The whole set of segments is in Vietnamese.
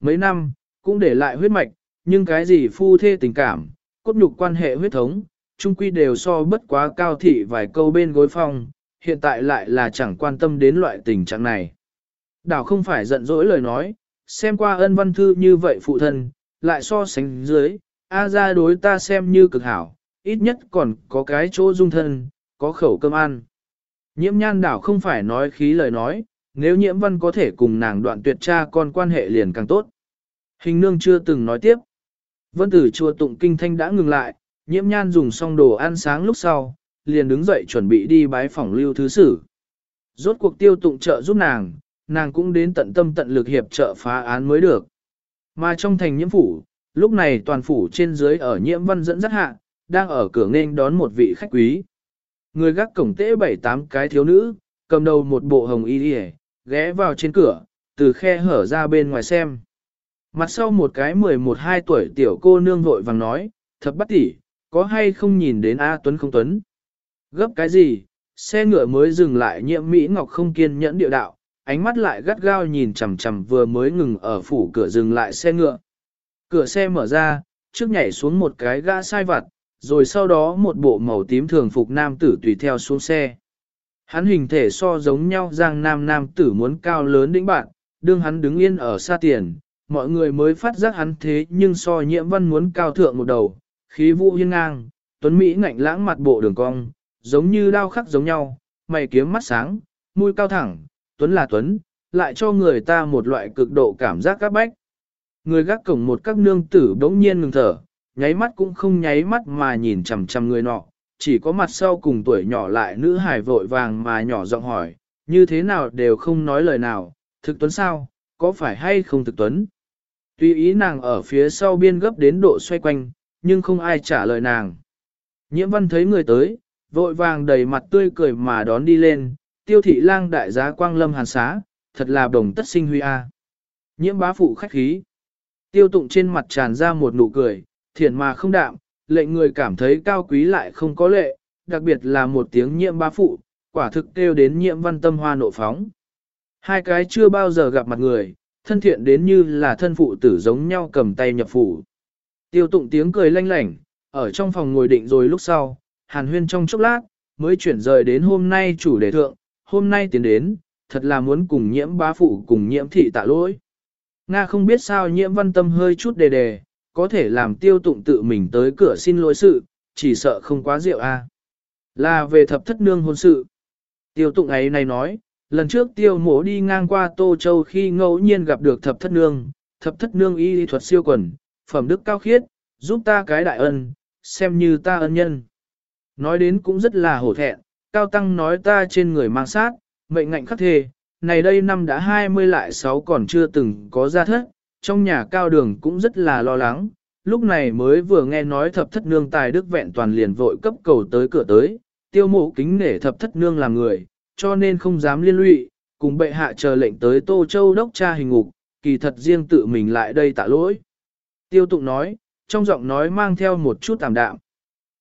mấy năm, cũng để lại huyết mạch, nhưng cái gì phu thê tình cảm, cốt nhục quan hệ huyết thống, chung quy đều so bất quá cao thị vài câu bên gối phong, hiện tại lại là chẳng quan tâm đến loại tình trạng này. Đảo không phải giận dỗi lời nói, xem qua ân văn thư như vậy phụ thân, lại so sánh dưới, A ra đối ta xem như cực hảo, ít nhất còn có cái chỗ dung thân, có khẩu cơm ăn. Nhiễm nhan đảo không phải nói khí lời nói, nếu nhiễm văn có thể cùng nàng đoạn tuyệt cha con quan hệ liền càng tốt. Hình nương chưa từng nói tiếp. Vân tử chùa tụng kinh thanh đã ngừng lại, nhiễm nhan dùng xong đồ ăn sáng lúc sau, liền đứng dậy chuẩn bị đi bái phỏng lưu thứ sử. Rốt cuộc tiêu tụng trợ giúp nàng, nàng cũng đến tận tâm tận lực hiệp trợ phá án mới được. Mà trong thành nhiễm phủ, lúc này toàn phủ trên dưới ở nhiễm văn dẫn dắt hạ, đang ở cửa nghênh đón một vị khách quý. Người gác cổng tễ bảy tám cái thiếu nữ, cầm đầu một bộ hồng y đi ghé vào trên cửa, từ khe hở ra bên ngoài xem. Mặt sau một cái 11-12 tuổi tiểu cô nương vội vàng nói, thật bắt tỉ, có hay không nhìn đến A Tuấn không Tuấn? Gấp cái gì? Xe ngựa mới dừng lại nhiệm Mỹ Ngọc không kiên nhẫn địa đạo, ánh mắt lại gắt gao nhìn chằm chằm vừa mới ngừng ở phủ cửa dừng lại xe ngựa. Cửa xe mở ra, trước nhảy xuống một cái gã sai vặt, rồi sau đó một bộ màu tím thường phục nam tử tùy theo xuống xe. Hắn hình thể so giống nhau giang nam nam tử muốn cao lớn đĩnh bạn, đương hắn đứng yên ở xa tiền, mọi người mới phát giác hắn thế nhưng so nhiễm văn muốn cao thượng một đầu, khí vũ hiên ngang, tuấn Mỹ ngạnh lãng mặt bộ đường cong, giống như đao khắc giống nhau, mày kiếm mắt sáng, mũi cao thẳng, tuấn là tuấn, lại cho người ta một loại cực độ cảm giác các bách. Người gác cổng một các nương tử đống nhiên ngừng thở, nháy mắt cũng không nháy mắt mà nhìn chằm chằm người nọ, chỉ có mặt sau cùng tuổi nhỏ lại nữ hài vội vàng mà nhỏ giọng hỏi, như thế nào đều không nói lời nào, thực tuấn sao, có phải hay không thực tuấn? Tuy ý nàng ở phía sau biên gấp đến độ xoay quanh, nhưng không ai trả lời nàng. Nhiễm văn thấy người tới, vội vàng đầy mặt tươi cười mà đón đi lên, tiêu thị lang đại giá quang lâm hàn xá, thật là đồng tất sinh huy a. Nhiễm bá phụ khách khí. Tiêu tụng trên mặt tràn ra một nụ cười, thiện mà không đạm, lệnh người cảm thấy cao quý lại không có lệ, đặc biệt là một tiếng nhiễm ba phụ, quả thực kêu đến nhiễm văn tâm hoa nộ phóng. Hai cái chưa bao giờ gặp mặt người, thân thiện đến như là thân phụ tử giống nhau cầm tay nhập phủ. Tiêu tụng tiếng cười lanh lảnh, ở trong phòng ngồi định rồi lúc sau, hàn huyên trong chốc lát, mới chuyển rời đến hôm nay chủ đề thượng, hôm nay tiến đến, thật là muốn cùng nhiễm bá phụ cùng nhiễm thị tạ lỗi. Nga không biết sao nhiễm văn tâm hơi chút đề đề, có thể làm tiêu tụng tự mình tới cửa xin lỗi sự, chỉ sợ không quá rượu a. Là về thập thất nương hôn sự. Tiêu tụng ấy này nói, lần trước tiêu mổ đi ngang qua Tô Châu khi ngẫu nhiên gặp được thập thất nương, thập thất nương y thuật siêu quần, phẩm đức cao khiết, giúp ta cái đại ân, xem như ta ân nhân. Nói đến cũng rất là hổ thẹn, cao tăng nói ta trên người mang sát, mệnh ngạnh khắc thề, này đây năm đã 20 lại 6 còn chưa từng có ra thất, trong nhà cao đường cũng rất là lo lắng, lúc này mới vừa nghe nói thập thất nương tài đức vẹn toàn liền vội cấp cầu tới cửa tới, tiêu mộ kính nể thập thất nương làm người, cho nên không dám liên lụy, cùng bệ hạ chờ lệnh tới Tô Châu đốc cha hình ngục, kỳ thật riêng tự mình lại đây tạ lỗi. Tiêu tụng nói, trong giọng nói mang theo một chút tạm đạm.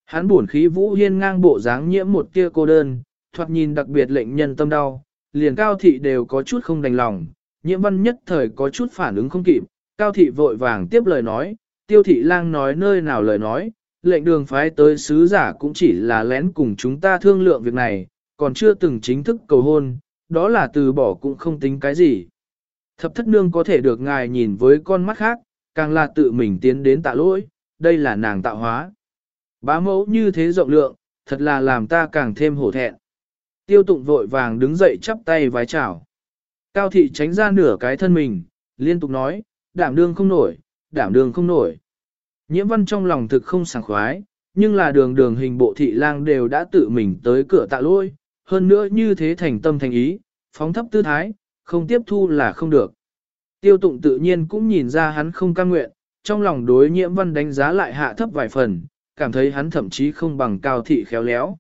Hắn buồn khí vũ hiên ngang bộ dáng nhiễm một tia cô đơn, thoạt nhìn đặc biệt lệnh nhân tâm đau, liền cao thị đều có chút không đành lòng, nhiễm văn nhất thời có chút phản ứng không kịp, cao thị vội vàng tiếp lời nói, tiêu thị lang nói nơi nào lời nói, lệnh đường phái tới sứ giả cũng chỉ là lén cùng chúng ta thương lượng việc này, còn chưa từng chính thức cầu hôn, đó là từ bỏ cũng không tính cái gì. Thập thất nương có thể được ngài nhìn với con mắt khác, càng là tự mình tiến đến tạ lỗi, đây là nàng tạo hóa. Bá mẫu như thế rộng lượng, thật là làm ta càng thêm hổ thẹn. Tiêu tụng vội vàng đứng dậy chắp tay vái chào. Cao thị tránh ra nửa cái thân mình, liên tục nói, đảm đương không nổi, đảm đương không nổi. Nhiễm văn trong lòng thực không sảng khoái, nhưng là đường đường hình bộ thị lang đều đã tự mình tới cửa tạ lôi, hơn nữa như thế thành tâm thành ý, phóng thấp tư thái, không tiếp thu là không được. Tiêu tụng tự nhiên cũng nhìn ra hắn không cam nguyện, trong lòng đối nhiễm văn đánh giá lại hạ thấp vài phần, cảm thấy hắn thậm chí không bằng cao thị khéo léo.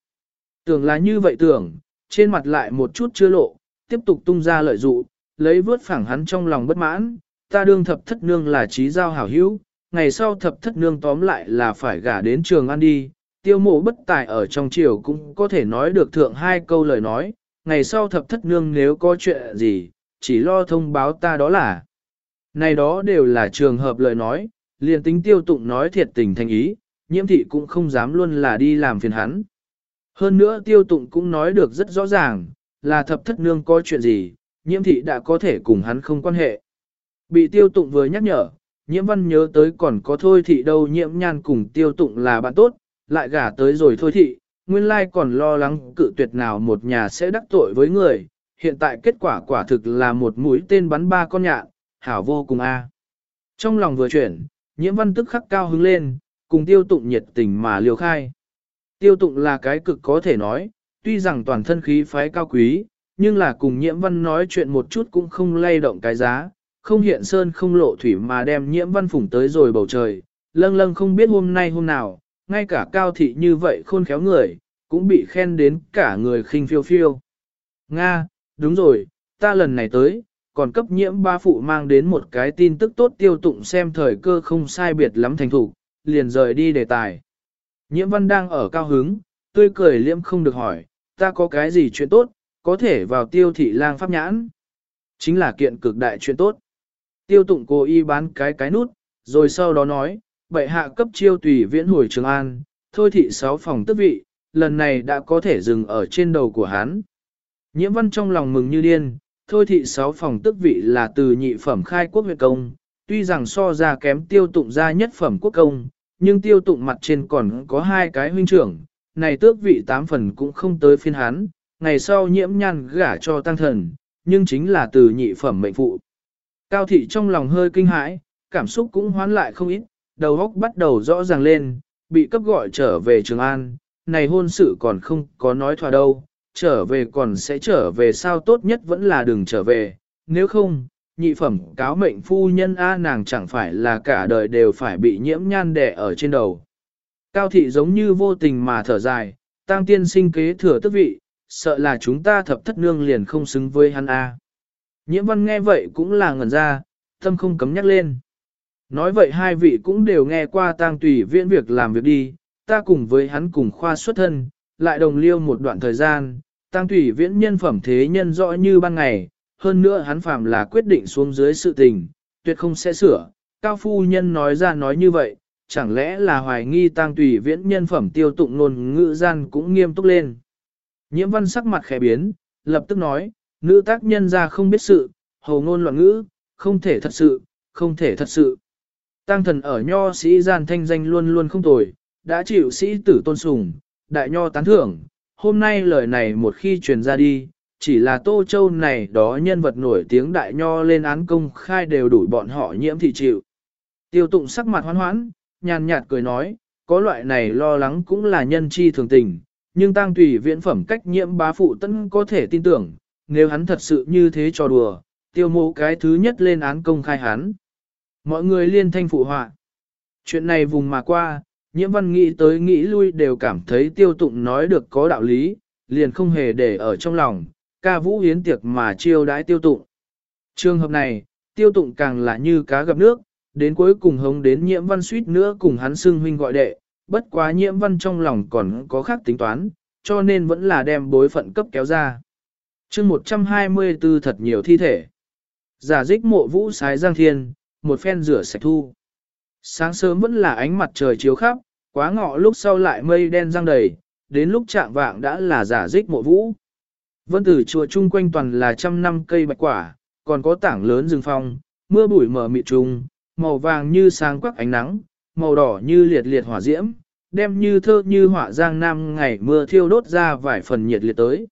Tưởng là như vậy tưởng, trên mặt lại một chút chưa lộ, tiếp tục tung ra lợi dụ, lấy vớt phẳng hắn trong lòng bất mãn, ta đương thập thất nương là trí giao hảo hữu, ngày sau thập thất nương tóm lại là phải gả đến trường ăn đi, tiêu mộ bất tài ở trong triều cũng có thể nói được thượng hai câu lời nói, ngày sau thập thất nương nếu có chuyện gì, chỉ lo thông báo ta đó là. Này đó đều là trường hợp lời nói, liền tính tiêu tụng nói thiệt tình thành ý, nhiễm thị cũng không dám luôn là đi làm phiền hắn. Hơn nữa tiêu tụng cũng nói được rất rõ ràng, là thập thất nương có chuyện gì, nhiễm thị đã có thể cùng hắn không quan hệ. Bị tiêu tụng vừa nhắc nhở, nhiễm văn nhớ tới còn có thôi thị đâu nhiễm nhan cùng tiêu tụng là bạn tốt, lại gả tới rồi thôi thị, nguyên lai còn lo lắng cự tuyệt nào một nhà sẽ đắc tội với người, hiện tại kết quả quả thực là một mũi tên bắn ba con nhạn, hảo vô cùng a. Trong lòng vừa chuyển, nhiễm văn tức khắc cao hứng lên, cùng tiêu tụng nhiệt tình mà liều khai. Tiêu tụng là cái cực có thể nói, tuy rằng toàn thân khí phái cao quý, nhưng là cùng nhiễm văn nói chuyện một chút cũng không lay động cái giá, không hiện sơn không lộ thủy mà đem nhiễm văn phủng tới rồi bầu trời, lâng lâng không biết hôm nay hôm nào, ngay cả cao thị như vậy khôn khéo người, cũng bị khen đến cả người khinh phiêu phiêu. Nga, đúng rồi, ta lần này tới, còn cấp nhiễm ba phụ mang đến một cái tin tức tốt tiêu tụng xem thời cơ không sai biệt lắm thành thủ, liền rời đi đề tài. Nhiễm văn đang ở cao hứng, tươi cười liễm không được hỏi, ta có cái gì chuyện tốt, có thể vào tiêu thị lang pháp nhãn. Chính là kiện cực đại chuyện tốt. Tiêu tụng cố y bán cái cái nút, rồi sau đó nói, bệ hạ cấp chiêu tùy viễn hồi Trường An, thôi thị sáu phòng tức vị, lần này đã có thể dừng ở trên đầu của hắn. Nhiễm văn trong lòng mừng như điên, thôi thị sáu phòng tức vị là từ nhị phẩm khai quốc huyện công, tuy rằng so ra kém tiêu tụng ra nhất phẩm quốc công, nhưng tiêu tụng mặt trên còn có hai cái huynh trưởng, này tước vị tám phần cũng không tới phiên hắn, ngày sau nhiễm nhan gả cho tăng thần, nhưng chính là từ nhị phẩm mệnh phụ. Cao thị trong lòng hơi kinh hãi, cảm xúc cũng hoán lại không ít, đầu óc bắt đầu rõ ràng lên, bị cấp gọi trở về Trường An, này hôn sự còn không có nói thỏa đâu, trở về còn sẽ trở về sao tốt nhất vẫn là đừng trở về, nếu không, nhị phẩm cáo mệnh phu nhân A nàng chẳng phải là cả đời đều phải bị nhiễm nhan đẻ ở trên đầu. Cao thị giống như vô tình mà thở dài, tăng tiên sinh kế thừa tức vị, sợ là chúng ta thập thất nương liền không xứng với hắn A. Nhiễm văn nghe vậy cũng là ngẩn ra, tâm không cấm nhắc lên. Nói vậy hai vị cũng đều nghe qua tang tùy viễn việc làm việc đi, ta cùng với hắn cùng khoa xuất thân, lại đồng liêu một đoạn thời gian, tang tùy viễn nhân phẩm thế nhân rõ như ban ngày, hơn nữa hắn phạm là quyết định xuống dưới sự tình, tuyệt không sẽ sửa. Cao phu nhân nói ra nói như vậy, chẳng lẽ là hoài nghi tang tùy viễn nhân phẩm tiêu tụng ngôn ngữ gian cũng nghiêm túc lên. Nhiễm văn sắc mặt khẽ biến, lập tức nói, nữ tác nhân ra không biết sự, hầu ngôn loạn ngữ, không thể thật sự, không thể thật sự. Tăng thần ở nho sĩ gian thanh danh luôn luôn không tồi, đã chịu sĩ tử tôn sùng, đại nho tán thưởng, hôm nay lời này một khi truyền ra đi, chỉ là Tô Châu này đó nhân vật nổi tiếng đại nho lên án công khai đều đủ bọn họ nhiễm thị chịu. Tiêu tụng sắc mặt hoán hoãn, nhàn nhạt cười nói, có loại này lo lắng cũng là nhân chi thường tình, nhưng tang tùy viễn phẩm cách nhiễm bá phụ tân có thể tin tưởng, nếu hắn thật sự như thế cho đùa, tiêu mộ cái thứ nhất lên án công khai hắn. Mọi người liên thanh phụ họa. Chuyện này vùng mà qua, nhiễm văn nghĩ tới nghĩ lui đều cảm thấy tiêu tụng nói được có đạo lý, liền không hề để ở trong lòng, ca vũ hiến tiệc mà chiêu đãi tiêu tụng. Trường hợp này, tiêu tụng càng là như cá gặp nước, đến cuối cùng hống đến nhiễm văn suýt nữa cùng hắn xưng huynh gọi đệ, bất quá nhiễm văn trong lòng còn có khác tính toán, cho nên vẫn là đem bối phận cấp kéo ra. chương 124 thật nhiều thi thể. Giả dích mộ vũ sái giang thiên, một phen rửa sạch thu. Sáng sớm vẫn là ánh mặt trời chiếu khắp, quá ngọ lúc sau lại mây đen răng đầy, đến lúc trạng vạng đã là giả dích mộ vũ. Vân tử chùa chung quanh toàn là trăm năm cây bạch quả, còn có tảng lớn rừng phong, mưa bụi mở mịt trùng, màu vàng như sáng quắc ánh nắng, màu đỏ như liệt liệt hỏa diễm, đem như thơ như họa giang nam ngày mưa thiêu đốt ra vài phần nhiệt liệt tới.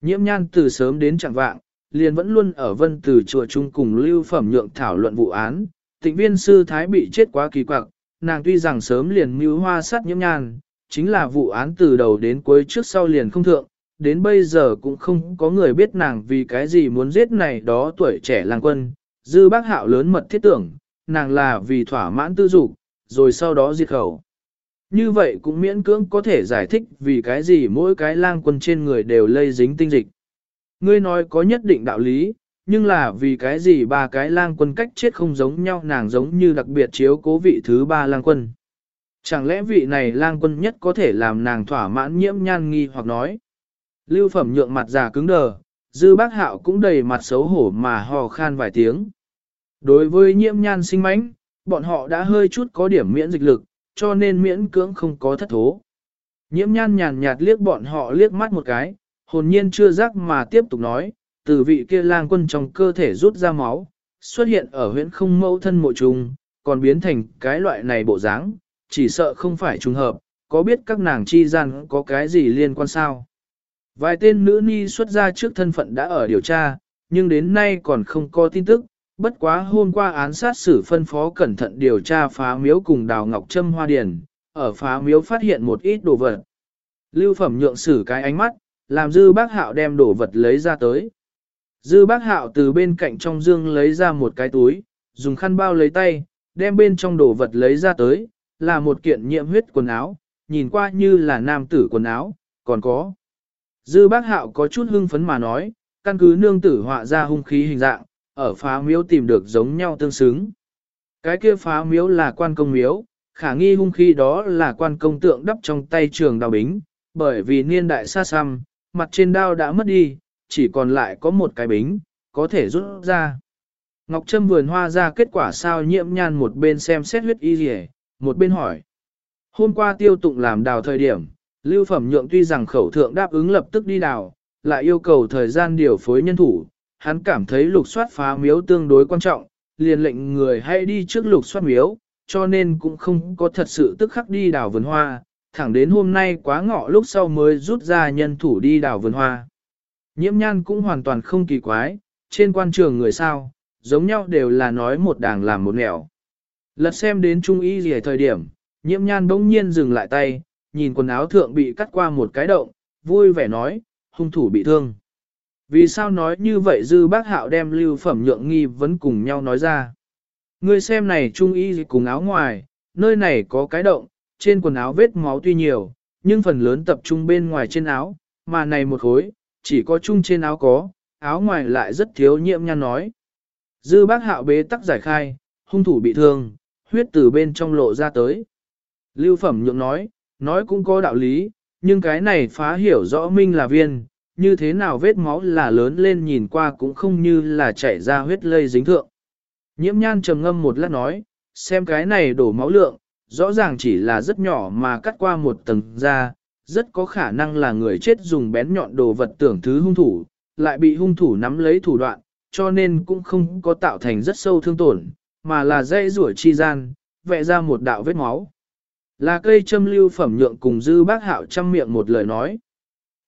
Nhiễm nhan từ sớm đến chẳng vạng, liền vẫn luôn ở vân từ chùa chung cùng lưu phẩm nhượng thảo luận vụ án, tịnh viên sư thái bị chết quá kỳ quặc, nàng tuy rằng sớm liền mưu hoa sát nhiễm nhan, chính là vụ án từ đầu đến cuối trước sau liền không thượng, đến bây giờ cũng không có người biết nàng vì cái gì muốn giết này đó tuổi trẻ lang quân, dư bác hạo lớn mật thiết tưởng, nàng là vì thỏa mãn tư dục, rồi sau đó diệt khẩu. Như vậy cũng miễn cưỡng có thể giải thích vì cái gì mỗi cái lang quân trên người đều lây dính tinh dịch. Ngươi nói có nhất định đạo lý, nhưng là vì cái gì ba cái lang quân cách chết không giống nhau nàng giống như đặc biệt chiếu cố vị thứ ba lang quân. Chẳng lẽ vị này lang quân nhất có thể làm nàng thỏa mãn nhiễm nhan nghi hoặc nói. Lưu phẩm nhượng mặt già cứng đờ, dư bác hạo cũng đầy mặt xấu hổ mà hò khan vài tiếng. Đối với nhiễm nhan sinh mánh, bọn họ đã hơi chút có điểm miễn dịch lực, cho nên miễn cưỡng không có thất thố. Nhiễm nhan nhàn nhạt liếc bọn họ liếc mắt một cái, hồn nhiên chưa giác mà tiếp tục nói, từ vị kia lang quân trong cơ thể rút ra máu, xuất hiện ở huyện không mẫu thân mộ trùng, còn biến thành cái loại này bộ dáng, chỉ sợ không phải trùng hợp, có biết các nàng chi gian có cái gì liên quan sao. Vài tên nữ ni xuất ra trước thân phận đã ở điều tra, nhưng đến nay còn không có tin tức, bất quá hôm qua án sát xử phân phó cẩn thận điều tra phá miếu cùng đào ngọc trâm hoa điển, ở phá miếu phát hiện một ít đồ vật. Lưu phẩm nhượng xử cái ánh mắt, làm dư bác hạo đem đồ vật lấy ra tới. Dư bác hạo từ bên cạnh trong dương lấy ra một cái túi, dùng khăn bao lấy tay, đem bên trong đồ vật lấy ra tới, là một kiện nhiễm huyết quần áo, nhìn qua như là nam tử quần áo, còn có. Dư bác hạo có chút hưng phấn mà nói, căn cứ nương tử họa ra hung khí hình dạng, ở phá miếu tìm được giống nhau tương xứng. Cái kia phá miếu là quan công miếu, khả nghi hung khí đó là quan công tượng đắp trong tay trường đào bính, bởi vì niên đại xa xăm, mặt trên đao đã mất đi, chỉ còn lại có một cái bính, có thể rút ra. Ngọc Trâm vườn hoa ra kết quả sao nhiễm nhan một bên xem xét huyết y rỉ, một bên hỏi. Hôm qua tiêu tụng làm đào thời điểm, lưu phẩm nhượng tuy rằng khẩu thượng đáp ứng lập tức đi đào, lại yêu cầu thời gian điều phối nhân thủ, hắn cảm thấy lục soát phá miếu tương đối quan trọng, liền lệnh người hãy đi trước lục soát miếu, cho nên cũng không có thật sự tức khắc đi đào vườn hoa, thẳng đến hôm nay quá ngọ lúc sau mới rút ra nhân thủ đi đào vườn hoa. Nhiễm nhan cũng hoàn toàn không kỳ quái, trên quan trường người sao, giống nhau đều là nói một đảng làm một nẻo. Lật xem đến trung y gì thời điểm, nhiễm nhan bỗng nhiên dừng lại tay, nhìn quần áo thượng bị cắt qua một cái động, vui vẻ nói, hung thủ bị thương. Vì sao nói như vậy dư bác hạo đem lưu phẩm nhượng nghi vẫn cùng nhau nói ra. người xem này trung y cùng áo ngoài, nơi này có cái động, trên quần áo vết máu tuy nhiều, nhưng phần lớn tập trung bên ngoài trên áo, mà này một khối, chỉ có chung trên áo có, áo ngoài lại rất thiếu nhiễm nhan nói. Dư bác hạo bế tắc giải khai, hung thủ bị thương, huyết từ bên trong lộ ra tới. Lưu phẩm nhượng nói, nói cũng có đạo lý, nhưng cái này phá hiểu rõ minh là viên, như thế nào vết máu là lớn lên nhìn qua cũng không như là chảy ra huyết lây dính thượng. Nhiễm nhan trầm ngâm một lát nói, xem cái này đổ máu lượng, rõ ràng chỉ là rất nhỏ mà cắt qua một tầng da, rất có khả năng là người chết dùng bén nhọn đồ vật tưởng thứ hung thủ, lại bị hung thủ nắm lấy thủ đoạn, cho nên cũng không có tạo thành rất sâu thương tổn, mà là dây rủa chi gian, vẽ ra một đạo vết máu. Là cây châm lưu phẩm nhượng cùng dư bác hạo trăm miệng một lời nói.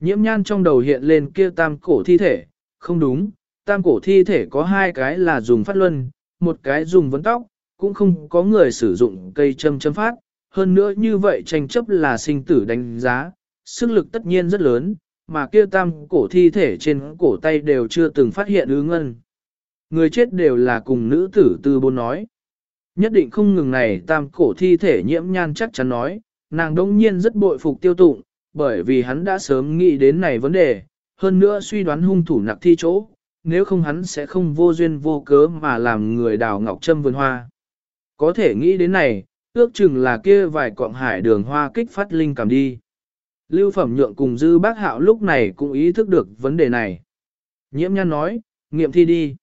Nhiễm nhan trong đầu hiện lên kia tam cổ thi thể, không đúng, tam cổ thi thể có hai cái là dùng phát luân, một cái dùng vấn tóc, cũng không có người sử dụng cây châm châm phát, hơn nữa như vậy tranh chấp là sinh tử đánh giá, sức lực tất nhiên rất lớn, mà kia tam cổ thi thể trên cổ tay đều chưa từng phát hiện ứ ngân. Người chết đều là cùng nữ tử tư bôn nói. Nhất định không ngừng này tam cổ thi thể nhiễm nhan chắc chắn nói, nàng đông nhiên rất bội phục tiêu tụng, bởi vì hắn đã sớm nghĩ đến này vấn đề, hơn nữa suy đoán hung thủ nặc thi chỗ, nếu không hắn sẽ không vô duyên vô cớ mà làm người đào ngọc trâm vườn hoa. Có thể nghĩ đến này, ước chừng là kia vài cọng hải đường hoa kích phát linh cảm đi. Lưu phẩm nhượng cùng dư bác hạo lúc này cũng ý thức được vấn đề này. Nhiễm nhan nói, nghiệm thi đi.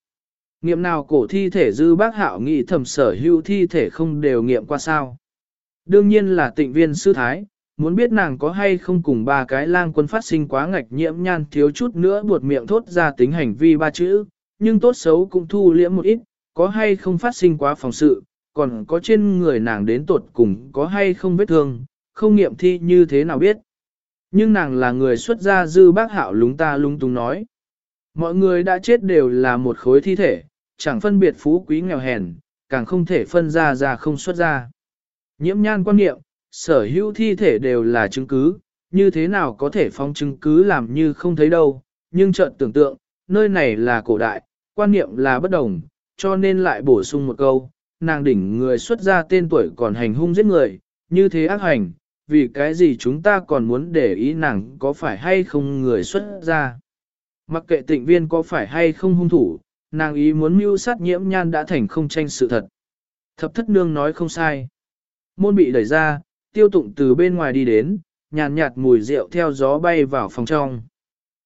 Nghiệm nào cổ thi thể dư bác hạo nghĩ thầm sở hữu thi thể không đều nghiệm qua sao. Đương nhiên là tịnh viên sư thái, muốn biết nàng có hay không cùng ba cái lang quân phát sinh quá ngạch nhiễm nhan thiếu chút nữa buột miệng thốt ra tính hành vi ba chữ, nhưng tốt xấu cũng thu liễm một ít, có hay không phát sinh quá phòng sự, còn có trên người nàng đến tột cùng có hay không vết thương, không nghiệm thi như thế nào biết. Nhưng nàng là người xuất gia dư bác hạo lúng ta lung tung nói. Mọi người đã chết đều là một khối thi thể, chẳng phân biệt phú quý nghèo hèn, càng không thể phân ra ra không xuất ra. Nhiễm nhan quan niệm, sở hữu thi thể đều là chứng cứ, như thế nào có thể phong chứng cứ làm như không thấy đâu, nhưng chợt tưởng tượng, nơi này là cổ đại, quan niệm là bất đồng, cho nên lại bổ sung một câu, nàng đỉnh người xuất ra tên tuổi còn hành hung giết người, như thế ác hành, vì cái gì chúng ta còn muốn để ý nàng có phải hay không người xuất ra. Mặc kệ tịnh viên có phải hay không hung thủ, nàng ý muốn mưu sát nhiễm nhan đã thành không tranh sự thật. Thập thất nương nói không sai. Môn bị đẩy ra, tiêu tụng từ bên ngoài đi đến, nhàn nhạt, mùi rượu theo gió bay vào phòng trong.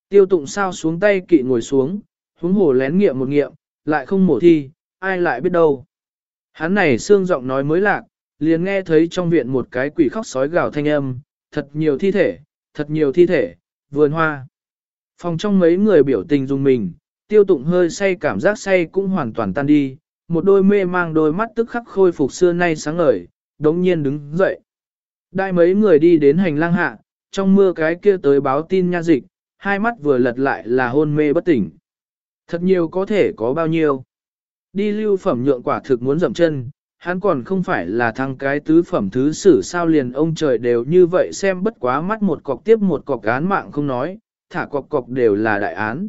Tiêu tụng sao xuống tay kỵ ngồi xuống, huống hồ lén nghiệm một nghiệm, lại không mổ thi, ai lại biết đâu. Hắn này xương giọng nói mới lạc, liền nghe thấy trong viện một cái quỷ khóc sói gào thanh âm, thật nhiều thi thể, thật nhiều thi thể, vườn hoa. Phòng trong mấy người biểu tình dùng mình, tiêu tụng hơi say cảm giác say cũng hoàn toàn tan đi, một đôi mê mang đôi mắt tức khắc khôi phục xưa nay sáng ngời, đống nhiên đứng dậy. Đại mấy người đi đến hành lang hạ, trong mưa cái kia tới báo tin nha dịch, hai mắt vừa lật lại là hôn mê bất tỉnh. Thật nhiều có thể có bao nhiêu. Đi lưu phẩm nhượng quả thực muốn dậm chân, hắn còn không phải là thằng cái tứ phẩm thứ sử sao liền ông trời đều như vậy xem bất quá mắt một cọc tiếp một cọc án mạng không nói, thả cọc cọc đều là đại án.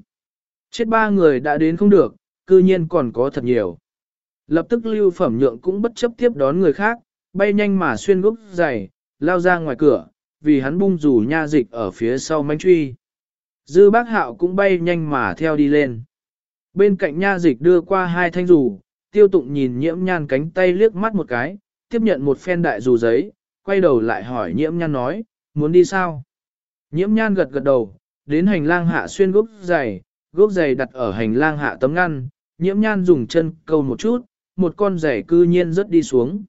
Chết ba người đã đến không được, cư nhiên còn có thật nhiều. Lập tức lưu phẩm nhượng cũng bất chấp tiếp đón người khác, bay nhanh mà xuyên gốc dày lao ra ngoài cửa, vì hắn bung rủ nha dịch ở phía sau mánh truy. Dư bác hạo cũng bay nhanh mà theo đi lên. Bên cạnh nha dịch đưa qua hai thanh rủ, tiêu tụng nhìn nhiễm nhan cánh tay liếc mắt một cái, tiếp nhận một phen đại dù giấy, quay đầu lại hỏi nhiễm nhan nói, muốn đi sao? Nhiễm nhan gật gật đầu, đến hành lang hạ xuyên gốc giày, gốc giày đặt ở hành lang hạ tấm ngăn, nhiễm nhan dùng chân câu một chút, một con giày cư nhiên rớt đi xuống.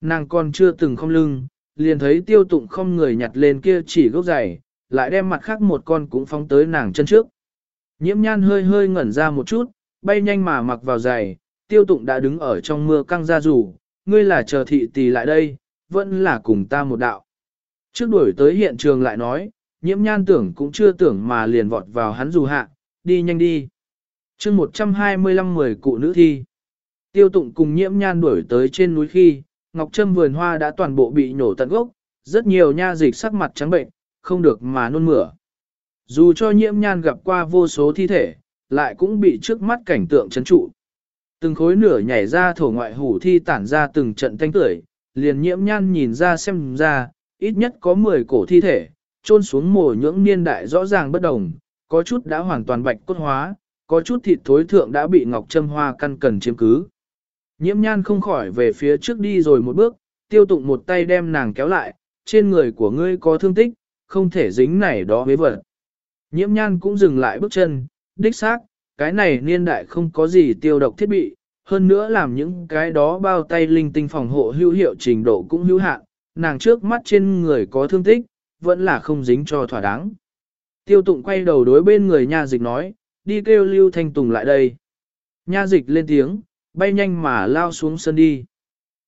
Nàng còn chưa từng không lưng, liền thấy tiêu tụng không người nhặt lên kia chỉ gốc giày, lại đem mặt khác một con cũng phóng tới nàng chân trước. Nhiễm nhan hơi hơi ngẩn ra một chút, bay nhanh mà mặc vào giày, tiêu tụng đã đứng ở trong mưa căng ra rủ, ngươi là chờ thị tỷ lại đây, vẫn là cùng ta một đạo. Trước đuổi tới hiện trường lại nói, nhiễm nhan tưởng cũng chưa tưởng mà liền vọt vào hắn dù hạ, đi nhanh đi. chương 125 mười cụ nữ thi. Tiêu tụng cùng nhiễm nhan đuổi tới trên núi khi, Ngọc Trâm vườn hoa đã toàn bộ bị nổ tận gốc, rất nhiều nha dịch sắc mặt trắng bệnh, không được mà nôn mửa. Dù cho nhiễm nhan gặp qua vô số thi thể, lại cũng bị trước mắt cảnh tượng chấn trụ. Từng khối nửa nhảy ra thổ ngoại hủ thi tản ra từng trận thanh tưởi, liền nhiễm nhan nhìn ra xem ra, ít nhất có 10 cổ thi thể, trôn xuống mồ nhưỡng niên đại rõ ràng bất đồng, có chút đã hoàn toàn bạch cốt hóa, có chút thịt thối thượng đã bị ngọc châm hoa căn cần chiếm cứ. Nhiễm nhan không khỏi về phía trước đi rồi một bước, tiêu tụng một tay đem nàng kéo lại, trên người của ngươi có thương tích, không thể dính này đó với vật. Nhiễm nhan cũng dừng lại bước chân, đích xác, cái này niên đại không có gì tiêu độc thiết bị, hơn nữa làm những cái đó bao tay linh tinh phòng hộ hữu hiệu trình độ cũng hữu hạn, nàng trước mắt trên người có thương tích, vẫn là không dính cho thỏa đáng. Tiêu tụng quay đầu đối bên người nha dịch nói, đi kêu Lưu Thanh Tùng lại đây. Nha dịch lên tiếng, bay nhanh mà lao xuống sân đi.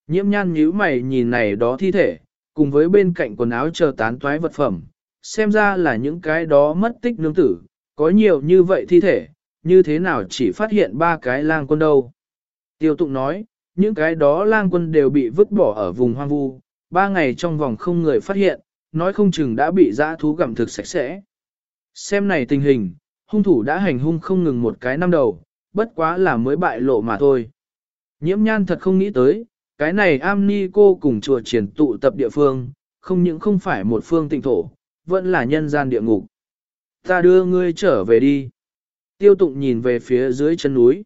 Nhiễm nhan nhíu mày nhìn này đó thi thể, cùng với bên cạnh quần áo chờ tán toái vật phẩm, xem ra là những cái đó mất tích nương tử, có nhiều như vậy thi thể, như thế nào chỉ phát hiện ba cái lang quân đâu. Tiêu tụng nói, những cái đó lang quân đều bị vứt bỏ ở vùng hoang vu, ba ngày trong vòng không người phát hiện, nói không chừng đã bị dã thú gặm thực sạch sẽ. Xem này tình hình, hung thủ đã hành hung không ngừng một cái năm đầu, bất quá là mới bại lộ mà thôi. Nhiễm nhan thật không nghĩ tới, cái này am ni cô cùng chùa triển tụ tập địa phương, không những không phải một phương tịnh thổ, vẫn là nhân gian địa ngục. Ta đưa ngươi trở về đi. Tiêu tụng nhìn về phía dưới chân núi.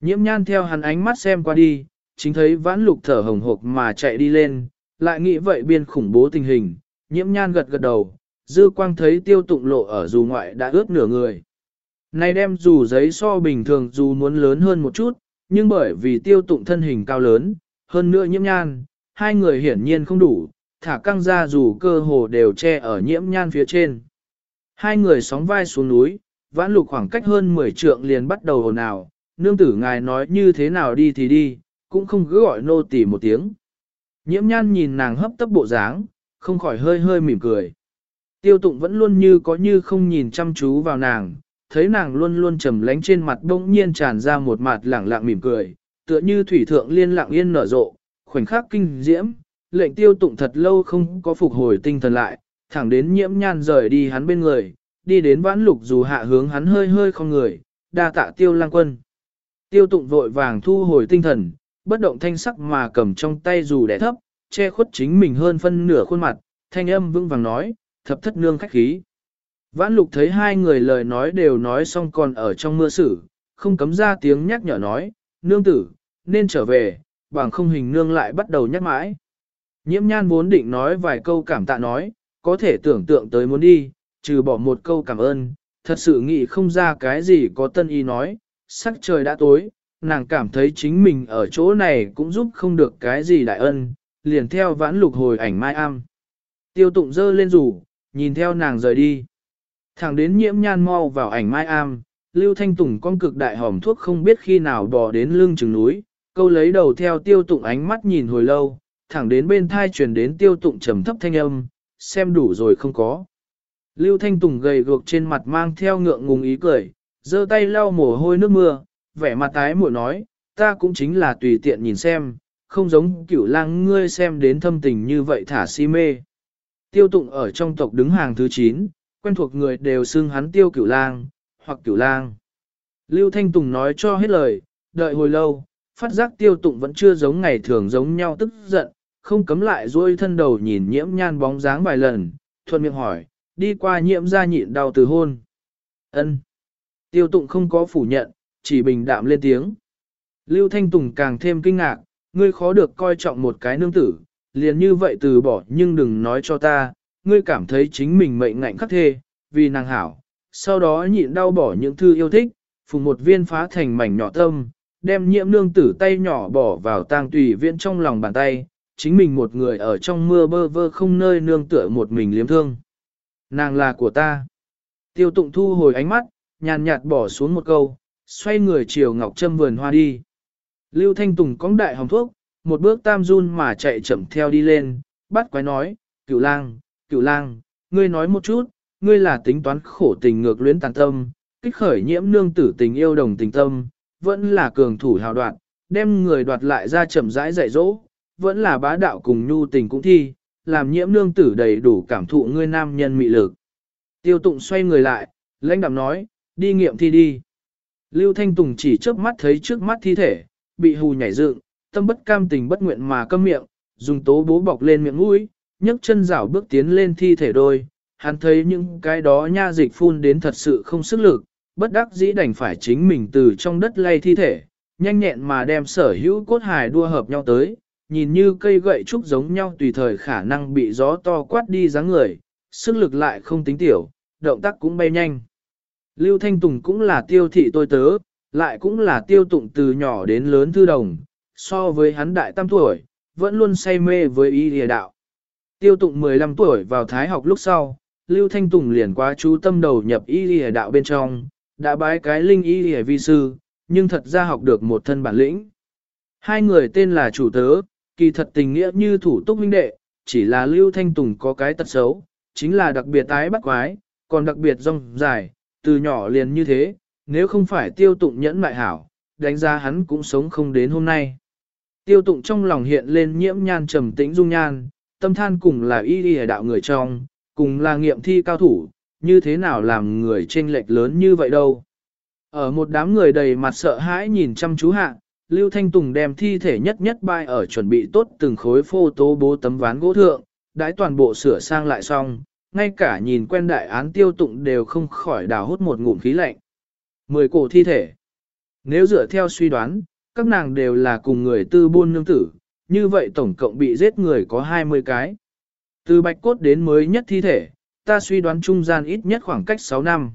Nhiễm nhan theo hắn ánh mắt xem qua đi, chính thấy vãn lục thở hồng hộc mà chạy đi lên, lại nghĩ vậy biên khủng bố tình hình, nhiễm nhan gật gật đầu, dư quang thấy tiêu tụng lộ ở dù ngoại đã ướt nửa người. Này đem dù giấy so bình thường dù muốn lớn hơn một chút, nhưng bởi vì tiêu tụng thân hình cao lớn, hơn nữa nhiễm nhan, hai người hiển nhiên không đủ, thả căng ra dù cơ hồ đều che ở nhiễm nhan phía trên. Hai người sóng vai xuống núi, vãn lục khoảng cách hơn 10 trượng liền bắt đầu hồn ào, nương tử ngài nói như thế nào đi thì đi, cũng không cứ gọi nô tỳ một tiếng. Nhiễm nhan nhìn nàng hấp tấp bộ dáng, không khỏi hơi hơi mỉm cười. Tiêu tụng vẫn luôn như có như không nhìn chăm chú vào nàng, thấy nàng luôn luôn trầm lánh trên mặt bỗng nhiên tràn ra một mặt lẳng lặng mỉm cười, tựa như thủy thượng liên lặng yên nở rộ, khoảnh khắc kinh diễm, lệnh tiêu tụng thật lâu không có phục hồi tinh thần lại, thẳng đến nhiễm nhan rời đi hắn bên người, đi đến vãn lục dù hạ hướng hắn hơi hơi không người, đa tạ tiêu lang quân. Tiêu tụng vội vàng thu hồi tinh thần, bất động thanh sắc mà cầm trong tay dù đẻ thấp, che khuất chính mình hơn phân nửa khuôn mặt, thanh âm vững vàng nói, thập thất nương khách khí. Vãn lục thấy hai người lời nói đều nói xong còn ở trong mưa sử, không cấm ra tiếng nhắc nhở nói, nương tử, nên trở về, bằng không hình nương lại bắt đầu nhắc mãi. Nhiễm nhan vốn định nói vài câu cảm tạ nói, có thể tưởng tượng tới muốn đi, trừ bỏ một câu cảm ơn, thật sự nghĩ không ra cái gì có tân y nói, sắc trời đã tối, nàng cảm thấy chính mình ở chỗ này cũng giúp không được cái gì đại ân, liền theo vãn lục hồi ảnh mai am. Tiêu tụng dơ lên rủ, nhìn theo nàng rời đi. Thẳng đến nhiễm nhan mau vào ảnh mai am, Lưu Thanh Tùng con cực đại hòm thuốc không biết khi nào bò đến lưng chừng núi, câu lấy đầu theo tiêu tụng ánh mắt nhìn hồi lâu, thẳng đến bên thai truyền đến tiêu tụng trầm thấp thanh âm, xem đủ rồi không có. Lưu Thanh Tùng gầy guộc trên mặt mang theo ngượng ngùng ý cười, giơ tay lau mồ hôi nước mưa, vẻ mặt tái muội nói, ta cũng chính là tùy tiện nhìn xem, không giống cửu lang ngươi xem đến thâm tình như vậy thả si mê. Tiêu tụng ở trong tộc đứng hàng thứ 9, quen thuộc người đều xưng hắn tiêu cửu lang, hoặc cửu lang. Lưu Thanh Tùng nói cho hết lời, đợi hồi lâu, phát giác tiêu tụng vẫn chưa giống ngày thường giống nhau tức giận, không cấm lại duỗi thân đầu nhìn nhiễm nhan bóng dáng vài lần, thuận miệng hỏi, đi qua nhiễm ra nhịn đau từ hôn. ân Tiêu tụng không có phủ nhận, chỉ bình đạm lên tiếng. Lưu Thanh Tùng càng thêm kinh ngạc, ngươi khó được coi trọng một cái nương tử, liền như vậy từ bỏ nhưng đừng nói cho ta, ngươi cảm thấy chính mình mệnh ngạnh khắc thê, vì nàng hảo, sau đó nhịn đau bỏ những thư yêu thích, phùng một viên phá thành mảnh nhỏ tâm, đem nhiễm nương tử tay nhỏ bỏ vào tang tùy viên trong lòng bàn tay, chính mình một người ở trong mưa bơ vơ không nơi nương tựa một mình liếm thương. Nàng là của ta. Tiêu tụng thu hồi ánh mắt, nhàn nhạt bỏ xuống một câu, xoay người chiều Ngọc Trâm vườn hoa đi. Lưu Thanh Tùng cong đại hồng thuốc, một bước tam run mà chạy chậm theo đi lên, bắt quái nói, cửu lang, cửu lang, ngươi nói một chút, ngươi là tính toán khổ tình ngược luyến tàn tâm, kích khởi nhiễm nương tử tình yêu đồng tình tâm, vẫn là cường thủ hào đoạn, đem người đoạt lại ra chậm rãi dạy dỗ, vẫn là bá đạo cùng nhu tình cũng thi, làm nhiễm nương tử đầy đủ cảm thụ ngươi nam nhân mị lực. Tiêu tụng xoay người lại, lãnh đạm nói, đi nghiệm thi đi. Lưu Thanh Tùng chỉ chớp mắt thấy trước mắt thi thể, bị hù nhảy dựng, tâm bất cam tình bất nguyện mà câm miệng, dùng tố bố bọc lên miệng mũi, nhấc chân rảo bước tiến lên thi thể đôi. Hắn thấy những cái đó nha dịch phun đến thật sự không sức lực, bất đắc dĩ đành phải chính mình từ trong đất lay thi thể, nhanh nhẹn mà đem sở hữu cốt hài đua hợp nhau tới, nhìn như cây gậy trúc giống nhau tùy thời khả năng bị gió to quát đi dáng người, sức lực lại không tính tiểu, động tác cũng bay nhanh. Lưu Thanh Tùng cũng là tiêu thị tôi tớ, lại cũng là tiêu tụng từ nhỏ đến lớn thư đồng, so với hắn đại tam tuổi, vẫn luôn say mê với y địa đạo. Tiêu tụng 15 tuổi vào thái học lúc sau, Lưu Thanh Tùng liền quá chú tâm đầu nhập y lìa đạo bên trong, đã bái cái linh y lìa vi sư, nhưng thật ra học được một thân bản lĩnh. Hai người tên là chủ tớ, kỳ thật tình nghĩa như thủ túc huynh đệ, chỉ là Lưu Thanh Tùng có cái tật xấu, chính là đặc biệt tái bắt quái, còn đặc biệt rong dài, từ nhỏ liền như thế, nếu không phải tiêu tụng nhẫn mại hảo, đánh giá hắn cũng sống không đến hôm nay. Tiêu tụng trong lòng hiện lên nhiễm nhan trầm tĩnh dung nhan, tâm than cùng là y y đạo người trong, cùng là nghiệm thi cao thủ, như thế nào làm người chênh lệch lớn như vậy đâu. Ở một đám người đầy mặt sợ hãi nhìn chăm chú hạ, Lưu Thanh Tùng đem thi thể nhất nhất bay ở chuẩn bị tốt từng khối phô tố bố tấm ván gỗ thượng, đãi toàn bộ sửa sang lại xong, ngay cả nhìn quen đại án tiêu tụng đều không khỏi đào hút một ngụm khí lạnh. Mười cổ thi thể. Nếu dựa theo suy đoán, các nàng đều là cùng người tư buôn nương tử, như vậy tổng cộng bị giết người có 20 cái. Từ bạch cốt đến mới nhất thi thể, ta suy đoán trung gian ít nhất khoảng cách 6 năm.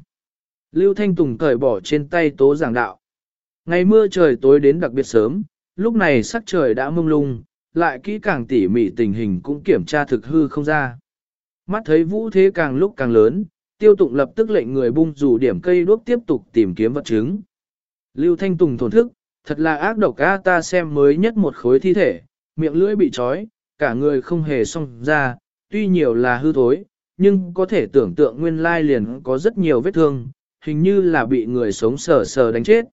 Lưu Thanh Tùng cởi bỏ trên tay tố giảng đạo. Ngày mưa trời tối đến đặc biệt sớm, lúc này sắc trời đã mông lung, lại kỹ càng tỉ mỉ tình hình cũng kiểm tra thực hư không ra. Mắt thấy vũ thế càng lúc càng lớn, tiêu tụng lập tức lệnh người bung dù điểm cây đuốc tiếp tục tìm kiếm vật chứng. Lưu Thanh Tùng thổn thức, thật là ác độc a ta xem mới nhất một khối thi thể, miệng lưỡi bị trói, cả người không hề xong ra, tuy nhiều là hư thối, nhưng có thể tưởng tượng nguyên lai liền có rất nhiều vết thương, hình như là bị người sống sờ sờ đánh chết.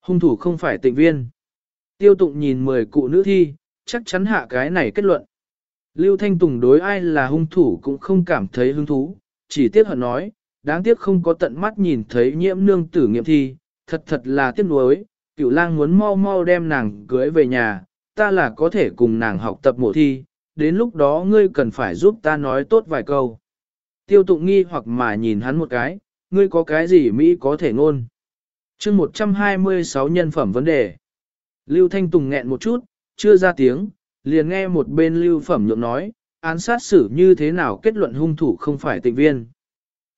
Hung thủ không phải tịnh viên. Tiêu tụng nhìn 10 cụ nữ thi, chắc chắn hạ cái này kết luận. Lưu Thanh Tùng đối ai là hung thủ cũng không cảm thấy hứng thú, chỉ tiếc hận nói, đáng tiếc không có tận mắt nhìn thấy nhiễm nương tử nghiệm thi, thật thật là tiếc nuối, cựu lang muốn mau mau đem nàng cưới về nhà, ta là có thể cùng nàng học tập mộ thi, đến lúc đó ngươi cần phải giúp ta nói tốt vài câu. Tiêu tụng nghi hoặc mà nhìn hắn một cái, ngươi có cái gì Mỹ có thể ngôn. chương 126 nhân phẩm vấn đề. Lưu Thanh Tùng nghẹn một chút, chưa ra tiếng, liền nghe một bên lưu phẩm nhượng nói, án sát xử như thế nào kết luận hung thủ không phải tịnh viên.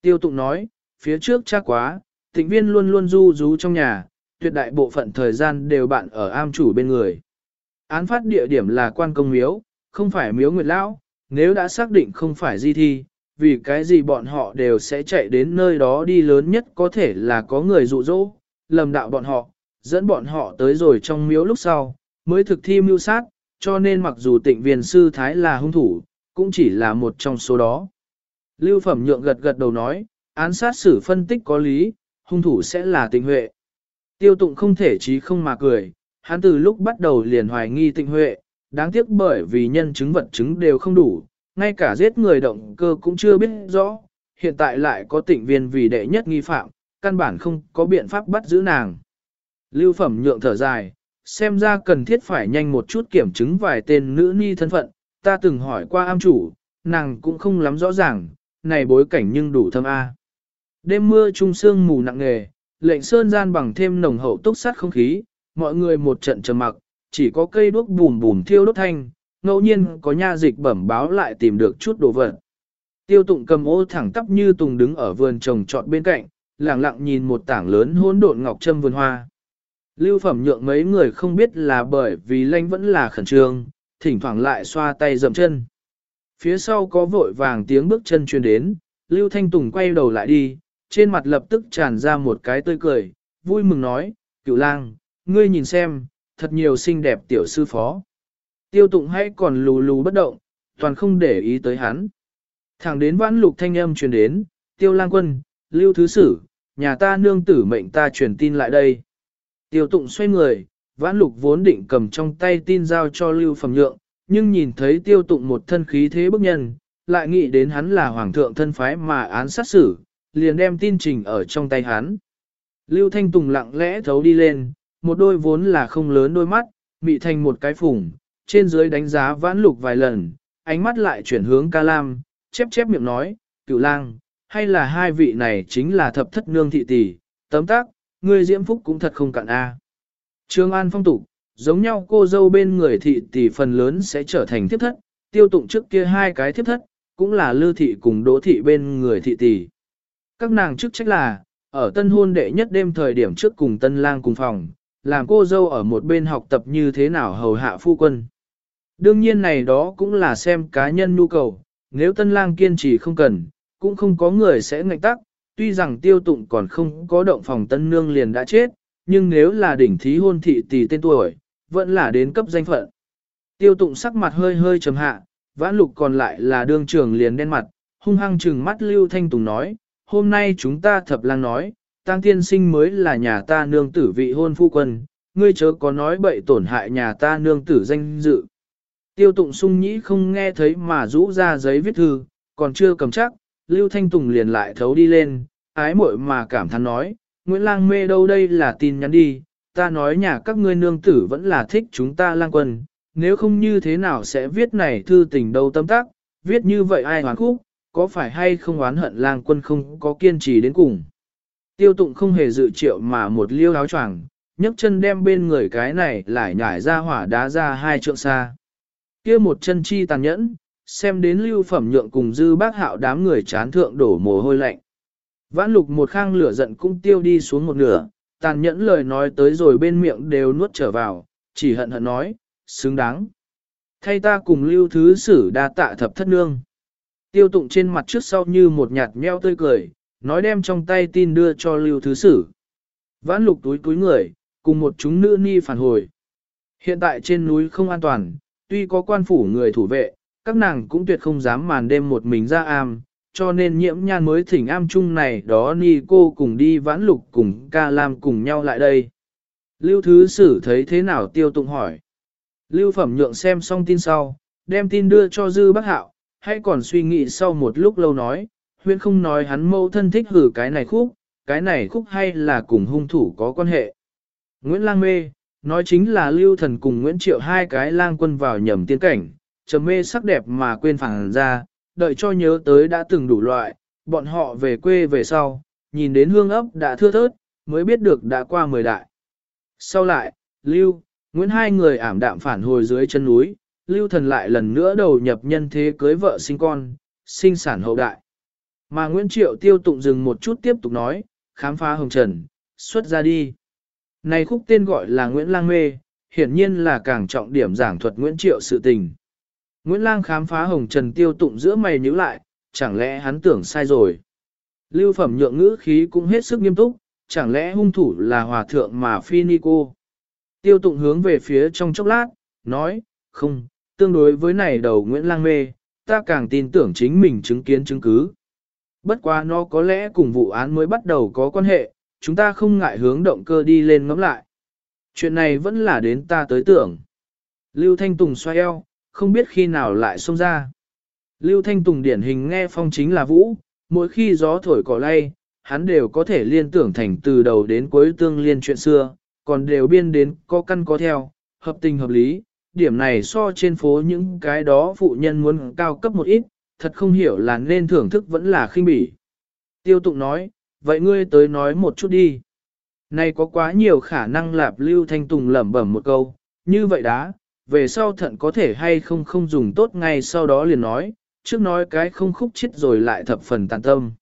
Tiêu tụng nói, phía trước chắc quá, tịnh viên luôn luôn du rú trong nhà, tuyệt đại bộ phận thời gian đều bạn ở am chủ bên người. Án phát địa điểm là quan công miếu, không phải miếu nguyệt lão, nếu đã xác định không phải di thi, vì cái gì bọn họ đều sẽ chạy đến nơi đó đi lớn nhất có thể là có người dụ dỗ, lầm đạo bọn họ, dẫn bọn họ tới rồi trong miếu lúc sau, mới thực thi mưu sát, cho nên mặc dù tịnh viên sư thái là hung thủ, cũng chỉ là một trong số đó. Lưu phẩm nhượng gật gật đầu nói, án sát xử phân tích có lý, hung thủ sẽ là tịnh huệ. Tiêu tụng không thể chí không mà cười, hắn từ lúc bắt đầu liền hoài nghi tịnh huệ, đáng tiếc bởi vì nhân chứng vật chứng đều không đủ, ngay cả giết người động cơ cũng chưa biết rõ, hiện tại lại có tịnh viên vì đệ nhất nghi phạm, căn bản không có biện pháp bắt giữ nàng. Lưu phẩm nhượng thở dài, xem ra cần thiết phải nhanh một chút kiểm chứng vài tên nữ ni thân phận, ta từng hỏi qua am chủ, nàng cũng không lắm rõ ràng, này bối cảnh nhưng đủ thâm A. Đêm mưa trung sương mù nặng nề, lệnh sơn gian bằng thêm nồng hậu túc sát không khí, mọi người một trận trầm mặc, chỉ có cây đuốc bùm bùm thiêu đốt thanh, ngẫu nhiên có nha dịch bẩm báo lại tìm được chút đồ vật. Tiêu tụng cầm ô thẳng tắp như tùng đứng ở vườn trồng trọt bên cạnh, lặng lặng nhìn một tảng lớn hỗn độn ngọc trâm vườn hoa. Lưu phẩm nhượng mấy người không biết là bởi vì lanh vẫn là khẩn trương, thỉnh thoảng lại xoa tay dậm chân. Phía sau có vội vàng tiếng bước chân truyền đến, Lưu Thanh Tùng quay đầu lại đi, trên mặt lập tức tràn ra một cái tươi cười, vui mừng nói, cựu lang, ngươi nhìn xem, thật nhiều xinh đẹp tiểu sư phó. Tiêu tụng hãy còn lù lù bất động, toàn không để ý tới hắn. Thẳng đến vãn lục thanh âm truyền đến, tiêu lang quân, lưu thứ sử, nhà ta nương tử mệnh ta truyền tin lại đây. Tiêu tụng xoay người, vãn lục vốn định cầm trong tay tin giao cho lưu phẩm nhượng, nhưng nhìn thấy tiêu tụng một thân khí thế bức nhân, lại nghĩ đến hắn là hoàng thượng thân phái mà án sát xử, liền đem tin trình ở trong tay hắn. Lưu Thanh Tùng lặng lẽ thấu đi lên, một đôi vốn là không lớn đôi mắt, bị thành một cái phủng, trên dưới đánh giá vãn lục vài lần, ánh mắt lại chuyển hướng ca lam, chép chép miệng nói, cựu lang, hay là hai vị này chính là thập thất nương thị tỷ, tấm tác, người diễm phúc cũng thật không cạn a. Trương An phong tục, giống nhau cô dâu bên người thị tỷ phần lớn sẽ trở thành thiếp thất, tiêu tụng trước kia hai cái thiếp thất, cũng là lư thị cùng đỗ thị bên người thị tỷ. Các nàng chức trách là, ở tân hôn đệ nhất đêm thời điểm trước cùng tân lang cùng phòng, làm cô dâu ở một bên học tập như thế nào hầu hạ phu quân. Đương nhiên này đó cũng là xem cá nhân nhu cầu, nếu tân lang kiên trì không cần, cũng không có người sẽ ngạch tắc, tuy rằng tiêu tụng còn không có động phòng tân nương liền đã chết, nhưng nếu là đỉnh thí hôn thị tỷ tên tuổi, vẫn là đến cấp danh phận. Tiêu tụng sắc mặt hơi hơi trầm hạ, vãn lục còn lại là đương Trường liền đen mặt, hung hăng trừng mắt Lưu Thanh Tùng nói, hôm nay chúng ta thập lang nói, tăng tiên sinh mới là nhà ta nương tử vị hôn phu quân, ngươi chớ có nói bậy tổn hại nhà ta nương tử danh dự. Tiêu tụng sung nhĩ không nghe thấy mà rũ ra giấy viết thư, còn chưa cầm chắc, Lưu Thanh Tùng liền lại thấu đi lên, ái muội mà cảm thán nói, Nguyễn Lang mê đâu đây là tin nhắn đi, ta nói nhà các ngươi nương tử vẫn là thích chúng ta lang quân, nếu không như thế nào sẽ viết này thư tình đâu tâm tác, viết như vậy ai hoán khúc, có phải hay không oán hận lang quân không có kiên trì đến cùng. Tiêu tụng không hề dự triệu mà một liêu áo choàng, nhấc chân đem bên người cái này lại nhảy ra hỏa đá ra hai trượng xa. kia một chân chi tàn nhẫn, xem đến lưu phẩm nhượng cùng dư bác hạo đám người chán thượng đổ mồ hôi lạnh. Vãn lục một khang lửa giận cũng tiêu đi xuống một nửa, tàn nhẫn lời nói tới rồi bên miệng đều nuốt trở vào, chỉ hận hận nói, xứng đáng. Thay ta cùng lưu thứ sử đa tạ thập thất nương. Tiêu tụng trên mặt trước sau như một nhạt meo tươi cười, nói đem trong tay tin đưa cho lưu thứ sử. Vãn lục túi túi người, cùng một chúng nữ ni phản hồi. Hiện tại trên núi không an toàn, tuy có quan phủ người thủ vệ, các nàng cũng tuyệt không dám màn đêm một mình ra am, cho nên nhiễm nhan mới thỉnh am chung này đó ni cô cùng đi vãn lục cùng ca lam cùng nhau lại đây. Lưu thứ sử thấy thế nào tiêu tụng hỏi. Lưu phẩm nhượng xem xong tin sau, đem tin đưa cho dư bác hạo, hay còn suy nghĩ sau một lúc lâu nói, huyên không nói hắn mâu thân thích hử cái này khúc, cái này khúc hay là cùng hung thủ có quan hệ. Nguyễn Lang mê, nói chính là lưu thần cùng Nguyễn Triệu hai cái lang quân vào nhầm tiên cảnh, trầm mê sắc đẹp mà quên phản ra, đợi cho nhớ tới đã từng đủ loại, bọn họ về quê về sau, nhìn đến hương ấp đã thưa thớt, mới biết được đã qua mười đại. Sau lại, Lưu, Nguyễn hai người ảm đạm phản hồi dưới chân núi, Lưu thần lại lần nữa đầu nhập nhân thế cưới vợ sinh con, sinh sản hậu đại. Mà Nguyễn Triệu tiêu tụng dừng một chút tiếp tục nói, khám phá hồng trần, xuất ra đi. Này khúc tên gọi là Nguyễn Lang Mê, hiển nhiên là càng trọng điểm giảng thuật Nguyễn Triệu sự tình. Nguyễn Lang khám phá hồng trần tiêu tụng giữa mày nhíu lại, chẳng lẽ hắn tưởng sai rồi. Lưu phẩm nhượng ngữ khí cũng hết sức nghiêm túc, chẳng lẽ hung thủ là hòa thượng mà phi ni cô. Tiêu tụng hướng về phía trong chốc lát, nói, không, tương đối với này đầu Nguyễn Lang mê, ta càng tin tưởng chính mình chứng kiến chứng cứ. Bất quá nó có lẽ cùng vụ án mới bắt đầu có quan hệ, chúng ta không ngại hướng động cơ đi lên ngắm lại. Chuyện này vẫn là đến ta tới tưởng. Lưu Thanh Tùng xoay eo, không biết khi nào lại xông ra. Lưu Thanh Tùng điển hình nghe phong chính là vũ, mỗi khi gió thổi cỏ lay, hắn đều có thể liên tưởng thành từ đầu đến cuối tương liên chuyện xưa, còn đều biên đến có căn có theo, hợp tình hợp lý, điểm này so trên phố những cái đó phụ nhân muốn cao cấp một ít, thật không hiểu là nên thưởng thức vẫn là khinh bỉ. Tiêu tụng nói, vậy ngươi tới nói một chút đi. Này có quá nhiều khả năng lạp lưu thanh tùng lẩm bẩm một câu, như vậy đã, về sau thận có thể hay không không dùng tốt ngay sau đó liền nói, trước nói cái không khúc chết rồi lại thập phần tàn tâm.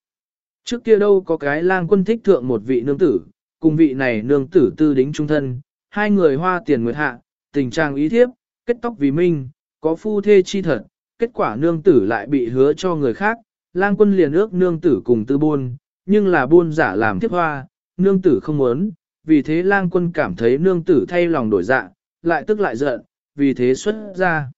Trước kia đâu có cái lang quân thích thượng một vị nương tử, cùng vị này nương tử tư đính trung thân, hai người hoa tiền nguyệt hạ, tình trạng ý thiếp, kết tóc vì minh, có phu thê chi thật, kết quả nương tử lại bị hứa cho người khác, lang quân liền ước nương tử cùng tư buôn, nhưng là buôn giả làm thiếp hoa, nương tử không muốn, vì thế lang quân cảm thấy nương tử thay lòng đổi dạ, lại tức lại giận, vì thế xuất ra.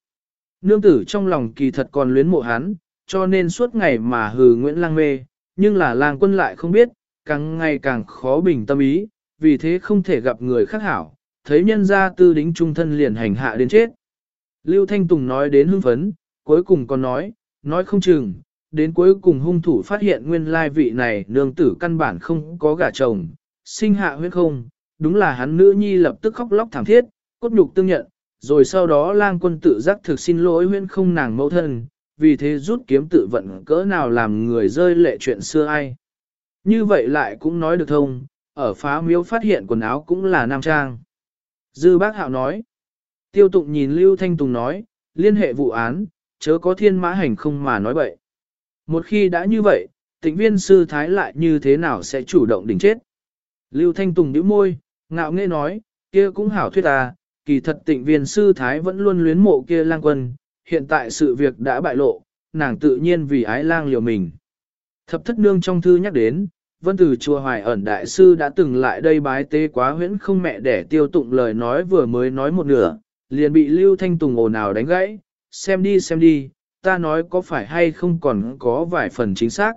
Nương tử trong lòng kỳ thật còn luyến mộ hắn, cho nên suốt ngày mà hừ Nguyễn Lang mê, nhưng là lang quân lại không biết, càng ngày càng khó bình tâm ý, vì thế không thể gặp người khác hảo, thấy nhân gia tư đính trung thân liền hành hạ đến chết. Lưu Thanh Tùng nói đến hưng phấn, cuối cùng còn nói, nói không chừng, đến cuối cùng hung thủ phát hiện nguyên lai vị này nương tử căn bản không có gả chồng, sinh hạ huyết không, đúng là hắn nữ nhi lập tức khóc lóc thảm thiết, cốt nhục tương nhận, rồi sau đó lang quân tự giác thực xin lỗi huyên không nàng mẫu thân, vì thế rút kiếm tự vận cỡ nào làm người rơi lệ chuyện xưa ai. Như vậy lại cũng nói được thông, ở phá miếu phát hiện quần áo cũng là nam trang. Dư bác hạo nói, tiêu tụng nhìn Lưu Thanh Tùng nói, liên hệ vụ án, chớ có thiên mã hành không mà nói bậy. Một khi đã như vậy, tịnh viên sư thái lại như thế nào sẽ chủ động đỉnh chết. Lưu Thanh Tùng nhíu môi, ngạo nghễ nói, kia cũng hảo thuyết à, kỳ thật tịnh viên sư thái vẫn luôn luyến mộ kia lang quân, hiện tại sự việc đã bại lộ, nàng tự nhiên vì ái lang liều mình. Thập thất nương trong thư nhắc đến, vân từ chùa hoài ẩn đại sư đã từng lại đây bái tế quá huyễn không mẹ để tiêu tụng lời nói vừa mới nói một nửa, liền bị Lưu Thanh Tùng ồn ào đánh gãy, xem đi xem đi, ta nói có phải hay không còn có vài phần chính xác.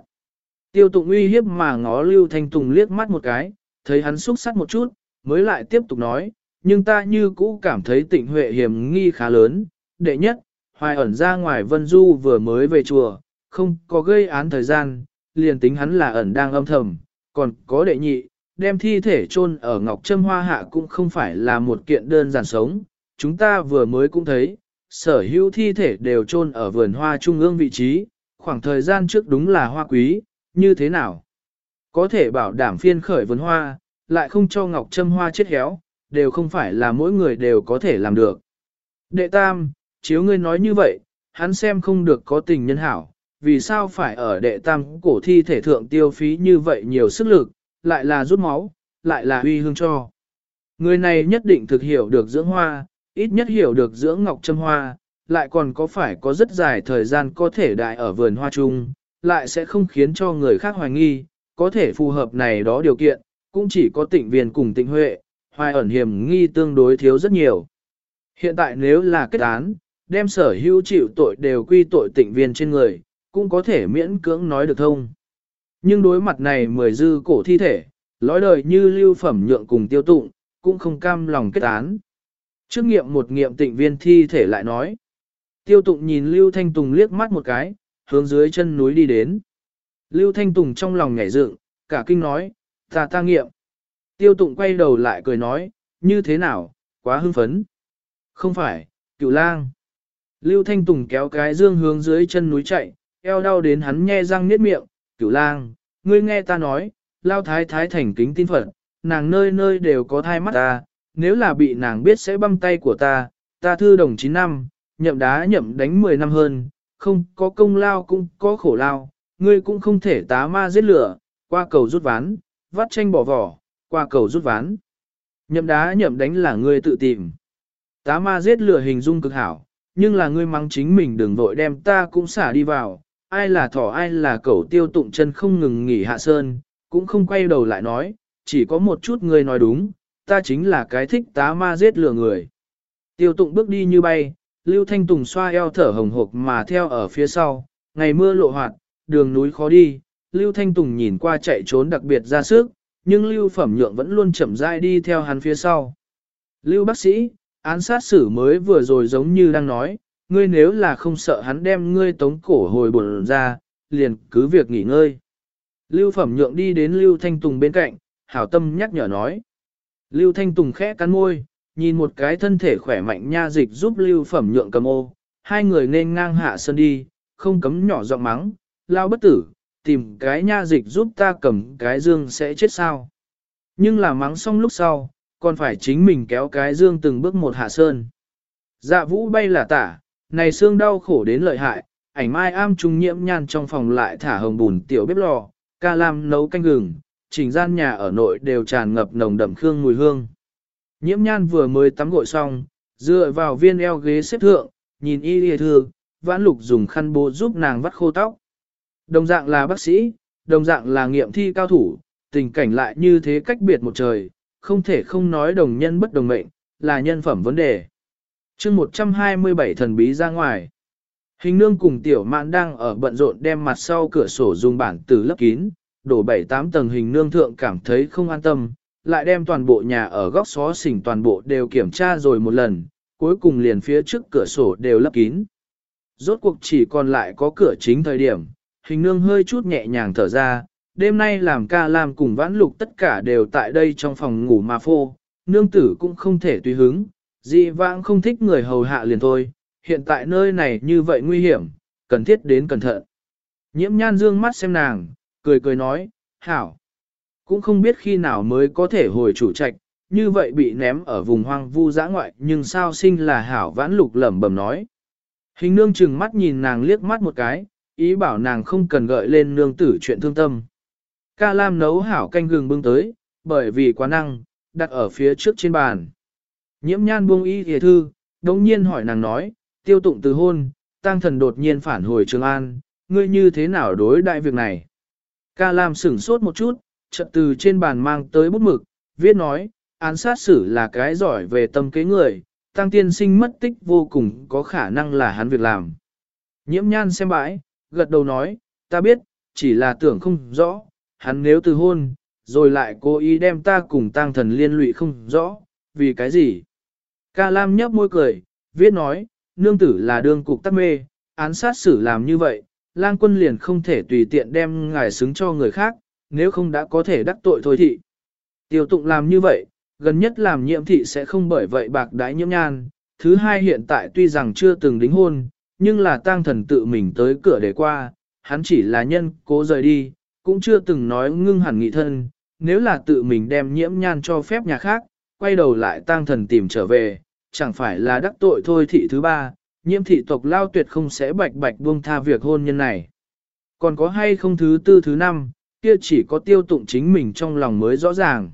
Tiêu tụng uy hiếp mà ngó Lưu Thanh Tùng liếc mắt một cái, thấy hắn xúc sắc một chút, mới lại tiếp tục nói, nhưng ta như cũ cảm thấy tịnh huệ hiểm nghi khá lớn. Đệ nhất, hoài ẩn ra ngoài Vân Du vừa mới về chùa, không có gây án thời gian, liền tính hắn là ẩn đang âm thầm, còn có đệ nhị, đem thi thể chôn ở Ngọc Trâm Hoa Hạ cũng không phải là một kiện đơn giản sống, chúng ta vừa mới cũng thấy, sở hữu thi thể đều chôn ở vườn hoa trung ương vị trí, khoảng thời gian trước đúng là hoa quý, như thế nào? Có thể bảo đảm phiên khởi vườn hoa, lại không cho Ngọc Trâm Hoa chết héo, đều không phải là mỗi người đều có thể làm được. Đệ tam, chiếu ngươi nói như vậy, hắn xem không được có tình nhân hảo, vì sao phải ở đệ tam cổ thi thể thượng tiêu phí như vậy nhiều sức lực, lại là rút máu, lại là uy hương cho. Người này nhất định thực hiểu được dưỡng hoa, ít nhất hiểu được dưỡng ngọc châm hoa, lại còn có phải có rất dài thời gian có thể đại ở vườn hoa chung, lại sẽ không khiến cho người khác hoài nghi, có thể phù hợp này đó điều kiện, cũng chỉ có tịnh viên cùng tịnh huệ, hoài ẩn hiểm nghi tương đối thiếu rất nhiều. Hiện tại nếu là kết án, đem sở hữu chịu tội đều quy tội tịnh viên trên người, cũng có thể miễn cưỡng nói được thông. Nhưng đối mặt này mười dư cổ thi thể, lõi đời như lưu phẩm nhượng cùng tiêu tụng, cũng không cam lòng kết án. Trước nghiệm một nghiệm tịnh viên thi thể lại nói. Tiêu tụng nhìn Lưu Thanh Tùng liếc mắt một cái, hướng dưới chân núi đi đến. Lưu Thanh Tùng trong lòng nhảy dựng, cả kinh nói, ta ta nghiệm. Tiêu tụng quay đầu lại cười nói, như thế nào, quá hưng phấn. Không phải, cựu lang. Lưu Thanh Tùng kéo cái dương hướng dưới chân núi chạy, eo đau đến hắn nhe răng niết miệng, cửu lang, ngươi nghe ta nói, lao thái thái thành kính tin phật, nàng nơi nơi đều có thai mắt ta, nếu là bị nàng biết sẽ băm tay của ta, ta thư đồng 9 năm, nhậm đá nhậm đánh 10 năm hơn, không có công lao cũng có khổ lao, ngươi cũng không thể tá ma giết lửa, qua cầu rút ván, vắt tranh bỏ vỏ, qua cầu rút ván. Nhậm đá nhậm đánh là ngươi tự tìm. Tá ma giết lửa hình dung cực hảo, nhưng là ngươi mắng chính mình đừng vội đem ta cũng xả đi vào, ai là thỏ ai là cẩu tiêu tụng chân không ngừng nghỉ hạ sơn, cũng không quay đầu lại nói, chỉ có một chút ngươi nói đúng, ta chính là cái thích tá ma giết lừa người. Tiêu tụng bước đi như bay, Lưu Thanh Tùng xoa eo thở hồng hộc mà theo ở phía sau, ngày mưa lộ hoạt, đường núi khó đi, Lưu Thanh Tùng nhìn qua chạy trốn đặc biệt ra sức, nhưng Lưu Phẩm Nhượng vẫn luôn chậm rãi đi theo hắn phía sau. Lưu bác sĩ, án sát xử mới vừa rồi giống như đang nói, ngươi nếu là không sợ hắn đem ngươi tống cổ hồi bổn ra, liền cứ việc nghỉ ngơi. Lưu Phẩm Nhượng đi đến Lưu Thanh Tùng bên cạnh, hảo tâm nhắc nhở nói. Lưu Thanh Tùng khẽ cắn môi, nhìn một cái thân thể khỏe mạnh nha dịch giúp Lưu Phẩm Nhượng cầm ô, hai người nên ngang hạ sơn đi, không cấm nhỏ giọng mắng, lao bất tử, tìm cái nha dịch giúp ta cầm cái dương sẽ chết sao. Nhưng là mắng xong lúc sau, còn phải chính mình kéo cái dương từng bước một hạ sơn. Dạ vũ bay là tả, này xương đau khổ đến lợi hại, ảnh mai am trung nhiễm nhan trong phòng lại thả hồng bùn tiểu bếp lò, ca lam nấu canh gừng, chỉnh gian nhà ở nội đều tràn ngập nồng đậm khương mùi hương. Nhiễm nhan vừa mới tắm gội xong, dựa vào viên eo ghế xếp thượng, nhìn y lìa thương, vãn lục dùng khăn bố giúp nàng vắt khô tóc. Đồng dạng là bác sĩ, đồng dạng là nghiệm thi cao thủ, tình cảnh lại như thế cách biệt một trời, không thể không nói đồng nhân bất đồng mệnh, là nhân phẩm vấn đề. chương 127 thần bí ra ngoài. Hình nương cùng tiểu mạn đang ở bận rộn đem mặt sau cửa sổ dùng bản tử lấp kín, đổ bảy tám tầng hình nương thượng cảm thấy không an tâm, lại đem toàn bộ nhà ở góc xó xỉnh toàn bộ đều kiểm tra rồi một lần, cuối cùng liền phía trước cửa sổ đều lấp kín. Rốt cuộc chỉ còn lại có cửa chính thời điểm, hình nương hơi chút nhẹ nhàng thở ra, đêm nay làm ca làm cùng vãn lục tất cả đều tại đây trong phòng ngủ mà phô, nương tử cũng không thể tùy hứng, dị vãng không thích người hầu hạ liền thôi, hiện tại nơi này như vậy nguy hiểm, cần thiết đến cẩn thận. Nhiễm nhan dương mắt xem nàng, cười cười nói, hảo, cũng không biết khi nào mới có thể hồi chủ trạch, như vậy bị ném ở vùng hoang vu dã ngoại nhưng sao sinh là hảo vãn lục lẩm bẩm nói. Hình nương chừng mắt nhìn nàng liếc mắt một cái, ý bảo nàng không cần gợi lên nương tử chuyện thương tâm. Ca Lam nấu hảo canh gừng bưng tới, bởi vì quá năng, đặt ở phía trước trên bàn. Nhiễm nhan buông y thề thư, đống nhiên hỏi nàng nói, tiêu tụng từ hôn, tăng thần đột nhiên phản hồi Trường An, ngươi như thế nào đối đại việc này? Ca Lam sửng sốt một chút, chợt từ trên bàn mang tới bút mực, viết nói, án sát xử là cái giỏi về tâm kế người, tăng tiên sinh mất tích vô cùng có khả năng là hắn việc làm. Nhiễm nhan xem bãi, gật đầu nói, ta biết, chỉ là tưởng không rõ, hắn nếu từ hôn, rồi lại cố ý đem ta cùng tăng thần liên lụy không rõ, vì cái gì? Ca Lam nhấp môi cười, viết nói, nương tử là đương cục tắc mê, án sát xử làm như vậy, lang quân liền không thể tùy tiện đem ngài xứng cho người khác, nếu không đã có thể đắc tội thôi thị. Tiêu tụng làm như vậy, gần nhất làm nhiễm thị sẽ không bởi vậy bạc đái nhiễm nhan. Thứ hai hiện tại tuy rằng chưa từng đính hôn, nhưng là tang thần tự mình tới cửa để qua, hắn chỉ là nhân cố rời đi, cũng chưa từng nói ngưng hẳn nghị thân, nếu là tự mình đem nhiễm nhan cho phép nhà khác, quay đầu lại tang thần tìm trở về, chẳng phải là đắc tội thôi thị thứ ba, nhiễm thị tộc lao tuyệt không sẽ bạch bạch buông tha việc hôn nhân này. Còn có hay không thứ tư thứ năm, kia chỉ có tiêu tụng chính mình trong lòng mới rõ ràng.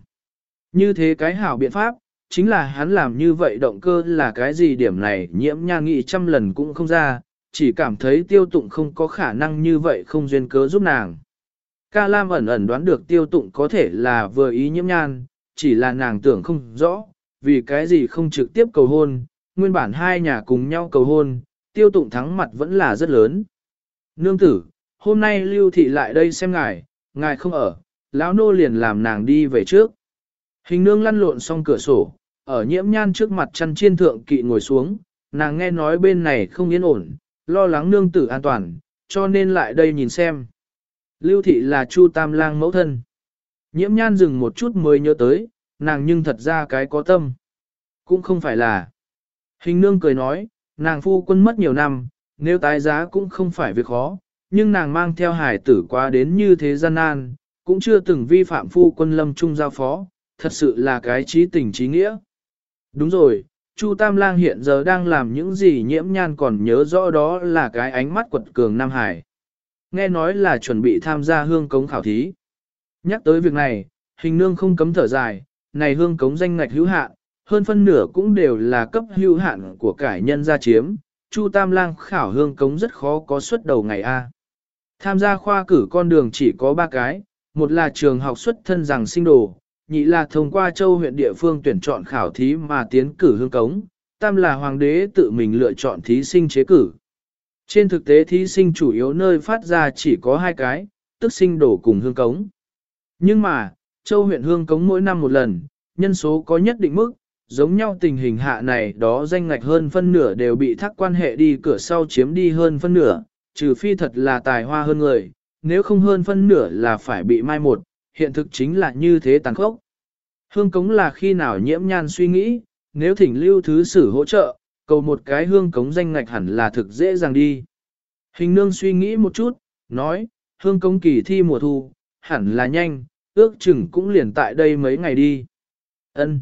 Như thế cái hảo biện pháp, chính là hắn làm như vậy động cơ là cái gì điểm này nhiễm nha nghị trăm lần cũng không ra, chỉ cảm thấy tiêu tụng không có khả năng như vậy không duyên cớ giúp nàng. Ca Lam ẩn ẩn đoán được tiêu tụng có thể là vừa ý nhiễm nhan, chỉ là nàng tưởng không rõ, vì cái gì không trực tiếp cầu hôn, nguyên bản hai nhà cùng nhau cầu hôn, tiêu tụng thắng mặt vẫn là rất lớn. Nương tử, hôm nay lưu thị lại đây xem ngài, ngài không ở, lão nô liền làm nàng đi về trước. Hình nương lăn lộn xong cửa sổ, ở nhiễm nhan trước mặt chăn chiên thượng kỵ ngồi xuống, nàng nghe nói bên này không yên ổn, lo lắng nương tử an toàn, cho nên lại đây nhìn xem. Lưu thị là Chu Tam Lang mẫu thân. Nhiễm nhan dừng một chút mới nhớ tới, nàng nhưng thật ra cái có tâm. Cũng không phải là. Hình nương cười nói, nàng phu quân mất nhiều năm, nếu tái giá cũng không phải việc khó, nhưng nàng mang theo hải tử qua đến như thế gian nan, cũng chưa từng vi phạm phu quân lâm trung giao phó, thật sự là cái trí tình trí nghĩa. Đúng rồi, Chu Tam Lang hiện giờ đang làm những gì nhiễm nhan còn nhớ rõ đó là cái ánh mắt quật cường Nam Hải. Nghe nói là chuẩn bị tham gia hương cống khảo thí. Nhắc tới việc này, hình nương không cấm thở dài, này hương cống danh ngạch hữu hạn, hơn phân nửa cũng đều là cấp hữu hạn của cải nhân gia chiếm, Chu Tam Lang khảo hương cống rất khó có xuất đầu ngày A. Tham gia khoa cử con đường chỉ có ba cái, một là trường học xuất thân rằng sinh đồ, nhị là thông qua châu huyện địa phương tuyển chọn khảo thí mà tiến cử hương cống, tam là hoàng đế tự mình lựa chọn thí sinh chế cử. Trên thực tế thí sinh chủ yếu nơi phát ra chỉ có hai cái, tức sinh đổ cùng hương cống. Nhưng mà, châu huyện hương cống mỗi năm một lần, nhân số có nhất định mức, giống nhau tình hình hạ này đó danh ngạch hơn phân nửa đều bị thác quan hệ đi cửa sau chiếm đi hơn phân nửa, trừ phi thật là tài hoa hơn người, nếu không hơn phân nửa là phải bị mai một, hiện thực chính là như thế tàn khốc. Hương cống là khi nào nhiễm nhan suy nghĩ, nếu thỉnh lưu thứ sử hỗ trợ, cầu một cái hương cống danh ngạch hẳn là thực dễ dàng đi. Hình nương suy nghĩ một chút, nói, hương cống kỳ thi mùa thu, hẳn là nhanh, ước chừng cũng liền tại đây mấy ngày đi. Ân.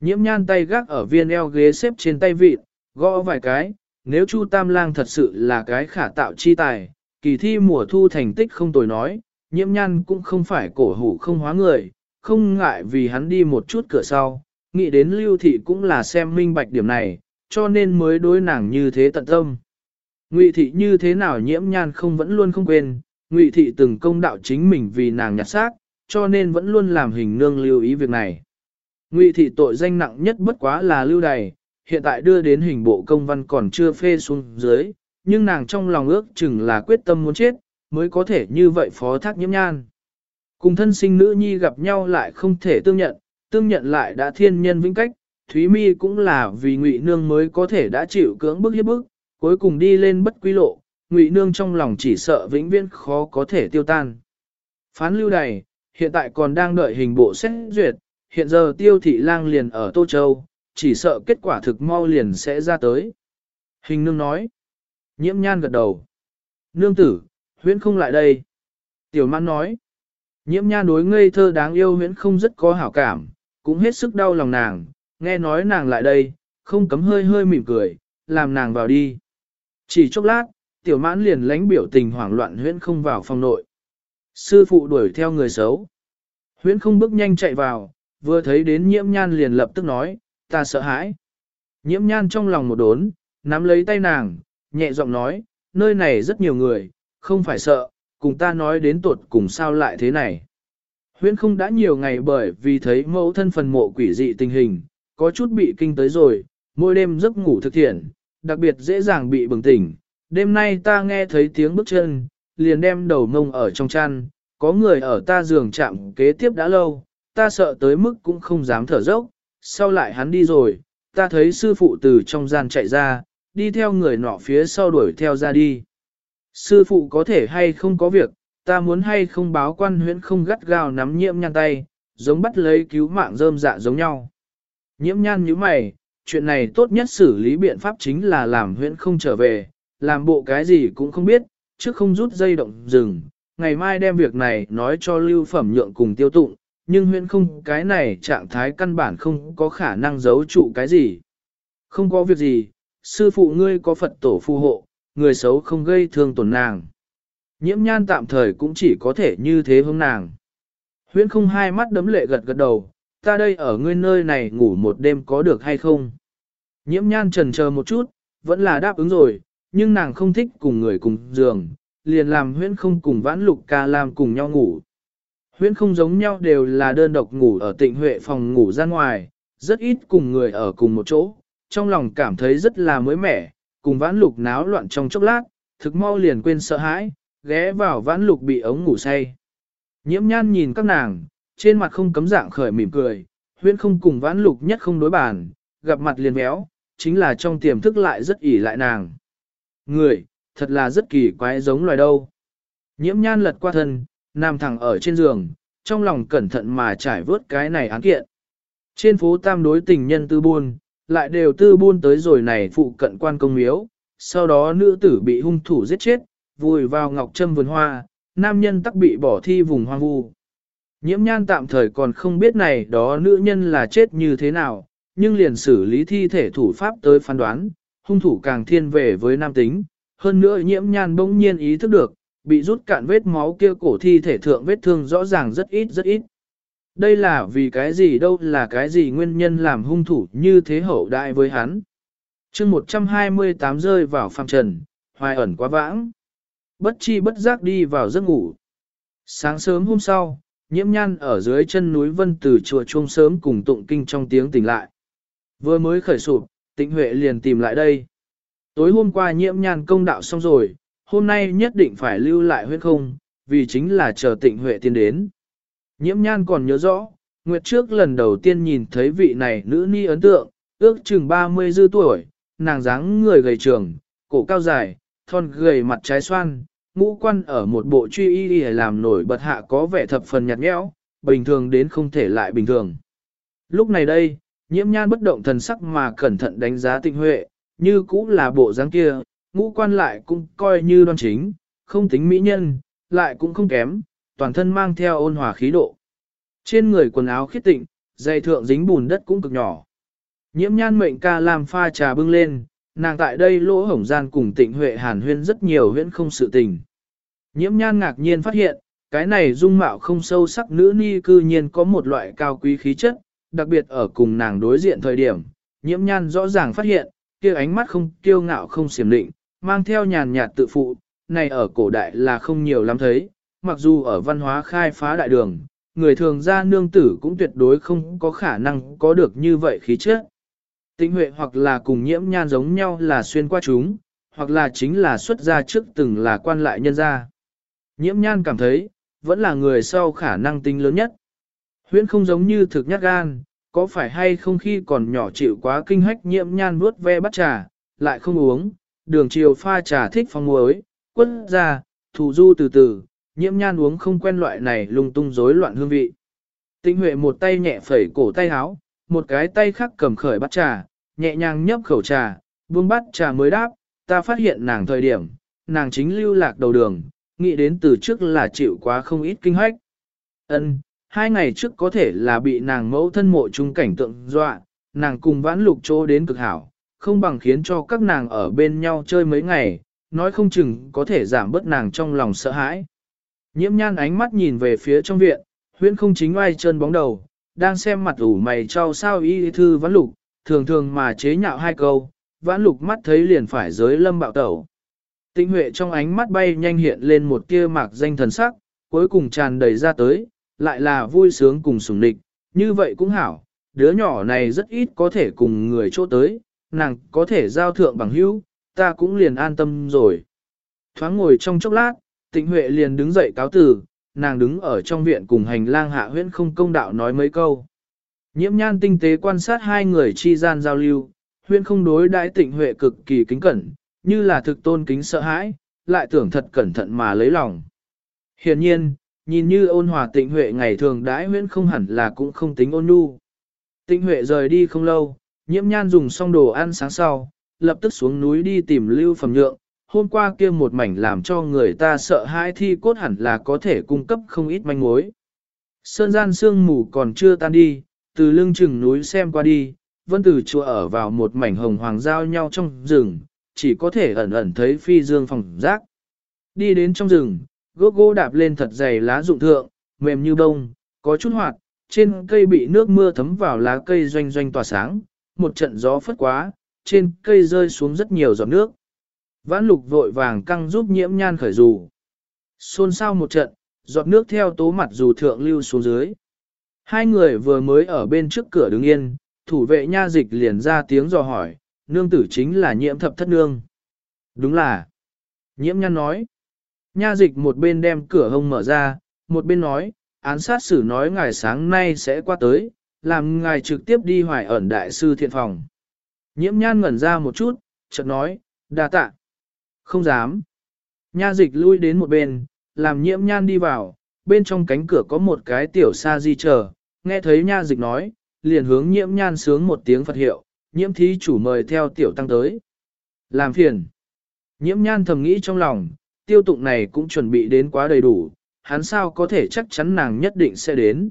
Nhiễm nhan tay gác ở viên eo ghế xếp trên tay vịt, gõ vài cái, nếu Chu Tam Lang thật sự là cái khả tạo chi tài, kỳ thi mùa thu thành tích không tồi nói, nhiễm nhan cũng không phải cổ hủ không hóa người, không ngại vì hắn đi một chút cửa sau, nghĩ đến lưu thị cũng là xem minh bạch điểm này, cho nên mới đối nàng như thế tận tâm. Ngụy thị như thế nào nhiễm nhan không vẫn luôn không quên, Ngụy thị từng công đạo chính mình vì nàng nhặt xác, cho nên vẫn luôn làm hình nương lưu ý việc này. Ngụy thị tội danh nặng nhất bất quá là lưu đày, hiện tại đưa đến hình bộ công văn còn chưa phê xuống dưới, nhưng nàng trong lòng ước chừng là quyết tâm muốn chết, mới có thể như vậy phó thác nhiễm nhan. Cùng thân sinh nữ nhi gặp nhau lại không thể tương nhận, tương nhận lại đã thiên nhân vĩnh cách, Thúy Mi cũng là vì Ngụy Nương mới có thể đã chịu cưỡng bức hiếp bức, cuối cùng đi lên bất quy lộ, Ngụy Nương trong lòng chỉ sợ vĩnh viễn khó có thể tiêu tan. Phán lưu đày, hiện tại còn đang đợi hình bộ xét duyệt, hiện giờ tiêu thị lang liền ở Tô Châu, chỉ sợ kết quả thực mau liền sẽ ra tới. Hình nương nói, nhiễm nhan gật đầu. Nương tử, huyễn không lại đây. Tiểu mãn nói, nhiễm nhan đối ngây thơ đáng yêu huyễn không rất có hảo cảm, cũng hết sức đau lòng nàng, nghe nói nàng lại đây, không cấm hơi hơi mỉm cười, làm nàng vào đi. Chỉ chốc lát, tiểu mãn liền lánh biểu tình hoảng loạn huyễn không vào phòng nội. Sư phụ đuổi theo người xấu. Huyễn không bước nhanh chạy vào, vừa thấy đến nhiễm nhan liền lập tức nói, ta sợ hãi. Nhiễm nhan trong lòng một đốn, nắm lấy tay nàng, nhẹ giọng nói, nơi này rất nhiều người, không phải sợ, cùng ta nói đến tuột cùng sao lại thế này. Huyễn không đã nhiều ngày bởi vì thấy mẫu thân phần mộ quỷ dị tình hình, có chút bị kinh tới rồi, mỗi đêm giấc ngủ thực thiện, đặc biệt dễ dàng bị bừng tỉnh. Đêm nay ta nghe thấy tiếng bước chân, liền đem đầu mông ở trong chăn, có người ở ta giường chạm kế tiếp đã lâu, ta sợ tới mức cũng không dám thở dốc, sau lại hắn đi rồi, ta thấy sư phụ từ trong gian chạy ra, đi theo người nọ phía sau đuổi theo ra đi. Sư phụ có thể hay không có việc, ta muốn hay không báo quan huyễn không gắt gao nắm nhiễm nhan tay, giống bắt lấy cứu mạng rơm dạ giống nhau. Nhiễm nhan như mày, chuyện này tốt nhất xử lý biện pháp chính là làm huyễn không trở về, làm bộ cái gì cũng không biết, trước không rút dây động rừng, ngày mai đem việc này nói cho lưu phẩm nhượng cùng tiêu tụng, nhưng huyễn không cái này trạng thái căn bản không có khả năng giấu trụ cái gì. Không có việc gì, sư phụ ngươi có Phật tổ phù hộ, người xấu không gây thương tổn nàng. Nhiễm nhan tạm thời cũng chỉ có thể như thế hướng nàng. Huyễn không hai mắt đấm lệ gật gật đầu, ta đây ở ngươi nơi này ngủ một đêm có được hay không? Nhiễm nhan trần chờ một chút, vẫn là đáp ứng rồi, nhưng nàng không thích cùng người cùng giường, liền làm huyễn không cùng vãn lục ca làm cùng nhau ngủ. Huyễn không giống nhau đều là đơn độc ngủ ở tịnh huệ phòng ngủ ra ngoài, rất ít cùng người ở cùng một chỗ, trong lòng cảm thấy rất là mới mẻ, cùng vãn lục náo loạn trong chốc lát, thực mau liền quên sợ hãi, ghé vào vãn lục bị ống ngủ say. Nhiễm nhan nhìn các nàng, trên mặt không cấm dạng khởi mỉm cười, huyễn không cùng vãn lục nhất không đối bàn, gặp mặt liền béo, chính là trong tiềm thức lại rất ỉ lại nàng. Người, thật là rất kỳ quái giống loài đâu. Nhiễm nhan lật qua thân, nằm thẳng ở trên giường, trong lòng cẩn thận mà trải vớt cái này án kiện. Trên phố tam đối tình nhân tư buôn, lại đều tư buôn tới rồi này phụ cận quan công miếu, sau đó nữ tử bị hung thủ giết chết, vùi vào ngọc trâm vườn hoa, nam nhân tắc bị bỏ thi vùng hoang vu. Nhiễm nhan tạm thời còn không biết này đó nữ nhân là chết như thế nào, nhưng liền xử lý thi thể thủ pháp tới phán đoán, hung thủ càng thiên về với nam tính. Hơn nữa nhiễm nhan bỗng nhiên ý thức được, bị rút cạn vết máu kia cổ thi thể thượng vết thương rõ ràng rất ít rất ít. Đây là vì cái gì đâu là cái gì nguyên nhân làm hung thủ như thế hậu đại với hắn. chương 128 rơi vào phàm trần, hoài ẩn quá vãng. Bất chi bất giác đi vào giấc ngủ. Sáng sớm hôm sau, nhiễm nhan ở dưới chân núi Vân từ chùa chuông sớm cùng tụng kinh trong tiếng tỉnh lại. Vừa mới khởi sụp, tịnh huệ liền tìm lại đây. Tối hôm qua nhiễm nhan công đạo xong rồi, hôm nay nhất định phải lưu lại huyết không, vì chính là chờ tịnh huệ tiên đến. Nhiễm nhan còn nhớ rõ, Nguyệt trước lần đầu tiên nhìn thấy vị này nữ ni ấn tượng, ước chừng 30 dư tuổi, nàng dáng người gầy trường, cổ cao dài, thon gầy mặt trái xoan, ngũ quan ở một bộ truy y y làm nổi bật hạ có vẻ thập phần nhạt nhẽo, bình thường đến không thể lại bình thường. Lúc này đây, nhiễm nhan bất động thần sắc mà cẩn thận đánh giá tịnh huệ, như cũ là bộ dáng kia, ngũ quan lại cũng coi như đoan chính, không tính mỹ nhân, lại cũng không kém, toàn thân mang theo ôn hòa khí độ. Trên người quần áo khiết tịnh, dây thượng dính bùn đất cũng cực nhỏ. Nhiễm nhan mệnh ca làm pha trà bưng lên, nàng tại đây lỗ hổng gian cùng tịnh huệ hàn huyên rất nhiều huyễn không sự tình. Nhiễm nhan ngạc nhiên phát hiện, cái này dung mạo không sâu sắc nữ ni cư nhiên có một loại cao quý khí chất, đặc biệt ở cùng nàng đối diện thời điểm, nhiễm nhan rõ ràng phát hiện, kia ánh mắt không kiêu ngạo không xiểm định, mang theo nhàn nhạt tự phụ, này ở cổ đại là không nhiều lắm thấy, mặc dù ở văn hóa khai phá đại đường, người thường ra nương tử cũng tuyệt đối không có khả năng có được như vậy khí chất. Tĩnh huệ hoặc là cùng nhiễm nhan giống nhau là xuyên qua chúng, hoặc là chính là xuất gia trước từng là quan lại nhân gia. Nhiễm nhan cảm thấy, vẫn là người sau khả năng tính lớn nhất. Huyễn không giống như thực nhát gan, có phải hay không khi còn nhỏ chịu quá kinh hách nhiễm nhan vuốt ve bắt trà, lại không uống, đường chiều pha trà thích phong muối, quất ra, thủ du từ từ, nhiễm nhan uống không quen loại này lung tung rối loạn hương vị. Tĩnh Huệ một tay nhẹ phẩy cổ tay áo, một cái tay khác cầm khởi bắt trà, nhẹ nhàng nhấp khẩu trà, buông bắt trà mới đáp, ta phát hiện nàng thời điểm, nàng chính lưu lạc đầu đường, nghĩ đến từ trước là chịu quá không ít kinh hoách. Ân, hai ngày trước có thể là bị nàng mẫu thân mộ trung cảnh tượng dọa, nàng cùng vãn lục chỗ đến cực hảo, không bằng khiến cho các nàng ở bên nhau chơi mấy ngày, nói không chừng có thể giảm bớt nàng trong lòng sợ hãi. Nhiễm nhan ánh mắt nhìn về phía trong viện, huyễn không chính oai chân bóng đầu, đang xem mặt ủ mày trao sao y thư vãn lục, thường thường mà chế nhạo hai câu, vãn lục mắt thấy liền phải giới lâm bạo tẩu. Tinh huệ trong ánh mắt bay nhanh hiện lên một tia mạc danh thần sắc, cuối cùng tràn đầy ra tới, lại là vui sướng cùng sùng địch, như vậy cũng hảo, đứa nhỏ này rất ít có thể cùng người chỗ tới, nàng có thể giao thượng bằng hữu, ta cũng liền an tâm rồi. Thoáng ngồi trong chốc lát, tịnh huệ liền đứng dậy cáo từ, nàng đứng ở trong viện cùng hành lang hạ huyễn không công đạo nói mấy câu. Nhiễm nhan tinh tế quan sát hai người chi gian giao lưu, huyễn không đối đãi tịnh huệ cực kỳ kính cẩn, như là thực tôn kính sợ hãi, lại tưởng thật cẩn thận mà lấy lòng. Hiển nhiên, nhìn như ôn hòa tịnh huệ ngày thường đãi huyễn không hẳn là cũng không tính ôn nhu. Tịnh huệ rời đi không lâu, nhiễm nhan dùng xong đồ ăn sáng sau, lập tức xuống núi đi tìm lưu phẩm nhượng. Hôm qua kia một mảnh làm cho người ta sợ hãi thi cốt hẳn là có thể cung cấp không ít manh mối. Sơn gian sương mù còn chưa tan đi, từ lưng chừng núi xem qua đi, vân từ chùa ở vào một mảnh hồng hoàng giao nhau trong rừng, chỉ có thể ẩn ẩn thấy phi dương phòng rác. Đi đến trong rừng, gốc gỗ đạp lên thật dày lá rụng thượng, mềm như bông, có chút hoạt, trên cây bị nước mưa thấm vào lá cây doanh doanh tỏa sáng, một trận gió phất quá, trên cây rơi xuống rất nhiều giọt nước. Vãn lục vội vàng căng giúp nhiễm nhan khởi dù. Xôn xao một trận, giọt nước theo tố mặt dù thượng lưu xuống dưới. Hai người vừa mới ở bên trước cửa đứng yên, thủ vệ nha dịch liền ra tiếng dò hỏi, nương tử chính là nhiễm thập thất nương. Đúng là. Nhiễm nhan nói. Nha dịch một bên đem cửa hông mở ra, một bên nói, án sát xử nói ngài sáng nay sẽ qua tới, làm ngài trực tiếp đi hoài ẩn đại sư thiện phòng. Nhiễm nhan ngẩn ra một chút, chợt nói, đa tạ. Không dám. Nha dịch lui đến một bên, làm nhiễm nhan đi vào, bên trong cánh cửa có một cái tiểu sa di chờ, nghe thấy nha dịch nói, liền hướng nhiễm nhan sướng một tiếng Phật hiệu, nhiễm thí chủ mời theo tiểu tăng tới. Làm phiền. Nhiễm nhan thầm nghĩ trong lòng, tiêu tụng này cũng chuẩn bị đến quá đầy đủ, hắn sao có thể chắc chắn nàng nhất định sẽ đến.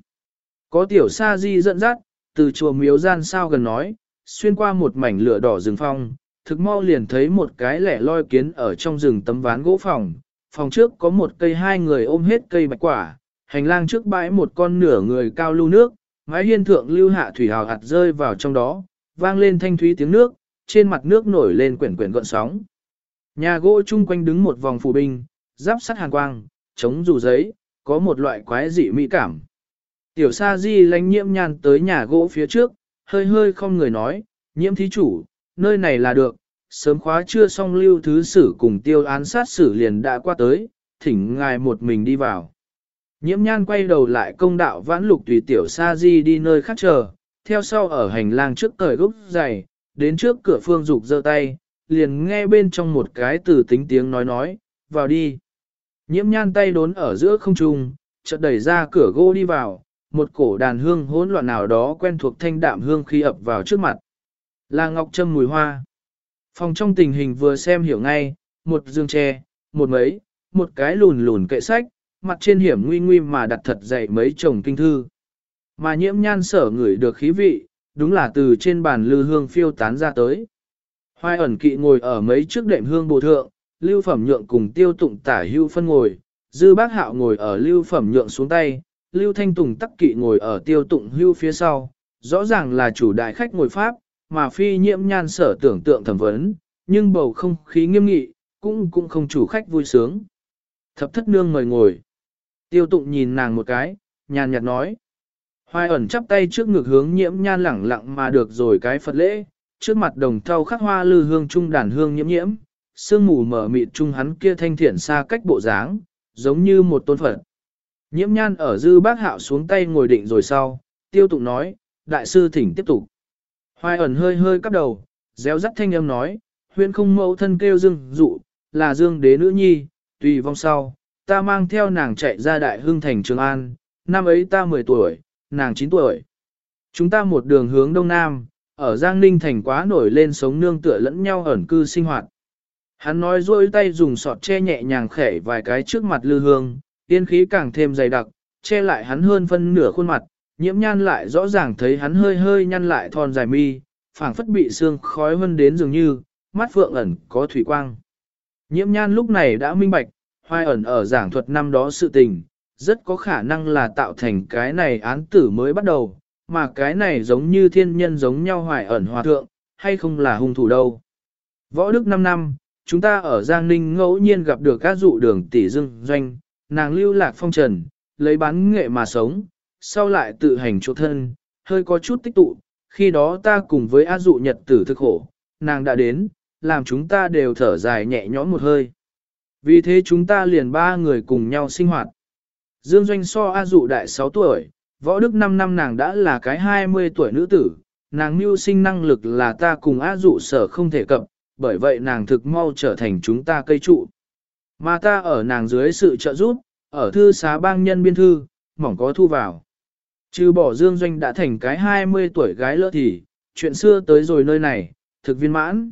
Có tiểu sa di dẫn dắt, từ chùa miếu gian sao gần nói, xuyên qua một mảnh lửa đỏ rừng phong, thực mau liền thấy một cái lẻ loi kiến ở trong rừng tấm ván gỗ phòng, phòng trước có một cây hai người ôm hết cây bạch quả, hành lang trước bãi một con nửa người cao lưu nước, mái hiên thượng lưu hạ thủy hào hạt rơi vào trong đó, vang lên thanh thúy tiếng nước, trên mặt nước nổi lên quyển quyển gợn sóng. Nhà gỗ chung quanh đứng một vòng phù binh, giáp sắt hàn quang, chống dù giấy, có một loại quái dị mỹ cảm. Tiểu sa di lánh nhiễm nhàn tới nhà gỗ phía trước, hơi hơi không người nói, nhiễm thí chủ, nơi này là được, sớm khóa chưa xong lưu thứ sử cùng tiêu án sát xử liền đã qua tới, thỉnh ngài một mình đi vào. Nhiễm nhan quay đầu lại công đạo vãn lục tùy tiểu sa di đi nơi khác chờ, theo sau ở hành lang trước cởi gốc dày, đến trước cửa phương dục giơ tay, liền nghe bên trong một cái từ tính tiếng nói nói, vào đi. Nhiễm nhan tay đốn ở giữa không trung, chợt đẩy ra cửa gỗ đi vào, một cổ đàn hương hỗn loạn nào đó quen thuộc thanh đạm hương khi ập vào trước mặt. Là ngọc trâm mùi hoa. Phòng trong tình hình vừa xem hiểu ngay, một dương tre, một mấy, một cái lùn lùn kệ sách, mặt trên hiểm nguy nguy mà đặt thật dày mấy chồng kinh thư. Mà nhiễm nhan sở ngửi được khí vị, đúng là từ trên bàn lư hương phiêu tán ra tới. Hoài ẩn kỵ ngồi ở mấy trước đệm hương bồ thượng, lưu phẩm nhượng cùng tiêu tụng tả hưu phân ngồi, dư bác hạo ngồi ở lưu phẩm nhượng xuống tay, lưu thanh tùng tắc kỵ ngồi ở tiêu tụng hưu phía sau, rõ ràng là chủ đại khách ngồi pháp, mà phi nhiễm nhan sở tưởng tượng thẩm vấn, nhưng bầu không khí nghiêm nghị, cũng cũng không chủ khách vui sướng. Thập thất nương mời ngồi. Tiêu tụng nhìn nàng một cái, nhàn nhạt nói. Hoài ẩn chắp tay trước ngực hướng nhiễm nhan lẳng lặng mà được rồi cái Phật lễ, trước mặt đồng thau khắc hoa lư hương trung đàn hương nhiễm nhiễm, sương mù mở mịt trung hắn kia thanh thiện xa cách bộ dáng, giống như một tôn Phật. Nhiễm nhan ở dư bác hạo xuống tay ngồi định rồi sau, tiêu tụng nói, đại sư thỉnh tiếp tục. Hoài ẩn hơi hơi cắp đầu, réo rắt thanh âm nói, huyện không mẫu thân kêu dương dụ, là dương đế nữ nhi, tùy vong sau, ta mang theo nàng chạy ra đại hương thành Trường An, năm ấy ta 10 tuổi, nàng 9 tuổi. Chúng ta một đường hướng đông nam, ở Giang Ninh thành quá nổi lên sống nương tựa lẫn nhau ẩn cư sinh hoạt. Hắn nói dôi tay dùng sọt che nhẹ nhàng khẽ vài cái trước mặt lư hương, tiên khí càng thêm dày đặc, che lại hắn hơn phân nửa khuôn mặt, nhiễm nhan lại rõ ràng thấy hắn hơi hơi nhăn lại thon dài mi, phảng phất bị xương khói hơn đến dường như, mắt phượng ẩn có thủy quang. Nhiễm nhan lúc này đã minh bạch, hoài ẩn ở giảng thuật năm đó sự tình, rất có khả năng là tạo thành cái này án tử mới bắt đầu, mà cái này giống như thiên nhân giống nhau hoài ẩn hòa thượng, hay không là hung thủ đâu. Võ Đức 5 năm, chúng ta ở Giang Ninh ngẫu nhiên gặp được các dụ đường tỷ dương doanh, nàng lưu lạc phong trần, lấy bán nghệ mà sống, sau lại tự hành chỗ thân, hơi có chút tích tụ, khi đó ta cùng với A dụ nhật tử thực khổ, nàng đã đến, làm chúng ta đều thở dài nhẹ nhõm một hơi. Vì thế chúng ta liền ba người cùng nhau sinh hoạt. Dương Doanh so A dụ đại 6 tuổi, võ đức 5 năm nàng đã là cái 20 tuổi nữ tử, nàng mưu sinh năng lực là ta cùng A dụ sở không thể cập, bởi vậy nàng thực mau trở thành chúng ta cây trụ. Mà ta ở nàng dưới sự trợ giúp, ở thư xá bang nhân biên thư, mỏng có thu vào. Trừ bỏ Dương Doanh đã thành cái 20 tuổi gái lỡ thì, chuyện xưa tới rồi nơi này, thực viên mãn.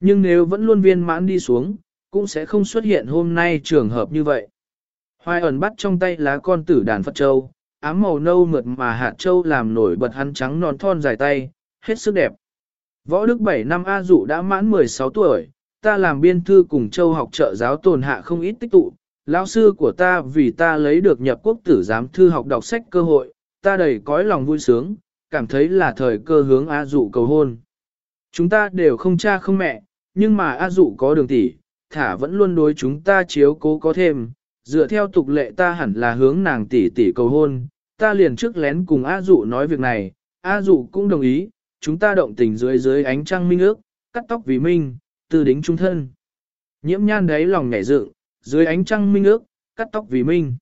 Nhưng nếu vẫn luôn viên mãn đi xuống, cũng sẽ không xuất hiện hôm nay trường hợp như vậy. Hoài ẩn bắt trong tay lá con tử đàn Phật Châu, ám màu nâu mượt mà hạt châu làm nổi bật hắn trắng non thon dài tay, hết sức đẹp. Võ Đức 7 năm A Dụ đã mãn 16 tuổi, ta làm biên thư cùng châu học trợ giáo tồn hạ không ít tích tụ. Lão sư của ta vì ta lấy được nhập quốc tử giám thư học đọc sách cơ hội, ta đầy cõi lòng vui sướng, cảm thấy là thời cơ hướng A Dụ cầu hôn. Chúng ta đều không cha không mẹ, nhưng mà A Dụ có đường tỷ, thả vẫn luôn đối chúng ta chiếu cố có thêm, dựa theo tục lệ ta hẳn là hướng nàng tỷ tỷ cầu hôn, ta liền trước lén cùng A Dụ nói việc này, A Dụ cũng đồng ý, chúng ta động tình dưới dưới ánh trăng minh ước, cắt tóc vì minh, từ đính trung thân. Nhiễm nhan đấy lòng nhảy dựng, dưới ánh trăng minh ước, cắt tóc vì minh.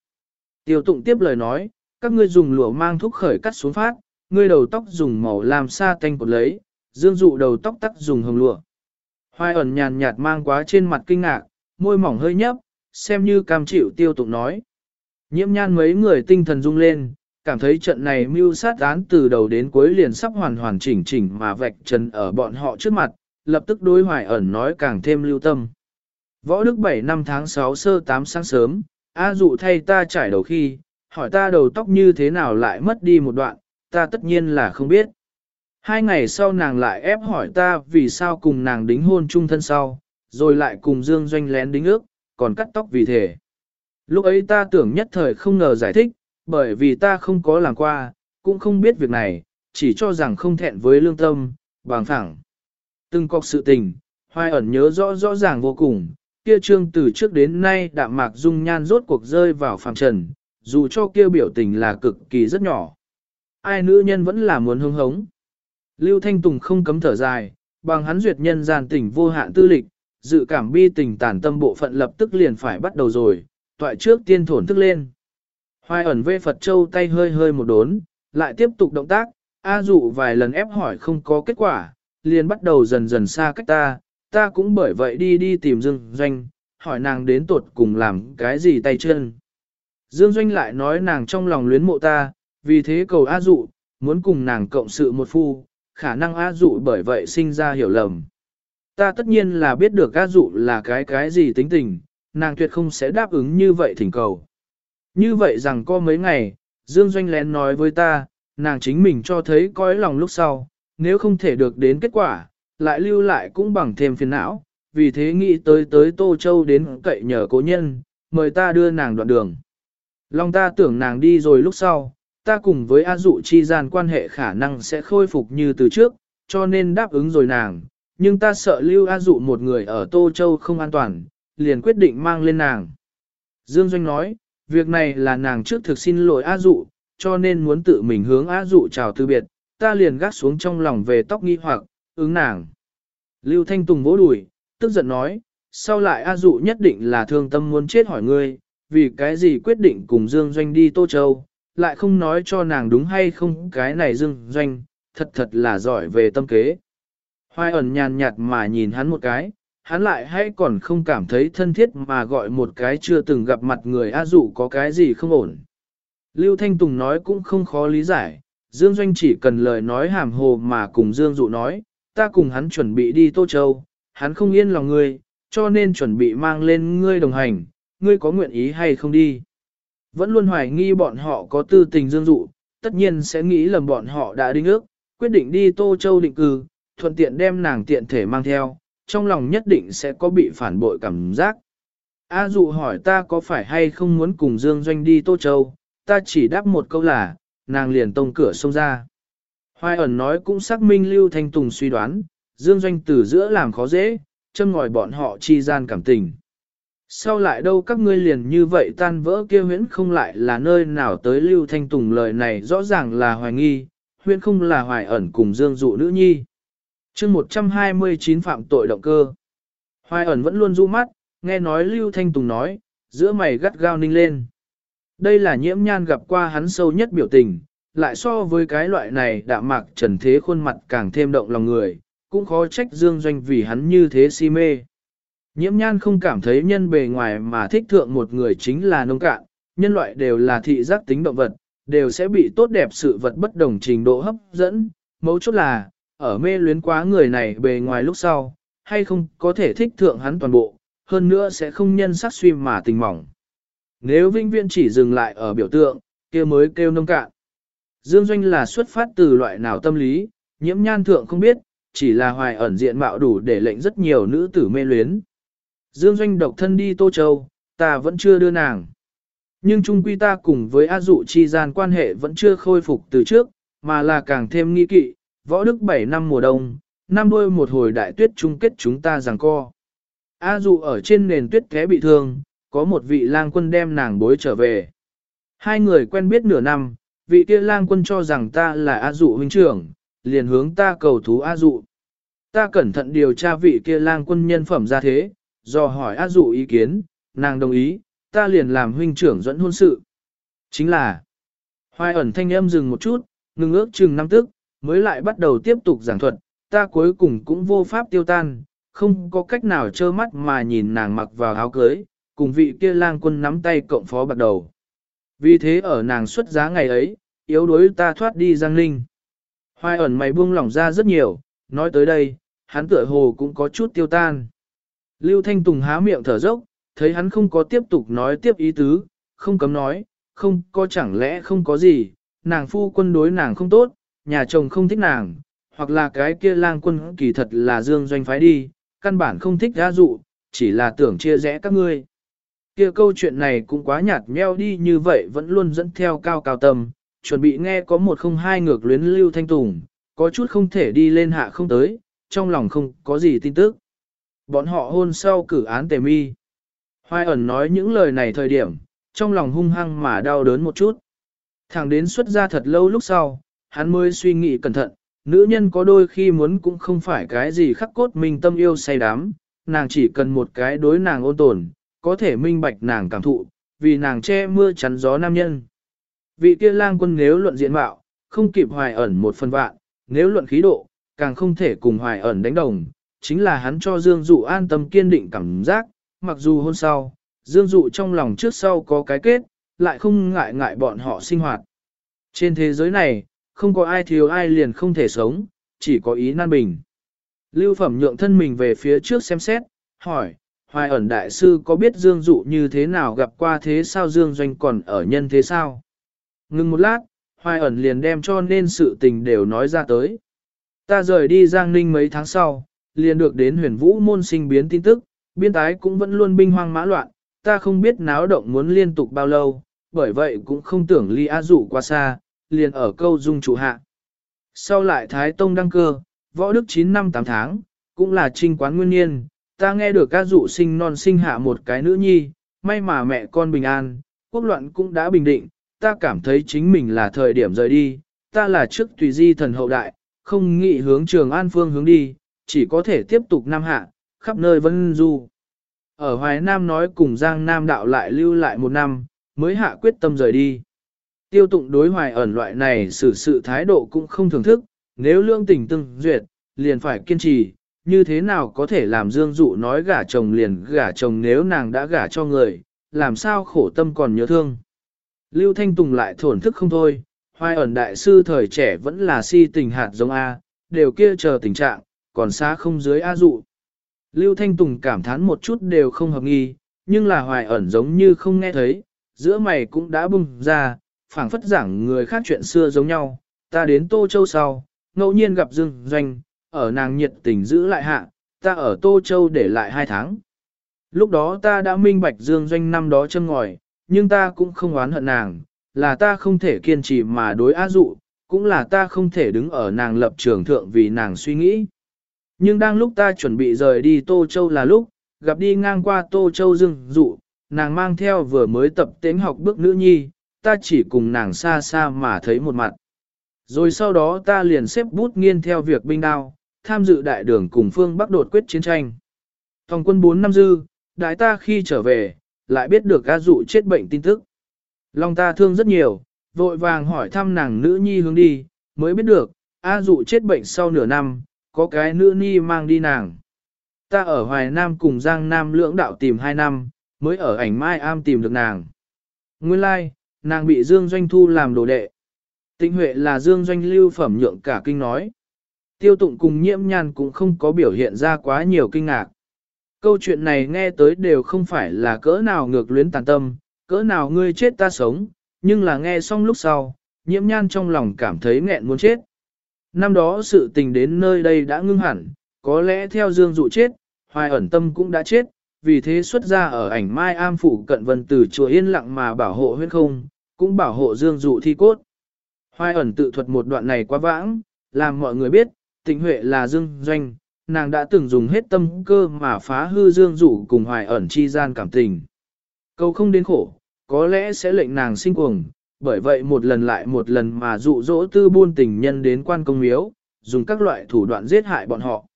Tiêu tụng tiếp lời nói, các ngươi dùng lụa mang thuốc khởi cắt xuống phát, ngươi đầu tóc dùng màu làm sa tanh cột lấy, dương dụ đầu tóc tắc dùng hồng lụa. Hoài ẩn nhàn nhạt mang quá trên mặt kinh ngạc, môi mỏng hơi nhấp, xem như cam chịu tiêu tụng nói. Nhiễm nhan mấy người tinh thần rung lên, cảm thấy trận này mưu sát án từ đầu đến cuối liền sắp hoàn hoàn chỉnh chỉnh mà vạch trần ở bọn họ trước mặt, lập tức đối hoài ẩn nói càng thêm lưu tâm. Võ Đức 7 năm tháng 6 sơ 8 sáng sớm, A dụ thay ta trải đầu khi, hỏi ta đầu tóc như thế nào lại mất đi một đoạn, ta tất nhiên là không biết. Hai ngày sau nàng lại ép hỏi ta vì sao cùng nàng đính hôn chung thân sau, rồi lại cùng Dương Doanh lén đính ước, còn cắt tóc vì thế. Lúc ấy ta tưởng nhất thời không ngờ giải thích, bởi vì ta không có làm qua, cũng không biết việc này, chỉ cho rằng không thẹn với lương tâm, bằng phẳng. Từng cọc sự tình, hoài ẩn nhớ rõ rõ ràng vô cùng, kia trương từ trước đến nay đạm mạc dung nhan rốt cuộc rơi vào phàm trần, dù cho kia biểu tình là cực kỳ rất nhỏ. Ai nữ nhân vẫn là muốn hưng hống. Lưu Thanh Tùng không cấm thở dài, bằng hắn duyệt nhân gian tình vô hạn tư lịch, dự cảm bi tình tàn tâm bộ phận lập tức liền phải bắt đầu rồi, toại trước tiên thổn thức lên. Hoài ẩn vê Phật Châu tay hơi hơi một đốn, lại tiếp tục động tác, A dụ vài lần ép hỏi không có kết quả, liền bắt đầu dần dần xa cách ta, ta cũng bởi vậy đi đi tìm Dương Doanh, hỏi nàng đến tuột cùng làm cái gì tay chân. Dương Doanh lại nói nàng trong lòng luyến mộ ta, vì thế cầu A dụ, muốn cùng nàng cộng sự một phu, khả năng A dụ bởi vậy sinh ra hiểu lầm. Ta tất nhiên là biết được A dụ là cái cái gì tính tình, nàng tuyệt không sẽ đáp ứng như vậy thỉnh cầu. Như vậy rằng có mấy ngày, Dương Doanh lén nói với ta, nàng chính mình cho thấy coi lòng lúc sau, nếu không thể được đến kết quả, lại lưu lại cũng bằng thêm phiền não, vì thế nghĩ tới tới Tô Châu đến cậy nhờ cố nhân, mời ta đưa nàng đoạn đường. Long ta tưởng nàng đi rồi lúc sau, ta cùng với A dụ chi gian quan hệ khả năng sẽ khôi phục như từ trước, cho nên đáp ứng rồi nàng, nhưng ta sợ lưu A dụ một người ở Tô Châu không an toàn, liền quyết định mang lên nàng. Dương Doanh nói, việc này là nàng trước thực xin lỗi A dụ, cho nên muốn tự mình hướng A dụ chào từ biệt, ta liền gác xuống trong lòng về tóc nghi hoặc, ứng nàng. Lưu Thanh Tùng vỗ đùi, tức giận nói, sau lại A dụ nhất định là thương tâm muốn chết hỏi ngươi, vì cái gì quyết định cùng Dương Doanh đi Tô Châu, lại không nói cho nàng đúng hay không cái này Dương Doanh, thật thật là giỏi về tâm kế. Hoài ẩn nhàn nhạt mà nhìn hắn một cái, hắn lại hay còn không cảm thấy thân thiết mà gọi một cái chưa từng gặp mặt người A dụ có cái gì không ổn. Lưu Thanh Tùng nói cũng không khó lý giải, Dương Doanh chỉ cần lời nói hàm hồ mà cùng Dương dụ nói, ta cùng hắn chuẩn bị đi Tô Châu, hắn không yên lòng ngươi, cho nên chuẩn bị mang lên ngươi đồng hành, ngươi có nguyện ý hay không đi. Vẫn luôn hoài nghi bọn họ có tư tình Dương dụ, tất nhiên sẽ nghĩ lầm bọn họ đã đính ước, quyết định đi Tô Châu định cư, thuận tiện đem nàng tiện thể mang theo, trong lòng nhất định sẽ có bị phản bội cảm giác. A dụ hỏi ta có phải hay không muốn cùng Dương Doanh đi Tô Châu, ta chỉ đáp một câu là, nàng liền tông cửa xông ra. Hoài ẩn nói cũng xác minh Lưu Thanh Tùng suy đoán, Dương Doanh từ giữa làm khó dễ, châm ngòi bọn họ chi gian cảm tình. Sau lại đâu các ngươi liền như vậy tan vỡ kia huyễn không lại là nơi nào tới Lưu Thanh Tùng lời này rõ ràng là hoài nghi, huyễn không là hoài ẩn cùng Dương dụ nữ nhi chương 129 phạm tội động cơ. Hoài ẩn vẫn luôn du mắt, nghe nói Lưu Thanh Tùng nói, giữa mày gắt gao ninh lên. Đây là nhiễm nhan gặp qua hắn sâu nhất biểu tình, lại so với cái loại này đạm mạc trần thế khuôn mặt càng thêm động lòng người, cũng khó trách dương doanh vì hắn như thế si mê. Nhiễm nhan không cảm thấy nhân bề ngoài mà thích thượng một người chính là nông cạn, nhân loại đều là thị giác tính động vật, đều sẽ bị tốt đẹp sự vật bất đồng trình độ hấp dẫn, mấu chốt là, ở mê luyến quá người này bề ngoài lúc sau, hay không có thể thích thượng hắn toàn bộ, hơn nữa sẽ không nhân sắc suy mà tình mỏng. Nếu vinh viên chỉ dừng lại ở biểu tượng, kia mới kêu nông cạn. Dương Doanh là xuất phát từ loại nào tâm lý, nhiễm nhan thượng không biết, chỉ là hoài ẩn diện mạo đủ để lệnh rất nhiều nữ tử mê luyến. Dương Doanh độc thân đi Tô Châu, ta vẫn chưa đưa nàng. Nhưng chung quy ta cùng với A dụ chi gian quan hệ vẫn chưa khôi phục từ trước, mà là càng thêm nghi kỵ, võ đức 7 năm mùa đông, năm đuôi một hồi đại tuyết chung kết chúng ta giằng co. A dụ ở trên nền tuyết té bị thương, có một vị lang quân đem nàng bối trở về. Hai người quen biết nửa năm, vị kia lang quân cho rằng ta là A dụ huynh trưởng, liền hướng ta cầu thú A dụ. Ta cẩn thận điều tra vị kia lang quân nhân phẩm ra thế, do hỏi A dụ ý kiến, nàng đồng ý, ta liền làm huynh trưởng dẫn hôn sự. Chính là, hoài ẩn thanh âm dừng một chút, ngừng ước chừng năm tức, mới lại bắt đầu tiếp tục giảng thuật, ta cuối cùng cũng vô pháp tiêu tan, không có cách nào trơ mắt mà nhìn nàng mặc vào áo cưới, cùng vị kia lang quân nắm tay cộng phó bạc đầu. Vì thế ở nàng xuất giá ngày ấy, yếu đuối ta thoát đi Giang Ninh. Hoài ẩn mày buông lỏng ra rất nhiều, nói tới đây, hắn tựa hồ cũng có chút tiêu tan. Lưu Thanh Tùng há miệng thở dốc, thấy hắn không có tiếp tục nói tiếp ý tứ, không cấm nói, không có chẳng lẽ không có gì, nàng phu quân đối nàng không tốt, nhà chồng không thích nàng, hoặc là cái kia lang quân kỳ thật là dương doanh phái đi, căn bản không thích ra dụ, chỉ là tưởng chia rẽ các ngươi kia câu chuyện này cũng quá nhạt nheo đi như vậy vẫn luôn dẫn theo cao cao tâm, chuẩn bị nghe có một không hai ngược luyến lưu thanh tùng, có chút không thể đi lên hạ không tới, trong lòng không có gì tin tức. Bọn họ hôn sau cử án tề mi. Hoài ẩn nói những lời này thời điểm, trong lòng hung hăng mà đau đớn một chút. Thẳng đến xuất ra thật lâu lúc sau, hắn mới suy nghĩ cẩn thận, nữ nhân có đôi khi muốn cũng không phải cái gì khắc cốt mình tâm yêu say đắm, nàng chỉ cần một cái đối nàng ôn tồn, có thể minh bạch nàng cảm thụ, vì nàng che mưa chắn gió nam nhân. Vị kia lang quân nếu luận diện mạo, không kịp hoài ẩn một phần vạn, nếu luận khí độ, càng không thể cùng hoài ẩn đánh đồng, chính là hắn cho Dương Dụ an tâm kiên định cảm giác, mặc dù hôn sau, Dương Dụ trong lòng trước sau có cái kết, lại không ngại ngại bọn họ sinh hoạt. Trên thế giới này, không có ai thiếu ai liền không thể sống, chỉ có ý nan bình. Lưu phẩm nhượng thân mình về phía trước xem xét, hỏi, hoài ẩn đại sư có biết Dương Dụ như thế nào gặp qua thế sao Dương Doanh còn ở nhân thế sao? Ngừng một lát, hoài ẩn liền đem cho nên sự tình đều nói ra tới. Ta rời đi Giang Ninh mấy tháng sau, liền được đến huyền vũ môn sinh biến tin tức, biên tái cũng vẫn luôn binh hoang mã loạn, ta không biết náo động muốn liên tục bao lâu, bởi vậy cũng không tưởng ly á dụ qua xa, liền ở câu dung trụ hạ. Sau lại Thái Tông đăng cơ, võ đức 9 năm 8 tháng, cũng là trinh quán nguyên niên, ta nghe được các dụ sinh non sinh hạ một cái nữ nhi, may mà mẹ con bình an, quốc loạn cũng đã bình định, ta cảm thấy chính mình là thời điểm rời đi, ta là trước tùy di thần hậu đại, không nghĩ hướng trường an phương hướng đi, chỉ có thể tiếp tục nam hạ, khắp nơi vân du. Ở Hoài Nam nói cùng Giang Nam đạo lại lưu lại một năm, mới hạ quyết tâm rời đi. Tiêu tụng đối hoài ẩn loại này xử sự thái độ cũng không thưởng thức, nếu lương tình từng duyệt, liền phải kiên trì, như thế nào có thể làm Dương Dụ nói gả chồng liền gả chồng nếu nàng đã gả cho người, làm sao khổ tâm còn nhớ thương. Lưu Thanh Tùng lại thổn thức không thôi, hoài ẩn đại sư thời trẻ vẫn là si tình hạt giống A, đều kia chờ tình trạng, còn xa không dưới A dụ. Lưu Thanh Tùng cảm thán một chút đều không hợp nghi, nhưng là hoài ẩn giống như không nghe thấy, giữa mày cũng đã bung ra, phảng phất giảng người khác chuyện xưa giống nhau, ta đến Tô Châu sau, ngẫu nhiên gặp Dương Doanh, ở nàng nhiệt tình giữ lại hạ, ta ở Tô Châu để lại hai tháng. Lúc đó ta đã minh bạch Dương Doanh năm đó chân ngòi, nhưng ta cũng không oán hận nàng, là ta không thể kiên trì mà đối á dụ, cũng là ta không thể đứng ở nàng lập trường thượng vì nàng suy nghĩ. Nhưng đang lúc ta chuẩn bị rời đi Tô Châu là lúc, gặp đi ngang qua Tô Châu Dương dụ, nàng mang theo vừa mới tập tính học bước nữ nhi, ta chỉ cùng nàng xa xa mà thấy một mặt. Rồi sau đó ta liền xếp bút nghiên theo việc binh đao, tham dự đại đường cùng phương Bắc đột quyết chiến tranh. Thòng quân 4 năm dư, đại ta khi trở về, lại biết được A dụ chết bệnh tin tức. Lòng ta thương rất nhiều, vội vàng hỏi thăm nàng nữ nhi hướng đi, mới biết được, A dụ chết bệnh sau nửa năm, có cái nữ nhi mang đi nàng. Ta ở Hoài Nam cùng Giang Nam lưỡng đạo tìm 2 năm, mới ở ảnh Mai Am tìm được nàng. Nguyên lai, like, nàng bị Dương Doanh thu làm đồ đệ. tịnh Huệ là Dương Doanh lưu phẩm nhượng cả kinh nói. Tiêu tụng cùng nhiễm nhan cũng không có biểu hiện ra quá nhiều kinh ngạc. Câu chuyện này nghe tới đều không phải là cỡ nào ngược luyến tàn tâm, cỡ nào ngươi chết ta sống, nhưng là nghe xong lúc sau, nhiễm nhan trong lòng cảm thấy nghẹn muốn chết. Năm đó sự tình đến nơi đây đã ngưng hẳn, có lẽ theo Dương dụ chết, hoài ẩn tâm cũng đã chết, vì thế xuất ra ở ảnh mai am phủ cận vân từ chùa yên lặng mà bảo hộ huyết không, cũng bảo hộ Dương dụ thi cốt. Hoài ẩn tự thuật một đoạn này quá vãng, làm mọi người biết, tịnh huệ là Dương doanh, nàng đã từng dùng hết tâm cơ mà phá hư Dương dụ cùng hoài ẩn chi gian cảm tình. Câu không đến khổ, có lẽ sẽ lệnh nàng sinh cuồng, bởi vậy một lần lại một lần mà dụ dỗ tư buôn tình nhân đến quan công miếu, dùng các loại thủ đoạn giết hại bọn họ.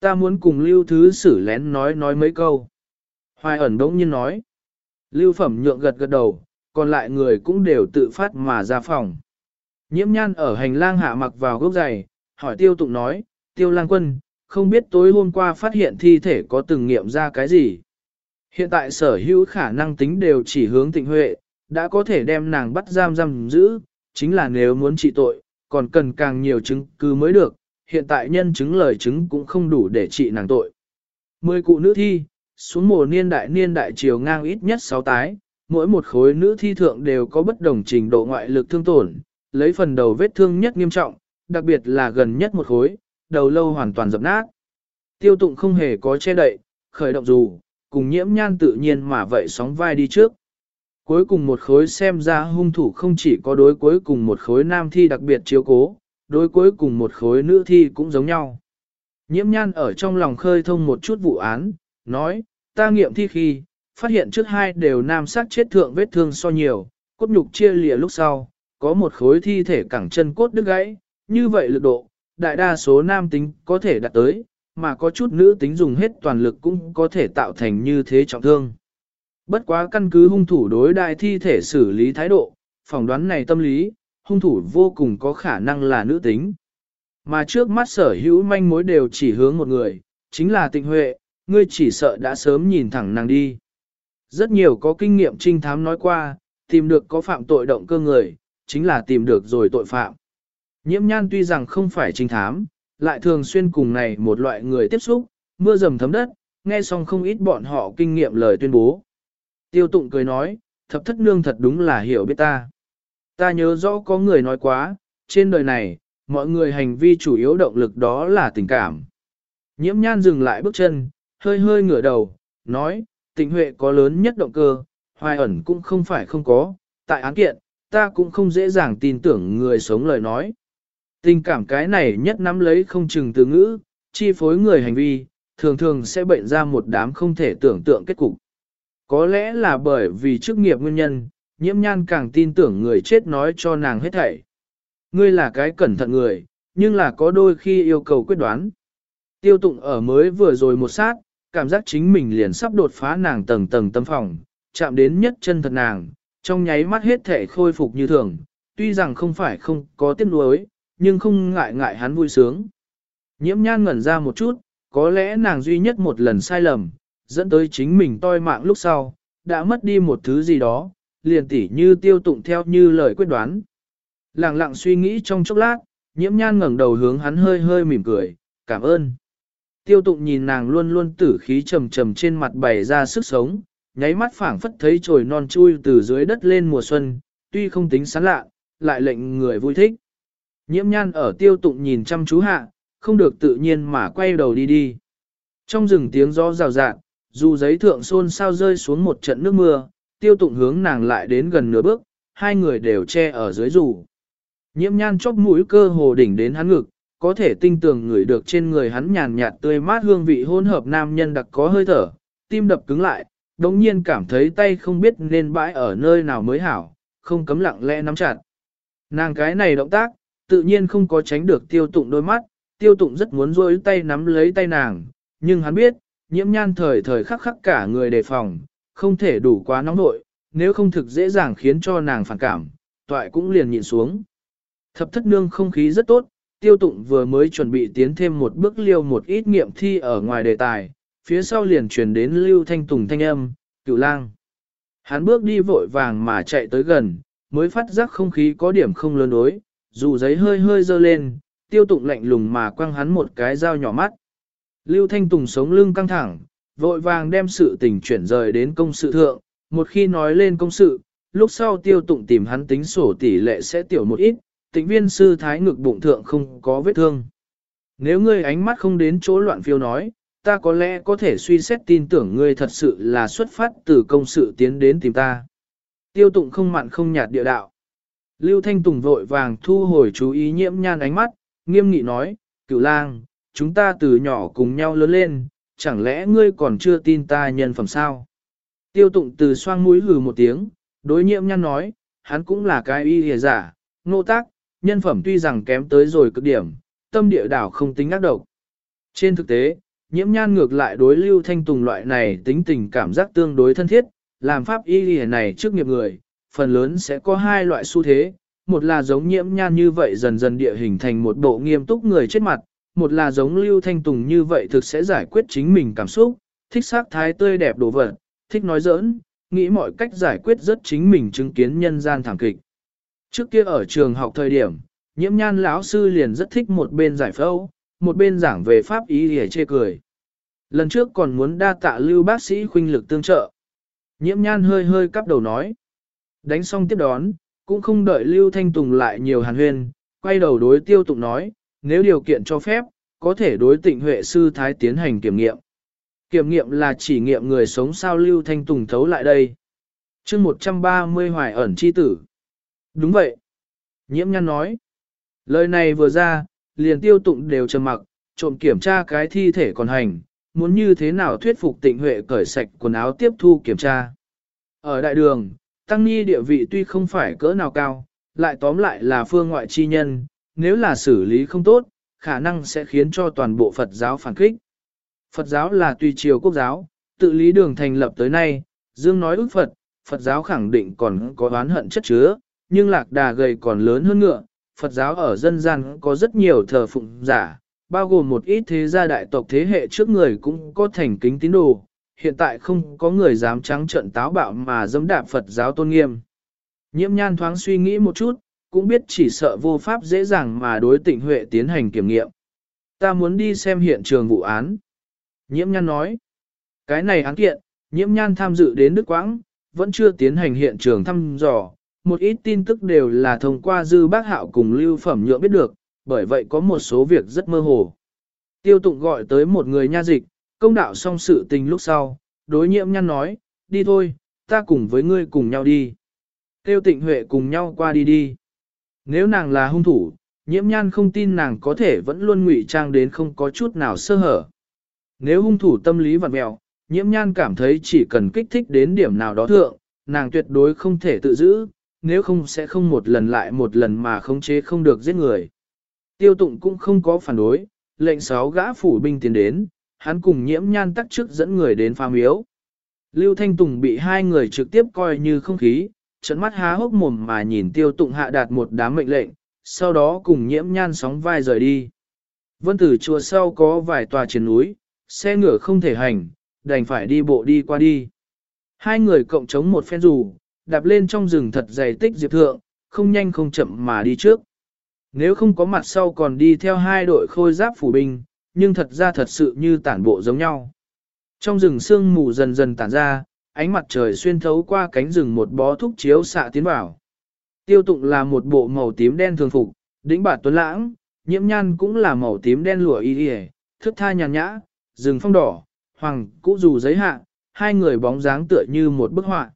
Ta muốn cùng lưu thứ xử lén nói nói mấy câu. Hoài ẩn đống nhiên nói. Lưu phẩm nhượng gật gật đầu, còn lại người cũng đều tự phát mà ra phòng. Nhiễm nhan ở hành lang hạ mặc vào gốc giày, hỏi tiêu tụng nói, tiêu lang quân, không biết tối hôm qua phát hiện thi thể có từng nghiệm ra cái gì. Hiện tại sở hữu khả năng tính đều chỉ hướng tịnh huệ, đã có thể đem nàng bắt giam giam giữ, chính là nếu muốn trị tội, còn cần càng nhiều chứng cứ mới được, hiện tại nhân chứng lời chứng cũng không đủ để trị nàng tội. Mười cụ nữ thi, xuống mùa niên đại niên đại chiều ngang ít nhất 6 tái, mỗi một khối nữ thi thượng đều có bất đồng trình độ ngoại lực thương tổn, lấy phần đầu vết thương nhất nghiêm trọng, đặc biệt là gần nhất một khối, đầu lâu hoàn toàn dập nát. Tiêu tụng không hề có che đậy, khởi động dù, cùng nhiễm nhan tự nhiên mà vậy sóng vai đi trước. Cuối cùng một khối xem ra hung thủ không chỉ có đối cuối cùng một khối nam thi đặc biệt chiếu cố, đối cuối cùng một khối nữ thi cũng giống nhau. Nhiễm nhan ở trong lòng khơi thông một chút vụ án, nói, ta nghiệm thi khi, phát hiện trước hai đều nam sát chết thượng vết thương so nhiều, cốt nhục chia lìa lúc sau, có một khối thi thể cẳng chân cốt đứt gãy, như vậy lực độ, đại đa số nam tính có thể đạt tới, mà có chút nữ tính dùng hết toàn lực cũng có thể tạo thành như thế trọng thương. Bất quá căn cứ hung thủ đối đại thi thể xử lý thái độ, phỏng đoán này tâm lý, hung thủ vô cùng có khả năng là nữ tính. Mà trước mắt sở hữu manh mối đều chỉ hướng một người, chính là tịnh huệ, ngươi chỉ sợ đã sớm nhìn thẳng nàng đi. Rất nhiều có kinh nghiệm trinh thám nói qua, tìm được có phạm tội động cơ người, chính là tìm được rồi tội phạm. Nhiễm nhan tuy rằng không phải trinh thám, lại thường xuyên cùng này một loại người tiếp xúc, mưa dầm thấm đất, nghe xong không ít bọn họ kinh nghiệm lời tuyên bố. Tiêu tụng cười nói, thập thất nương thật đúng là hiểu biết ta. Ta nhớ rõ có người nói quá, trên đời này, mọi người hành vi chủ yếu động lực đó là tình cảm. Nhiễm nhan dừng lại bước chân, hơi hơi ngửa đầu, nói, tình huệ có lớn nhất động cơ, hoài ẩn cũng không phải không có, tại án kiện, ta cũng không dễ dàng tin tưởng người sống lời nói. Tình cảm cái này nhất nắm lấy không chừng từ ngữ, chi phối người hành vi, thường thường sẽ bệnh ra một đám không thể tưởng tượng kết cục. Có lẽ là bởi vì chức nghiệp nguyên nhân, nhiễm nhan càng tin tưởng người chết nói cho nàng hết thảy. Ngươi là cái cẩn thận người, nhưng là có đôi khi yêu cầu quyết đoán. Tiêu tụng ở mới vừa rồi một sát, cảm giác chính mình liền sắp đột phá nàng tầng tầng tâm phòng, chạm đến nhất chân thật nàng, trong nháy mắt hết thể khôi phục như thường, tuy rằng không phải không có tiếc nuối, nhưng không ngại ngại hắn vui sướng. Nhiễm nhan ngẩn ra một chút, có lẽ nàng duy nhất một lần sai lầm, dẫn tới chính mình toi mạng lúc sau, đã mất đi một thứ gì đó, liền tỉ như tiêu tụng theo như lời quyết đoán. Lặng lặng suy nghĩ trong chốc lát, nhiễm nhan ngẩng đầu hướng hắn hơi hơi mỉm cười, cảm ơn. Tiêu tụng nhìn nàng luôn luôn tử khí trầm trầm trên mặt bày ra sức sống, nháy mắt phảng phất thấy trồi non chui từ dưới đất lên mùa xuân, tuy không tính sán lạ, lại lệnh người vui thích. Nhiễm nhan ở tiêu tụng nhìn chăm chú hạ, không được tự nhiên mà quay đầu đi đi. Trong rừng tiếng gió rào rạt, dù giấy thượng xôn sao rơi xuống một trận nước mưa, tiêu tụng hướng nàng lại đến gần nửa bước, hai người đều che ở dưới dù. Nhiễm nhan chóc mũi cơ hồ đỉnh đến hắn ngực, có thể tinh tường ngửi được trên người hắn nhàn nhạt tươi mát hương vị hôn hợp nam nhân đặc có hơi thở, tim đập cứng lại, đồng nhiên cảm thấy tay không biết nên bãi ở nơi nào mới hảo, không cấm lặng lẽ nắm chặt. Nàng cái này động tác, tự nhiên không có tránh được tiêu tụng đôi mắt, tiêu tụng rất muốn rôi tay nắm lấy tay nàng, nhưng hắn biết, nhiễm nhan thời thời khắc khắc cả người đề phòng, không thể đủ quá nóng nội, nếu không thực dễ dàng khiến cho nàng phản cảm, toại cũng liền nhịn xuống. Thập thất nương không khí rất tốt, tiêu tụng vừa mới chuẩn bị tiến thêm một bước liêu một ít nghiệm thi ở ngoài đề tài, phía sau liền truyền đến lưu thanh tùng thanh âm, cựu lang. Hắn bước đi vội vàng mà chạy tới gần, mới phát giác không khí có điểm không lớn đối, dù giấy hơi hơi dơ lên, tiêu tụng lạnh lùng mà quăng hắn một cái dao nhỏ mắt. Lưu Thanh Tùng sống lưng căng thẳng, vội vàng đem sự tình chuyển rời đến công sự thượng, một khi nói lên công sự, lúc sau tiêu tụng tìm hắn tính sổ tỷ lệ sẽ tiểu một ít, Tịnh viên sư thái ngực bụng thượng không có vết thương. Nếu ngươi ánh mắt không đến chỗ loạn phiêu nói, ta có lẽ có thể suy xét tin tưởng ngươi thật sự là xuất phát từ công sự tiến đến tìm ta. Tiêu tụng không mặn không nhạt địa đạo. Lưu Thanh Tùng vội vàng thu hồi chú ý nhiễm nhan ánh mắt, nghiêm nghị nói, cửu lang, chúng ta từ nhỏ cùng nhau lớn lên, chẳng lẽ ngươi còn chưa tin ta nhân phẩm sao? Tiêu tụng từ xoang mũi hừ một tiếng, đối nhiễm nhan nói, hắn cũng là cái y hề giả, nô tác, nhân phẩm tuy rằng kém tới rồi cực điểm, tâm địa đảo không tính ác độc. Trên thực tế, nhiễm nhan ngược lại đối lưu thanh tùng loại này tính tình cảm giác tương đối thân thiết, làm pháp y hề này trước nghiệp người, phần lớn sẽ có hai loại xu thế, một là giống nhiễm nhan như vậy dần dần địa hình thành một bộ nghiêm túc người chết mặt, một là giống lưu thanh tùng như vậy thực sẽ giải quyết chính mình cảm xúc, thích sắc thái tươi đẹp đồ vật, thích nói giỡn, nghĩ mọi cách giải quyết rất chính mình chứng kiến nhân gian thảm kịch. Trước kia ở trường học thời điểm, nhiễm nhan lão sư liền rất thích một bên giải phẫu, một bên giảng về pháp ý để chê cười. Lần trước còn muốn đa tạ lưu bác sĩ khuynh lực tương trợ. Nhiễm nhan hơi hơi cắp đầu nói. Đánh xong tiếp đón, cũng không đợi lưu thanh tùng lại nhiều hàn huyên, quay đầu đối tiêu tụng nói, nếu điều kiện cho phép, có thể đối tịnh huệ sư thái tiến hành kiểm nghiệm. Kiểm nghiệm là chỉ nghiệm người sống sao Lưu Thanh Tùng thấu lại đây. chương 130 hoài ẩn chi tử. Đúng vậy. Nhiễm nhăn nói. Lời này vừa ra, liền tiêu tụng đều trầm mặc, trộm kiểm tra cái thi thể còn hành, muốn như thế nào thuyết phục tịnh huệ cởi sạch quần áo tiếp thu kiểm tra. Ở đại đường, Tăng ni địa vị tuy không phải cỡ nào cao, lại tóm lại là phương ngoại chi nhân, nếu là xử lý không tốt, khả năng sẽ khiến cho toàn bộ Phật giáo phản kích. Phật giáo là tùy triều quốc giáo, tự lý đường thành lập tới nay, Dương nói ước Phật, Phật giáo khẳng định còn có oán hận chất chứa, nhưng lạc đà gầy còn lớn hơn ngựa, Phật giáo ở dân gian có rất nhiều thờ phụng giả, bao gồm một ít thế gia đại tộc thế hệ trước người cũng có thành kính tín đồ, hiện tại không có người dám trắng trợn táo bạo mà dẫm đạp Phật giáo tôn nghiêm. Nhiễm nhan thoáng suy nghĩ một chút, cũng biết chỉ sợ vô pháp dễ dàng mà đối tịnh Huệ tiến hành kiểm nghiệm. Ta muốn đi xem hiện trường vụ án. Nhiễm nhan nói, cái này án kiện, nhiễm nhan tham dự đến Đức Quãng, vẫn chưa tiến hành hiện trường thăm dò, một ít tin tức đều là thông qua dư bác hạo cùng lưu phẩm nhượng biết được, bởi vậy có một số việc rất mơ hồ. Tiêu tụng gọi tới một người nha dịch, công đạo xong sự tình lúc sau, đối nhiễm nhăn nói, đi thôi, ta cùng với ngươi cùng nhau đi. Tiêu tịnh huệ cùng nhau qua đi đi. Nếu nàng là hung thủ, nhiễm nhan không tin nàng có thể vẫn luôn ngụy trang đến không có chút nào sơ hở. Nếu hung thủ tâm lý vặn mẹo, nhiễm nhan cảm thấy chỉ cần kích thích đến điểm nào đó thượng, nàng tuyệt đối không thể tự giữ, nếu không sẽ không một lần lại một lần mà khống chế không được giết người. Tiêu tụng cũng không có phản đối, lệnh sáu gã phủ binh tiến đến, hắn cùng nhiễm nhan tắc trước dẫn người đến phá miếu. Lưu Thanh Tùng bị hai người trực tiếp coi như không khí, trận mắt há hốc mồm mà nhìn tiêu tụng hạ đạt một đám mệnh lệnh, sau đó cùng nhiễm nhan sóng vai rời đi. Vân tử chùa sau có vài tòa trên núi, xe ngựa không thể hành, đành phải đi bộ đi qua đi. Hai người cộng chống một phen dù, đạp lên trong rừng thật dày tích diệp thượng, không nhanh không chậm mà đi trước. Nếu không có mặt sau còn đi theo hai đội khôi giáp phủ binh, nhưng thật ra thật sự như tản bộ giống nhau. Trong rừng sương mù dần dần tản ra, ánh mặt trời xuyên thấu qua cánh rừng một bó thúc chiếu xạ tiến vào. Tiêu tụng là một bộ màu tím đen thường phục, đỉnh bà tuấn lãng, nhiễm nhan cũng là màu tím đen lụa y y, thức tha nhàn nhã, rừng phong đỏ, hoàng cũ dù giấy hạ, hai người bóng dáng tựa như một bức họa.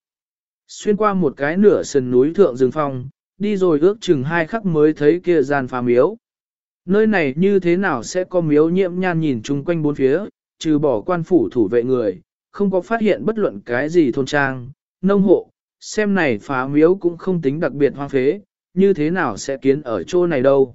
Xuyên qua một cái nửa sườn núi thượng rừng phong, đi rồi ước chừng hai khắc mới thấy kia gian phá miếu. Nơi này như thế nào sẽ có miếu nhiễm nhan nhìn chung quanh bốn phía, trừ bỏ quan phủ thủ vệ người, không có phát hiện bất luận cái gì thôn trang, nông hộ, xem này phá miếu cũng không tính đặc biệt hoang phế, như thế nào sẽ kiến ở chỗ này đâu.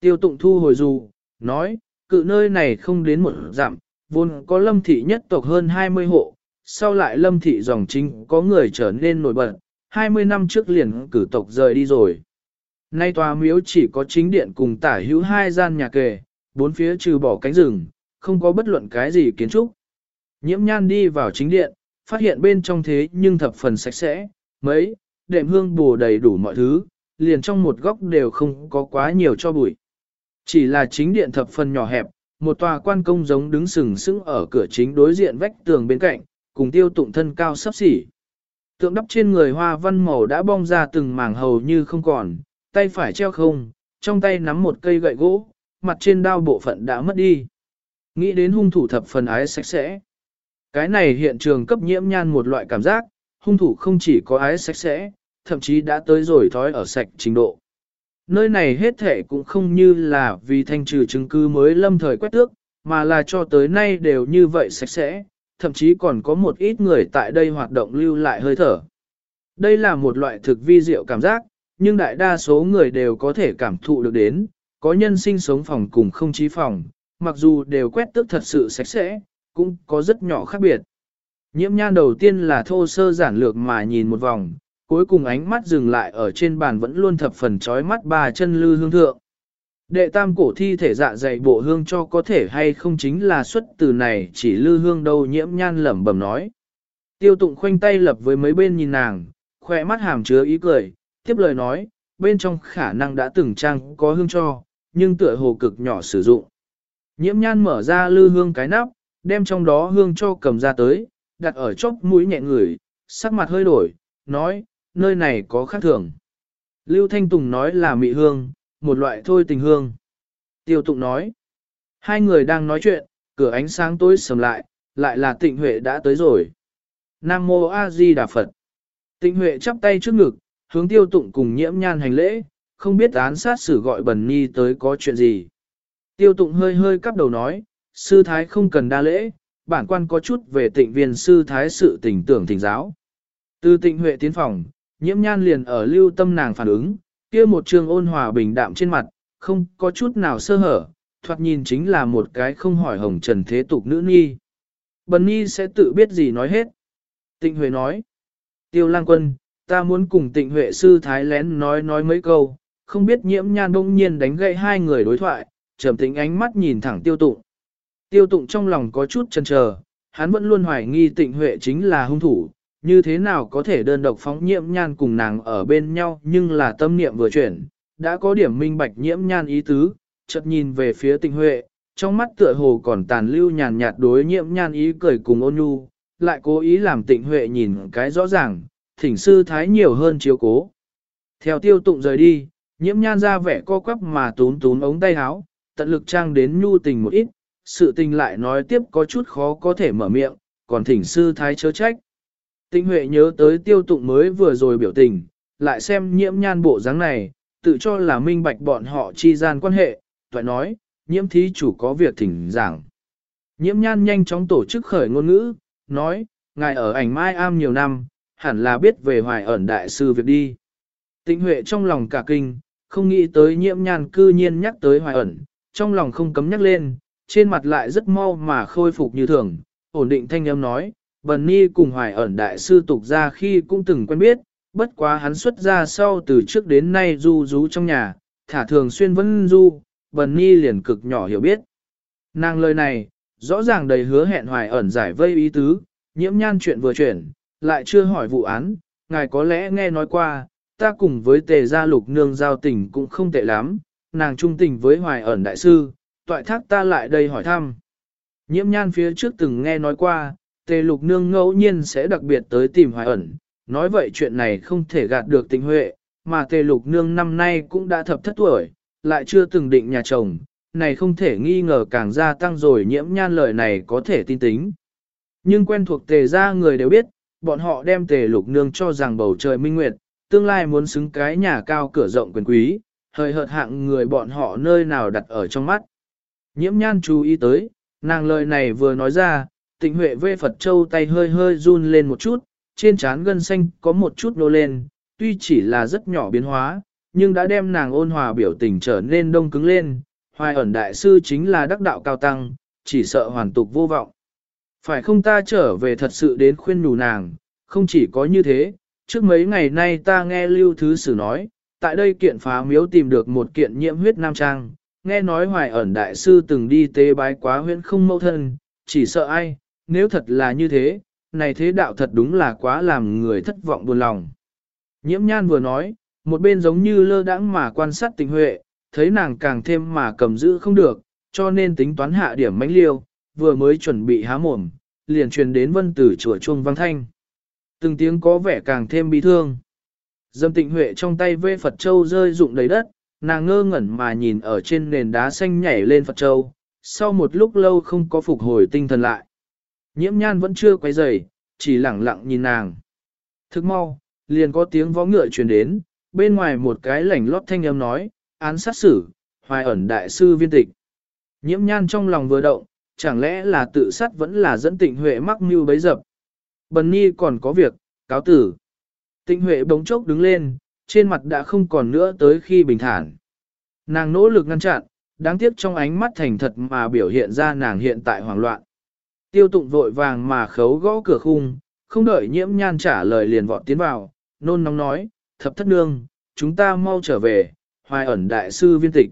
Tiêu tụng thu hồi dù, nói, cự nơi này không đến một dặm, vốn có lâm thị nhất tộc hơn 20 hộ, sau lại lâm thị dòng chính có người trở nên nổi bật, 20 năm trước liền cử tộc rời đi rồi. Nay tòa miếu chỉ có chính điện cùng tả hữu hai gian nhà kề, bốn phía trừ bỏ cánh rừng, không có bất luận cái gì kiến trúc. Nhiễm nhan đi vào chính điện, phát hiện bên trong thế nhưng thập phần sạch sẽ, mấy, đệm hương bù đầy đủ mọi thứ, liền trong một góc đều không có quá nhiều cho bụi. Chỉ là chính điện thập phần nhỏ hẹp, một tòa quan công giống đứng sừng sững ở cửa chính đối diện vách tường bên cạnh, cùng tiêu tụng thân cao sắp xỉ. Tượng đắp trên người hoa văn màu đã bong ra từng mảng hầu như không còn, tay phải treo không, trong tay nắm một cây gậy gỗ, mặt trên đao bộ phận đã mất đi. Nghĩ đến hung thủ thập phần ái sạch sẽ. Cái này hiện trường cấp nhiễm nhan một loại cảm giác, hung thủ không chỉ có ái sạch sẽ, thậm chí đã tới rồi thói ở sạch trình độ. Nơi này hết thể cũng không như là vì thanh trừ chứng cứ mới lâm thời quét tước, mà là cho tới nay đều như vậy sạch sẽ, thậm chí còn có một ít người tại đây hoạt động lưu lại hơi thở. Đây là một loại thực vi diệu cảm giác, nhưng đại đa số người đều có thể cảm thụ được đến, có nhân sinh sống phòng cùng không chí phòng, mặc dù đều quét tước thật sự sạch sẽ, cũng có rất nhỏ khác biệt. Nhiễm nhan đầu tiên là thô sơ giản lược mà nhìn một vòng, cuối cùng ánh mắt dừng lại ở trên bàn vẫn luôn thập phần trói mắt ba chân lư hương thượng. Đệ tam cổ thi thể dạ dày bộ hương cho có thể hay không chính là xuất từ này chỉ lư hương đâu nhiễm nhan lẩm bẩm nói. Tiêu tụng khoanh tay lập với mấy bên nhìn nàng, khỏe mắt hàm chứa ý cười, tiếp lời nói, bên trong khả năng đã từng trang có hương cho, nhưng tựa hồ cực nhỏ sử dụng. Nhiễm nhan mở ra lư hương cái nắp, đem trong đó hương cho cầm ra tới, đặt ở chóp mũi nhẹ ngửi, sắc mặt hơi đổi, nói, nơi này có khác thường. Lưu Thanh Tùng nói là mị hương, một loại thôi tình hương. Tiêu tụng nói, hai người đang nói chuyện, cửa ánh sáng tối sầm lại, lại là tịnh Huệ đã tới rồi. Nam Mô A Di Đà Phật. Tịnh Huệ chắp tay trước ngực, hướng tiêu tụng cùng nhiễm nhan hành lễ, không biết án sát xử gọi bần nhi tới có chuyện gì. Tiêu tụng hơi hơi cắp đầu nói, sư thái không cần đa lễ, bản quan có chút về tịnh viên sư thái sự tình tưởng thỉnh giáo. Từ tịnh huệ tiến phòng, nhiễm nhan liền ở lưu tâm nàng phản ứng, kia một trường ôn hòa bình đạm trên mặt, không có chút nào sơ hở, thoạt nhìn chính là một cái không hỏi hồng trần thế tục nữ nhi. Bần nhi sẽ tự biết gì nói hết. Tịnh huệ nói, tiêu lang quân, ta muốn cùng tịnh huệ sư thái lén nói nói mấy câu, không biết nhiễm nhan bỗng nhiên đánh gậy hai người đối thoại, trầm tĩnh ánh mắt nhìn thẳng tiêu tụng. Tiêu tụng trong lòng có chút chần chờ, hắn vẫn luôn hoài nghi tịnh huệ chính là hung thủ, như thế nào có thể đơn độc phóng nhiễm nhan cùng nàng ở bên nhau nhưng là tâm niệm vừa chuyển, đã có điểm minh bạch nhiễm nhan ý tứ, chợt nhìn về phía tịnh huệ, trong mắt tựa hồ còn tàn lưu nhàn nhạt đối nhiễm nhan ý cười cùng ôn nhu, lại cố ý làm tịnh huệ nhìn cái rõ ràng, thỉnh sư thái nhiều hơn chiếu cố. Theo tiêu tụng rời đi, nhiễm nhan ra vẻ co quắp mà tún tún ống tay áo, tận lực trang đến nhu tình một ít, sự tình lại nói tiếp có chút khó có thể mở miệng, còn thỉnh sư thái chớ trách. Tinh Huệ nhớ tới tiêu tụng mới vừa rồi biểu tình, lại xem nhiễm nhan bộ dáng này, tự cho là minh bạch bọn họ chi gian quan hệ, toại nói, nhiễm thí chủ có việc thỉnh giảng. Nhiễm nhan nhanh chóng tổ chức khởi ngôn ngữ, nói, ngài ở ảnh mai am nhiều năm, hẳn là biết về hoài ẩn đại sư việc đi. Tịnh Huệ trong lòng cả kinh, không nghĩ tới nhiễm nhan cư nhiên nhắc tới hoài ẩn, trong lòng không cấm nhắc lên, trên mặt lại rất mau mà khôi phục như thường, ổn định thanh âm nói, Bần Ni cùng hoài ẩn đại sư tục ra khi cũng từng quen biết, bất quá hắn xuất ra sau từ trước đến nay du rú trong nhà, thả thường xuyên vẫn du, Bần Ni liền cực nhỏ hiểu biết. Nàng lời này, rõ ràng đầy hứa hẹn hoài ẩn giải vây ý tứ, nhiễm nhan chuyện vừa chuyển, lại chưa hỏi vụ án, ngài có lẽ nghe nói qua, ta cùng với tề gia lục nương giao tình cũng không tệ lắm, nàng trung tình với hoài ẩn đại sư, toại thác ta lại đây hỏi thăm. Nhiễm nhan phía trước từng nghe nói qua, tề lục nương ngẫu nhiên sẽ đặc biệt tới tìm hoài ẩn, nói vậy chuyện này không thể gạt được tình huệ, mà tề lục nương năm nay cũng đã thập thất tuổi, lại chưa từng định nhà chồng, này không thể nghi ngờ càng gia tăng rồi nhiễm nhan lời này có thể tin tính. Nhưng quen thuộc tề gia người đều biết, bọn họ đem tề lục nương cho rằng bầu trời minh nguyệt, tương lai muốn xứng cái nhà cao cửa rộng quyền quý, hơi hợt hạng người bọn họ nơi nào đặt ở trong mắt. Nhiễm nhan chú ý tới, nàng lời này vừa nói ra, tịnh huệ vê Phật Châu tay hơi hơi run lên một chút, trên trán gân xanh có một chút nô lên, tuy chỉ là rất nhỏ biến hóa, nhưng đã đem nàng ôn hòa biểu tình trở nên đông cứng lên, hoài ẩn đại sư chính là đắc đạo cao tăng, chỉ sợ hoàn tục vô vọng. Phải không ta trở về thật sự đến khuyên nhủ nàng, không chỉ có như thế, trước mấy ngày nay ta nghe lưu thứ sử nói, tại đây kiện phá miếu tìm được một kiện nhiễm huyết nam trang, nghe nói hoài ẩn đại sư từng đi tế bái quá huyễn không mâu thân, chỉ sợ ai, nếu thật là như thế, này thế đạo thật đúng là quá làm người thất vọng buồn lòng. Nhiễm nhan vừa nói, một bên giống như lơ đãng mà quan sát tình huệ, thấy nàng càng thêm mà cầm giữ không được, cho nên tính toán hạ điểm mánh liêu, vừa mới chuẩn bị há mồm, liền truyền đến vân tử chùa chuông vang thanh. Từng tiếng có vẻ càng thêm bi thương. Dâm tịnh huệ trong tay vê Phật Châu rơi rụng đầy đất, nàng ngơ ngẩn mà nhìn ở trên nền đá xanh nhảy lên Phật Châu, sau một lúc lâu không có phục hồi tinh thần lại. Nhiễm nhan vẫn chưa quay dậy, chỉ lẳng lặng nhìn nàng. Thức mau, liền có tiếng võ ngựa truyền đến, bên ngoài một cái lảnh lót thanh âm nói, án sát xử, hoài ẩn đại sư viên tịch. Nhiễm nhan trong lòng vừa động, chẳng lẽ là tự sát vẫn là dẫn tịnh huệ mắc mưu bấy dập. Bần Nhi còn có việc, cáo tử. Tịnh huệ bỗng chốc đứng lên, trên mặt đã không còn nữa tới khi bình thản. Nàng nỗ lực ngăn chặn, đáng tiếc trong ánh mắt thành thật mà biểu hiện ra nàng hiện tại hoảng loạn. Tiêu tụng vội vàng mà khấu gõ cửa khung, không đợi nhiễm nhan trả lời liền vọt tiến vào, nôn nóng nói, thập thất nương, chúng ta mau trở về, hoài ẩn đại sư viên tịch.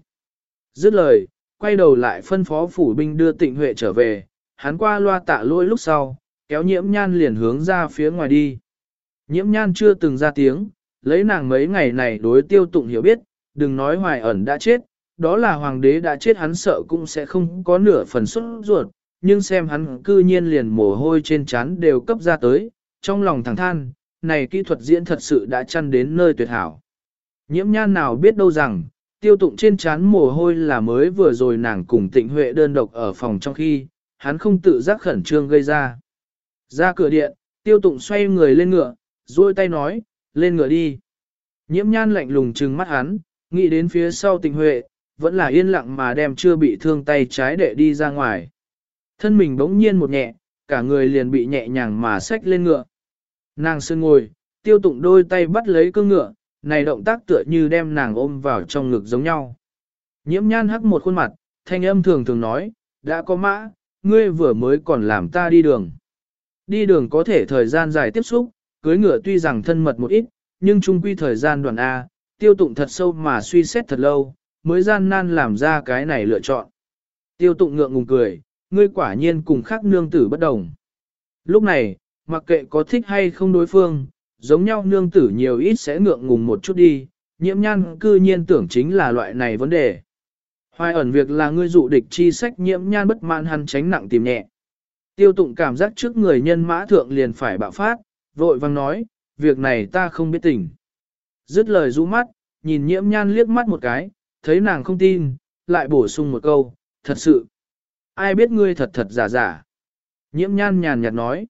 Dứt lời, quay đầu lại phân phó phủ binh đưa tịnh huệ trở về, hắn qua loa tạ lỗi lúc sau, kéo nhiễm nhan liền hướng ra phía ngoài đi. Nhiễm nhan chưa từng ra tiếng, lấy nàng mấy ngày này đối tiêu tụng hiểu biết, đừng nói hoài ẩn đã chết, đó là hoàng đế đã chết hắn sợ cũng sẽ không có nửa phần xuất ruột, nhưng xem hắn cư nhiên liền mồ hôi trên trán đều cấp ra tới, trong lòng thẳng than, này kỹ thuật diễn thật sự đã chăn đến nơi tuyệt hảo. Nhiễm nhan nào biết đâu rằng, tiêu tụng trên trán mồ hôi là mới vừa rồi nàng cùng tịnh huệ đơn độc ở phòng trong khi, hắn không tự giác khẩn trương gây ra. Ra cửa điện, tiêu tụng xoay người lên ngựa, duỗi tay nói, lên ngựa đi. Nhiễm nhan lạnh lùng trừng mắt hắn, nghĩ đến phía sau Tịnh huệ, vẫn là yên lặng mà đem chưa bị thương tay trái để đi ra ngoài. Thân mình bỗng nhiên một nhẹ, cả người liền bị nhẹ nhàng mà xách lên ngựa. Nàng sơn ngồi, tiêu tụng đôi tay bắt lấy cương ngựa, này động tác tựa như đem nàng ôm vào trong ngực giống nhau. Nhiễm nhan hắc một khuôn mặt, thanh âm thường thường nói, đã có mã, ngươi vừa mới còn làm ta đi đường. Đi đường có thể thời gian dài tiếp xúc, cưới ngựa tuy rằng thân mật một ít, nhưng chung quy thời gian đoàn A, tiêu tụng thật sâu mà suy xét thật lâu, mới gian nan làm ra cái này lựa chọn. Tiêu tụng ngượng ngùng cười, ngươi quả nhiên cùng khác nương tử bất đồng. Lúc này, mặc kệ có thích hay không đối phương, giống nhau nương tử nhiều ít sẽ ngượng ngùng một chút đi, nhiễm nhan cư nhiên tưởng chính là loại này vấn đề. Hoài ẩn việc là ngươi dụ địch chi sách nhiễm nhan bất mãn hắn tránh nặng tìm nhẹ. Tiêu tụng cảm giác trước người nhân mã thượng liền phải bạo phát, vội vang nói, việc này ta không biết tình. Dứt lời rũ mắt, nhìn nhiễm nhan liếc mắt một cái, thấy nàng không tin, lại bổ sung một câu, thật sự. Ai biết ngươi thật thật giả giả. Nhiễm nhan nhàn nhạt nói.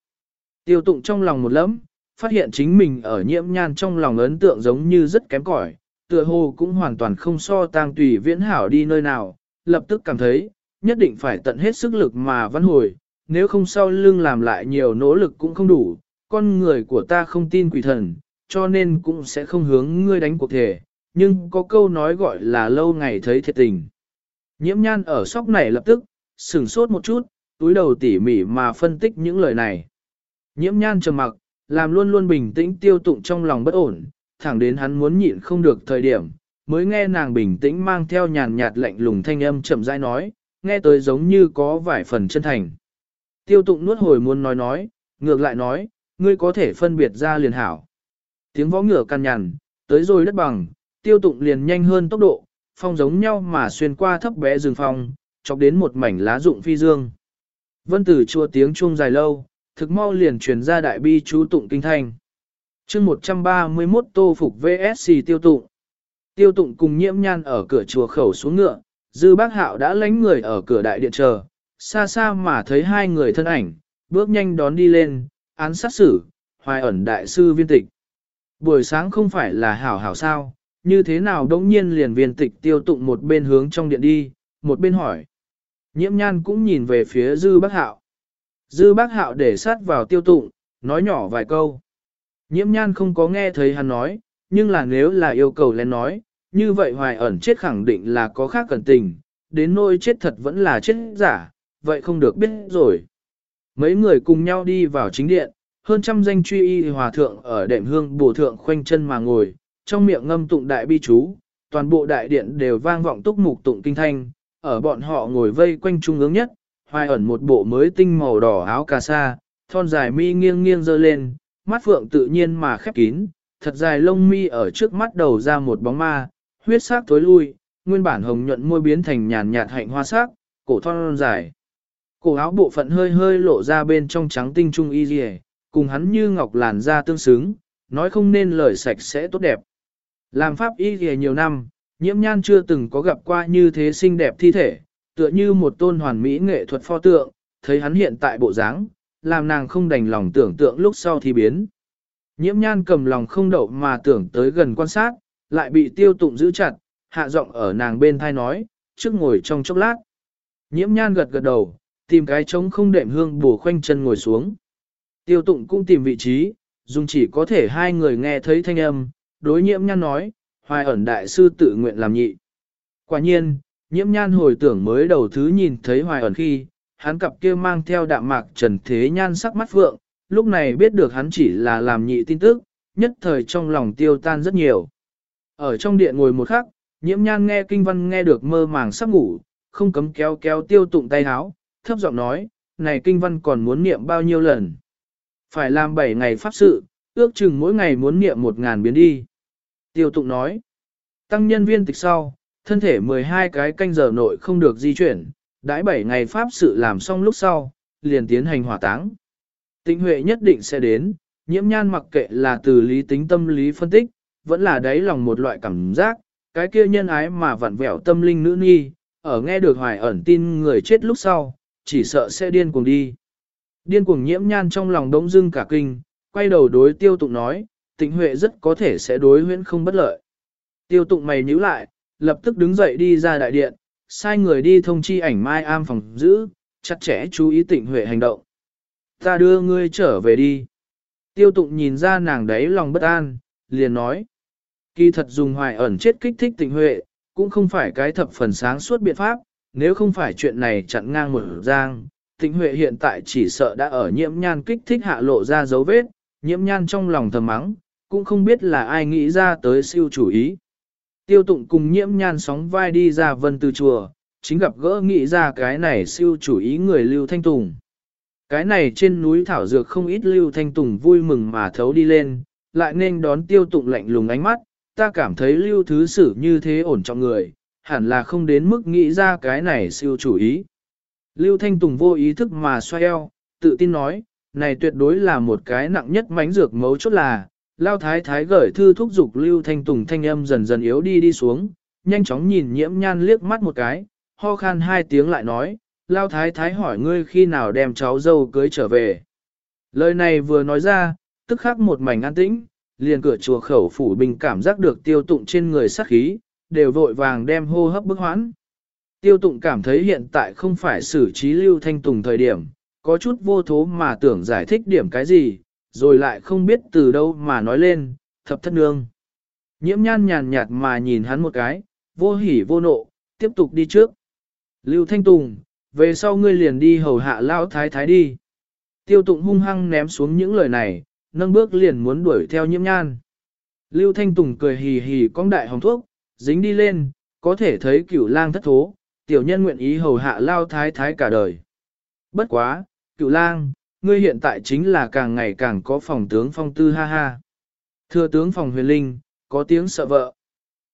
Tiêu tụng trong lòng một lẫm, phát hiện chính mình ở nhiễm nhan trong lòng ấn tượng giống như rất kém cỏi, tựa hồ cũng hoàn toàn không so tang tùy viễn hảo đi nơi nào, lập tức cảm thấy, nhất định phải tận hết sức lực mà văn hồi, nếu không sau lưng làm lại nhiều nỗ lực cũng không đủ, con người của ta không tin quỷ thần, cho nên cũng sẽ không hướng ngươi đánh cuộc thể, nhưng có câu nói gọi là lâu ngày thấy thiệt tình. Nhiễm nhan ở sóc này lập tức, sửng sốt một chút, túi đầu tỉ mỉ mà phân tích những lời này. Nhiễm nhan trầm mặc, làm luôn luôn bình tĩnh tiêu tụng trong lòng bất ổn, thẳng đến hắn muốn nhịn không được thời điểm, mới nghe nàng bình tĩnh mang theo nhàn nhạt lạnh lùng thanh âm chậm rãi nói, nghe tới giống như có vài phần chân thành. Tiêu tụng nuốt hồi muốn nói nói, ngược lại nói, ngươi có thể phân biệt ra liền hảo. Tiếng võ ngựa căn nhằn, tới rồi đất bằng, tiêu tụng liền nhanh hơn tốc độ, phong giống nhau mà xuyên qua thấp bé rừng phong, chọc đến một mảnh lá rụng phi dương. Vân tử chua tiếng chuông dài lâu, thực mau liền truyền ra đại bi chú tụng kinh thành chương 131 tô phục VSC tiêu tụng. Tiêu tụng cùng nhiễm nhan ở cửa chùa khẩu xuống ngựa, dư bác hạo đã lánh người ở cửa đại điện chờ, xa xa mà thấy hai người thân ảnh, bước nhanh đón đi lên, án sát xử, hoài ẩn đại sư viên tịch. Buổi sáng không phải là hảo hảo sao, như thế nào đống nhiên liền viên tịch tiêu tụng một bên hướng trong điện đi, một bên hỏi. Nhiễm nhan cũng nhìn về phía dư bác hạo. Dư bác hạo để sát vào tiêu tụng, nói nhỏ vài câu. Nhiễm nhan không có nghe thấy hắn nói, nhưng là nếu là yêu cầu lên nói, như vậy hoài ẩn chết khẳng định là có khác cẩn tình, đến nỗi chết thật vẫn là chết giả, vậy không được biết rồi. Mấy người cùng nhau đi vào chính điện, hơn trăm danh truy y hòa thượng ở đệm hương bổ thượng khoanh chân mà ngồi, trong miệng ngâm tụng đại bi chú, toàn bộ đại điện đều vang vọng túc mục tụng kinh thanh, ở bọn họ ngồi vây quanh trung ương nhất, hoài ẩn một bộ mới tinh màu đỏ áo cà sa, thon dài mi nghiêng nghiêng dơ lên, mắt phượng tự nhiên mà khép kín, thật dài lông mi ở trước mắt đầu ra một bóng ma, huyết sắc tối lui, nguyên bản hồng nhuận môi biến thành nhàn nhạt hạnh hoa sắc, cổ thon dài. Cổ áo bộ phận hơi hơi lộ ra bên trong trắng tinh trung y dì cùng hắn như ngọc làn da tương xứng, nói không nên lời sạch sẽ tốt đẹp. Làm pháp y dì nhiều năm, nhiễm nhan chưa từng có gặp qua như thế xinh đẹp thi thể, tựa như một tôn hoàn mỹ nghệ thuật pho tượng, thấy hắn hiện tại bộ dáng, làm nàng không đành lòng tưởng tượng lúc sau thì biến. Nhiễm nhan cầm lòng không đậu mà tưởng tới gần quan sát, lại bị tiêu tụng giữ chặt, hạ giọng ở nàng bên thai nói, trước ngồi trong chốc lát. Nhiễm nhan gật gật đầu, tìm cái trống không đệm hương bổ khoanh chân ngồi xuống. Tiêu tụng cũng tìm vị trí, dùng chỉ có thể hai người nghe thấy thanh âm, đối nhiễm nhan nói, hoài ẩn đại sư tự nguyện làm nhị. Quả nhiên, nhiễm nhan hồi tưởng mới đầu thứ nhìn thấy hoài ẩn khi, hắn cặp kia mang theo đạm mạc trần thế nhan sắc mắt vượng, lúc này biết được hắn chỉ là làm nhị tin tức, nhất thời trong lòng tiêu tan rất nhiều. Ở trong điện ngồi một khắc, nhiễm nhan nghe kinh văn nghe được mơ màng sắp ngủ, không cấm kéo kéo tiêu tụng tay háo, thấp giọng nói, này kinh văn còn muốn niệm bao nhiêu lần. Phải làm 7 ngày pháp sự, ước chừng mỗi ngày muốn niệm một ngàn biến đi. Tiêu tụng nói, tăng nhân viên tịch sau, thân thể 12 cái canh giờ nội không được di chuyển, đãi 7 ngày pháp sự làm xong lúc sau, liền tiến hành hỏa táng. Tịnh huệ nhất định sẽ đến, nhiễm nhan mặc kệ là từ lý tính tâm lý phân tích, vẫn là đáy lòng một loại cảm giác, cái kia nhân ái mà vặn vẹo tâm linh nữ nhi, ở nghe được hoài ẩn tin người chết lúc sau, chỉ sợ sẽ điên cuồng đi. Điên cuồng nhiễm nhan trong lòng đống dưng cả kinh, quay đầu đối tiêu tụng nói, tịnh huệ rất có thể sẽ đối huyễn không bất lợi. Tiêu tụng mày nhíu lại, lập tức đứng dậy đi ra đại điện, sai người đi thông chi ảnh mai am phòng giữ, chặt chẽ chú ý tịnh huệ hành động. Ta đưa ngươi trở về đi. Tiêu tụng nhìn ra nàng đấy lòng bất an, liền nói. Kỳ thật dùng hoài ẩn chết kích thích tịnh huệ, cũng không phải cái thập phần sáng suốt biện pháp, nếu không phải chuyện này chặn ngang một giang, tịnh huệ hiện tại chỉ sợ đã ở nhiễm nhan kích thích hạ lộ ra dấu vết, nhiễm nhan trong lòng thầm mắng, cũng không biết là ai nghĩ ra tới siêu chủ ý. Tiêu tụng cùng nhiễm nhan sóng vai đi ra vân từ chùa, chính gặp gỡ nghĩ ra cái này siêu chủ ý người Lưu Thanh Tùng. Cái này trên núi thảo dược không ít Lưu Thanh Tùng vui mừng mà thấu đi lên, lại nên đón tiêu tụng lạnh lùng ánh mắt, ta cảm thấy Lưu Thứ Sử như thế ổn trọng người, hẳn là không đến mức nghĩ ra cái này siêu chủ ý. Lưu Thanh Tùng vô ý thức mà xoay eo, tự tin nói, này tuyệt đối là một cái nặng nhất mánh dược mấu chốt là, Lao Thái Thái gửi thư thúc giục Lưu Thanh Tùng thanh âm dần dần yếu đi đi xuống, nhanh chóng nhìn nhiễm nhan liếc mắt một cái, ho khan hai tiếng lại nói, Lao Thái Thái hỏi ngươi khi nào đem cháu dâu cưới trở về. Lời này vừa nói ra, tức khắc một mảnh an tĩnh, liền cửa chùa khẩu phủ bình cảm giác được tiêu tụng trên người sát khí, đều vội vàng đem hô hấp bức hoãn. Tiêu tụng cảm thấy hiện tại không phải xử trí Lưu Thanh Tùng thời điểm, có chút vô thố mà tưởng giải thích điểm cái gì, rồi lại không biết từ đâu mà nói lên, thập thất nương. Nhiễm nhan nhàn nhạt mà nhìn hắn một cái, vô hỉ vô nộ, tiếp tục đi trước. Lưu Thanh Tùng, về sau ngươi liền đi hầu hạ lao thái thái đi. Tiêu tụng hung hăng ném xuống những lời này, nâng bước liền muốn đuổi theo nhiễm nhan. Lưu Thanh Tùng cười hì hì cong đại hồng thuốc, dính đi lên, có thể thấy cửu lang thất thố, tiểu nhân nguyện ý hầu hạ lao thái thái cả đời. Bất quá, cửu lang, ngươi hiện tại chính là càng ngày càng có phòng tướng phong tư ha ha. Thưa tướng phòng huyền linh, có tiếng sợ vợ.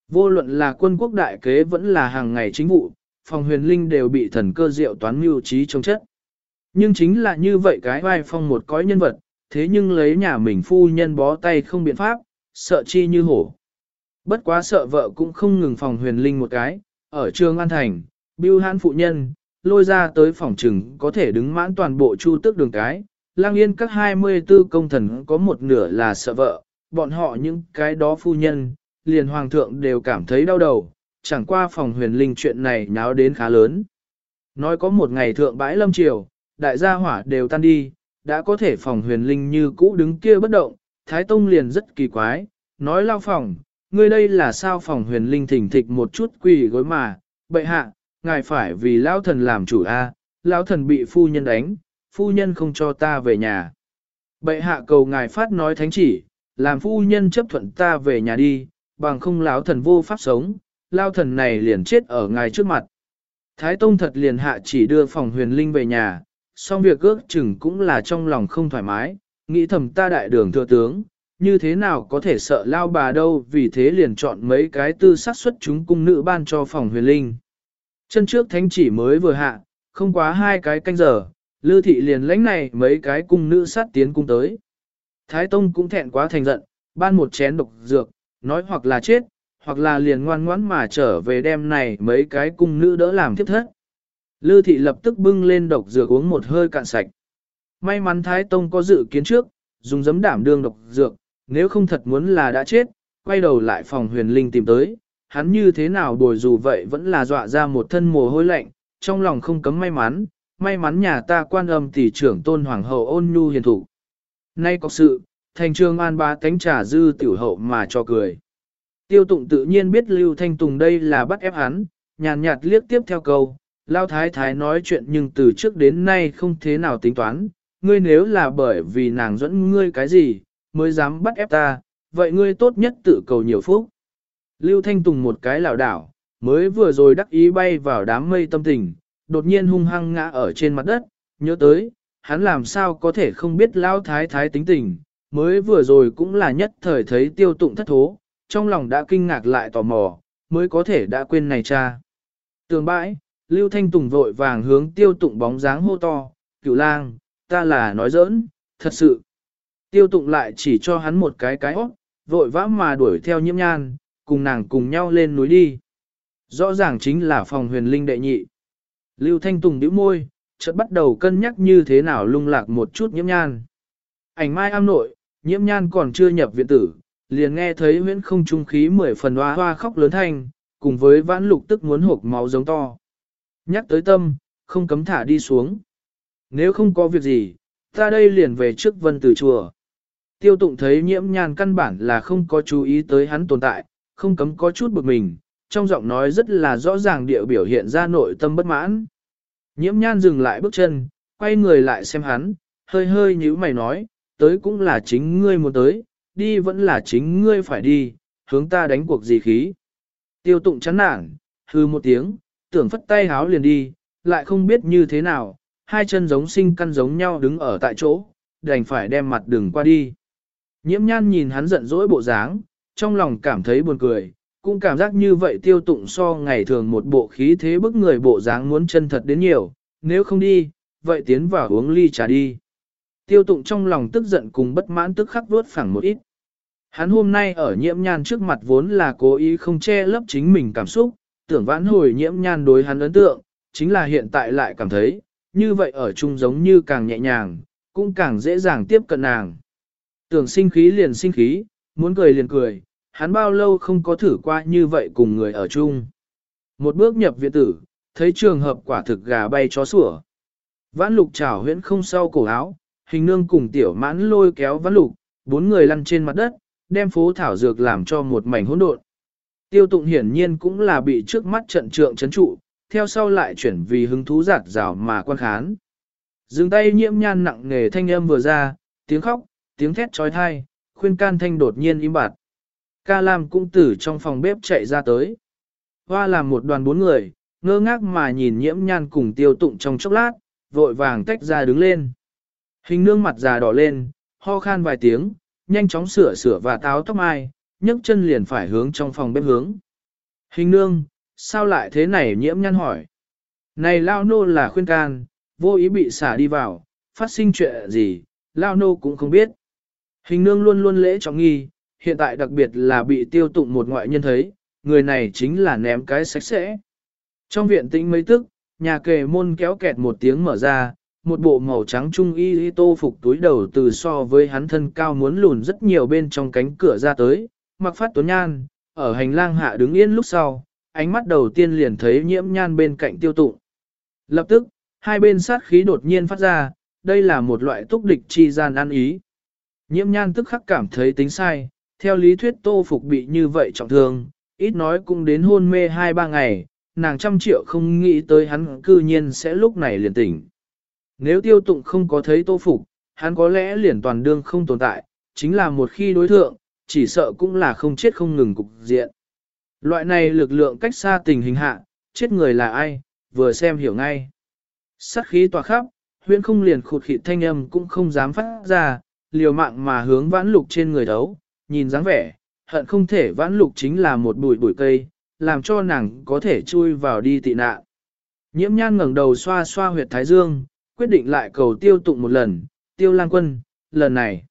Vô luận là quân quốc đại kế vẫn là hàng ngày chính vụ, phòng huyền linh đều bị thần cơ diệu toán mưu trí trong chất. Nhưng chính là như vậy cái vai phong một cõi nhân vật, thế nhưng lấy nhà mình phu nhân bó tay không biện pháp, sợ chi như hổ. Bất quá sợ vợ cũng không ngừng phòng huyền linh một cái, ở trường An Thành, biêu hãn phụ nhân, lôi ra tới phòng trừng có thể đứng mãn toàn bộ chu tước đường cái. Lang yên các 24 công thần có một nửa là sợ vợ, bọn họ những cái đó phu nhân, liền hoàng thượng đều cảm thấy đau đầu, chẳng qua phòng huyền linh chuyện này nháo đến khá lớn. Nói có một ngày thượng bãi lâm triều, đại gia hỏa đều tan đi, đã có thể phòng huyền linh như cũ đứng kia bất động, Thái Tông liền rất kỳ quái, nói lao phòng, ngươi đây là sao phòng huyền linh thỉnh thịch một chút quỳ gối mà, bệ hạ, ngài phải vì lão thần làm chủ a, lão thần bị phu nhân đánh, phu nhân không cho ta về nhà. Bệ hạ cầu ngài phát nói thánh chỉ, làm phu nhân chấp thuận ta về nhà đi, bằng không lão thần vô pháp sống, lao thần này liền chết ở ngài trước mặt. Thái Tông thật liền hạ chỉ đưa phòng huyền linh về nhà, song việc ước chừng cũng là trong lòng không thoải mái, nghĩ thầm ta đại đường thừa tướng, như thế nào có thể sợ lao bà đâu vì thế liền chọn mấy cái tư sát xuất chúng cung nữ ban cho phòng huyền linh. Chân trước thánh chỉ mới vừa hạ, không quá hai cái canh giờ, lư thị liền lãnh này mấy cái cung nữ sát tiến cung tới. Thái Tông cũng thẹn quá thành giận, ban một chén độc dược, nói hoặc là chết, hoặc là liền ngoan ngoãn mà trở về đêm này mấy cái cung nữ đỡ làm tiếp thất. Lư thị lập tức bưng lên độc dược uống một hơi cạn sạch. May mắn Thái Tông có dự kiến trước, dùng giấm đảm đương độc dược, nếu không thật muốn là đã chết, quay đầu lại phòng huyền linh tìm tới, hắn như thế nào bồi dù vậy vẫn là dọa ra một thân mồ hôi lạnh, trong lòng không cấm may mắn, may mắn nhà ta quan âm tỷ trưởng tôn hoàng hậu ôn nhu hiền thủ. Nay có sự, thành trường an ba cánh trà dư tiểu hậu mà cho cười. Tiêu tụng tự nhiên biết Lưu Thanh Tùng đây là bắt ép hắn, nhàn nhạt liếc tiếp theo câu, Lao Thái Thái nói chuyện nhưng từ trước đến nay không thế nào tính toán, ngươi nếu là bởi vì nàng dẫn ngươi cái gì, mới dám bắt ép ta, vậy ngươi tốt nhất tự cầu nhiều phúc. Lưu Thanh Tùng một cái lảo đảo, mới vừa rồi đắc ý bay vào đám mây tâm tình, đột nhiên hung hăng ngã ở trên mặt đất, nhớ tới, hắn làm sao có thể không biết Lao Thái Thái tính tình, mới vừa rồi cũng là nhất thời thấy tiêu tụng thất thố, trong lòng đã kinh ngạc lại tò mò, mới có thể đã quên này cha. Tường bãi, Lưu Thanh Tùng vội vàng hướng tiêu tụng bóng dáng hô to, cửu lang, ta là nói giỡn, thật sự. Tiêu tụng lại chỉ cho hắn một cái cái óc, vội vã mà đuổi theo nhiễm nhan, cùng nàng cùng nhau lên núi đi. Rõ ràng chính là phòng huyền linh đệ nhị. Lưu Thanh Tùng nhíu môi, chợt bắt đầu cân nhắc như thế nào lung lạc một chút nhiễm nhan. Ảnh mai am nội, nhiễm nhan còn chưa nhập viện tử, liền nghe thấy huyễn không trung khí mười phần hoa hoa khóc lớn thanh, cùng với vãn lục tức muốn hộp máu giống to. Nhắc tới tâm, không cấm thả đi xuống. Nếu không có việc gì, ta đây liền về trước vân tử chùa. Tiêu tụng thấy nhiễm nhan căn bản là không có chú ý tới hắn tồn tại, không cấm có chút bực mình, trong giọng nói rất là rõ ràng địa biểu hiện ra nội tâm bất mãn. Nhiễm nhan dừng lại bước chân, quay người lại xem hắn, hơi hơi nhíu mày nói, tới cũng là chính ngươi muốn tới, đi vẫn là chính ngươi phải đi, hướng ta đánh cuộc gì khí. Tiêu tụng chán nản, hư một tiếng, tưởng phất tay háo liền đi, lại không biết như thế nào, hai chân giống sinh căn giống nhau đứng ở tại chỗ, đành phải đem mặt đường qua đi. Nhiễm nhan nhìn hắn giận dỗi bộ dáng, trong lòng cảm thấy buồn cười, cũng cảm giác như vậy tiêu tụng so ngày thường một bộ khí thế bức người bộ dáng muốn chân thật đến nhiều, nếu không đi, vậy tiến vào uống ly trà đi. Tiêu tụng trong lòng tức giận cùng bất mãn tức khắc vuốt phẳng một ít. Hắn hôm nay ở nhiễm nhan trước mặt vốn là cố ý không che lấp chính mình cảm xúc, tưởng vãn hồi nhiễm nhan đối hắn ấn tượng, chính là hiện tại lại cảm thấy, như vậy ở chung giống như càng nhẹ nhàng, cũng càng dễ dàng tiếp cận nàng. Tưởng sinh khí liền sinh khí, muốn cười liền cười, hắn bao lâu không có thử qua như vậy cùng người ở chung. Một bước nhập viện tử, thấy trường hợp quả thực gà bay chó sủa. Vãn lục trảo huyễn không sau cổ áo, hình nương cùng tiểu mãn lôi kéo vãn lục, bốn người lăn trên mặt đất, đem phố thảo dược làm cho một mảnh hỗn độn. Tiêu tụng hiển nhiên cũng là bị trước mắt trận trượng chấn trụ, theo sau lại chuyển vì hứng thú giạt rào mà quan khán. Dừng tay nhiễm nhan nặng nghề thanh âm vừa ra, tiếng khóc, tiếng thét trói thai, khuyên can thanh đột nhiên im bặt. Ca Lam cũng từ trong phòng bếp chạy ra tới. Hoa làm một đoàn bốn người, ngơ ngác mà nhìn nhiễm nhan cùng tiêu tụng trong chốc lát, vội vàng tách ra đứng lên. Hình nương mặt già đỏ lên, ho khan vài tiếng, nhanh chóng sửa sửa và táo tóc mai, nhấc chân liền phải hướng trong phòng bếp hướng. Hình nương, sao lại thế này nhiễm Nhan hỏi. Này lao nô là khuyên can, vô ý bị xả đi vào, phát sinh chuyện gì, lao nô cũng không biết. Hình nương luôn luôn lễ trọng nghi, hiện tại đặc biệt là bị tiêu tụng một ngoại nhân thấy, người này chính là ném cái sạch sẽ. Trong viện tĩnh mấy tức, nhà kề môn kéo kẹt một tiếng mở ra, một bộ màu trắng trung y y tô phục túi đầu từ so với hắn thân cao muốn lùn rất nhiều bên trong cánh cửa ra tới, mặc phát tuấn nhan, ở hành lang hạ đứng yên lúc sau, ánh mắt đầu tiên liền thấy nhiễm nhan bên cạnh tiêu tụng. Lập tức, hai bên sát khí đột nhiên phát ra, đây là một loại túc địch chi gian ăn ý. Nhiễm nhan tức khắc cảm thấy tính sai, theo lý thuyết tô phục bị như vậy trọng thương, ít nói cũng đến hôn mê 2-3 ngày, nàng trăm triệu không nghĩ tới hắn cư nhiên sẽ lúc này liền tỉnh. Nếu tiêu tụng không có thấy tô phục, hắn có lẽ liền toàn đương không tồn tại, chính là một khi đối thượng, chỉ sợ cũng là không chết không ngừng cục diện. Loại này lực lượng cách xa tình hình hạ, chết người là ai, vừa xem hiểu ngay. Sát khí tỏa khắp, huyện không liền khụt khịt thanh âm cũng không dám phát ra, liều mạng mà hướng vãn lục trên người đấu, nhìn dáng vẻ, hận không thể vãn lục chính là một bụi bụi cây, làm cho nàng có thể chui vào đi tị nạn. Nhiễm nhan ngẩng đầu xoa xoa huyệt thái dương, quyết định lại cầu tiêu tụng một lần, tiêu lang quân, lần này.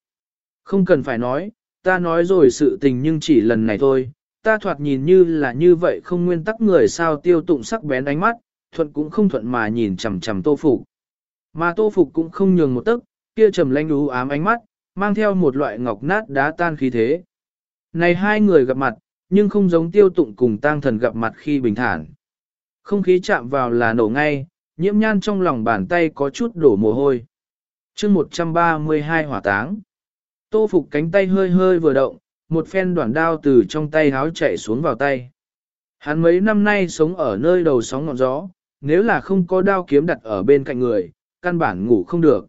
Không cần phải nói, ta nói rồi sự tình nhưng chỉ lần này thôi, ta thoạt nhìn như là như vậy không nguyên tắc người sao tiêu tụng sắc bén ánh mắt, thuận cũng không thuận mà nhìn chằm chằm tô phục. Mà tô phục cũng không nhường một tấc, kia trầm lanh đú ám ánh mắt, mang theo một loại ngọc nát đá tan khí thế. Này hai người gặp mặt, nhưng không giống tiêu tụng cùng tang thần gặp mặt khi bình thản. Không khí chạm vào là nổ ngay, nhiễm nhan trong lòng bàn tay có chút đổ mồ hôi. chương 132 hỏa táng. Tô phục cánh tay hơi hơi vừa động, một phen đoạn đao từ trong tay háo chạy xuống vào tay. Hắn mấy năm nay sống ở nơi đầu sóng ngọn gió, nếu là không có đao kiếm đặt ở bên cạnh người, căn bản ngủ không được.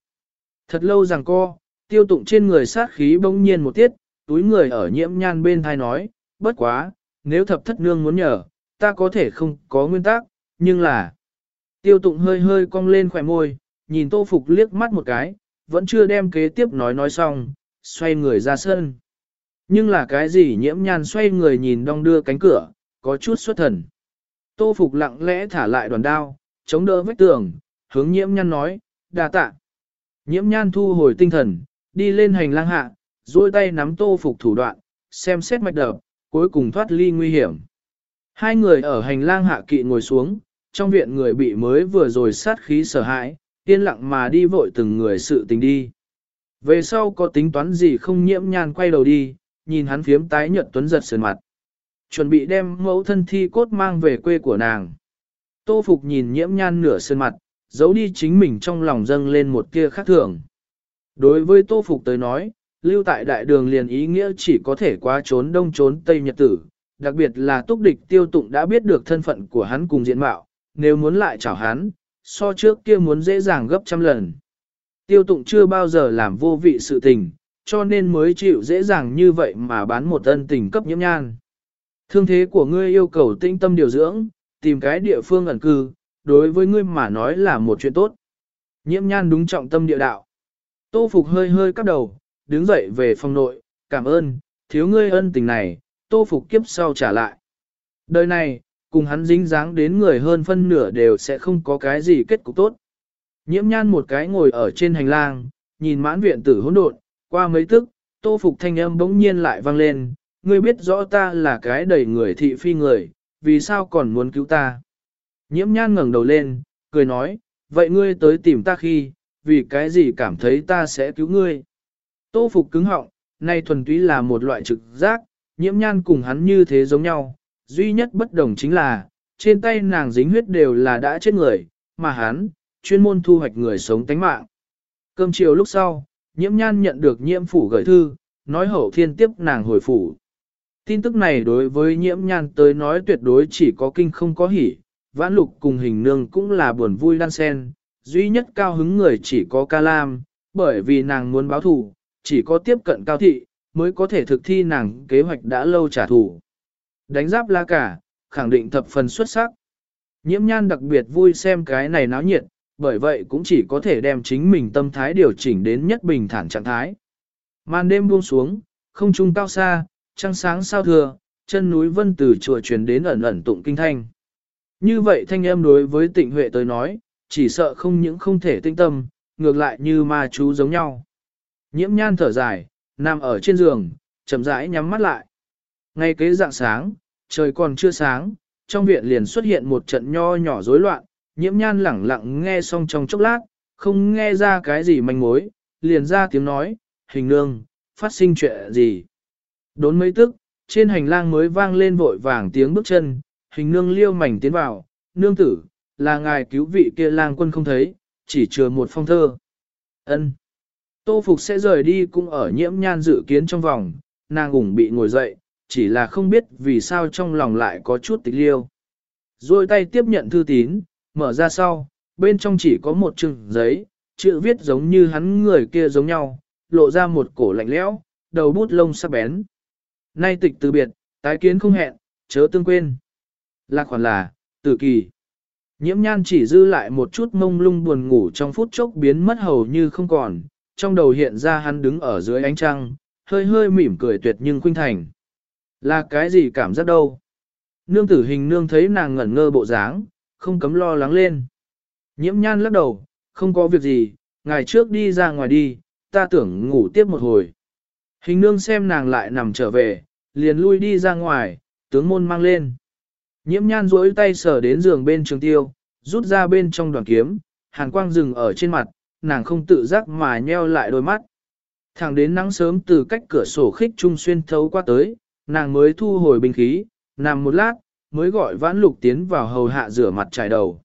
Thật lâu rằng co, tiêu tụng trên người sát khí bỗng nhiên một tiết, túi người ở nhiễm nhan bên thai nói, bất quá, nếu thập thất nương muốn nhờ, ta có thể không có nguyên tắc, nhưng là... Tiêu tụng hơi hơi cong lên khỏe môi, nhìn tô phục liếc mắt một cái, vẫn chưa đem kế tiếp nói nói xong, xoay người ra sân. Nhưng là cái gì nhiễm nhan xoay người nhìn đong đưa cánh cửa, có chút xuất thần. Tô Phục lặng lẽ thả lại đoàn đao, chống đỡ vách tường, hướng nhiễm nhan nói, đa tạ. Nhiễm nhan thu hồi tinh thần, đi lên hành lang hạ, duỗi tay nắm Tô Phục thủ đoạn, xem xét mạch đập, cuối cùng thoát ly nguy hiểm. Hai người ở hành lang hạ kỵ ngồi xuống, trong viện người bị mới vừa rồi sát khí sở hãi, yên lặng mà đi vội từng người sự tình đi. Về sau có tính toán gì không nhiễm nhan quay đầu đi, nhìn hắn phiếm tái nhợt tuấn giật sườn mặt. Chuẩn bị đem mẫu thân thi cốt mang về quê của nàng. Tô Phục nhìn nhiễm nhan nửa sơn mặt, giấu đi chính mình trong lòng dâng lên một tia khác thường. Đối với Tô Phục tới nói, lưu tại đại đường liền ý nghĩa chỉ có thể qua trốn đông trốn tây nhật tử, đặc biệt là túc địch tiêu tụng đã biết được thân phận của hắn cùng diện mạo, nếu muốn lại chảo hắn, so trước kia muốn dễ dàng gấp trăm lần. Tiêu tụng chưa bao giờ làm vô vị sự tình, cho nên mới chịu dễ dàng như vậy mà bán một ân tình cấp nhiễm nhan. Thương thế của ngươi yêu cầu tinh tâm điều dưỡng, tìm cái địa phương ẩn cư, đối với ngươi mà nói là một chuyện tốt. Nhiễm nhan đúng trọng tâm địa đạo. Tô Phục hơi hơi cắp đầu, đứng dậy về phòng nội, cảm ơn, thiếu ngươi ân tình này, Tô Phục kiếp sau trả lại. Đời này, cùng hắn dính dáng đến người hơn phân nửa đều sẽ không có cái gì kết cục tốt. Nhiễm nhan một cái ngồi ở trên hành lang, nhìn mãn viện tử hỗn độn, qua mấy tức, Tô Phục thanh âm bỗng nhiên lại vang lên, ngươi biết rõ ta là cái đầy người thị phi người, vì sao còn muốn cứu ta? Nhiễm nhan ngẩng đầu lên, cười nói, vậy ngươi tới tìm ta khi, vì cái gì cảm thấy ta sẽ cứu ngươi? Tô Phục cứng họng, nay thuần túy là một loại trực giác, nhiễm nhan cùng hắn như thế giống nhau, duy nhất bất đồng chính là, trên tay nàng dính huyết đều là đã chết người, mà hắn, chuyên môn thu hoạch người sống tánh mạng. Cơm chiều lúc sau, nhiễm nhan nhận được nhiễm phủ gửi thư, nói hậu thiên tiếp nàng hồi phủ. Tin tức này đối với nhiễm nhan tới nói tuyệt đối chỉ có kinh không có hỉ, vãn lục cùng hình nương cũng là buồn vui đan sen, duy nhất cao hứng người chỉ có ca lam, bởi vì nàng muốn báo thù, chỉ có tiếp cận cao thị, mới có thể thực thi nàng kế hoạch đã lâu trả thù. Đánh giáp la cả, khẳng định thập phần xuất sắc. Nhiễm nhan đặc biệt vui xem cái này náo nhiệt, bởi vậy cũng chỉ có thể đem chính mình tâm thái điều chỉnh đến nhất bình thản trạng thái. Màn đêm buông xuống, không trung cao xa, trăng sáng sao thừa, chân núi vân từ chùa truyền đến ẩn ẩn tụng kinh thanh. Như vậy thanh em đối với tịnh huệ tới nói, chỉ sợ không những không thể tinh tâm, ngược lại như ma chú giống nhau. Nhiễm nhan thở dài, nằm ở trên giường, chậm rãi nhắm mắt lại. Ngay kế dạng sáng, trời còn chưa sáng, trong viện liền xuất hiện một trận nho nhỏ rối loạn, nhiễm nhan lẳng lặng nghe xong trong chốc lát, không nghe ra cái gì manh mối, liền ra tiếng nói, hình nương, phát sinh chuyện gì. Đốn mấy tức, trên hành lang mới vang lên vội vàng tiếng bước chân, hình nương liêu mảnh tiến vào, nương tử, là ngài cứu vị kia lang quân không thấy, chỉ chừa một phong thơ. ân Tô Phục sẽ rời đi cũng ở nhiễm nhan dự kiến trong vòng, nàng ủng bị ngồi dậy, chỉ là không biết vì sao trong lòng lại có chút tịch liêu. Rồi tay tiếp nhận thư tín, mở ra sau, bên trong chỉ có một chừng giấy, chữ viết giống như hắn người kia giống nhau, lộ ra một cổ lạnh lẽo, đầu bút lông sắc bén. Nay tịch từ biệt, tái kiến không hẹn, chớ tương quên. Lạc khoản là, tử kỳ. Nhiễm nhan chỉ dư lại một chút mông lung buồn ngủ trong phút chốc biến mất hầu như không còn, trong đầu hiện ra hắn đứng ở dưới ánh trăng, hơi hơi mỉm cười tuyệt nhưng khuynh thành. Là cái gì cảm giác đâu? Nương tử hình nương thấy nàng ngẩn ngơ bộ dáng, không cấm lo lắng lên. Nhiễm nhan lắc đầu, không có việc gì, ngày trước đi ra ngoài đi, ta tưởng ngủ tiếp một hồi. Hình nương xem nàng lại nằm trở về, liền lui đi ra ngoài, tướng môn mang lên. Nhiễm nhan duỗi tay sờ đến giường bên trường tiêu, rút ra bên trong đoàn kiếm, hàn quang rừng ở trên mặt, nàng không tự giác mà nheo lại đôi mắt. Thẳng đến nắng sớm từ cách cửa sổ khích trung xuyên thấu qua tới, nàng mới thu hồi binh khí, nằm một lát, mới gọi vãn lục tiến vào hầu hạ rửa mặt trải đầu.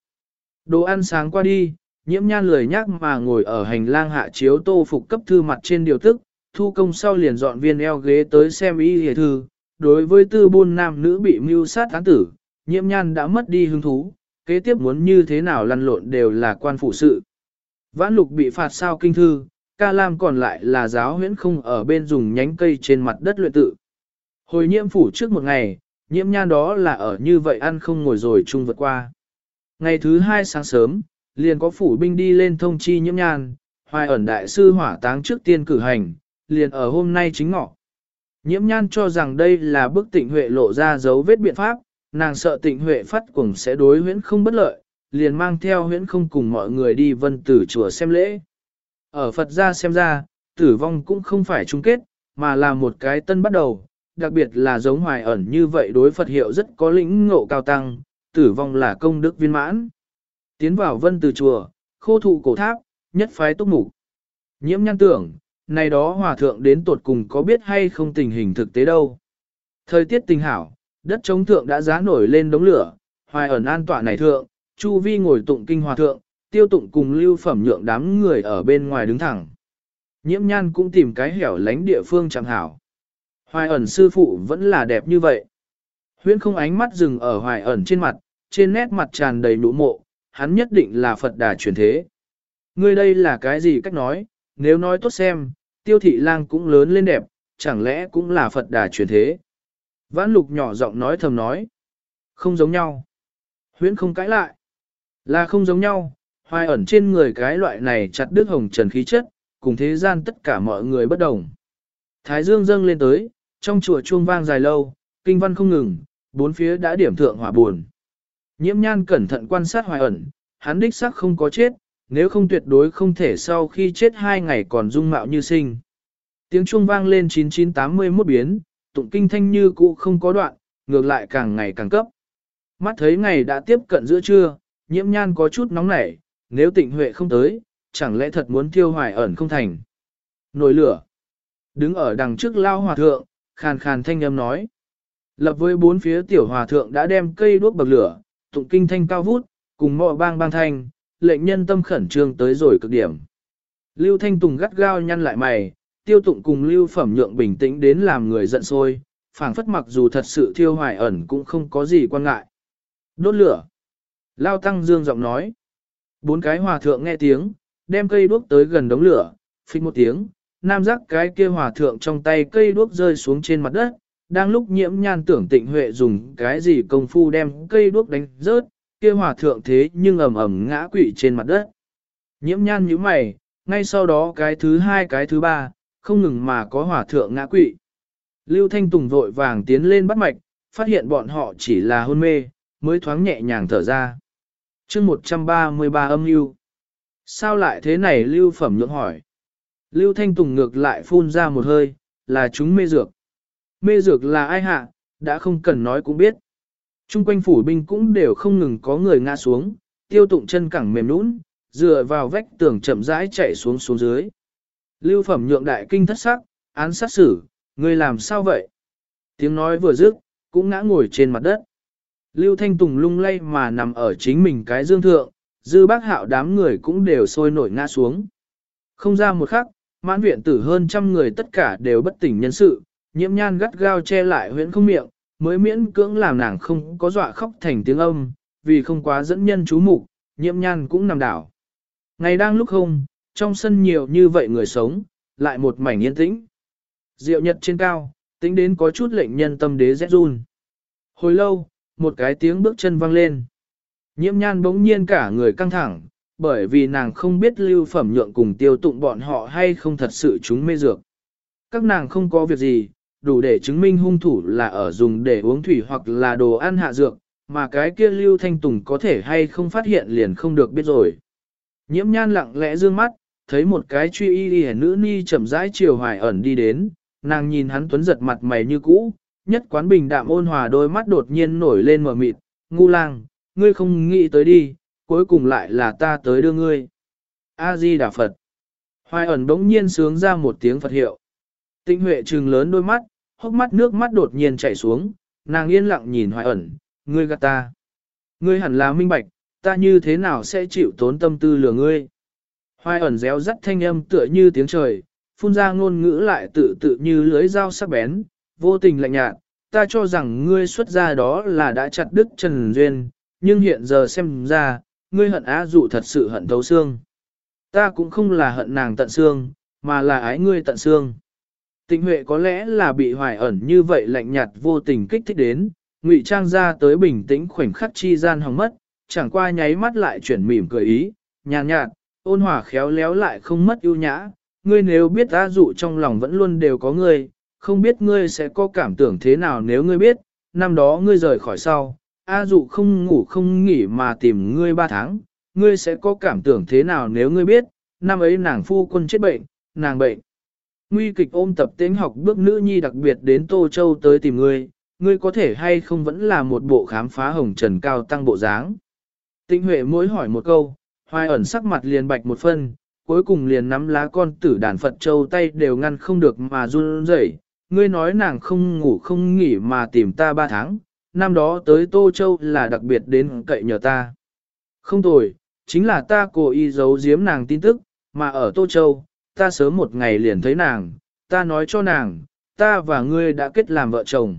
Đồ ăn sáng qua đi, nhiễm nhan lười nhác mà ngồi ở hành lang hạ chiếu tô phục cấp thư mặt trên điều tức, thu công sau liền dọn viên eo ghế tới xem ý hề thư. Đối với tư buôn nam nữ bị mưu sát án tử, nhiễm nhan đã mất đi hứng thú, kế tiếp muốn như thế nào lăn lộn đều là quan phụ sự. Vãn lục bị phạt sao kinh thư, ca lam còn lại là giáo huyễn không ở bên dùng nhánh cây trên mặt đất luyện tự. Hồi nhiễm phủ trước một ngày, nhiễm nhan đó là ở như vậy ăn không ngồi rồi chung vượt qua. Ngày thứ hai sáng sớm, liền có phủ binh đi lên thông chi nhiễm nhan, hoài ẩn đại sư hỏa táng trước tiên cử hành, liền ở hôm nay chính ngọ. Nhiễm nhan cho rằng đây là bức tịnh huệ lộ ra dấu vết biện pháp, nàng sợ tịnh huệ phát cùng sẽ đối huyễn không bất lợi, liền mang theo huyễn không cùng mọi người đi vân tử chùa xem lễ. Ở Phật gia xem ra, tử vong cũng không phải chung kết, mà là một cái tân bắt đầu, đặc biệt là giống hoài ẩn như vậy đối Phật hiệu rất có lĩnh ngộ cao tăng, tử vong là công đức viên mãn. Tiến vào vân tử chùa, khô thụ cổ tháp, nhất phái túc mục. Nhiễm nhăn tưởng, này đó hòa thượng đến tột cùng có biết hay không tình hình thực tế đâu. Thời tiết tình hảo, đất chống thượng đã giá nổi lên đống lửa, hoài ẩn an tọa này thượng, chu vi ngồi tụng kinh hòa thượng, tiêu tụng cùng lưu phẩm nhượng đám người ở bên ngoài đứng thẳng. Nhiễm nhan cũng tìm cái hẻo lánh địa phương chẳng hảo. Hoài ẩn sư phụ vẫn là đẹp như vậy. Huyễn không ánh mắt dừng ở hoài ẩn trên mặt, trên nét mặt tràn đầy nụ mộ, hắn nhất định là Phật đà truyền thế. Ngươi đây là cái gì cách nói, nếu nói tốt xem, tiêu thị lang cũng lớn lên đẹp, chẳng lẽ cũng là Phật đà truyền thế. Vãn lục nhỏ giọng nói thầm nói. Không giống nhau. Huyễn không cãi lại. Là không giống nhau, hoài ẩn trên người cái loại này chặt đứt hồng trần khí chất, cùng thế gian tất cả mọi người bất đồng. Thái dương dâng lên tới, trong chùa chuông vang dài lâu, kinh văn không ngừng, bốn phía đã điểm thượng hỏa buồn. Nhiễm nhan cẩn thận quan sát hoài ẩn, hắn đích xác không có chết, nếu không tuyệt đối không thể sau khi chết hai ngày còn dung mạo như sinh. Tiếng chuông vang lên 9981 biến, tụng kinh thanh như cũ không có đoạn, ngược lại càng ngày càng cấp. Mắt thấy ngày đã tiếp cận giữa trưa, nhiễm nhan có chút nóng nảy, nếu tịnh huệ không tới, chẳng lẽ thật muốn tiêu hoài ẩn không thành. Nổi lửa. Đứng ở đằng trước lao hòa thượng, khàn khàn thanh âm nói. Lập với bốn phía tiểu hòa thượng đã đem cây đuốc bậc lửa, tụng kinh thanh cao vút, cùng mọ bang bang thanh, lệnh nhân tâm khẩn trương tới rồi cực điểm. Lưu Thanh Tùng gắt gao nhăn lại mày, tiêu tụng cùng Lưu Phẩm Nhượng bình tĩnh đến làm người giận sôi, phảng phất mặc dù thật sự thiêu hoài ẩn cũng không có gì quan ngại. Đốt lửa. Lao Tăng Dương giọng nói. Bốn cái hòa thượng nghe tiếng, đem cây đuốc tới gần đống lửa, phích một tiếng, nam giác cái kia hòa thượng trong tay cây đuốc rơi xuống trên mặt đất, đang lúc nhiễm nhan tưởng tịnh huệ dùng cái gì công phu đem cây đuốc đánh rớt, kia hòa thượng thế nhưng ầm ầm ngã quỵ trên mặt đất. Nhiễm nhan nhíu mày, ngay sau đó cái thứ hai cái thứ ba, không ngừng mà có hỏa thượng ngã quỵ. Lưu Thanh Tùng vội vàng tiến lên bắt mạch, phát hiện bọn họ chỉ là hôn mê, mới thoáng nhẹ nhàng thở ra. chương 133 âm lưu. Sao lại thế này Lưu Phẩm nhượng hỏi. Lưu Thanh Tùng ngược lại phun ra một hơi, là chúng mê dược. Mê dược là ai hạ, đã không cần nói cũng biết. Trung quanh phủ binh cũng đều không ngừng có người ngã xuống, tiêu tụng chân cẳng mềm nũng, dựa vào vách tường chậm rãi chạy xuống xuống dưới. Lưu phẩm nhượng đại kinh thất sắc, án sát xử, ngươi làm sao vậy? Tiếng nói vừa dứt, cũng ngã ngồi trên mặt đất. Lưu Thanh Tùng lung lay mà nằm ở chính mình cái dương thượng, dư bác hạo đám người cũng đều sôi nổi ngã xuống. Không ra một khắc, mãn viện tử hơn trăm người tất cả đều bất tỉnh nhân sự, nhiễm nhan gắt gao che lại huyễn không miệng, mới miễn cưỡng làm nàng không có dọa khóc thành tiếng âm, vì không quá dẫn nhân chú mục, nhiễm nhan cũng nằm đảo. Ngày đang lúc không, trong sân nhiều như vậy người sống, lại một mảnh yên tĩnh. Diệu nhật trên cao, tính đến có chút lệnh nhân tâm đế rét run. Hồi lâu, một cái tiếng bước chân vang lên. Nhiễm nhan bỗng nhiên cả người căng thẳng, bởi vì nàng không biết lưu phẩm nhượng cùng tiêu tụng bọn họ hay không thật sự chúng mê dược. Các nàng không có việc gì, đủ để chứng minh hung thủ là ở dùng để uống thủy hoặc là đồ ăn hạ dược, mà cái kia Lưu Thanh Tùng có thể hay không phát hiện liền không được biết rồi. Nhiễm nhan lặng lẽ dương mắt, thấy một cái truy y y nữ ni chậm rãi chiều hoài ẩn đi đến, nàng nhìn hắn tuấn giật mặt mày như cũ, nhất quán bình đạm ôn hòa đôi mắt đột nhiên nổi lên mở mịt, ngu lang, ngươi không nghĩ tới đi, cuối cùng lại là ta tới đưa ngươi. A-di Đà Phật. Hoài ẩn đống nhiên sướng ra một tiếng Phật hiệu. Tinh Huệ trừng lớn đôi mắt, hốc mắt nước mắt đột nhiên chảy xuống, nàng yên lặng nhìn hoài ẩn, ngươi gạt ta. Ngươi hẳn là minh bạch, ta như thế nào sẽ chịu tốn tâm tư lừa ngươi. Hoài ẩn réo rắt thanh âm tựa như tiếng trời, phun ra ngôn ngữ lại tự tự như lưới dao sắc bén, vô tình lạnh nhạt, ta cho rằng ngươi xuất ra đó là đã chặt đứt Trần Duyên, nhưng hiện giờ xem ra, ngươi hận á dụ thật sự hận thấu xương. Ta cũng không là hận nàng tận xương, mà là ái ngươi tận xương. Tịnh Huệ có lẽ là bị hoài ẩn như vậy lạnh nhạt vô tình kích thích đến, ngụy trang ra tới bình tĩnh khoảnh khắc chi gian hỏng mất, chẳng qua nháy mắt lại chuyển mỉm cười ý, nhàn nhạt, ôn hòa khéo léo lại không mất ưu nhã. Ngươi nếu biết ta dụ trong lòng vẫn luôn đều có ngươi, không biết ngươi sẽ có cảm tưởng thế nào nếu ngươi biết, năm đó ngươi rời khỏi sau, A dụ không ngủ không nghỉ mà tìm ngươi ba tháng, ngươi sẽ có cảm tưởng thế nào nếu ngươi biết, năm ấy nàng phu quân chết bệnh, nàng bệnh. Nguy kịch ôm tập tính học bước nữ nhi đặc biệt đến Tô Châu tới tìm ngươi, ngươi có thể hay không vẫn là một bộ khám phá hồng trần cao tăng bộ dáng. Tĩnh Huệ mỗi hỏi một câu, Hoài ẩn sắc mặt liền bạch một phân, cuối cùng liền nắm lá con tử đàn Phật Châu tay đều ngăn không được mà run rẩy. Ngươi nói nàng không ngủ không nghỉ mà tìm ta ba tháng, năm đó tới Tô Châu là đặc biệt đến cậy nhờ ta. Không tồi, chính là ta cố ý giấu giếm nàng tin tức, mà ở Tô Châu, ta sớm một ngày liền thấy nàng, ta nói cho nàng, ta và ngươi đã kết làm vợ chồng.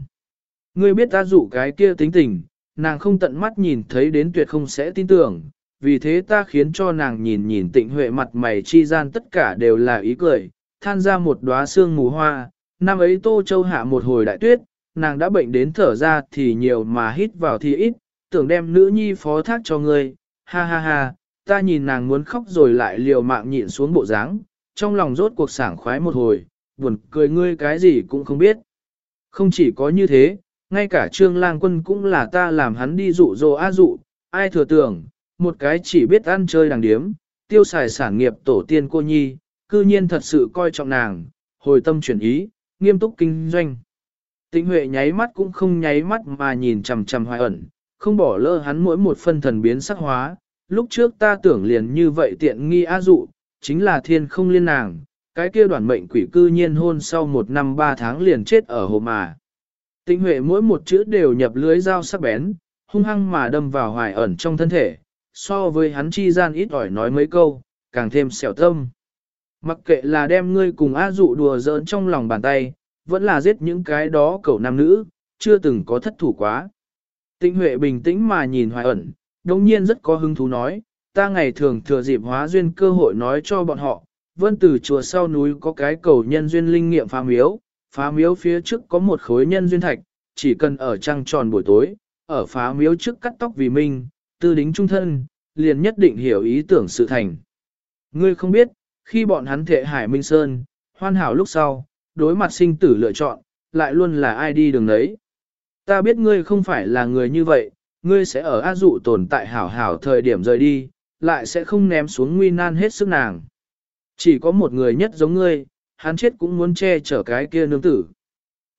Ngươi biết ta dụ cái kia tính tình, nàng không tận mắt nhìn thấy đến tuyệt không sẽ tin tưởng, vì thế ta khiến cho nàng nhìn nhìn tịnh huệ mặt mày chi gian tất cả đều là ý cười, than ra một đóa sương mù hoa, năm ấy Tô Châu hạ một hồi đại tuyết, nàng đã bệnh đến thở ra thì nhiều mà hít vào thì ít, tưởng đem nữ nhi phó thác cho ngươi, ha ha ha, ta nhìn nàng muốn khóc rồi lại liều mạng nhịn xuống bộ dáng, trong lòng rốt cuộc sảng khoái một hồi, buồn cười ngươi cái gì cũng không biết. Không chỉ có như thế, ngay cả trương lang quân cũng là ta làm hắn đi dụ dỗ a dụ, ai thừa tưởng, một cái chỉ biết ăn chơi đàng điếm, tiêu xài sản nghiệp tổ tiên cô nhi, cư nhiên thật sự coi trọng nàng, hồi tâm chuyển ý, nghiêm túc kinh doanh. Tĩnh Huệ nháy mắt cũng không nháy mắt mà nhìn chằm chằm hoài ẩn, không bỏ lỡ hắn mỗi một phân thần biến sắc hóa. Lúc trước ta tưởng liền như vậy tiện nghi á dụ, chính là thiên không liên nàng, cái kia đoàn mệnh quỷ cư nhiên hôn sau một năm ba tháng liền chết ở hồ mà. Tĩnh Huệ mỗi một chữ đều nhập lưới dao sắc bén, hung hăng mà đâm vào hoài ẩn trong thân thể, so với hắn chi gian ít ỏi nói mấy câu, càng thêm xẻo tâm. Mặc kệ là đem ngươi cùng A dụ đùa giỡn trong lòng bàn tay, vẫn là giết những cái đó cậu nam nữ, chưa từng có thất thủ quá. Tĩnh Huệ bình tĩnh mà nhìn hoài ẩn, đồng nhiên rất có hứng thú nói, ta ngày thường thừa dịp hóa duyên cơ hội nói cho bọn họ, vân từ chùa sau núi có cái cầu nhân duyên linh nghiệm phá miếu, phá miếu phía trước có một khối nhân duyên thạch, chỉ cần ở trăng tròn buổi tối, ở phá miếu trước cắt tóc vì minh, tư đính trung thân, liền nhất định hiểu ý tưởng sự thành. Ngươi không biết, khi bọn hắn thệ Hải Minh Sơn, hoàn hảo lúc sau, đối mặt sinh tử lựa chọn, lại luôn là ai đi đường đấy. Ta biết ngươi không phải là người như vậy, ngươi sẽ ở a dụ tồn tại hảo hảo thời điểm rời đi, lại sẽ không ném xuống nguy nan hết sức nàng. Chỉ có một người nhất giống ngươi, hắn chết cũng muốn che chở cái kia nương tử.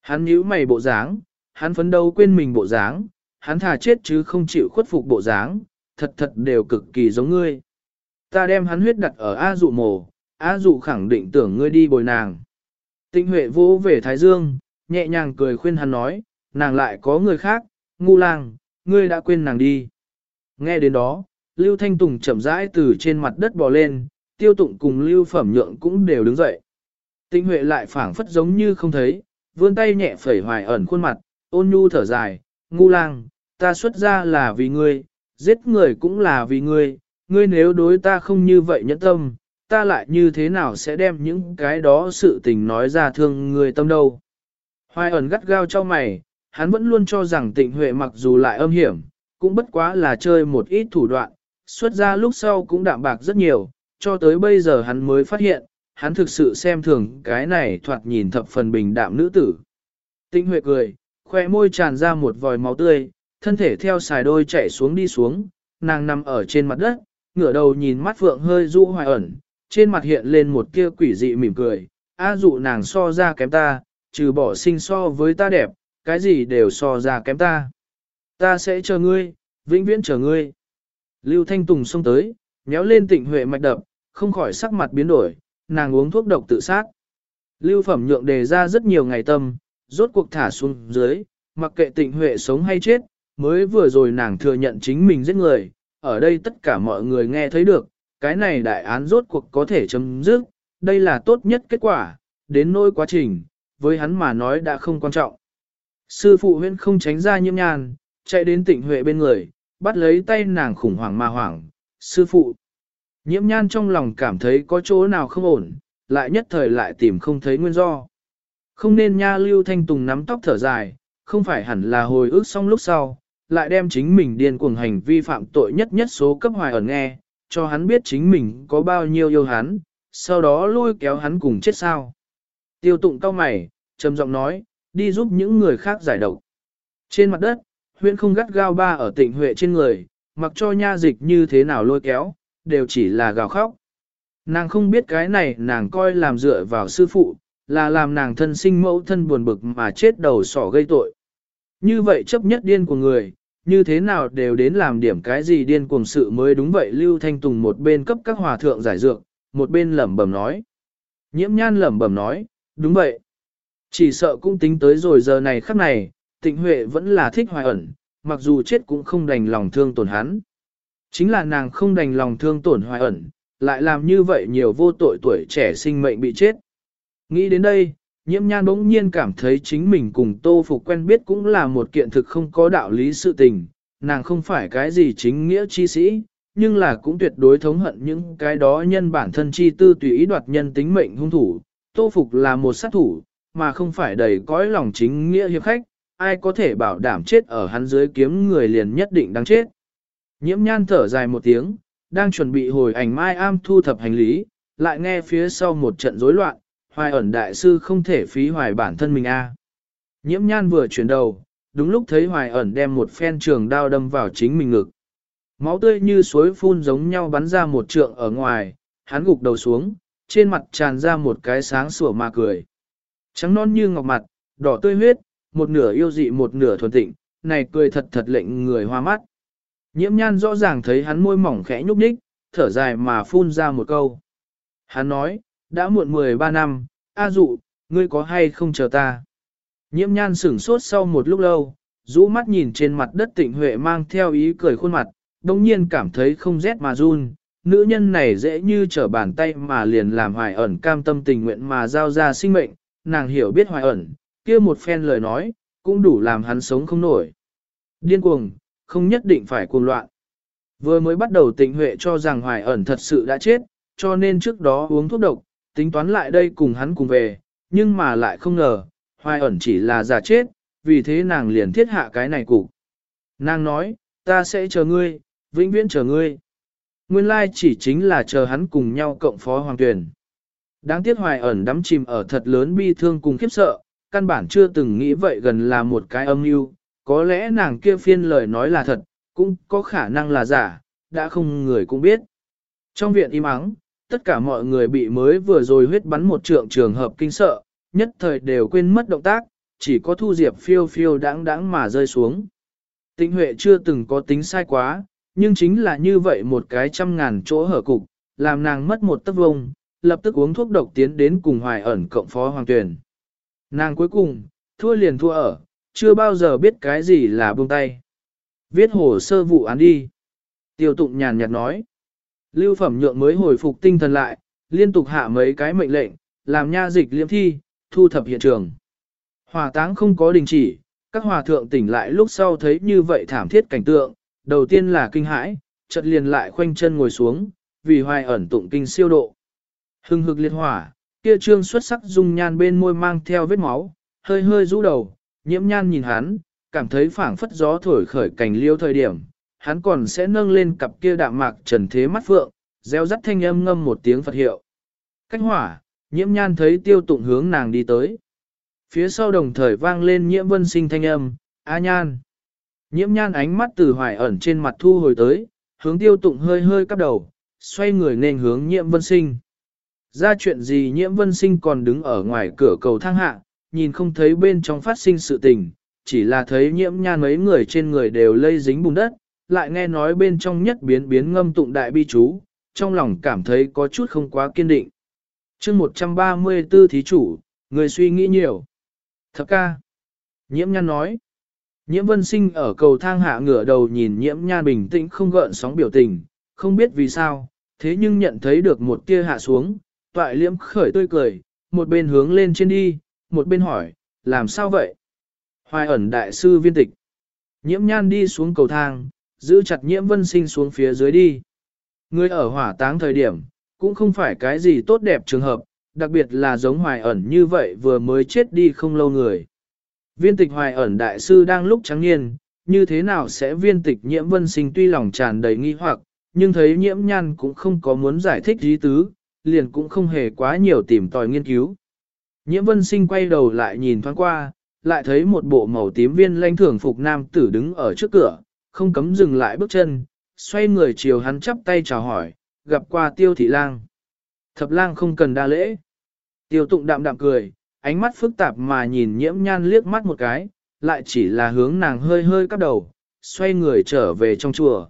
Hắn nhíu mày bộ dáng, hắn phấn đấu quên mình bộ dáng, hắn thà chết chứ không chịu khuất phục bộ dáng, thật thật đều cực kỳ giống ngươi. Ta đem hắn huyết đặt ở A dụ mồ, A dụ khẳng định tưởng ngươi đi bồi nàng. tinh Huệ vỗ về Thái Dương, nhẹ nhàng cười khuyên hắn nói, nàng lại có người khác, ngu lang, ngươi đã quên nàng đi. Nghe đến đó, Lưu Thanh Tùng chậm rãi từ trên mặt đất bò lên, tiêu tụng cùng Lưu Phẩm Nhượng cũng đều đứng dậy. tinh Huệ lại phảng phất giống như không thấy, vươn tay nhẹ phẩy hoài ẩn khuôn mặt, ôn nhu thở dài, ngu lang, ta xuất ra là vì ngươi, giết người cũng là vì ngươi, ngươi nếu đối ta không như vậy nhẫn tâm, ta lại như thế nào sẽ đem những cái đó sự tình nói ra thương người tâm đâu. Hoài ẩn gắt gao cho mày, hắn vẫn luôn cho rằng tịnh huệ mặc dù lại âm hiểm, cũng bất quá là chơi một ít thủ đoạn, xuất ra lúc sau cũng đạm bạc rất nhiều, cho tới bây giờ hắn mới phát hiện, hắn thực sự xem thường cái này thoạt nhìn thập phần bình đạm nữ tử. Tịnh huệ cười, khoe môi tràn ra một vòi máu tươi, thân thể theo xài đôi chạy xuống đi xuống, nàng nằm ở trên mặt đất, ngửa đầu nhìn mắt phượng hơi rũ hoài ẩn, trên mặt hiện lên một kia quỷ dị mỉm cười, a dụ nàng so ra kém ta, trừ bỏ sinh so với ta đẹp, cái gì đều so ra kém ta. Ta sẽ chờ ngươi, vĩnh viễn chờ ngươi. Lưu Thanh Tùng xông tới, nhéo lên tịnh huệ mạch đập, không khỏi sắc mặt biến đổi, nàng uống thuốc độc tự sát. Lưu Phẩm nhượng đề ra rất nhiều ngày tâm, rốt cuộc thả xuống dưới, mặc kệ tịnh huệ sống hay chết, mới vừa rồi nàng thừa nhận chính mình giết người, ở đây tất cả mọi người nghe thấy được, cái này đại án rốt cuộc có thể chấm dứt, đây là tốt nhất kết quả, đến nỗi quá trình, với hắn mà nói đã không quan trọng. Sư phụ huyên không tránh ra nhiễm nhàn, chạy đến tỉnh huệ bên người, bắt lấy tay nàng khủng hoảng mà hoảng, sư phụ. Nhiễm nhan trong lòng cảm thấy có chỗ nào không ổn, lại nhất thời lại tìm không thấy nguyên do. Không nên nha lưu thanh tùng nắm tóc thở dài, không phải hẳn là hồi ức xong lúc sau, lại đem chính mình điên cuồng hành vi phạm tội nhất nhất số cấp hoài ẩn nghe, cho hắn biết chính mình có bao nhiêu yêu hắn, sau đó lôi kéo hắn cùng chết sao. Tiêu tụng cao mày, trầm giọng nói, đi giúp những người khác giải độc. Trên mặt đất, huyện không gắt gao ba ở tịnh huệ trên người, mặc cho nha dịch như thế nào lôi kéo, đều chỉ là gào khóc. Nàng không biết cái này nàng coi làm dựa vào sư phụ, là làm nàng thân sinh mẫu thân buồn bực mà chết đầu sỏ gây tội. Như vậy chấp nhất điên của người, như thế nào đều đến làm điểm cái gì điên cuồng sự mới đúng vậy Lưu Thanh Tùng một bên cấp các hòa thượng giải dược, một bên lẩm bẩm nói. Nhiễm nhan lẩm bẩm nói, đúng vậy. Chỉ sợ cũng tính tới rồi giờ này khắc này, tịnh huệ vẫn là thích hoài ẩn, mặc dù chết cũng không đành lòng thương tổn hắn. Chính là nàng không đành lòng thương tổn hoài ẩn, lại làm như vậy nhiều vô tội tuổi trẻ sinh mệnh bị chết. Nghĩ đến đây, nhiễm nhan bỗng nhiên cảm thấy chính mình cùng tô phục quen biết cũng là một kiện thực không có đạo lý sự tình, nàng không phải cái gì chính nghĩa chi sĩ, nhưng là cũng tuyệt đối thống hận những cái đó nhân bản thân chi tư tùy ý đoạt nhân tính mệnh hung thủ. Tô phục là một sát thủ, mà không phải đầy cõi lòng chính nghĩa hiệp khách, ai có thể bảo đảm chết ở hắn dưới kiếm người liền nhất định đáng chết. Nhiễm nhan thở dài một tiếng, đang chuẩn bị hồi ảnh mai am thu thập hành lý, lại nghe phía sau một trận rối loạn, hoài ẩn đại sư không thể phí hoài bản thân mình a. Nhiễm nhan vừa chuyển đầu, đúng lúc thấy hoài ẩn đem một phen trường đao đâm vào chính mình ngực. Máu tươi như suối phun giống nhau bắn ra một trượng ở ngoài, hắn gục đầu xuống, trên mặt tràn ra một cái sáng sủa mà cười. Trắng non như ngọc mặt, đỏ tươi huyết, một nửa yêu dị một nửa thuần tịnh, này cười thật thật lệnh người hoa mắt. Nhiễm nhan rõ ràng thấy hắn môi mỏng khẽ nhúc nhích, thở dài mà phun ra một câu. Hắn nói, đã muộn 13 năm, A dụ, ngươi có hay không chờ ta? Nhiễm nhan sửng sốt sau một lúc lâu, rũ mắt nhìn trên mặt đất tịnh huệ mang theo ý cười khuôn mặt, đồng nhiên cảm thấy không rét mà run. Nữ nhân này dễ như trở bàn tay mà liền làm hoài ẩn cam tâm tình nguyện mà giao ra sinh mệnh, nàng hiểu biết hoài ẩn, kia một phen lời nói, cũng đủ làm hắn sống không nổi. Điên cuồng, không nhất định phải cuồng loạn. Vừa mới bắt đầu tịnh huệ cho rằng hoài ẩn thật sự đã chết, cho nên trước đó uống thuốc độc, tính toán lại đây cùng hắn cùng về, nhưng mà lại không ngờ, hoài ẩn chỉ là giả chết, vì thế nàng liền thiết hạ cái này cục. Nàng nói, ta sẽ chờ ngươi, vĩnh viễn chờ ngươi. Nguyên lai chỉ chính là chờ hắn cùng nhau cộng phó hoàng tuyển. Đáng tiếc hoài ẩn đắm chìm ở thật lớn bi thương cùng khiếp sợ, căn bản chưa từng nghĩ vậy gần là một cái âm mưu có lẽ nàng kia phiên lời nói là thật, cũng có khả năng là giả, đã không người cũng biết. Trong viện im ắng, tất cả mọi người bị mới vừa rồi huyết bắn một trượng trường hợp kinh sợ, nhất thời đều quên mất động tác, chỉ có thu diệp phiêu phiêu đáng đáng mà rơi xuống. Tĩnh Huệ chưa từng có tính sai quá, nhưng chính là như vậy một cái trăm ngàn chỗ hở cục, làm nàng mất một tấc vông, lập tức uống thuốc độc tiến đến cùng hoài ẩn cộng phó hoàng tuyển. Nàng cuối cùng, thua liền thua ở, chưa bao giờ biết cái gì là buông tay. Viết hồ sơ vụ án đi. Tiêu tụng nhàn nhạt nói. Lưu phẩm nhượng mới hồi phục tinh thần lại, liên tục hạ mấy cái mệnh lệnh, làm nha dịch liễm thi, thu thập hiện trường. Hòa táng không có đình chỉ, các hòa thượng tỉnh lại lúc sau thấy như vậy thảm thiết cảnh tượng, đầu tiên là kinh hãi, chợt liền lại khoanh chân ngồi xuống, vì hoài ẩn tụng kinh siêu độ. Hưng hực liệt hỏa, kia trương xuất sắc dung nhan bên môi mang theo vết máu, hơi hơi rũ đầu, nhiễm nhan nhìn hắn, cảm thấy phảng phất gió thổi khởi cảnh liêu thời điểm, hắn còn sẽ nâng lên cặp kia đạm mạc trần thế mắt phượng, gieo rắt thanh âm ngâm một tiếng Phật hiệu. Cách hỏa, nhiễm nhan thấy tiêu tụng hướng nàng đi tới. Phía sau đồng thời vang lên nhiễm vân sinh thanh âm, A nhan. Nhiễm nhan ánh mắt từ hoài ẩn trên mặt thu hồi tới, hướng tiêu tụng hơi hơi cắp đầu, xoay người nên hướng nhiễm vân sinh. Ra chuyện gì nhiễm vân sinh còn đứng ở ngoài cửa cầu thang hạ, nhìn không thấy bên trong phát sinh sự tình, chỉ là thấy nhiễm nhan mấy người trên người đều lây dính bùn đất, lại nghe nói bên trong nhất biến biến ngâm tụng đại bi chú, trong lòng cảm thấy có chút không quá kiên định. chương 134 thí chủ, người suy nghĩ nhiều. Thập ca. Nhiễm nhan nói. Nhiễm vân sinh ở cầu thang hạ ngửa đầu nhìn nhiễm nhan bình tĩnh không gợn sóng biểu tình, không biết vì sao, thế nhưng nhận thấy được một tia hạ xuống, toại liễm khởi tươi cười, một bên hướng lên trên đi, một bên hỏi, làm sao vậy? Hoài ẩn đại sư viên tịch. Nhiễm nhan đi xuống cầu thang, giữ chặt nhiễm vân sinh xuống phía dưới đi. Người ở hỏa táng thời điểm, cũng không phải cái gì tốt đẹp trường hợp, đặc biệt là giống hoài ẩn như vậy vừa mới chết đi không lâu người. Viên tịch hoài ẩn đại sư đang lúc trắng niên, như thế nào sẽ viên tịch nhiễm vân sinh tuy lòng tràn đầy nghi hoặc, nhưng thấy nhiễm nhan cũng không có muốn giải thích lý tứ, liền cũng không hề quá nhiều tìm tòi nghiên cứu. Nhiễm vân sinh quay đầu lại nhìn thoáng qua, lại thấy một bộ màu tím viên lãnh thưởng phục nam tử đứng ở trước cửa, không cấm dừng lại bước chân, xoay người chiều hắn chắp tay chào hỏi, gặp qua tiêu thị lang. Thập lang không cần đa lễ. Tiêu tụng đạm đạm cười, ánh mắt phức tạp mà nhìn nhiễm nhan liếc mắt một cái, lại chỉ là hướng nàng hơi hơi cắp đầu, xoay người trở về trong chùa.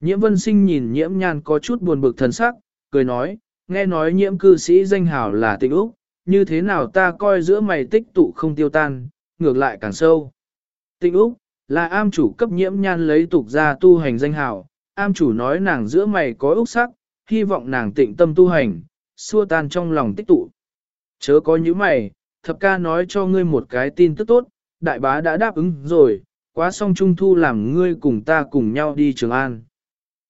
Nhiễm vân sinh nhìn nhiễm nhan có chút buồn bực thần sắc, cười nói, nghe nói nhiễm cư sĩ danh hào là tịnh Úc, như thế nào ta coi giữa mày tích tụ không tiêu tan, ngược lại càng sâu. Tịnh Úc, là am chủ cấp nhiễm nhan lấy tục ra tu hành danh hào, am chủ nói nàng giữa mày có úc sắc, hy vọng nàng tịnh tâm tu hành, xua tan trong lòng tích tụ. Chớ có những mày, thập ca nói cho ngươi một cái tin tức tốt, đại bá đã đáp ứng rồi, quá xong trung thu làm ngươi cùng ta cùng nhau đi Trường An.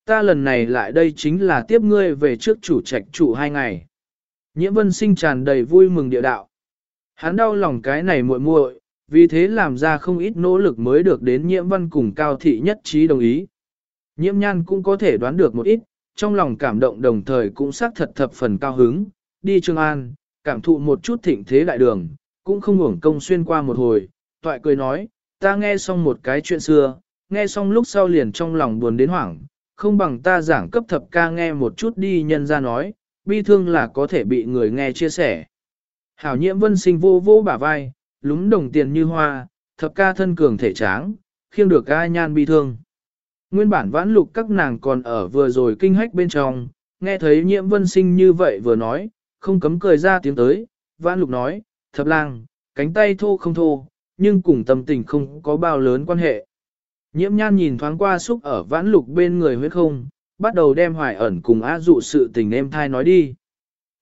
Ta lần này lại đây chính là tiếp ngươi về trước chủ trạch chủ hai ngày. Nhiễm vân sinh tràn đầy vui mừng địa đạo. Hắn đau lòng cái này muội muội, vì thế làm ra không ít nỗ lực mới được đến nhiễm văn cùng cao thị nhất trí đồng ý. Nhiễm nhan cũng có thể đoán được một ít, trong lòng cảm động đồng thời cũng xác thật thập phần cao hứng, đi Trường An, cảm thụ một chút thịnh thế đại đường, cũng không ngủng công xuyên qua một hồi, toại cười nói, ta nghe xong một cái chuyện xưa, nghe xong lúc sau liền trong lòng buồn đến hoảng, không bằng ta giảng cấp thập ca nghe một chút đi nhân ra nói, bi thương là có thể bị người nghe chia sẻ. Hảo nhiễm vân sinh vô vô bả vai, lúng đồng tiền như hoa, thập ca thân cường thể tráng, khiêng được ca nhan bi thương. Nguyên bản vãn lục các nàng còn ở vừa rồi kinh hách bên trong, nghe thấy nhiễm vân sinh như vậy vừa nói, không cấm cười ra tiếng tới, vãn lục nói, thập lang, cánh tay thô không thô, nhưng cùng tâm tình không có bao lớn quan hệ. Nhiễm nhan nhìn thoáng qua xúc ở vãn lục bên người huyết không, bắt đầu đem hoài ẩn cùng á dụ sự tình em thai nói đi.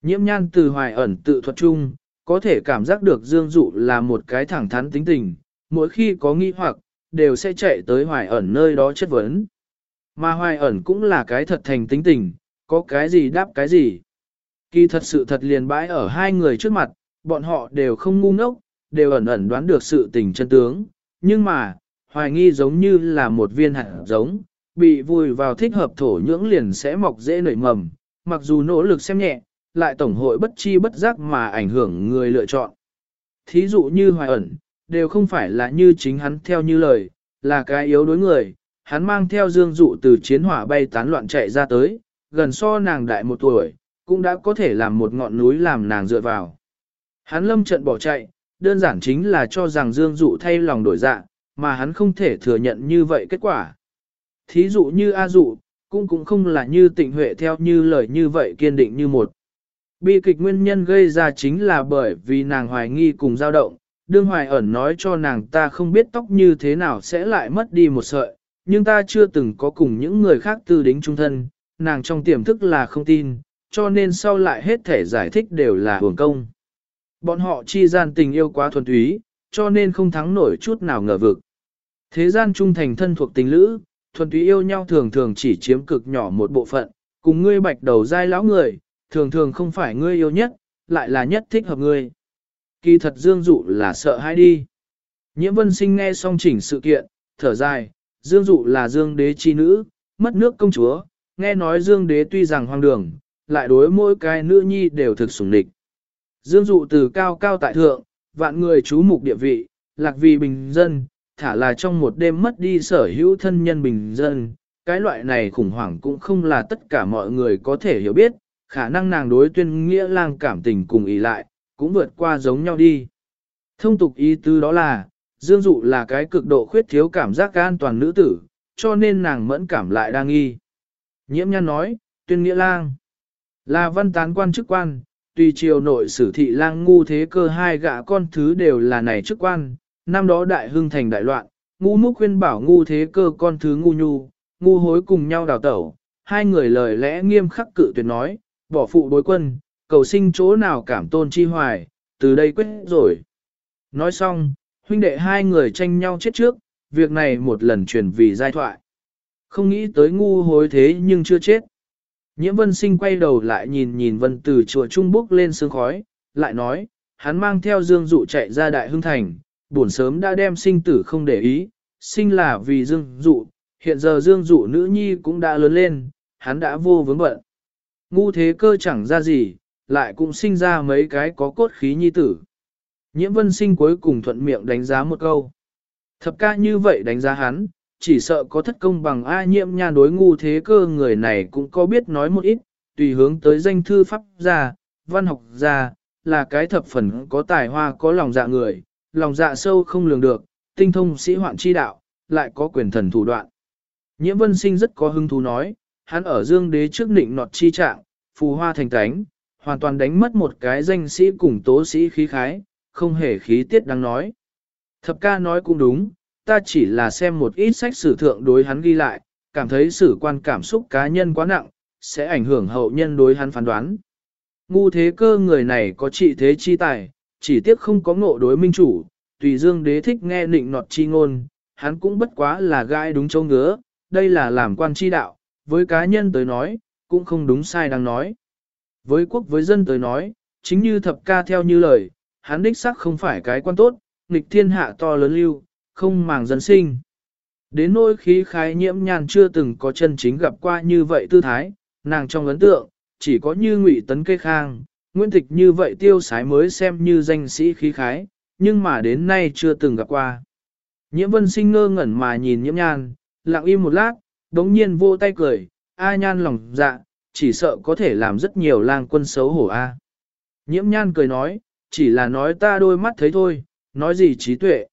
Nhiễm nhan từ hoài ẩn tự thuật chung, có thể cảm giác được dương dụ là một cái thẳng thắn tính tình, mỗi khi có nghi hoặc, đều sẽ chạy tới hoài ẩn nơi đó chất vấn. Mà hoài ẩn cũng là cái thật thành tính tình, có cái gì đáp cái gì. Kỳ thật sự thật liền bãi ở hai người trước mặt, bọn họ đều không ngu ngốc, đều ẩn ẩn đoán được sự tình chân tướng, nhưng mà, hoài nghi giống như là một viên hạt giống, bị vùi vào thích hợp thổ nhưỡng liền sẽ mọc dễ nảy mầm, mặc dù nỗ lực xem nhẹ, lại tổng hội bất chi bất giác mà ảnh hưởng người lựa chọn. Thí dụ như hoài ẩn, đều không phải là như chính hắn theo như lời, là cái yếu đối người, hắn mang theo dương dụ từ chiến hỏa bay tán loạn chạy ra tới, gần so nàng đại một tuổi, cũng đã có thể làm một ngọn núi làm nàng dựa vào. Hắn lâm trận bỏ chạy, đơn giản chính là cho rằng dương dụ thay lòng đổi dạ, mà hắn không thể thừa nhận như vậy kết quả. Thí dụ như A dụ, cũng cũng không là như tịnh huệ theo như lời như vậy kiên định như một. Bi kịch nguyên nhân gây ra chính là bởi vì nàng hoài nghi cùng dao động, đương hoài ẩn nói cho nàng ta không biết tóc như thế nào sẽ lại mất đi một sợi, nhưng ta chưa từng có cùng những người khác tư đính trung thân, nàng trong tiềm thức là không tin, cho nên sau lại hết thể giải thích đều là hưởng công. Bọn họ chi gian tình yêu quá thuần túy, cho nên không thắng nổi chút nào ngờ vực. Thế gian trung thành thân thuộc tình lữ, thuần túy yêu nhau thường thường chỉ chiếm cực nhỏ một bộ phận, cùng ngươi bạch đầu dai lão người, thường thường không phải ngươi yêu nhất, lại là nhất thích hợp ngươi. Kỳ thật Dương Dụ là sợ hãi đi. Nhiễm vân sinh nghe xong chỉnh sự kiện, thở dài, Dương Dụ là Dương đế chi nữ, mất nước công chúa, nghe nói Dương đế tuy rằng hoang đường, lại đối mỗi cái nữ nhi đều thực sủng địch. Dương Dụ từ cao cao tại thượng, vạn người chú mục địa vị, lạc vì bình dân, thả là trong một đêm mất đi sở hữu thân nhân bình dân. Cái loại này khủng hoảng cũng không là tất cả mọi người có thể hiểu biết, khả năng nàng đối tuyên nghĩa lang cảm tình cùng ý lại, cũng vượt qua giống nhau đi. Thông tục ý tứ đó là, Dương Dụ là cái cực độ khuyết thiếu cảm giác an toàn nữ tử, cho nên nàng mẫn cảm lại đang nghi. Nhiễm nhân nói, tuyên nghĩa lang là văn tán quan chức quan, tùy triều nội sử thị lang ngu thế cơ hai gã con thứ đều là này chức quan, năm đó đại hưng thành đại loạn, ngu múc khuyên bảo ngu thế cơ con thứ ngu nhu, ngu hối cùng nhau đào tẩu, hai người lời lẽ nghiêm khắc cự tuyệt nói, bỏ phụ đối quân, cầu sinh chỗ nào cảm tôn chi hoài, từ đây quyết rồi. Nói xong, huynh đệ hai người tranh nhau chết trước, việc này một lần truyền vì giai thoại. Không nghĩ tới ngu hối thế nhưng chưa chết. Nhiễm vân sinh quay đầu lại nhìn nhìn vân từ chùa Trung Búc lên sương khói, lại nói, hắn mang theo dương dụ chạy ra đại hưng thành, buồn sớm đã đem sinh tử không để ý, sinh là vì dương dụ, hiện giờ dương dụ nữ nhi cũng đã lớn lên, hắn đã vô vướng bận. Ngu thế cơ chẳng ra gì, lại cũng sinh ra mấy cái có cốt khí nhi tử. Nhiễm vân sinh cuối cùng thuận miệng đánh giá một câu. Thập ca như vậy đánh giá hắn, chỉ sợ có thất công bằng A nhiễm nha đối ngu thế cơ người này cũng có biết nói một ít, tùy hướng tới danh thư pháp gia, văn học gia, là cái thập phần có tài hoa có lòng dạ người, lòng dạ sâu không lường được, tinh thông sĩ hoạn chi đạo, lại có quyền thần thủ đoạn. Nhiễm vân sinh rất có hứng thú nói, hắn ở dương đế trước nịnh nọt chi trạng, phù hoa thành tánh, hoàn toàn đánh mất một cái danh sĩ cùng tố sĩ khí khái, không hề khí tiết đáng nói. Thập ca nói cũng đúng, ta chỉ là xem một ít sách sử thượng đối hắn ghi lại, cảm thấy sử quan cảm xúc cá nhân quá nặng, sẽ ảnh hưởng hậu nhân đối hắn phán đoán. Ngu thế cơ người này có trị thế chi tài, chỉ tiếc không có ngộ đối minh chủ, tùy dương đế thích nghe nịnh nọt chi ngôn, hắn cũng bất quá là gai đúng châu ngứa, đây là làm quan chi đạo, với cá nhân tới nói, cũng không đúng sai đang nói. Với quốc với dân tới nói, chính như thập ca theo như lời, hắn đích xác không phải cái quan tốt, nghịch thiên hạ to lớn lưu, không màng dân sinh. Đến nỗi khí khái nhiễm nhàn chưa từng có chân chính gặp qua như vậy tư thái, nàng trong ấn tượng, chỉ có như ngụy tấn cây khang, nguyên tịch như vậy tiêu sái mới xem như danh sĩ khí khái, nhưng mà đến nay chưa từng gặp qua. Nhiễm vân sinh ngơ ngẩn mà nhìn nhiễm nhan, lặng im một lát, đống nhiên vô tay cười, a nhan lòng dạ, chỉ sợ có thể làm rất nhiều lang quân xấu hổ a. Nhiễm nhan cười nói, chỉ là nói ta đôi mắt thấy thôi, nói gì trí tuệ.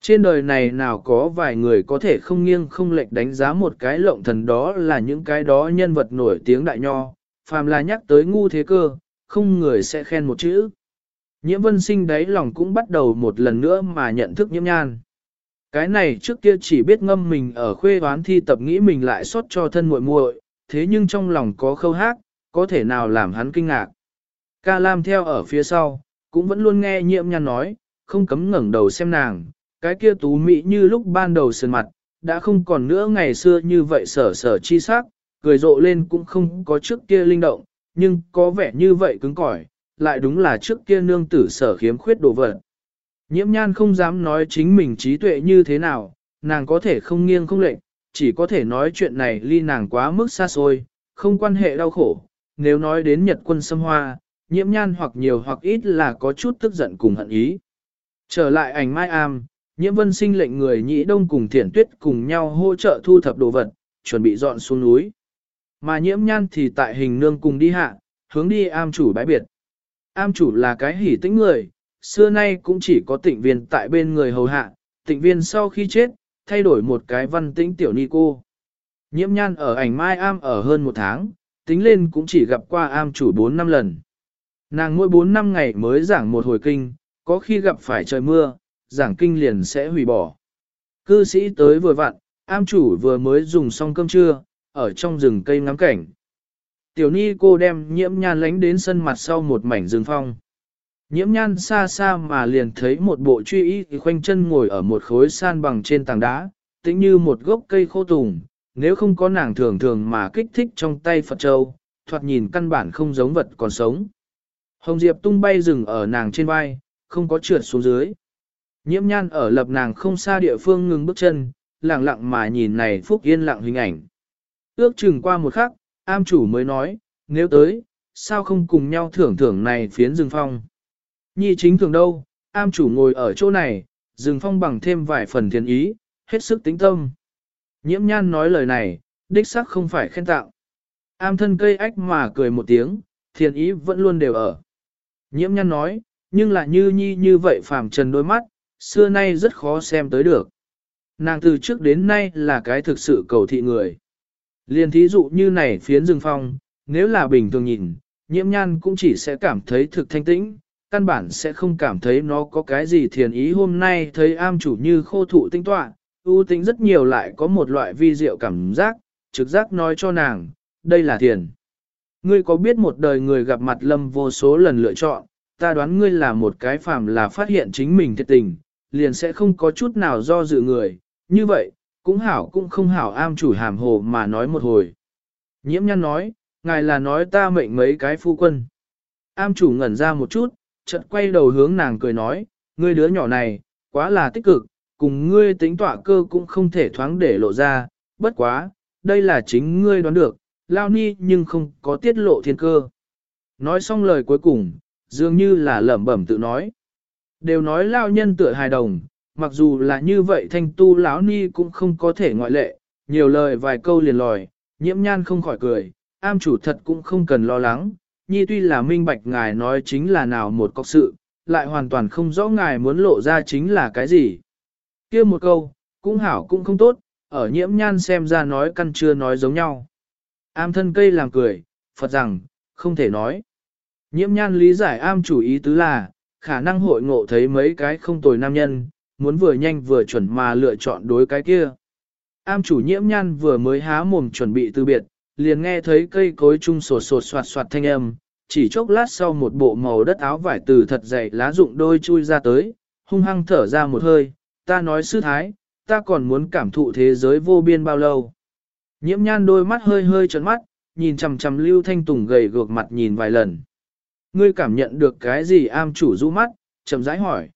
Trên đời này nào có vài người có thể không nghiêng không lệch đánh giá một cái lộng thần đó là những cái đó nhân vật nổi tiếng đại nho, phàm là nhắc tới ngu thế cơ, không người sẽ khen một chữ. Nhiễm vân sinh đấy lòng cũng bắt đầu một lần nữa mà nhận thức nhiễm nhan. Cái này trước kia chỉ biết ngâm mình ở khuê đoán thi tập nghĩ mình lại xót cho thân muội muội, thế nhưng trong lòng có khâu hát, có thể nào làm hắn kinh ngạc. Ca Lam theo ở phía sau, cũng vẫn luôn nghe nhiễm nhan nói, không cấm ngẩng đầu xem nàng, cái kia tú mỹ như lúc ban đầu sườn mặt, đã không còn nữa ngày xưa như vậy sở sở chi sắc, cười rộ lên cũng không có trước kia linh động, nhưng có vẻ như vậy cứng cỏi, lại đúng là trước kia nương tử sở khiếm khuyết đồ vật. Nhiễm nhan không dám nói chính mình trí tuệ như thế nào, nàng có thể không nghiêng không lệnh, chỉ có thể nói chuyện này ly nàng quá mức xa xôi, không quan hệ đau khổ. Nếu nói đến Nhật quân xâm hoa, nhiễm nhan hoặc nhiều hoặc ít là có chút tức giận cùng hận ý. Trở lại ảnh mai am, nhiễm vân sinh lệnh người nhĩ đông cùng thiển tuyết cùng nhau hỗ trợ thu thập đồ vật, chuẩn bị dọn xuống núi. Mà nhiễm nhan thì tại hình nương cùng đi hạ, hướng đi am chủ bái biệt. Am chủ là cái hỉ tĩnh người, xưa nay cũng chỉ có tịnh viên tại bên người hầu hạ, tịnh viên sau khi chết, thay đổi một cái văn tĩnh tiểu ni cô. Nhiễm nhan ở ảnh mai am ở hơn một tháng, tính lên cũng chỉ gặp qua am chủ 4 năm lần. Nàng mỗi 4 năm ngày mới giảng một hồi kinh, có khi gặp phải trời mưa, giảng kinh liền sẽ hủy bỏ. Cư sĩ tới vừa vặn, am chủ vừa mới dùng xong cơm trưa, ở trong rừng cây ngắm cảnh. Tiểu ni cô đem nhiễm nhan lánh đến sân mặt sau một mảnh rừng phong. Nhiễm nhan xa xa mà liền thấy một bộ truy y khoanh chân ngồi ở một khối san bằng trên tảng đá, tĩnh như một gốc cây khô tùng, nếu không có nàng thường thường mà kích thích trong tay Phật Châu, thoạt nhìn căn bản không giống vật còn sống. Hồng Diệp tung bay rừng ở nàng trên vai, không có trượt xuống dưới. Nhiễm nhan ở lập nàng không xa địa phương ngừng bước chân, lặng lặng mà nhìn này phúc yên lặng hình ảnh. Ước chừng qua một khắc, am chủ mới nói, nếu tới, sao không cùng nhau thưởng thưởng này phiến rừng phong. Nhi chính thường đâu, am chủ ngồi ở chỗ này, dừng phong bằng thêm vài phần thiền ý, hết sức tính tâm. Nhiễm nhan nói lời này, đích xác không phải khen tạo. Am thân cây ách mà cười một tiếng, thiền ý vẫn luôn đều ở. Nhiễm nhan nói, nhưng là như nhi như vậy phàm trần đôi mắt, xưa nay rất khó xem tới được. Nàng từ trước đến nay là cái thực sự cầu thị người. Liên thí dụ như này phiến rừng phong, nếu là bình thường nhìn, nhiễm nhan cũng chỉ sẽ cảm thấy thực thanh tĩnh, căn bản sẽ không cảm thấy nó có cái gì thiền ý hôm nay thấy am chủ như khô thụ tinh tọa, ưu tính rất nhiều lại có một loại vi diệu cảm giác, trực giác nói cho nàng, đây là thiền. Ngươi có biết một đời người gặp mặt lâm vô số lần lựa chọn, ta đoán ngươi là một cái phàm là phát hiện chính mình thiệt tình, liền sẽ không có chút nào do dự người, như vậy, cũng hảo cũng không hảo am chủ hàm hồ mà nói một hồi. Nhiễm nhăn nói, ngài là nói ta mệnh mấy cái phu quân. Am chủ ngẩn ra một chút, chợt quay đầu hướng nàng cười nói, ngươi đứa nhỏ này, quá là tích cực, cùng ngươi tính tọa cơ cũng không thể thoáng để lộ ra, bất quá, đây là chính ngươi đoán được, lao ni nhưng không có tiết lộ thiên cơ. Nói xong lời cuối cùng, dường như là lẩm bẩm tự nói. Đều nói lao nhân tựa hài đồng, mặc dù là như vậy thanh tu lão ni cũng không có thể ngoại lệ, nhiều lời vài câu liền lòi, nhiễm nhan không khỏi cười, am chủ thật cũng không cần lo lắng, nhi tuy là minh bạch ngài nói chính là nào một cọc sự, lại hoàn toàn không rõ ngài muốn lộ ra chính là cái gì. kia một câu, cũng hảo cũng không tốt, ở nhiễm nhan xem ra nói căn chưa nói giống nhau. Am thân cây làm cười, Phật rằng, không thể nói. Nhiễm nhan lý giải am chủ ý tứ là, khả năng hội ngộ thấy mấy cái không tồi nam nhân, muốn vừa nhanh vừa chuẩn mà lựa chọn đối cái kia. Am chủ nhiễm nhan vừa mới há mồm chuẩn bị từ biệt, liền nghe thấy cây cối chung sột sột soạt soạt thanh âm, chỉ chốc lát sau một bộ màu đất áo vải từ thật dày lá rụng đôi chui ra tới, hung hăng thở ra một hơi, ta nói sư thái, ta còn muốn cảm thụ thế giới vô biên bao lâu. Nhiễm nhan đôi mắt hơi hơi trấn mắt, nhìn chằm chằm Lưu Thanh Tùng gầy gược mặt nhìn vài lần. Ngươi cảm nhận được cái gì am chủ rũ mắt, chậm rãi hỏi.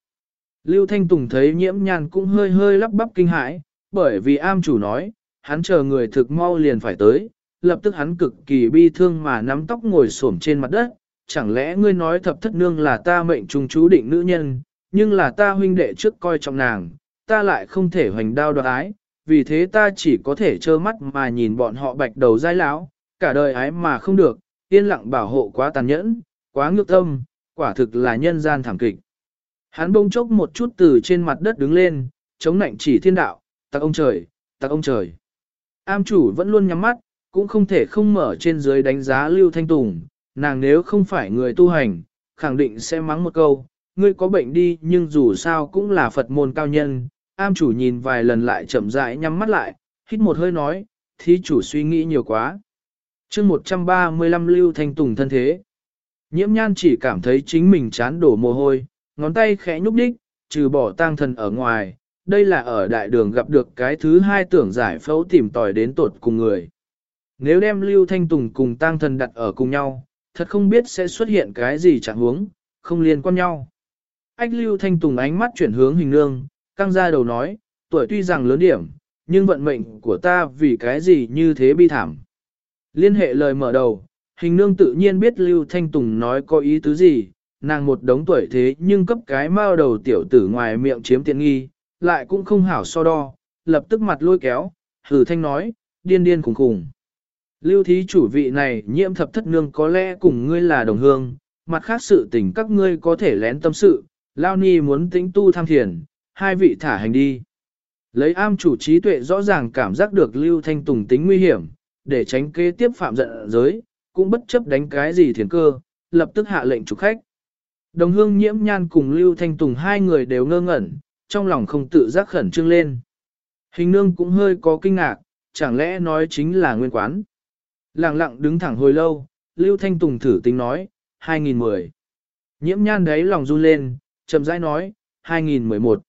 Lưu Thanh Tùng thấy nhiễm nhan cũng hơi hơi lắp bắp kinh hãi, bởi vì am chủ nói, hắn chờ người thực mau liền phải tới, lập tức hắn cực kỳ bi thương mà nắm tóc ngồi xổm trên mặt đất, chẳng lẽ ngươi nói thập thất nương là ta mệnh trùng chú định nữ nhân, nhưng là ta huynh đệ trước coi trọng nàng, ta lại không thể hoành đao đoạt ái, vì thế ta chỉ có thể trơ mắt mà nhìn bọn họ bạch đầu dai lão, cả đời ái mà không được, yên lặng bảo hộ quá tàn nhẫn, quá ngược tâm, quả thực là nhân gian thảm kịch. Hắn bông chốc một chút từ trên mặt đất đứng lên, chống nạnh chỉ thiên đạo, tặc ông trời, tặc ông trời. Am chủ vẫn luôn nhắm mắt, cũng không thể không mở trên dưới đánh giá Lưu Thanh Tùng, nàng nếu không phải người tu hành, khẳng định sẽ mắng một câu, ngươi có bệnh đi nhưng dù sao cũng là Phật môn cao nhân. Am chủ nhìn vài lần lại chậm rãi nhắm mắt lại, hít một hơi nói, thí chủ suy nghĩ nhiều quá. chương 135 Lưu Thanh Tùng thân thế. Nhiễm nhan chỉ cảm thấy chính mình chán đổ mồ hôi, ngón tay khẽ nhúc đích, trừ bỏ tang thần ở ngoài, đây là ở đại đường gặp được cái thứ hai tưởng giải phẫu tìm tòi đến tột cùng người. Nếu đem Lưu Thanh Tùng cùng tang thần đặt ở cùng nhau, thật không biết sẽ xuất hiện cái gì chẳng huống, không liên quan nhau. Ách Lưu Thanh Tùng ánh mắt chuyển hướng hình nương, căng ra đầu nói, tuổi tuy rằng lớn điểm, nhưng vận mệnh của ta vì cái gì như thế bi thảm. Liên hệ lời mở đầu, hình nương tự nhiên biết Lưu Thanh Tùng nói có ý tứ gì, nàng một đống tuổi thế nhưng cấp cái mao đầu tiểu tử ngoài miệng chiếm tiện nghi, lại cũng không hảo so đo, lập tức mặt lôi kéo, hử thanh nói, điên điên khủng khủng. Lưu thí chủ vị này nhiễm thập thất nương có lẽ cùng ngươi là đồng hương, mặt khác sự tình các ngươi có thể lén tâm sự, lao ni muốn tĩnh tu tham thiền, hai vị thả hành đi. Lấy am chủ trí tuệ rõ ràng cảm giác được Lưu Thanh Tùng tính nguy hiểm, để tránh kế tiếp phạm giận giới, cũng bất chấp đánh cái gì thiền cơ, lập tức hạ lệnh chủ khách. Đồng hương nhiễm nhan cùng Lưu Thanh Tùng hai người đều ngơ ngẩn, trong lòng không tự giác khẩn trương lên. Hình nương cũng hơi có kinh ngạc, chẳng lẽ nói chính là nguyên quán. Lặng lặng đứng thẳng hồi lâu, Lưu Thanh Tùng thử tính nói, 2010. Nhiễm nhan đấy lòng run lên, chậm rãi nói, 2011.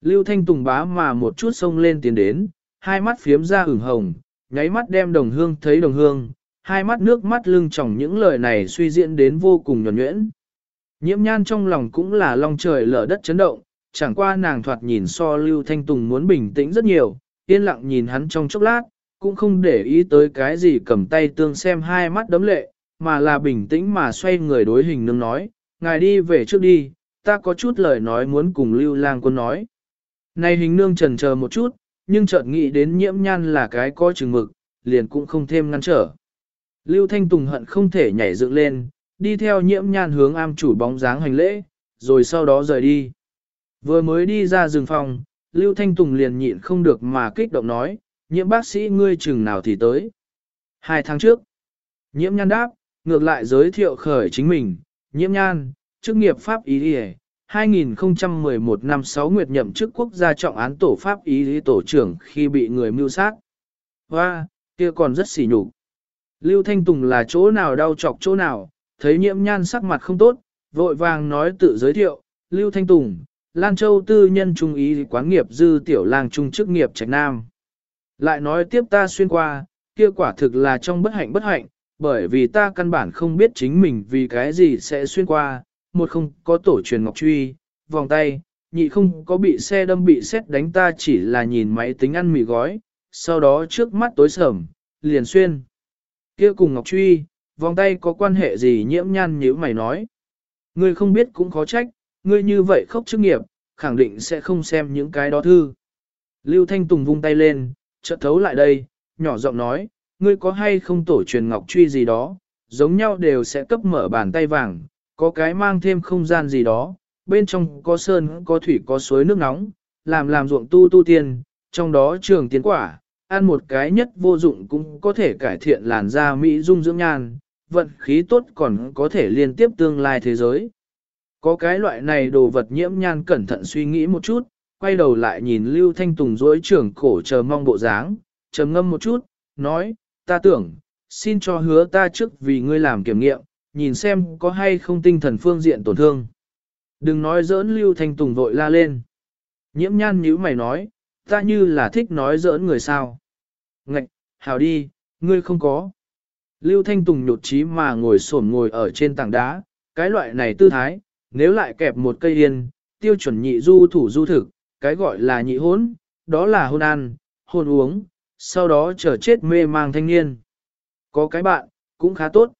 Lưu Thanh Tùng bá mà một chút sông lên tiến đến, hai mắt phiếm ra ửng hồng, nháy mắt đem đồng hương thấy đồng hương, hai mắt nước mắt lưng tròng những lời này suy diễn đến vô cùng nhuẩn nhuyễn. Nhiễm nhan trong lòng cũng là long trời lở đất chấn động, chẳng qua nàng thoạt nhìn so Lưu Thanh Tùng muốn bình tĩnh rất nhiều, yên lặng nhìn hắn trong chốc lát, cũng không để ý tới cái gì cầm tay tương xem hai mắt đấm lệ, mà là bình tĩnh mà xoay người đối hình nương nói, ngài đi về trước đi, ta có chút lời nói muốn cùng Lưu Lang Quân nói. Này hình nương trần chờ một chút, nhưng chợt nghĩ đến nhiễm nhan là cái có chừng mực, liền cũng không thêm ngăn trở. Lưu Thanh Tùng hận không thể nhảy dựng lên, đi theo nhiễm nhan hướng am chủ bóng dáng hành lễ, rồi sau đó rời đi. Vừa mới đi ra rừng phòng, Lưu Thanh Tùng liền nhịn không được mà kích động nói, nhiễm bác sĩ ngươi chừng nào thì tới. Hai tháng trước, nhiễm nhan đáp, ngược lại giới thiệu khởi chính mình, nhiễm nhan, chức nghiệp pháp ý đi 2011 năm 6 nguyệt nhậm chức quốc gia trọng án tổ pháp ý lý tổ trưởng khi bị người mưu sát. Và, kia còn rất xỉ nhục. Lưu Thanh Tùng là chỗ nào đau chọc chỗ nào, thấy nhiễm nhan sắc mặt không tốt, vội vàng nói tự giới thiệu, Lưu Thanh Tùng, Lan Châu tư nhân trung ý quán nghiệp dư tiểu lang trung chức nghiệp trạch nam. Lại nói tiếp ta xuyên qua, kia quả thực là trong bất hạnh bất hạnh, bởi vì ta căn bản không biết chính mình vì cái gì sẽ xuyên qua, một không có tổ truyền ngọc truy, vòng tay, nhị không có bị xe đâm bị xét đánh ta chỉ là nhìn máy tính ăn mì gói, sau đó trước mắt tối sầm, liền xuyên. kia cùng ngọc truy, vòng tay có quan hệ gì nhiễm nhan như mày nói. Ngươi không biết cũng khó trách, ngươi như vậy khóc chức nghiệp, khẳng định sẽ không xem những cái đó thư. Lưu Thanh Tùng vung tay lên, chợt thấu lại đây, nhỏ giọng nói, ngươi có hay không tổ truyền ngọc truy gì đó, giống nhau đều sẽ cấp mở bàn tay vàng, có cái mang thêm không gian gì đó, bên trong có sơn, có thủy, có suối nước nóng, làm làm ruộng tu tu tiên, trong đó trường tiến quả, ăn một cái nhất vô dụng cũng có thể cải thiện làn da mỹ dung dưỡng nhan, vận khí tốt còn có thể liên tiếp tương lai thế giới. Có cái loại này đồ vật nhiễm nhan cẩn thận suy nghĩ một chút, quay đầu lại nhìn Lưu Thanh Tùng dối trưởng cổ chờ mong bộ dáng, trầm ngâm một chút, nói, ta tưởng, xin cho hứa ta trước vì ngươi làm kiểm nghiệm, nhìn xem có hay không tinh thần phương diện tổn thương. Đừng nói giỡn Lưu Thanh Tùng vội la lên. Nhiễm nhan nhíu mày nói, ta như là thích nói giỡn người sao. Ngạch, hào đi, ngươi không có. Lưu Thanh Tùng nhột trí mà ngồi xổm ngồi ở trên tảng đá, cái loại này tư thái, nếu lại kẹp một cây yên, tiêu chuẩn nhị du thủ du thực, cái gọi là nhị hốn, đó là hôn ăn, hôn uống, sau đó chờ chết mê mang thanh niên. Có cái bạn, cũng khá tốt.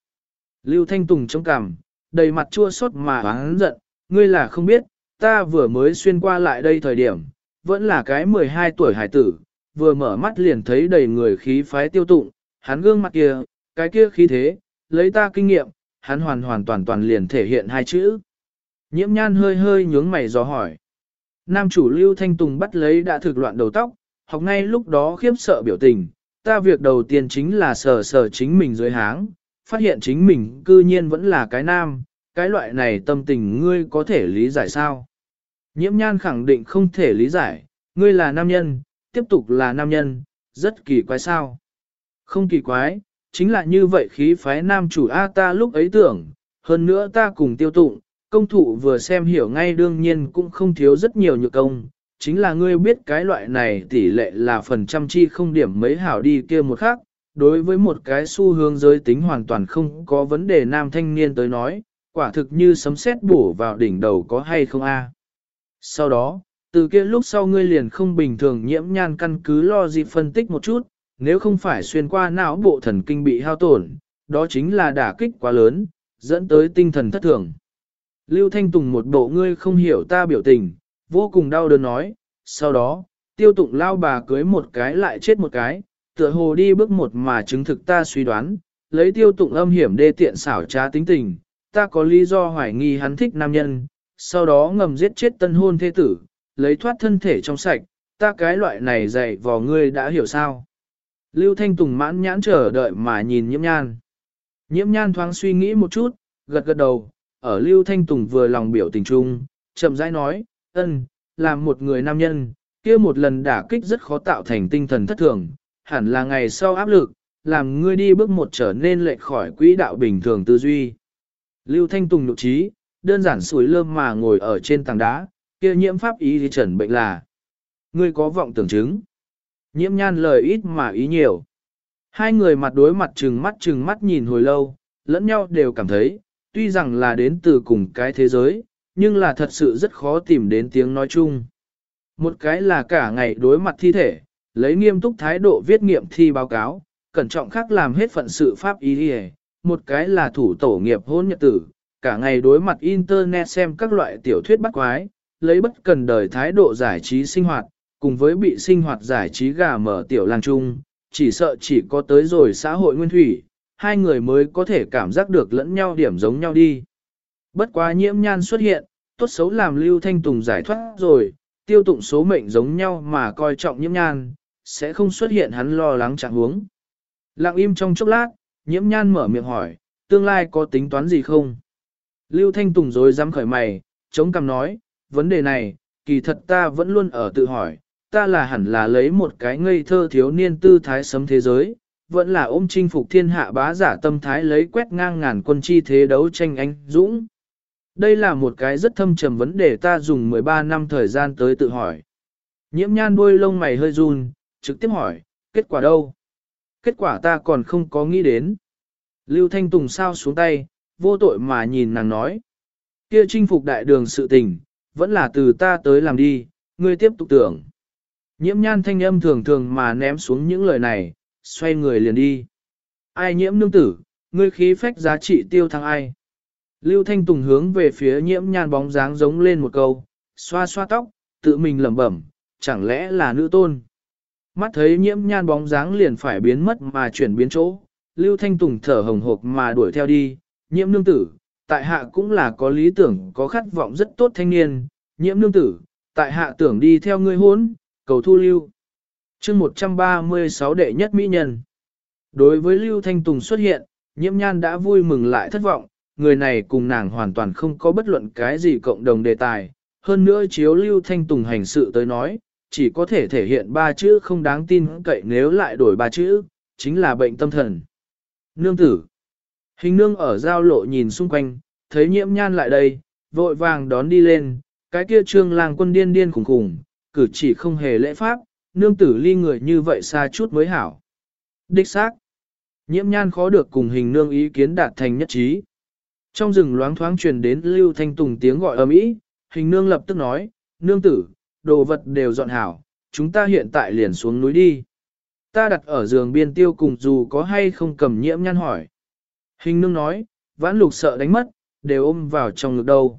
Lưu Thanh Tùng trong cảm, đầy mặt chua xót mà hắn giận, ngươi là không biết, ta vừa mới xuyên qua lại đây thời điểm, vẫn là cái 12 tuổi hải tử, vừa mở mắt liền thấy đầy người khí phái tiêu tụng, hắn gương mặt kia, cái kia khí thế, lấy ta kinh nghiệm, hắn hoàn hoàn toàn toàn liền thể hiện hai chữ. Nhiễm nhan hơi hơi nhướng mày dò hỏi. Nam chủ Lưu Thanh Tùng bắt lấy đã thực loạn đầu tóc, học ngay lúc đó khiếp sợ biểu tình, ta việc đầu tiên chính là sờ sờ chính mình dưới háng, phát hiện chính mình cư nhiên vẫn là cái nam, cái loại này tâm tình ngươi có thể lý giải sao? Nhiễm nhan khẳng định không thể lý giải, ngươi là nam nhân, tiếp tục là nam nhân, rất kỳ quái sao? Không kỳ quái, chính là như vậy khí phái nam chủ A ta lúc ấy tưởng, hơn nữa ta cùng tiêu tụng, công thụ vừa xem hiểu ngay đương nhiên cũng không thiếu rất nhiều nhược công, chính là ngươi biết cái loại này tỷ lệ là phần trăm chi không điểm mấy hảo đi kia một khác, đối với một cái xu hướng giới tính hoàn toàn không có vấn đề nam thanh niên tới nói, quả thực như sấm sét bổ vào đỉnh đầu có hay không a. Sau đó, từ kia lúc sau ngươi liền không bình thường nhiễm nhan căn cứ lo gì phân tích một chút, nếu không phải xuyên qua não bộ thần kinh bị hao tổn, đó chính là đả kích quá lớn, dẫn tới tinh thần thất thường. Lưu Thanh Tùng một bộ ngươi không hiểu ta biểu tình, vô cùng đau đớn nói, sau đó, tiêu tụng lao bà cưới một cái lại chết một cái, tựa hồ đi bước một mà chứng thực ta suy đoán, lấy tiêu tụng âm hiểm đê tiện xảo trá tính tình, ta có lý do hoài nghi hắn thích nam nhân, sau đó ngầm giết chết tân hôn thế tử, lấy thoát thân thể trong sạch, ta cái loại này dạy vò ngươi đã hiểu sao. Lưu Thanh Tùng mãn nhãn chờ đợi mà nhìn nhiễm nhan. Nhiễm nhan thoáng suy nghĩ một chút, gật gật đầu, ở Lưu Thanh Tùng vừa lòng biểu tình trung, chậm rãi nói, ân, làm một người nam nhân, kia một lần đả kích rất khó tạo thành tinh thần thất thường, hẳn là ngày sau áp lực, làm ngươi đi bước một trở nên lệch khỏi quỹ đạo bình thường tư duy. Lưu Thanh Tùng nhục trí, đơn giản sủi lơm mà ngồi ở trên tảng đá, kia nhiễm pháp ý thì trần bệnh là. Ngươi có vọng tưởng chứng. Nhiễm nhan lời ít mà ý nhiều. Hai người mặt đối mặt trừng mắt trừng mắt nhìn hồi lâu, lẫn nhau đều cảm thấy, tuy rằng là đến từ cùng cái thế giới, nhưng là thật sự rất khó tìm đến tiếng nói chung. Một cái là cả ngày đối mặt thi thể, lấy nghiêm túc thái độ viết nghiệm thi báo cáo, cẩn trọng khác làm hết phận sự pháp ý đi một cái là thủ tổ nghiệp hôn nhật tử, cả ngày đối mặt internet xem các loại tiểu thuyết bắt quái, lấy bất cần đời thái độ giải trí sinh hoạt, cùng với bị sinh hoạt giải trí gà mở tiểu làng chung, chỉ sợ chỉ có tới rồi xã hội nguyên thủy, hai người mới có thể cảm giác được lẫn nhau điểm giống nhau đi. Bất quá nhiễm nhan xuất hiện, tốt xấu làm Lưu Thanh Tùng giải thoát rồi, tiêu tụng số mệnh giống nhau mà coi trọng nhiễm nhan, sẽ không xuất hiện hắn lo lắng trạng huống. Lặng im trong chốc lát, nhiễm nhan mở miệng hỏi, tương lai có tính toán gì không? Lưu Thanh Tùng rồi dám khởi mày, chống cằm nói, vấn đề này, kỳ thật ta vẫn luôn ở tự hỏi, ta là hẳn là lấy một cái ngây thơ thiếu niên tư thái sấm thế giới, vẫn là ôm chinh phục thiên hạ bá giả tâm thái lấy quét ngang ngàn quân chi thế đấu tranh anh dũng. Đây là một cái rất thâm trầm vấn đề ta dùng 13 năm thời gian tới tự hỏi. Nhiễm nhan đuôi lông mày hơi run, trực tiếp hỏi, kết quả đâu? Kết quả ta còn không có nghĩ đến. Lưu Thanh Tùng sao xuống tay, vô tội mà nhìn nàng nói. Kia chinh phục đại đường sự tình, vẫn là từ ta tới làm đi, ngươi tiếp tục tưởng. Nhiễm nhan thanh âm thường thường mà ném xuống những lời này, xoay người liền đi. Ai nhiễm nương tử, ngươi khí phách giá trị tiêu thăng ai. Lưu Thanh Tùng hướng về phía nhiễm nhan bóng dáng giống lên một câu, xoa xoa tóc, tự mình lẩm bẩm, chẳng lẽ là nữ tôn. Mắt thấy nhiễm nhan bóng dáng liền phải biến mất mà chuyển biến chỗ, Lưu Thanh Tùng thở hồng hộc mà đuổi theo đi, nhiễm nương tử, tại hạ cũng là có lý tưởng có khát vọng rất tốt thanh niên, nhiễm nương tử, tại hạ tưởng đi theo ngươi hốn, cầu thu lưu chương 136 đệ nhất mỹ nhân. Đối với Lưu Thanh Tùng xuất hiện, nhiễm nhan đã vui mừng lại thất vọng, người này cùng nàng hoàn toàn không có bất luận cái gì cộng đồng đề tài. Hơn nữa chiếu Lưu Thanh Tùng hành sự tới nói, chỉ có thể thể hiện ba chữ không đáng tin cậy nếu lại đổi ba chữ, chính là bệnh tâm thần. Nương tử. Hình nương ở giao lộ nhìn xung quanh, thấy nhiễm nhan lại đây, vội vàng đón đi lên, cái kia trương làng quân điên điên khủng khủng, cử chỉ không hề lễ pháp, nương tử ly người như vậy xa chút mới hảo. Đích xác. Nhiễm nhan khó được cùng hình nương ý kiến đạt thành nhất trí. Trong rừng loáng thoáng truyền đến Lưu Thanh Tùng tiếng gọi ầm ĩ, hình nương lập tức nói, nương tử, đồ vật đều dọn hảo, chúng ta hiện tại liền xuống núi đi. Ta đặt ở giường biên tiêu cùng dù có hay không cầm nhiễm nhan hỏi. Hình nương nói, vãn lục sợ đánh mất, đều ôm vào trong ngực đầu.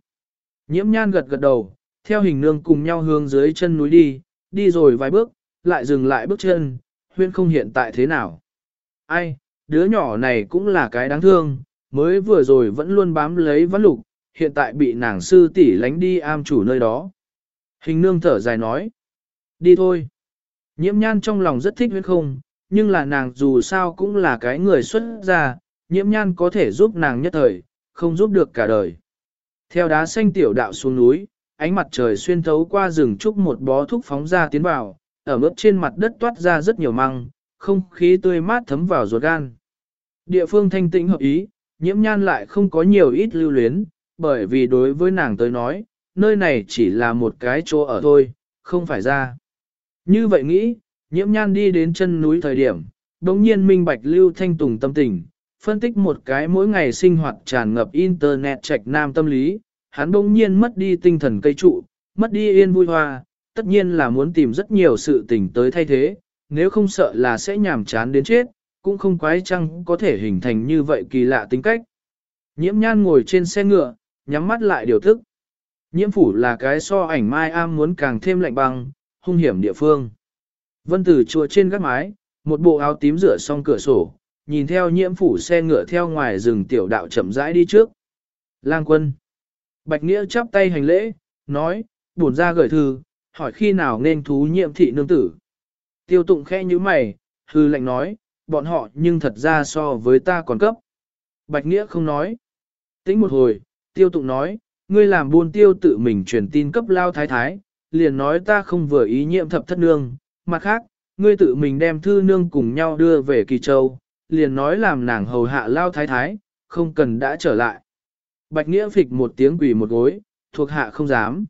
Nhiễm nhan gật gật đầu, theo hình nương cùng nhau hướng dưới chân núi đi, đi rồi vài bước, lại dừng lại bước chân, huyên không hiện tại thế nào. Ai, đứa nhỏ này cũng là cái đáng thương, mới vừa rồi vẫn luôn bám lấy vãn lục, hiện tại bị nàng sư tỷ lánh đi am chủ nơi đó. Hình nương thở dài nói, đi thôi. Nhiễm nhan trong lòng rất thích huyên không, nhưng là nàng dù sao cũng là cái người xuất gia, nhiễm nhan có thể giúp nàng nhất thời, không giúp được cả đời. Theo đá xanh tiểu đạo xuống núi, ánh mặt trời xuyên thấu qua rừng trúc một bó thúc phóng ra tiến vào, ở mức trên mặt đất toát ra rất nhiều măng, không khí tươi mát thấm vào ruột gan. Địa phương thanh tĩnh hợp ý, nhiễm nhan lại không có nhiều ít lưu luyến, bởi vì đối với nàng tới nói, nơi này chỉ là một cái chỗ ở thôi, không phải ra. Như vậy nghĩ, nhiễm nhan đi đến chân núi thời điểm, đồng nhiên minh bạch lưu thanh tùng tâm tình, phân tích một cái mỗi ngày sinh hoạt tràn ngập internet trạch nam tâm lý, hắn bỗng nhiên mất đi tinh thần cây trụ, mất đi yên vui hoa, tất nhiên là muốn tìm rất nhiều sự tình tới thay thế, nếu không sợ là sẽ nhàm chán đến chết, cũng không quái chăng có thể hình thành như vậy kỳ lạ tính cách. Nhiễm nhan ngồi trên xe ngựa, nhắm mắt lại điều thức. Nhiễm phủ là cái so ảnh mai am muốn càng thêm lạnh băng, hung hiểm địa phương. Vân tử chùa trên gác mái, một bộ áo tím rửa xong cửa sổ, nhìn theo nhiễm phủ xe ngựa theo ngoài rừng tiểu đạo chậm rãi đi trước. Lang quân. Bạch Nghĩa chắp tay hành lễ, nói, buồn ra gửi thư, hỏi khi nào nên thú nhiệm thị nương tử. Tiêu tụng khẽ như mày, hư lệnh nói, bọn họ nhưng thật ra so với ta còn cấp. Bạch Nghĩa không nói. Tính một hồi, tiêu tụng nói, ngươi làm buôn tiêu tự mình truyền tin cấp lao thái thái, liền nói ta không vừa ý nhiệm thập thất nương. Mặt khác, ngươi tự mình đem thư nương cùng nhau đưa về Kỳ Châu, liền nói làm nàng hầu hạ lao thái thái, không cần đã trở lại. Bạch Nghĩa phịch một tiếng quỷ một gối, thuộc hạ không dám.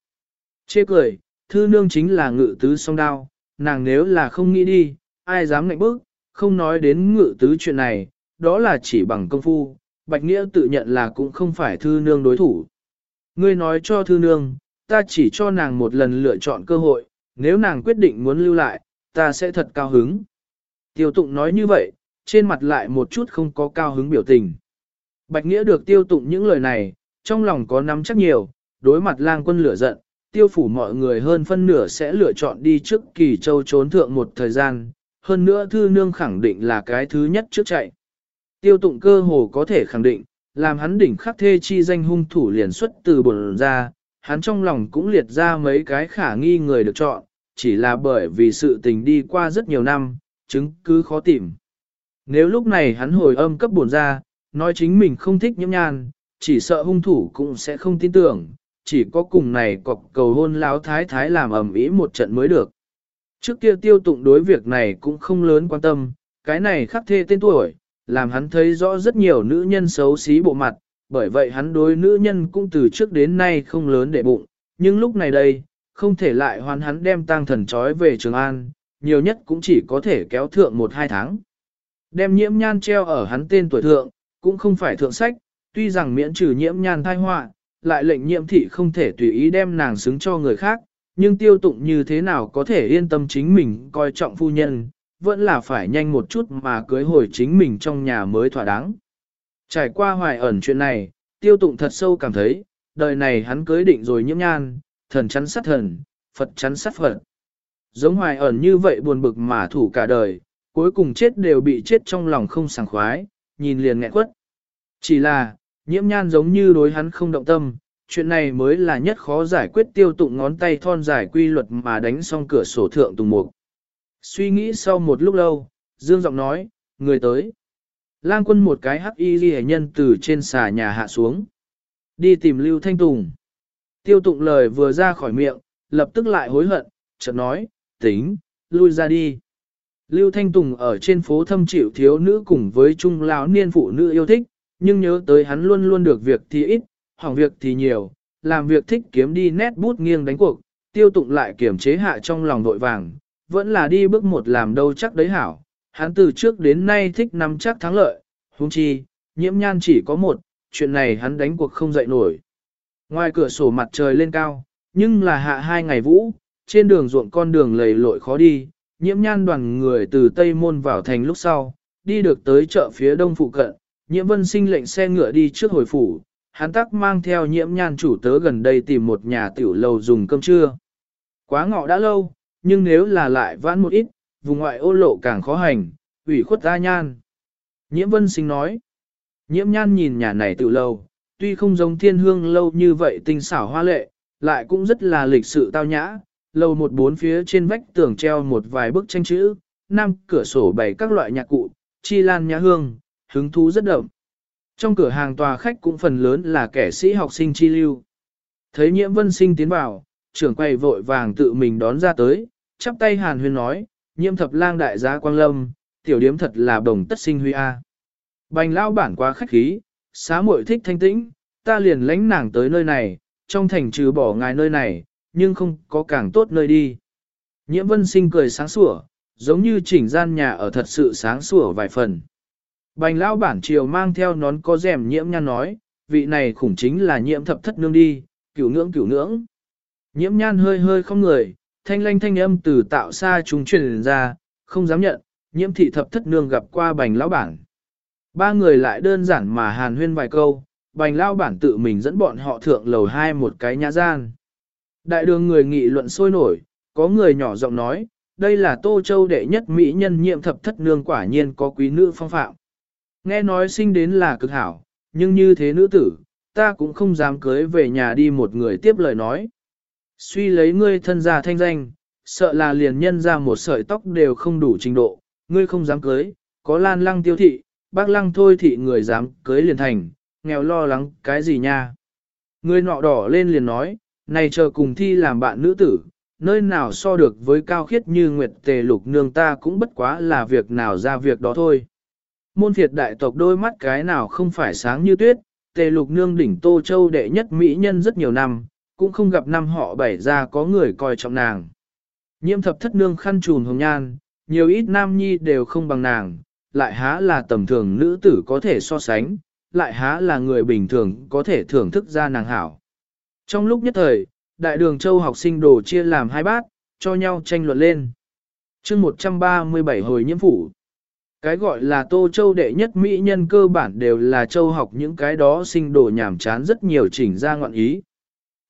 Chê cười, thư nương chính là ngự tứ song đao, nàng nếu là không nghĩ đi, ai dám ngạnh bước, không nói đến ngự tứ chuyện này, đó là chỉ bằng công phu, Bạch Nghĩa tự nhận là cũng không phải thư nương đối thủ. Ngươi nói cho thư nương, ta chỉ cho nàng một lần lựa chọn cơ hội, nếu nàng quyết định muốn lưu lại, ta sẽ thật cao hứng. Tiêu tụng nói như vậy, trên mặt lại một chút không có cao hứng biểu tình. Bạch Nghĩa được tiêu tụng những lời này, trong lòng có nắm chắc nhiều, đối mặt lang quân lửa giận, tiêu phủ mọi người hơn phân nửa sẽ lựa chọn đi trước kỳ châu trốn thượng một thời gian, hơn nữa thư nương khẳng định là cái thứ nhất trước chạy. Tiêu tụng cơ hồ có thể khẳng định, làm hắn đỉnh khắc thê chi danh hung thủ liền xuất từ bổn ra, hắn trong lòng cũng liệt ra mấy cái khả nghi người được chọn, chỉ là bởi vì sự tình đi qua rất nhiều năm, chứng cứ khó tìm. Nếu lúc này hắn hồi âm cấp bổn ra, nói chính mình không thích nhiễm nhan, chỉ sợ hung thủ cũng sẽ không tin tưởng, chỉ có cùng này cọc cầu hôn lão thái thái làm ầm ĩ một trận mới được. Trước kia tiêu tụng đối việc này cũng không lớn quan tâm, cái này khắc thê tên tuổi, làm hắn thấy rõ rất nhiều nữ nhân xấu xí bộ mặt, bởi vậy hắn đối nữ nhân cũng từ trước đến nay không lớn để bụng, nhưng lúc này đây, không thể lại hoàn hắn đem tang thần trói về Trường An, nhiều nhất cũng chỉ có thể kéo thượng một hai tháng. Đem nhiễm nhan treo ở hắn tên tuổi thượng, cũng không phải thượng sách, tuy rằng miễn trừ nhiễm nhan thai họa, lại lệnh Nhiệm thị không thể tùy ý đem nàng xứng cho người khác, nhưng tiêu tụng như thế nào có thể yên tâm chính mình coi trọng phu nhân, vẫn là phải nhanh một chút mà cưới hồi chính mình trong nhà mới thỏa đáng. Trải qua hoài ẩn chuyện này, tiêu tụng thật sâu cảm thấy, đời này hắn cưới định rồi nhiễm nhan, thần chắn sát thần, Phật chắn sát Phật. Giống hoài ẩn như vậy buồn bực mà thủ cả đời, cuối cùng chết đều bị chết trong lòng không sảng khoái, nhìn liền nghẹn quất. Chỉ là, nhiễm nhan giống như đối hắn không động tâm, chuyện này mới là nhất khó giải quyết tiêu tụng ngón tay thon dài quy luật mà đánh xong cửa sổ thượng tùng mục. Suy nghĩ sau một lúc lâu, Dương giọng nói, người tới. Lang quân một cái hắc y ghi nhân từ trên xà nhà hạ xuống. Đi tìm Lưu Thanh Tùng. Tiêu tụng lời vừa ra khỏi miệng, lập tức lại hối hận, chợt nói, tính, lui ra đi. Lưu Thanh Tùng ở trên phố thâm chịu thiếu nữ cùng với trung lão niên phụ nữ yêu thích, nhưng nhớ tới hắn luôn luôn được việc thì ít, hỏng việc thì nhiều, làm việc thích kiếm đi nét bút nghiêng đánh cuộc, tiêu tụng lại kiểm chế hạ trong lòng đội vàng, vẫn là đi bước một làm đâu chắc đấy hảo. Hắn từ trước đến nay thích nắm chắc thắng lợi, huống chi, nhiễm nhan chỉ có một, chuyện này hắn đánh cuộc không dậy nổi. Ngoài cửa sổ mặt trời lên cao, nhưng là hạ hai ngày vũ, trên đường ruộng con đường lầy lội khó đi, nhiễm nhan đoàn người từ Tây Môn vào thành lúc sau, đi được tới chợ phía đông phụ cận, nhiễm vân sinh lệnh xe ngựa đi trước hồi phủ, hắn tắc mang theo nhiễm nhan chủ tớ gần đây tìm một nhà tiểu lầu dùng cơm trưa. Quá ngọ đã lâu, nhưng nếu là lại vãn một ít, vùng ngoại ô lộ càng khó hành, ủy khuất ta nhan. Nhiễm vân sinh nói, nhiễm nhan nhìn nhà này tiểu lầu, tuy không giống thiên hương lâu như vậy tinh xảo hoa lệ, lại cũng rất là lịch sự tao nhã, lầu một bốn phía trên vách tường treo một vài bức tranh chữ, năm cửa sổ bày các loại nhạc cụ, chi lan nhã hương, hứng thú rất đậm. Trong cửa hàng tòa khách cũng phần lớn là kẻ sĩ học sinh chi lưu. Thấy nhiễm vân sinh tiến vào, trưởng quầy vội vàng tự mình đón ra tới, chắp tay hàn huyên nói, nhiễm thập lang đại gia quang lâm, tiểu điếm thật là đồng tất sinh huy a. Bành lao bản quá khách khí, xá muội thích thanh tĩnh, ta liền lánh nàng tới nơi này, trong thành trừ bỏ ngài nơi này, nhưng không có càng tốt nơi đi. Nhiễm vân sinh cười sáng sủa, giống như chỉnh gian nhà ở thật sự sáng sủa vài phần. Bành lão bản triều mang theo nón có rèm nhiễm nhan nói, vị này khủng chính là nhiễm thập thất nương đi, cửu nương cửu nương. Nhiễm nhan hơi hơi không người, thanh lanh thanh âm từ tạo xa chúng truyền ra, không dám nhận, nhiễm thị thập thất nương gặp qua bành lão bản. Ba người lại đơn giản mà hàn huyên vài câu, bành lão bản tự mình dẫn bọn họ thượng lầu hai một cái nhã gian. Đại đường người nghị luận sôi nổi, có người nhỏ giọng nói, đây là Tô Châu đệ nhất mỹ nhân nhiệm thập thất nương quả nhiên có quý nữ phong phạm. Nghe nói sinh đến là cực hảo, nhưng như thế nữ tử, ta cũng không dám cưới về nhà đi một người tiếp lời nói. Suy lấy ngươi thân già thanh danh, sợ là liền nhân ra một sợi tóc đều không đủ trình độ, ngươi không dám cưới, có lan lăng tiêu thị, bác lăng thôi thị người dám cưới liền thành, nghèo lo lắng cái gì nha. Người nọ đỏ lên liền nói, này chờ cùng thi làm bạn nữ tử, nơi nào so được với cao khiết như nguyệt tề lục nương ta cũng bất quá là việc nào ra việc đó thôi. Môn phiệt đại tộc đôi mắt cái nào không phải sáng như tuyết, tề lục nương đỉnh Tô Châu đệ nhất mỹ nhân rất nhiều năm, cũng không gặp năm họ bảy ra có người coi trọng nàng. Nhiễm thập thất nương khăn trùn hồng nhan, nhiều ít nam nhi đều không bằng nàng, lại há là tầm thường nữ tử có thể so sánh, lại há là người bình thường có thể thưởng thức ra nàng hảo. Trong lúc nhất thời, đại đường châu học sinh đồ chia làm hai bát, cho nhau tranh luận lên. chương 137 hồi nhiễm phủ. Cái gọi là tô châu đệ nhất mỹ nhân cơ bản đều là châu học những cái đó sinh đồ nhảm chán rất nhiều chỉnh ra ngọn ý.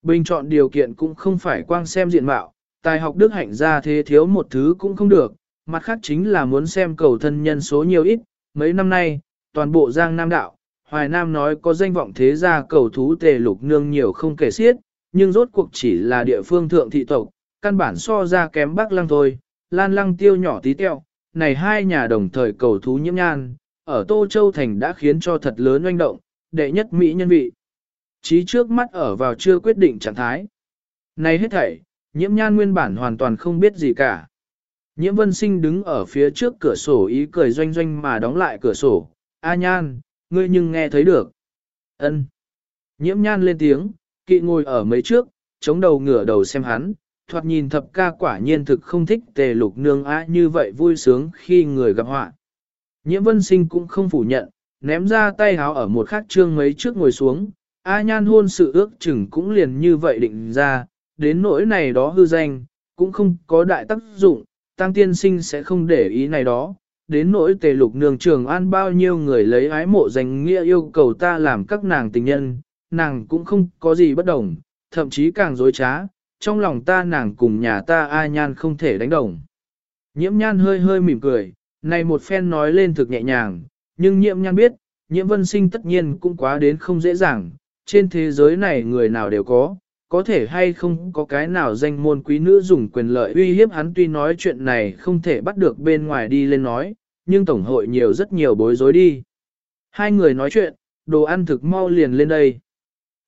Bình chọn điều kiện cũng không phải quang xem diện mạo, tài học đức hạnh ra thế thiếu một thứ cũng không được, mặt khác chính là muốn xem cầu thân nhân số nhiều ít. Mấy năm nay, toàn bộ Giang Nam Đạo, Hoài Nam nói có danh vọng thế gia cầu thú tề lục nương nhiều không kể xiết, nhưng rốt cuộc chỉ là địa phương thượng thị tộc, căn bản so ra kém Bắc Lăng thôi, Lan Lăng tiêu nhỏ tí teo, này hai nhà đồng thời cầu thú nhiễm nhan, ở Tô Châu Thành đã khiến cho thật lớn oanh động, đệ nhất Mỹ nhân vị. Chí trước mắt ở vào chưa quyết định trạng thái. Này hết thảy, nhiễm nhan nguyên bản hoàn toàn không biết gì cả. Nhiễm vân sinh đứng ở phía trước cửa sổ ý cười doanh doanh mà đóng lại cửa sổ. A nhan, ngươi nhưng nghe thấy được. ân Nhiễm nhan lên tiếng, kỵ ngồi ở mấy trước, chống đầu ngửa đầu xem hắn, thoạt nhìn thập ca quả nhiên thực không thích tề lục nương á như vậy vui sướng khi người gặp họa. Nhiễm vân sinh cũng không phủ nhận, ném ra tay háo ở một khắc trương mấy trước ngồi xuống, A nhan hôn sự ước chừng cũng liền như vậy định ra, đến nỗi này đó hư danh, cũng không có đại tác dụng, tăng tiên sinh sẽ không để ý này đó. Đến nỗi tề lục nương trường an bao nhiêu người lấy ái mộ danh nghĩa yêu cầu ta làm các nàng tình nhân, nàng cũng không có gì bất đồng, thậm chí càng dối trá, trong lòng ta nàng cùng nhà ta A nhan không thể đánh đồng. Nhiễm nhan hơi hơi mỉm cười, này một phen nói lên thực nhẹ nhàng, nhưng nhiễm nhan biết, nhiễm vân sinh tất nhiên cũng quá đến không dễ dàng, trên thế giới này người nào đều có, có thể hay không có cái nào danh môn quý nữ dùng quyền lợi uy hiếp hắn tuy nói chuyện này không thể bắt được bên ngoài đi lên nói, nhưng tổng hội nhiều rất nhiều bối rối đi. Hai người nói chuyện, đồ ăn thực mau liền lên đây.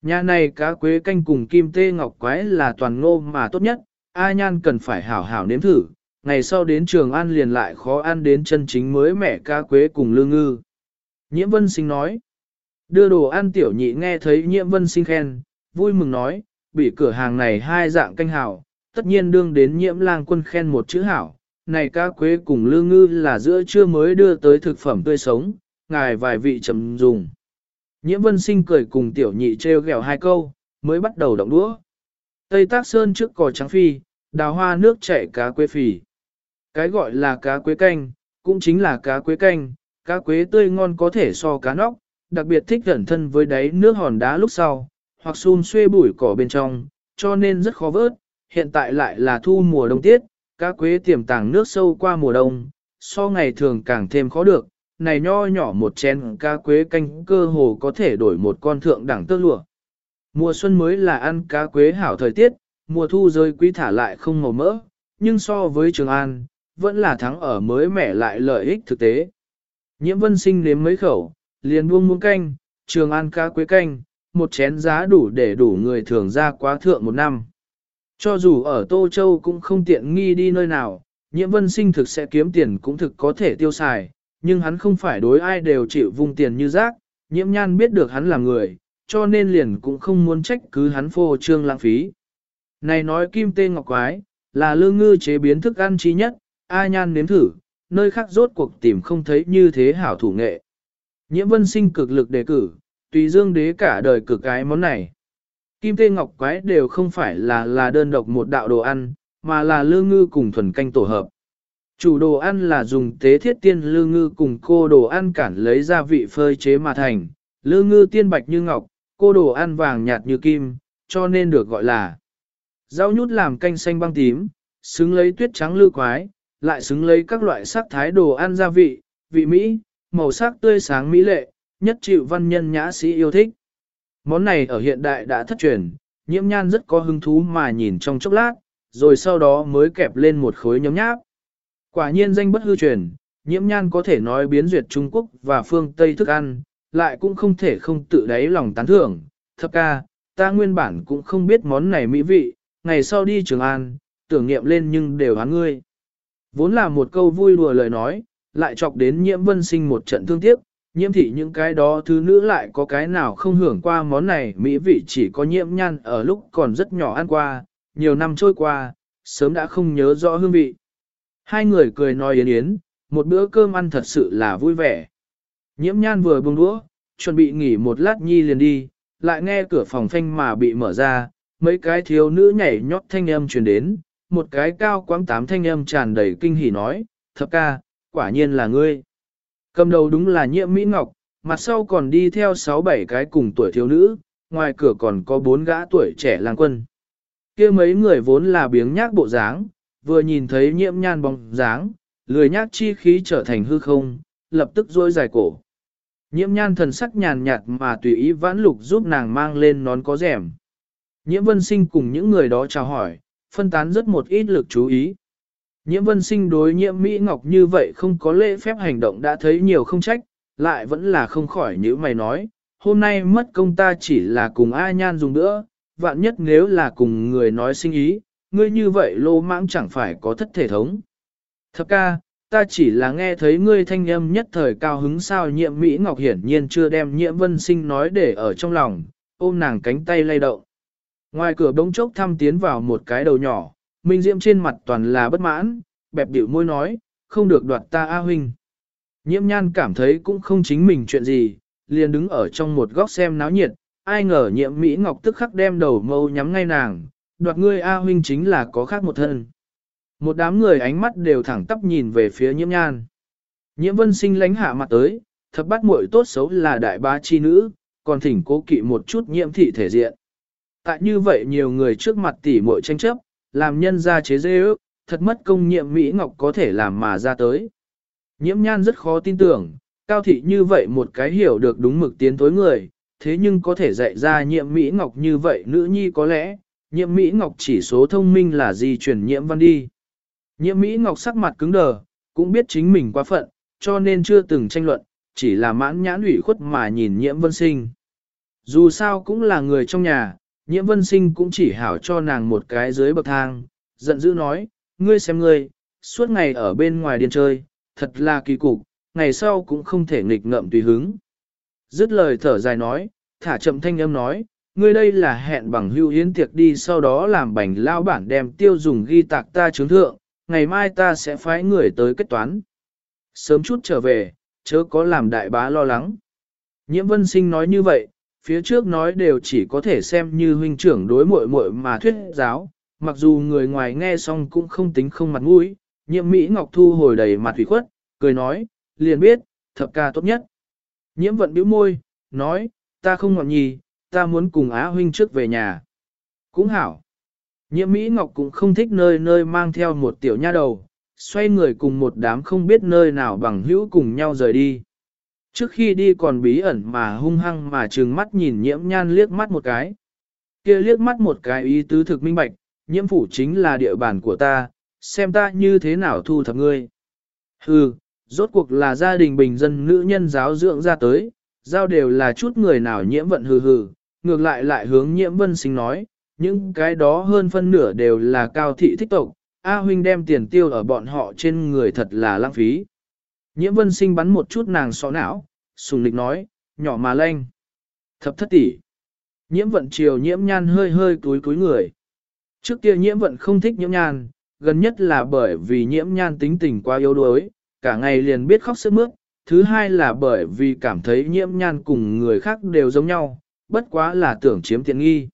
Nhà này cá quế canh cùng kim tê ngọc quái là toàn ngô mà tốt nhất, A Nhan cần phải hảo hảo nếm thử, ngày sau đến trường ăn liền lại khó ăn đến chân chính mới mẻ cá quế cùng lương ngư. Nhiễm vân sinh nói, đưa đồ ăn tiểu nhị nghe thấy nhiễm vân sinh khen, vui mừng nói, bị cửa hàng này hai dạng canh hảo, tất nhiên đương đến nhiễm lang quân khen một chữ hảo, này cá quế cùng lương ngư là giữa trưa mới đưa tới thực phẩm tươi sống, ngài vài vị chấm dùng. Nhiễm vân sinh cười cùng tiểu nhị treo gẹo hai câu, mới bắt đầu động đũa. Tây tác sơn trước cỏ trắng phi, đào hoa nước chảy cá quế phì. Cái gọi là cá quế canh, cũng chính là cá quế canh, cá quế tươi ngon có thể so cá nóc, đặc biệt thích gần thân với đáy nước hòn đá lúc sau, hoặc xun xuê bụi cỏ bên trong, cho nên rất khó vớt. Hiện tại lại là thu mùa đông tiết, cá quế tiềm tàng nước sâu qua mùa đông, so ngày thường càng thêm khó được, này nho nhỏ một chén cá quế canh cơ hồ có thể đổi một con thượng đẳng tơ lụa. Mùa xuân mới là ăn cá quế hảo thời tiết, mùa thu rơi quý thả lại không màu mỡ, nhưng so với Trường An, vẫn là thắng ở mới mẻ lại lợi ích thực tế. Nhiễm vân sinh nếm mấy khẩu, liền buông muỗng canh, Trường An cá quế canh, một chén giá đủ để đủ người thường ra quá thượng một năm. Cho dù ở Tô Châu cũng không tiện nghi đi nơi nào, nhiễm vân sinh thực sẽ kiếm tiền cũng thực có thể tiêu xài, nhưng hắn không phải đối ai đều chịu vung tiền như rác, nhiễm nhan biết được hắn là người, cho nên liền cũng không muốn trách cứ hắn phô trương lãng phí. Này nói kim tê ngọc quái, là lương ngư chế biến thức ăn trí nhất, A nhan nếm thử, nơi khác rốt cuộc tìm không thấy như thế hảo thủ nghệ. Nhiễm vân sinh cực lực đề cử, tùy dương đế cả đời cực cái món này. Kim tê ngọc quái đều không phải là là đơn độc một đạo đồ ăn, mà là lương ngư cùng thuần canh tổ hợp. Chủ đồ ăn là dùng tế thiết tiên lư ngư cùng cô đồ ăn cản lấy gia vị phơi chế mà thành, lư ngư tiên bạch như ngọc, cô đồ ăn vàng nhạt như kim, cho nên được gọi là rau nhút làm canh xanh băng tím, xứng lấy tuyết trắng lư quái, lại xứng lấy các loại sắc thái đồ ăn gia vị, vị mỹ, màu sắc tươi sáng mỹ lệ, nhất chịu văn nhân nhã sĩ yêu thích. Món này ở hiện đại đã thất truyền, nhiễm nhan rất có hứng thú mà nhìn trong chốc lát, rồi sau đó mới kẹp lên một khối nhóm nháp. Quả nhiên danh bất hư truyền, nhiễm nhan có thể nói biến duyệt Trung Quốc và phương Tây thức ăn, lại cũng không thể không tự đáy lòng tán thưởng. Thập ca, ta nguyên bản cũng không biết món này mỹ vị, ngày sau đi Trường An, tưởng nghiệm lên nhưng đều hắn ngươi. Vốn là một câu vui đùa lời nói, lại chọc đến nhiễm vân sinh một trận thương tiếc, nhiễm thị những cái đó thứ nữ lại có cái nào không hưởng qua món này mỹ vị chỉ có nhiễm nhan ở lúc còn rất nhỏ ăn qua, nhiều năm trôi qua, sớm đã không nhớ rõ hương vị. Hai người cười nói yến yến, một bữa cơm ăn thật sự là vui vẻ. Nhiễm nhan vừa buông đũa, chuẩn bị nghỉ một lát nhi liền đi, lại nghe cửa phòng phanh mà bị mở ra, mấy cái thiếu nữ nhảy nhót thanh âm truyền đến, một cái cao quáng tám thanh âm tràn đầy kinh hỉ nói, thập ca, quả nhiên là ngươi. Cầm đầu đúng là nhiễm Mỹ Ngọc, mặt sau còn đi theo sáu bảy cái cùng tuổi thiếu nữ, ngoài cửa còn có bốn gã tuổi trẻ lang quân. kia mấy người vốn là biếng nhác bộ dáng, vừa nhìn thấy nhiễm nhan bóng dáng, lười nhác chi khí trở thành hư không, lập tức rôi dài cổ. Nhiễm nhan thần sắc nhàn nhạt mà tùy ý vãn lục giúp nàng mang lên nón có rẻm. Nhiễm vân sinh cùng những người đó chào hỏi, phân tán rất một ít lực chú ý. Nhiễm vân sinh đối nhiễm Mỹ Ngọc như vậy không có lễ phép hành động đã thấy nhiều không trách, lại vẫn là không khỏi như mày nói, hôm nay mất công ta chỉ là cùng A Nhan dùng nữa, vạn nhất nếu là cùng người nói sinh ý, ngươi như vậy lô mãng chẳng phải có thất thể thống. Thập ca, ta chỉ là nghe thấy ngươi thanh âm nhất thời cao hứng sao nhiệm Mỹ Ngọc hiển nhiên chưa đem nhiễm vân sinh nói để ở trong lòng, ôm nàng cánh tay lay động. Ngoài cửa bỗng chốc thăm tiến vào một cái đầu nhỏ, Minh Diễm trên mặt toàn là bất mãn, bẹp điệu môi nói, không được đoạt ta A huynh. Nhiễm nhan cảm thấy cũng không chính mình chuyện gì, liền đứng ở trong một góc xem náo nhiệt, ai ngờ nhiễm Mỹ Ngọc tức khắc đem đầu mâu nhắm ngay nàng, đoạt ngươi A huynh chính là có khác một thân. Một đám người ánh mắt đều thẳng tắp nhìn về phía nhiễm nhan. Nhiễm vân sinh lánh hạ mặt tới, thập bắt muội tốt xấu là đại bá chi nữ, còn thỉnh cố kỵ một chút nhiễm thị thể diện. Tại như vậy nhiều người trước mặt tỉ muội tranh chấp, làm nhân ra chế dê ước, thật mất công nhiệm Mỹ Ngọc có thể làm mà ra tới. Nhiễm nhan rất khó tin tưởng, cao thị như vậy một cái hiểu được đúng mực tiến tối người, thế nhưng có thể dạy ra nhiệm Mỹ Ngọc như vậy nữ nhi có lẽ, nhiễm Mỹ Ngọc chỉ số thông minh là gì chuyển nhiễm văn đi. Nhiễm Mỹ Ngọc sắc mặt cứng đờ, cũng biết chính mình quá phận, cho nên chưa từng tranh luận, chỉ là mãn nhãn ủy khuất mà nhìn nhiễm vân sinh. Dù sao cũng là người trong nhà, nhiễm vân sinh cũng chỉ hảo cho nàng một cái dưới bậc thang, giận dữ nói, ngươi xem ngươi, suốt ngày ở bên ngoài điên chơi, thật là kỳ cục, ngày sau cũng không thể nghịch ngợm tùy hứng. Dứt lời thở dài nói, thả chậm thanh âm nói, ngươi đây là hẹn bằng hưu hiến tiệc đi sau đó làm bành lao bản đem tiêu dùng ghi tạc ta chứng thượng, ngày mai ta sẽ phái người tới kết toán. Sớm chút trở về, chớ có làm đại bá lo lắng. Nhiễm vân sinh nói như vậy, phía trước nói đều chỉ có thể xem như huynh trưởng đối muội muội mà thuyết giáo, mặc dù người ngoài nghe xong cũng không tính không mặt mũi, nhiễm Mỹ Ngọc Thu hồi đầy mặt thủy khuất, cười nói, liền biết, thập ca tốt nhất. Nhiễm vận bĩu môi, nói, ta không ngọn nhì, ta muốn cùng Á huynh trước về nhà. Cũng hảo. Nhiễm Mỹ Ngọc cũng không thích nơi nơi mang theo một tiểu nha đầu, xoay người cùng một đám không biết nơi nào bằng hữu cùng nhau rời đi. Trước khi đi còn bí ẩn mà hung hăng mà trừng mắt nhìn nhiễm nhan liếc mắt một cái. kia liếc mắt một cái ý tứ thực minh bạch, nhiễm phủ chính là địa bàn của ta, xem ta như thế nào thu thập ngươi. Hừ, rốt cuộc là gia đình bình dân nữ nhân giáo dưỡng ra tới, giao đều là chút người nào nhiễm vận hừ hừ, ngược lại lại hướng nhiễm vân sinh nói, những cái đó hơn phân nửa đều là cao thị thích tộc, A huynh đem tiền tiêu ở bọn họ trên người thật là lãng phí. Nhiễm vân sinh bắn một chút nàng sọ não, sùng lịch nói, nhỏ mà lanh. Thập thất tỷ. Nhiễm vận chiều nhiễm nhan hơi hơi túi túi người. Trước kia nhiễm vận không thích nhiễm nhan, gần nhất là bởi vì nhiễm nhan tính tình quá yếu đuối, cả ngày liền biết khóc sức mướt. Thứ hai là bởi vì cảm thấy nhiễm nhan cùng người khác đều giống nhau, bất quá là tưởng chiếm tiện nghi.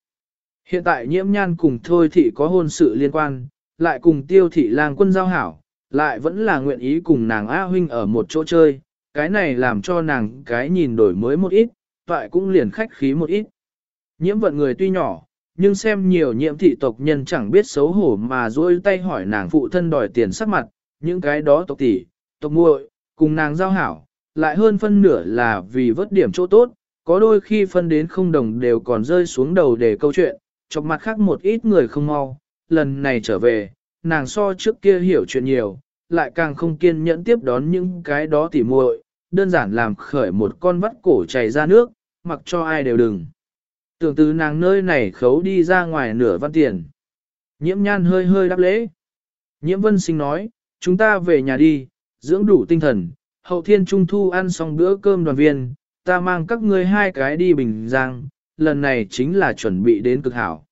Hiện tại nhiễm nhan cùng thôi thị có hôn sự liên quan, lại cùng tiêu thị lang quân giao hảo, lại vẫn là nguyện ý cùng nàng A huynh ở một chỗ chơi, cái này làm cho nàng cái nhìn đổi mới một ít, toại cũng liền khách khí một ít. Nhiễm vận người tuy nhỏ, nhưng xem nhiều nhiễm thị tộc nhân chẳng biết xấu hổ mà dối tay hỏi nàng phụ thân đòi tiền sắc mặt, những cái đó tộc tỷ, tộc muội, cùng nàng giao hảo, lại hơn phân nửa là vì vớt điểm chỗ tốt, có đôi khi phân đến không đồng đều còn rơi xuống đầu để câu chuyện, chọc mặt khác một ít người không mau, lần này trở về, nàng so trước kia hiểu chuyện nhiều, lại càng không kiên nhẫn tiếp đón những cái đó tỉ muội, đơn giản làm khởi một con vắt cổ chảy ra nước, mặc cho ai đều đừng. Tưởng từ nàng nơi này khấu đi ra ngoài nửa văn tiền. Nhiễm nhan hơi hơi đáp lễ. Nhiễm vân sinh nói, chúng ta về nhà đi, dưỡng đủ tinh thần, hậu thiên trung thu ăn xong bữa cơm đoàn viên, ta mang các ngươi hai cái đi Bình Giang, lần này chính là chuẩn bị đến cực hảo.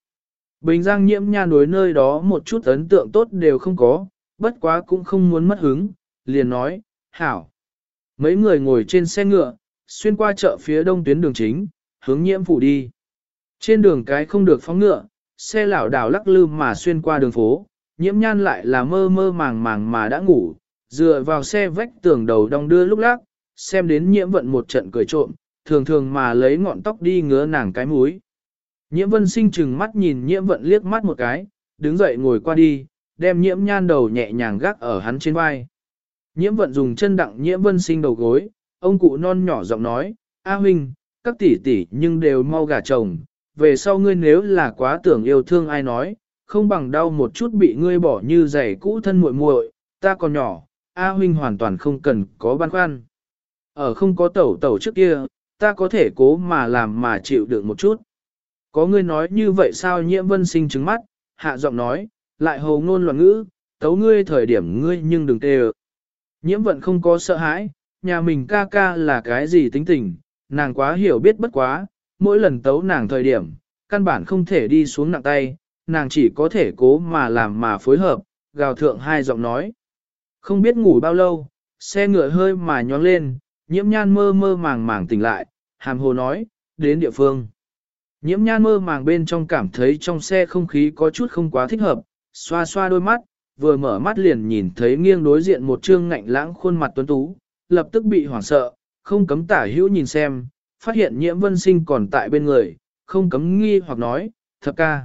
Bình Giang nhiễm Nha đối nơi đó một chút ấn tượng tốt đều không có, bất quá cũng không muốn mất hứng, liền nói, hảo. Mấy người ngồi trên xe ngựa, xuyên qua chợ phía đông tuyến đường chính, hướng nhiễm phủ đi. Trên đường cái không được phóng ngựa, xe lảo đảo lắc lư mà xuyên qua đường phố, nhiễm nhan lại là mơ mơ màng màng mà đã ngủ, dựa vào xe vách tường đầu đong đưa lúc lắc, xem đến nhiễm vận một trận cười trộm, thường thường mà lấy ngọn tóc đi ngứa nàng cái múi. Nhiễm vân sinh chừng mắt nhìn nhiễm vận liếc mắt một cái, đứng dậy ngồi qua đi, đem nhiễm nhan đầu nhẹ nhàng gác ở hắn trên vai. Nhiễm vận dùng chân đặng nhiễm vân sinh đầu gối, ông cụ non nhỏ giọng nói, A huynh, các tỷ tỷ nhưng đều mau gả chồng, về sau ngươi nếu là quá tưởng yêu thương ai nói, không bằng đau một chút bị ngươi bỏ như giày cũ thân muội muội, ta còn nhỏ, A huynh hoàn toàn không cần có băn khoăn. Ở không có tẩu tẩu trước kia, ta có thể cố mà làm mà chịu được một chút. Có ngươi nói như vậy sao nhiễm vân sinh trứng mắt, hạ giọng nói, lại hồ ngôn loạn ngữ, tấu ngươi thời điểm ngươi nhưng đừng tê Nhiễm vận không có sợ hãi, nhà mình ca ca là cái gì tính tình, nàng quá hiểu biết bất quá, mỗi lần tấu nàng thời điểm, căn bản không thể đi xuống nặng tay, nàng chỉ có thể cố mà làm mà phối hợp, gào thượng hai giọng nói. Không biết ngủ bao lâu, xe ngựa hơi mà nhón lên, nhiễm nhan mơ mơ màng màng tỉnh lại, hàm hồ nói, đến địa phương. Nhiễm nhan mơ màng bên trong cảm thấy trong xe không khí có chút không quá thích hợp, xoa xoa đôi mắt, vừa mở mắt liền nhìn thấy nghiêng đối diện một trương ngạnh lãng khuôn mặt tuấn tú, lập tức bị hoảng sợ, không cấm tả hữu nhìn xem, phát hiện nhiễm vân sinh còn tại bên người, không cấm nghi hoặc nói, thập ca.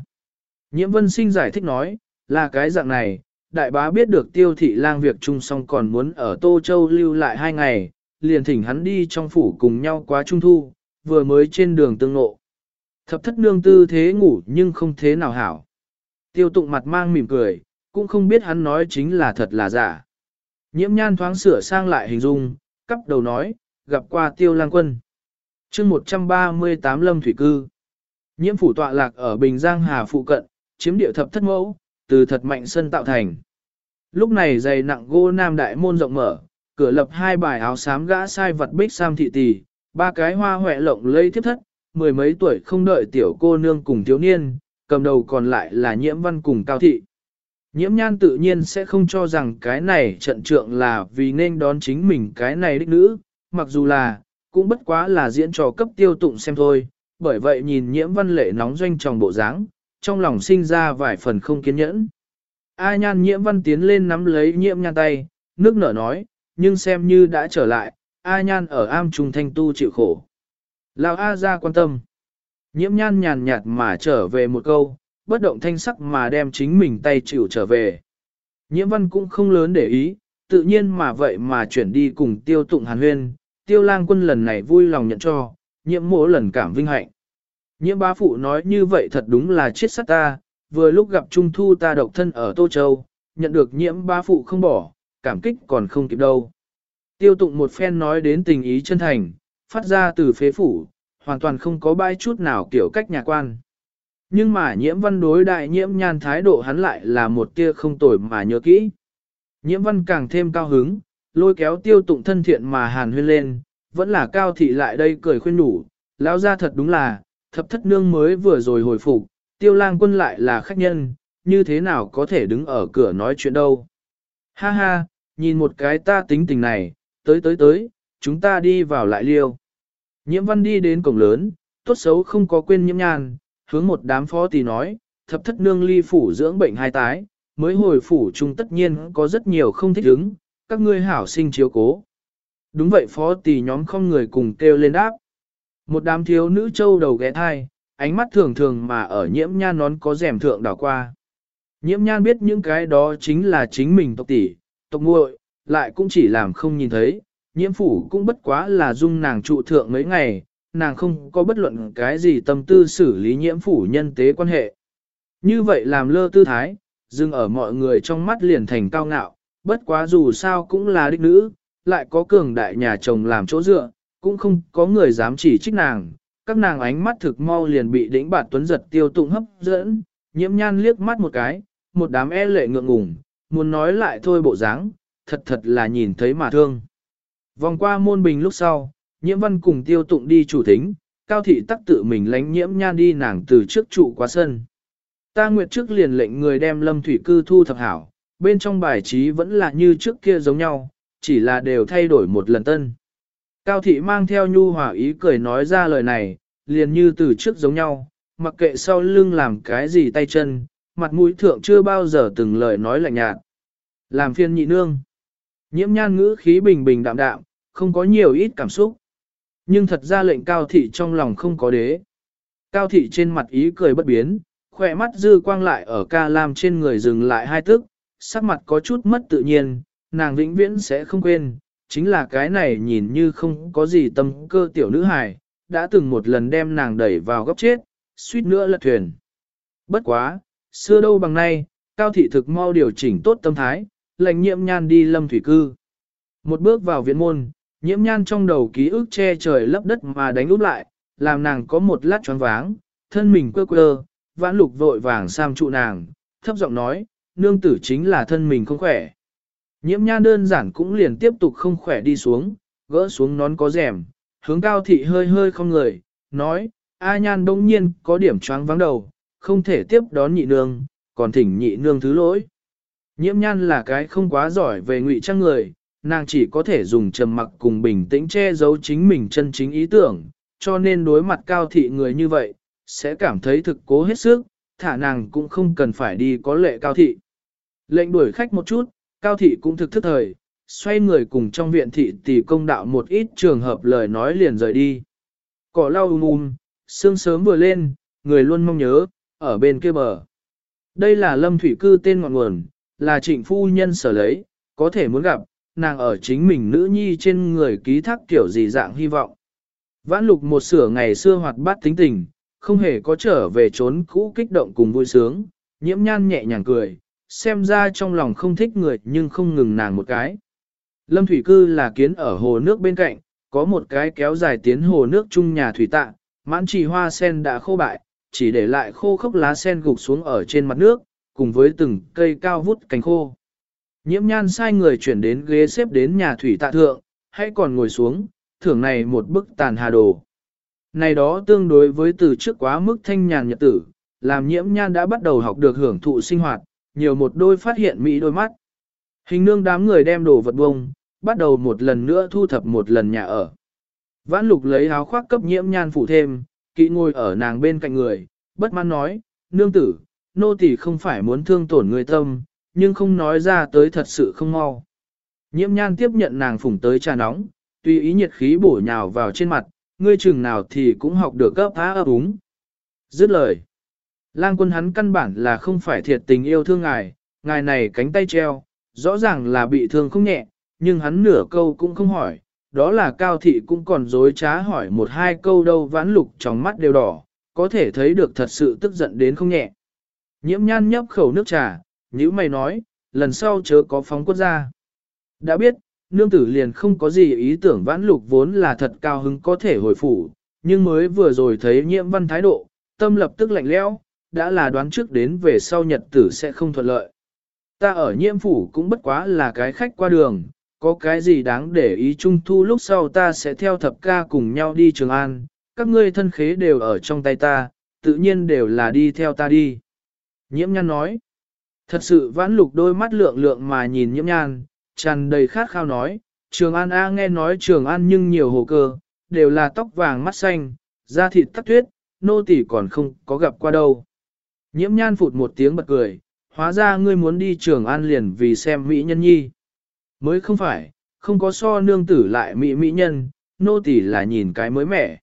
Nhiễm vân sinh giải thích nói, là cái dạng này, đại bá biết được tiêu thị lang việc chung xong còn muốn ở Tô Châu lưu lại hai ngày, liền thỉnh hắn đi trong phủ cùng nhau quá trung thu, vừa mới trên đường tương ngộ. Thập thất nương tư thế ngủ nhưng không thế nào hảo. Tiêu tụng mặt mang mỉm cười, cũng không biết hắn nói chính là thật là giả. Nhiễm nhan thoáng sửa sang lại hình dung, cắp đầu nói, gặp qua tiêu lang quân. chương 138 lâm thủy cư. Nhiễm phủ tọa lạc ở Bình Giang Hà phụ cận, chiếm địa thập thất mẫu, từ thật mạnh sân tạo thành. Lúc này dày nặng gỗ nam đại môn rộng mở, cửa lập hai bài áo xám gã sai vật bích sam thị tỷ, ba cái hoa huệ lộng lây tiếp thất, mười mấy tuổi không đợi tiểu cô nương cùng thiếu niên, cầm đầu còn lại là nhiễm văn cùng cao thị. Nhiễm nhan tự nhiên sẽ không cho rằng cái này trận trượng là vì nên đón chính mình cái này đích nữ, mặc dù là, cũng bất quá là diễn trò cấp tiêu tụng xem thôi, bởi vậy nhìn nhiễm văn lệ nóng doanh tròng bộ dáng, trong lòng sinh ra vài phần không kiên nhẫn. A nhan nhiễm văn tiến lên nắm lấy nhiễm nhan tay, nước nở nói, nhưng xem như đã trở lại, A nhan ở am trùng thanh tu chịu khổ. Lào A ra quan tâm. Nhiễm nhan nhàn nhạt mà trở về một câu, bất động thanh sắc mà đem chính mình tay chịu trở về. Nhiễm văn cũng không lớn để ý, tự nhiên mà vậy mà chuyển đi cùng tiêu tụng hàn huyên, tiêu lang quân lần này vui lòng nhận cho, nhiễm mỗ lần cảm vinh hạnh. Nhiễm bá phụ nói như vậy thật đúng là chết sắt ta, vừa lúc gặp Trung Thu ta độc thân ở Tô Châu, nhận được nhiễm bá phụ không bỏ, cảm kích còn không kịp đâu. Tiêu tụng một phen nói đến tình ý chân thành, phát ra từ phế phủ, hoàn toàn không có bai chút nào kiểu cách nhà quan. Nhưng mà nhiễm văn đối đại nhiễm nhan thái độ hắn lại là một tia không tồi mà nhớ kỹ. Nhiễm văn càng thêm cao hứng, lôi kéo tiêu tụng thân thiện mà hàn huyên lên, vẫn là cao thị lại đây cười khuyên nhủ, lão ra thật đúng là, thập thất nương mới vừa rồi hồi phục, tiêu lang quân lại là khách nhân, như thế nào có thể đứng ở cửa nói chuyện đâu. Ha ha, nhìn một cái ta tính tình này, tới tới tới, chúng ta đi vào lại liêu. Nhiễm văn đi đến cổng lớn, tốt xấu không có quên nhiễm nhan, hướng một đám phó tỳ nói, thập thất nương ly phủ dưỡng bệnh hai tái, mới hồi phủ chung tất nhiên có rất nhiều không thích ứng, các ngươi hảo sinh chiếu cố. Đúng vậy phó tỳ nhóm không người cùng kêu lên đáp. Một đám thiếu nữ châu đầu ghé thai, ánh mắt thường thường mà ở nhiễm nhan nón có rèm thượng đảo qua. Nhiễm nhan biết những cái đó chính là chính mình tộc tỷ, tộc muội, lại cũng chỉ làm không nhìn thấy, nhiễm phủ cũng bất quá là dung nàng trụ thượng mấy ngày, nàng không có bất luận cái gì tâm tư xử lý nhiễm phủ nhân tế quan hệ. Như vậy làm lơ tư thái, dừng ở mọi người trong mắt liền thành cao ngạo, bất quá dù sao cũng là đích nữ, lại có cường đại nhà chồng làm chỗ dựa, cũng không có người dám chỉ trích nàng. Các nàng ánh mắt thực mau liền bị đỉnh bạt tuấn giật tiêu tụng hấp dẫn, nhiễm nhan liếc mắt một cái, một đám e lệ ngượng ngùng, muốn nói lại thôi bộ dáng, thật thật là nhìn thấy mà thương. Vòng qua môn bình lúc sau, nhiễm văn cùng tiêu tụng đi chủ thính, cao thị tắc tự mình lánh nhiễm nhan đi nàng từ trước trụ qua sân. Ta nguyệt trước liền lệnh người đem lâm thủy cư thu thập hảo, bên trong bài trí vẫn là như trước kia giống nhau, chỉ là đều thay đổi một lần tân. Cao thị mang theo nhu hòa ý cười nói ra lời này, liền như từ trước giống nhau, mặc kệ sau lưng làm cái gì tay chân, mặt mũi thượng chưa bao giờ từng lời nói lạnh nhạt. Làm phiên nhị nương. Nhiễm nhan ngữ khí bình bình đạm đạm, không có nhiều ít cảm xúc. Nhưng thật ra lệnh cao thị trong lòng không có đế. Cao thị trên mặt ý cười bất biến, khỏe mắt dư quang lại ở ca lam trên người dừng lại hai tức, sắc mặt có chút mất tự nhiên, nàng vĩnh viễn sẽ không quên, chính là cái này nhìn như không có gì tâm cơ tiểu nữ hài, đã từng một lần đem nàng đẩy vào góc chết, suýt nữa lật thuyền. Bất quá, xưa đâu bằng nay, cao thị thực mau điều chỉnh tốt tâm thái, lệnh nhiễm nhan đi lâm thủy cư. Một bước vào viện môn, nhiễm nhan trong đầu ký ức che trời lấp đất mà đánh úp lại, làm nàng có một lát choáng váng, thân mình quơ quơ, vãn lục vội vàng sam trụ nàng, thấp giọng nói, nương tử chính là thân mình không khỏe. Nhiễm nhan đơn giản cũng liền tiếp tục không khỏe đi xuống, gỡ xuống nón có rèm, hướng cao thị hơi hơi không người, nói, A nhan đông nhiên có điểm choáng vắng đầu, không thể tiếp đón nhị nương, còn thỉnh nhị nương thứ lỗi. Nhiễm nhan là cái không quá giỏi về ngụy trang người, nàng chỉ có thể dùng trầm mặc cùng bình tĩnh che giấu chính mình chân chính ý tưởng, cho nên đối mặt cao thị người như vậy, sẽ cảm thấy thực cố hết sức, thả nàng cũng không cần phải đi có lệ cao thị. Lệnh đuổi khách một chút, cao thị cũng thực thức thời, xoay người cùng trong viện thị tỷ công đạo một ít trường hợp lời nói liền rời đi. Cỏ lau um um, sương sớm vừa lên, người luôn mong nhớ, ở bên kia bờ. Đây là lâm thủy cư tên ngọn nguồn, là trịnh phu nhân sở lấy, có thể muốn gặp, nàng ở chính mình nữ nhi trên người ký thác kiểu gì dạng hy vọng. Vãn lục một sửa ngày xưa hoạt bát tính tình, không hề có trở về trốn cũ kích động cùng vui sướng, nhiễm nhan nhẹ nhàng cười, xem ra trong lòng không thích người nhưng không ngừng nàng một cái. Lâm Thủy Cư là kiến ở hồ nước bên cạnh, có một cái kéo dài tiến hồ nước chung nhà thủy tạ, mãn trì hoa sen đã khô bại, chỉ để lại khô khốc lá sen gục xuống ở trên mặt nước, cùng với từng cây cao vút cánh khô. Nhiễm nhan sai người chuyển đến ghế xếp đến nhà thủy tạ thượng, hãy còn ngồi xuống, thưởng này một bức tàn hà đồ. Này đó tương đối với từ trước quá mức thanh nhàn nhật tử, làm nhiễm nhan đã bắt đầu học được hưởng thụ sinh hoạt, nhiều một đôi phát hiện mỹ đôi mắt. Hình nương đám người đem đồ vật bông, bắt đầu một lần nữa thu thập một lần nhà ở. Vãn lục lấy áo khoác cấp nhiễm nhan phủ thêm, kỵ ngồi ở nàng bên cạnh người, bất mãn nói, nương tử, nô tỳ không phải muốn thương tổn người tâm, nhưng không nói ra tới thật sự không mau. Nhiễm nhan tiếp nhận nàng phủng tới trà nóng, tùy ý nhiệt khí bổ nhào vào trên mặt, ngươi chừng nào thì cũng học được cấp phá ấp úng. Dứt lời. Lang quân hắn căn bản là không phải thiệt tình yêu thương ngài, ngài này cánh tay treo, rõ ràng là bị thương không nhẹ, nhưng hắn nửa câu cũng không hỏi, đó là cao thị cũng còn dối trá hỏi một hai câu đâu vãn lục trong mắt đều đỏ, có thể thấy được thật sự tức giận đến không nhẹ. Nhiễm nhan nhấp khẩu nước trà, nhữ mày nói, lần sau chớ có phóng quất ra. Đã biết, nương tử liền không có gì ý tưởng vãn lục vốn là thật cao hứng có thể hồi phủ, nhưng mới vừa rồi thấy nhiễm văn thái độ, tâm lập tức lạnh lẽo, đã là đoán trước đến về sau nhật tử sẽ không thuận lợi. Ta ở nhiễm phủ cũng bất quá là cái khách qua đường, có cái gì đáng để ý trung thu lúc sau ta sẽ theo thập ca cùng nhau đi Trường An, các ngươi thân khế đều ở trong tay ta, tự nhiên đều là đi theo ta đi. Nhiễm nhan nói, thật sự vãn lục đôi mắt lượng lượng mà nhìn nhiễm nhan, tràn đầy khát khao nói, Trường An A nghe nói Trường An nhưng nhiều hồ cơ, đều là tóc vàng mắt xanh, da thịt tắc tuyết, nô tỳ còn không có gặp qua đâu. Nhiễm nhan phụt một tiếng bật cười, hóa ra ngươi muốn đi Trường An liền vì xem Mỹ nhân nhi. Mới không phải, không có so nương tử lại Mỹ Mỹ nhân, nô tỳ là nhìn cái mới mẻ.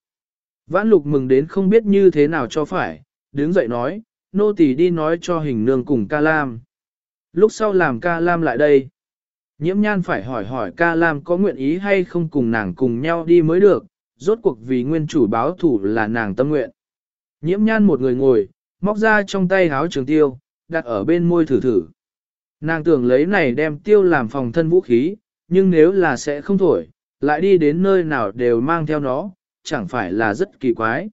Vãn lục mừng đến không biết như thế nào cho phải, đứng dậy nói, nô tỳ đi nói cho hình nương cùng ca lam. Lúc sau làm ca lam lại đây. Nhiễm nhan phải hỏi hỏi ca lam có nguyện ý hay không cùng nàng cùng nhau đi mới được, rốt cuộc vì nguyên chủ báo thủ là nàng tâm nguyện. Nhiễm nhan một người ngồi, móc ra trong tay háo trường tiêu, đặt ở bên môi thử thử. Nàng tưởng lấy này đem tiêu làm phòng thân vũ khí, nhưng nếu là sẽ không thổi, lại đi đến nơi nào đều mang theo nó, chẳng phải là rất kỳ quái.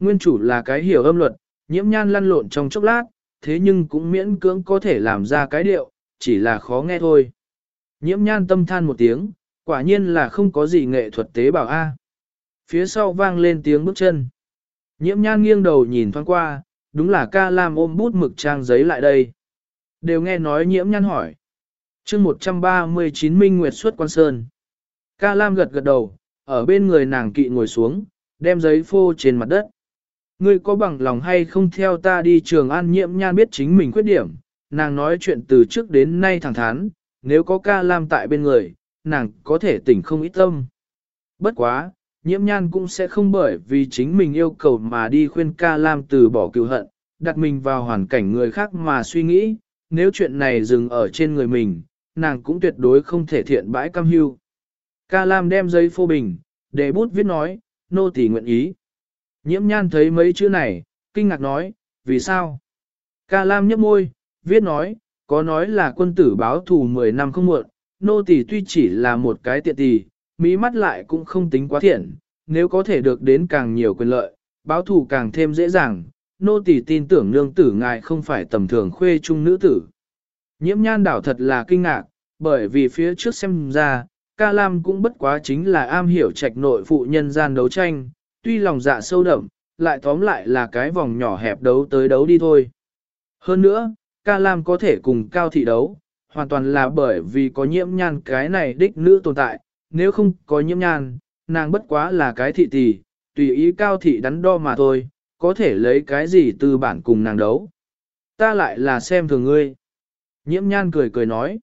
Nguyên chủ là cái hiểu âm luật, nhiễm nhan lăn lộn trong chốc lát, thế nhưng cũng miễn cưỡng có thể làm ra cái điệu, chỉ là khó nghe thôi. Nhiễm nhan tâm than một tiếng, quả nhiên là không có gì nghệ thuật tế bào A. Phía sau vang lên tiếng bước chân. Nhiễm nhan nghiêng đầu nhìn thoáng qua, đúng là ca lam ôm bút mực trang giấy lại đây. Đều nghe nói nhiễm nhan hỏi. chương 139 Minh Nguyệt xuất quan sơn. Ca lam gật gật đầu, ở bên người nàng kỵ ngồi xuống, đem giấy phô trên mặt đất. Ngươi có bằng lòng hay không theo ta đi trường an nhiễm nhan biết chính mình khuyết điểm, nàng nói chuyện từ trước đến nay thẳng thắn, nếu có ca lam tại bên người, nàng có thể tỉnh không ít tâm. Bất quá, nhiễm nhan cũng sẽ không bởi vì chính mình yêu cầu mà đi khuyên ca lam từ bỏ cựu hận, đặt mình vào hoàn cảnh người khác mà suy nghĩ, nếu chuyện này dừng ở trên người mình, nàng cũng tuyệt đối không thể thiện bãi cam hưu. Ca lam đem giấy phô bình, để bút viết nói, nô tỳ nguyện ý. Nhiễm nhan thấy mấy chữ này, kinh ngạc nói, vì sao? Ca lam nhấp môi, viết nói, có nói là quân tử báo thù 10 năm không muộn, nô tỳ tuy chỉ là một cái tiện tỳ, mỹ mắt lại cũng không tính quá thiện, nếu có thể được đến càng nhiều quyền lợi, báo thù càng thêm dễ dàng, nô tỳ tin tưởng nương tử ngài không phải tầm thường khuê trung nữ tử. Nhiễm nhan đảo thật là kinh ngạc, bởi vì phía trước xem ra, ca lam cũng bất quá chính là am hiểu trạch nội phụ nhân gian đấu tranh, tuy lòng dạ sâu đậm, lại tóm lại là cái vòng nhỏ hẹp đấu tới đấu đi thôi. Hơn nữa, ca lam có thể cùng cao thị đấu, hoàn toàn là bởi vì có nhiễm nhan cái này đích nữ tồn tại, nếu không có nhiễm nhan, nàng bất quá là cái thị tỷ, tùy ý cao thị đắn đo mà thôi, có thể lấy cái gì từ bản cùng nàng đấu. Ta lại là xem thường ngươi. Nhiễm nhan cười cười nói.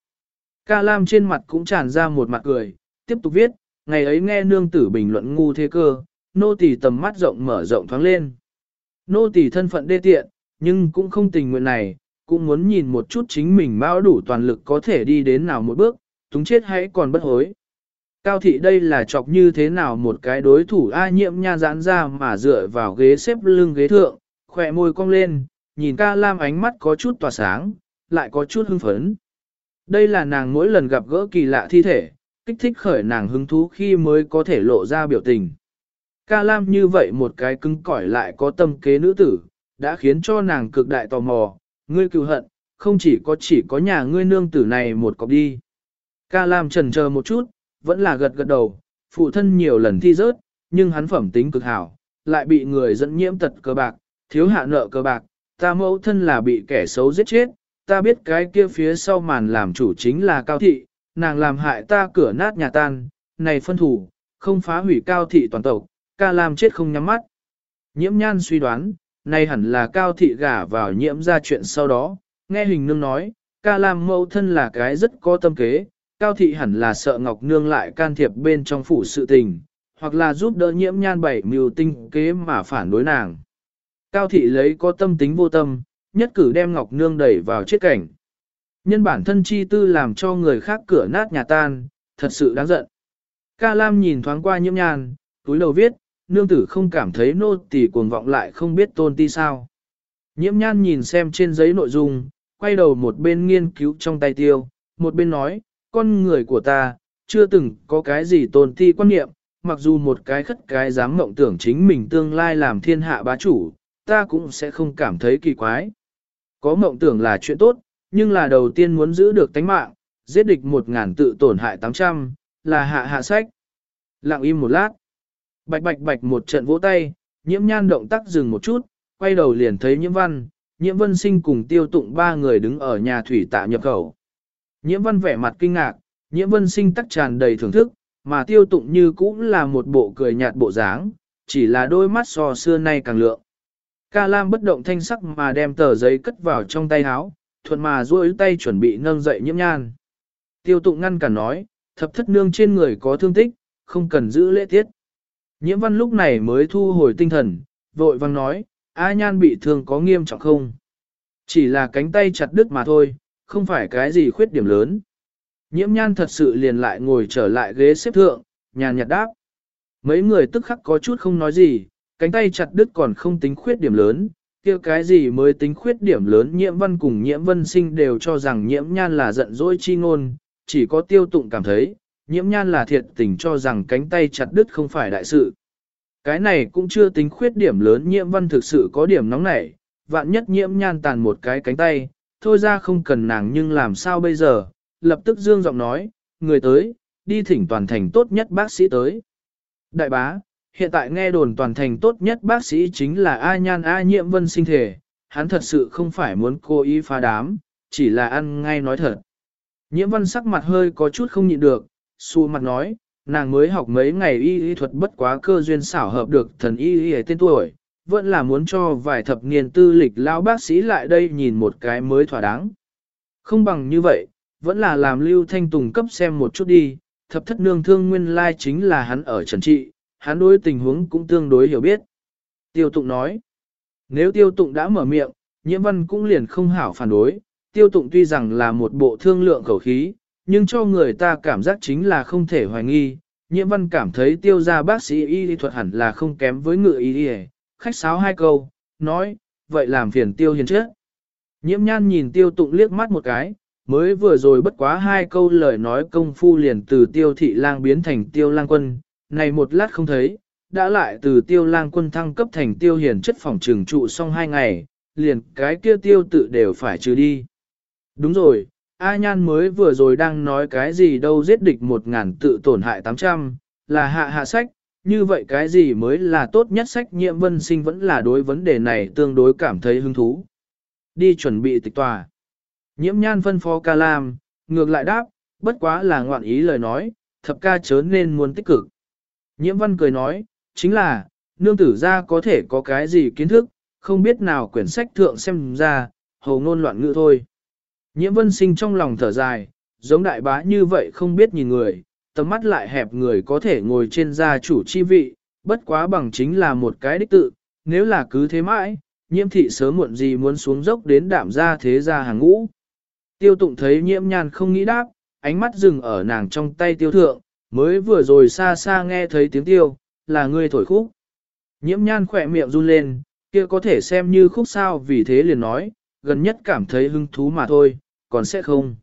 Ca Lam trên mặt cũng tràn ra một mặt cười, tiếp tục viết, ngày ấy nghe nương tử bình luận ngu thế cơ, nô tỳ tầm mắt rộng mở rộng thoáng lên. Nô tỳ thân phận đê tiện, nhưng cũng không tình nguyện này, cũng muốn nhìn một chút chính mình bao đủ toàn lực có thể đi đến nào một bước, túng chết hãy còn bất hối. Cao thị đây là chọc như thế nào một cái đối thủ A nhiễm nha giãn ra mà dựa vào ghế xếp lưng ghế thượng, khỏe môi cong lên, nhìn ca lam ánh mắt có chút tỏa sáng, lại có chút hưng phấn. Đây là nàng mỗi lần gặp gỡ kỳ lạ thi thể, kích thích khởi nàng hứng thú khi mới có thể lộ ra biểu tình. Ca lam như vậy một cái cứng cỏi lại có tâm kế nữ tử, đã khiến cho nàng cực đại tò mò, ngươi cựu hận, không chỉ có chỉ có nhà ngươi nương tử này một cọc đi. Ca lam trần chờ một chút, vẫn là gật gật đầu, phụ thân nhiều lần thi rớt, nhưng hắn phẩm tính cực hảo, lại bị người dẫn nhiễm tật cờ bạc, thiếu hạ nợ cờ bạc, ta mẫu thân là bị kẻ xấu giết chết, ta biết cái kia phía sau màn làm chủ chính là cao thị, nàng làm hại ta cửa nát nhà tan, này phân thủ, không phá hủy cao thị toàn tộc, ca làm chết không nhắm mắt. Nhiễm nhan suy đoán, nay hẳn là cao thị gả vào nhiễm ra chuyện sau đó, nghe hình nương nói, ca làm mẫu thân là cái rất có tâm kế, cao thị hẳn là sợ ngọc nương lại can thiệp bên trong phủ sự tình, hoặc là giúp đỡ nhiễm nhan bảy mưu tinh kế mà phản đối nàng. Cao thị lấy có tâm tính vô tâm, nhất cử đem Ngọc Nương đẩy vào chết cảnh. Nhân bản thân chi tư làm cho người khác cửa nát nhà tan, thật sự đáng giận. Ca Lam nhìn thoáng qua nhiễm nhan, túi đầu viết, nương tử không cảm thấy nô tỳ cuồng vọng lại không biết tôn ti sao. Nhiễm nhan nhìn xem trên giấy nội dung, quay đầu một bên nghiên cứu trong tay tiêu, một bên nói, con người của ta, chưa từng có cái gì tôn ti quan niệm, mặc dù một cái khất cái dám mộng tưởng chính mình tương lai làm thiên hạ bá chủ, ta cũng sẽ không cảm thấy kỳ quái. Có mộng tưởng là chuyện tốt, nhưng là đầu tiên muốn giữ được tánh mạng, giết địch một ngàn tự tổn hại tám trăm, là hạ hạ sách. Lặng im một lát. Bạch bạch bạch một trận vỗ tay, nhiễm nhan động tác dừng một chút, quay đầu liền thấy nhiễm văn, nhiễm vân sinh cùng tiêu tụng ba người đứng ở nhà thủy tạ nhập khẩu. Nhiễm văn vẻ mặt kinh ngạc, nhiễm vân sinh tắc tràn đầy thưởng thức, mà tiêu tụng như cũng là một bộ cười nhạt bộ dáng, chỉ là đôi mắt so xưa nay càng lượng. Ca Lam bất động thanh sắc mà đem tờ giấy cất vào trong tay áo, thuận mà duỗi tay chuẩn bị nâng dậy nhiễm nhan. Tiêu tụng ngăn cản nói, thập thất nương trên người có thương tích, không cần giữ lễ tiết. Nhiễm văn lúc này mới thu hồi tinh thần, vội vang nói, A nhan bị thương có nghiêm trọng không? Chỉ là cánh tay chặt đứt mà thôi, không phải cái gì khuyết điểm lớn. Nhiễm nhan thật sự liền lại ngồi trở lại ghế xếp thượng, nhàn nhạt đáp. Mấy người tức khắc có chút không nói gì, cánh tay chặt đứt còn không tính khuyết điểm lớn, kia cái gì mới tính khuyết điểm lớn nhiễm văn cùng nhiễm vân sinh đều cho rằng nhiễm nhan là giận dỗi chi ngôn, chỉ có tiêu tụng cảm thấy, nhiễm nhan là thiệt tình cho rằng cánh tay chặt đứt không phải đại sự. Cái này cũng chưa tính khuyết điểm lớn nhiễm văn thực sự có điểm nóng nảy, vạn nhất nhiễm nhan tàn một cái cánh tay, thôi ra không cần nàng nhưng làm sao bây giờ, lập tức dương giọng nói, người tới, đi thỉnh toàn thành tốt nhất bác sĩ tới. Đại bá, hiện tại nghe đồn toàn thành tốt nhất bác sĩ chính là A Nhan A Nhiễm Vân sinh thể, hắn thật sự không phải muốn cố ý phá đám, chỉ là ăn ngay nói thật. Nhiễm Vân sắc mặt hơi có chút không nhịn được, Su mặt nói, nàng mới học mấy ngày y y thuật bất quá cơ duyên xảo hợp được thần y y tên tuổi, vẫn là muốn cho vài thập niên tư lịch lao bác sĩ lại đây nhìn một cái mới thỏa đáng. Không bằng như vậy, vẫn là làm Lưu Thanh Tùng cấp xem một chút đi, thập thất nương thương nguyên lai chính là hắn ở trần trị, hắn đối tình huống cũng tương đối hiểu biết. Tiêu tụng nói, nếu tiêu tụng đã mở miệng, nhiễm văn cũng liền không hảo phản đối, tiêu tụng tuy rằng là một bộ thương lượng khẩu khí, nhưng cho người ta cảm giác chính là không thể hoài nghi, nhiễm văn cảm thấy tiêu gia bác sĩ y lý thuật hẳn là không kém với ngựa y lý khách sáo hai câu, nói, vậy làm phiền tiêu hiền chứ? Nhiễm nhan nhìn tiêu tụng liếc mắt một cái, mới vừa rồi bất quá hai câu lời nói công phu liền từ tiêu thị lang biến thành tiêu lang quân, này một lát không thấy, đã lại từ tiêu lang quân thăng cấp thành tiêu hiền chất phòng trường trụ xong hai ngày, liền cái kia tiêu tự đều phải trừ đi. Đúng rồi, A Nhan mới vừa rồi đang nói cái gì đâu giết địch một ngàn tự tổn hại tám trăm, là hạ hạ sách, như vậy cái gì mới là tốt nhất sách nhiệm vân sinh vẫn là đối vấn đề này tương đối cảm thấy hứng thú. Đi chuẩn bị tịch tòa. Nhiễm nhan phân phó ca lam, ngược lại đáp, bất quá là ngoạn ý lời nói, thập ca chớ nên muốn tích cực. Nhiễm văn cười nói, chính là, nương tử ra có thể có cái gì kiến thức, không biết nào quyển sách thượng xem ra, hầu ngôn loạn ngữ thôi. Nhiễm vân sinh trong lòng thở dài, giống đại bá như vậy không biết nhìn người, tầm mắt lại hẹp người có thể ngồi trên gia chủ chi vị, bất quá bằng chính là một cái đích tự, nếu là cứ thế mãi, nhiễm thị sớm muộn gì muốn xuống dốc đến đạm gia thế gia hàng ngũ. Tiêu tụng thấy nhiễm nhan không nghĩ đáp, ánh mắt dừng ở nàng trong tay tiêu thượng, mới vừa rồi xa xa nghe thấy tiếng tiêu, là ngươi thổi khúc. Nhiễm nhan khỏe miệng run lên, kia có thể xem như khúc sao vì thế liền nói, gần nhất cảm thấy hứng thú mà thôi, còn sẽ không.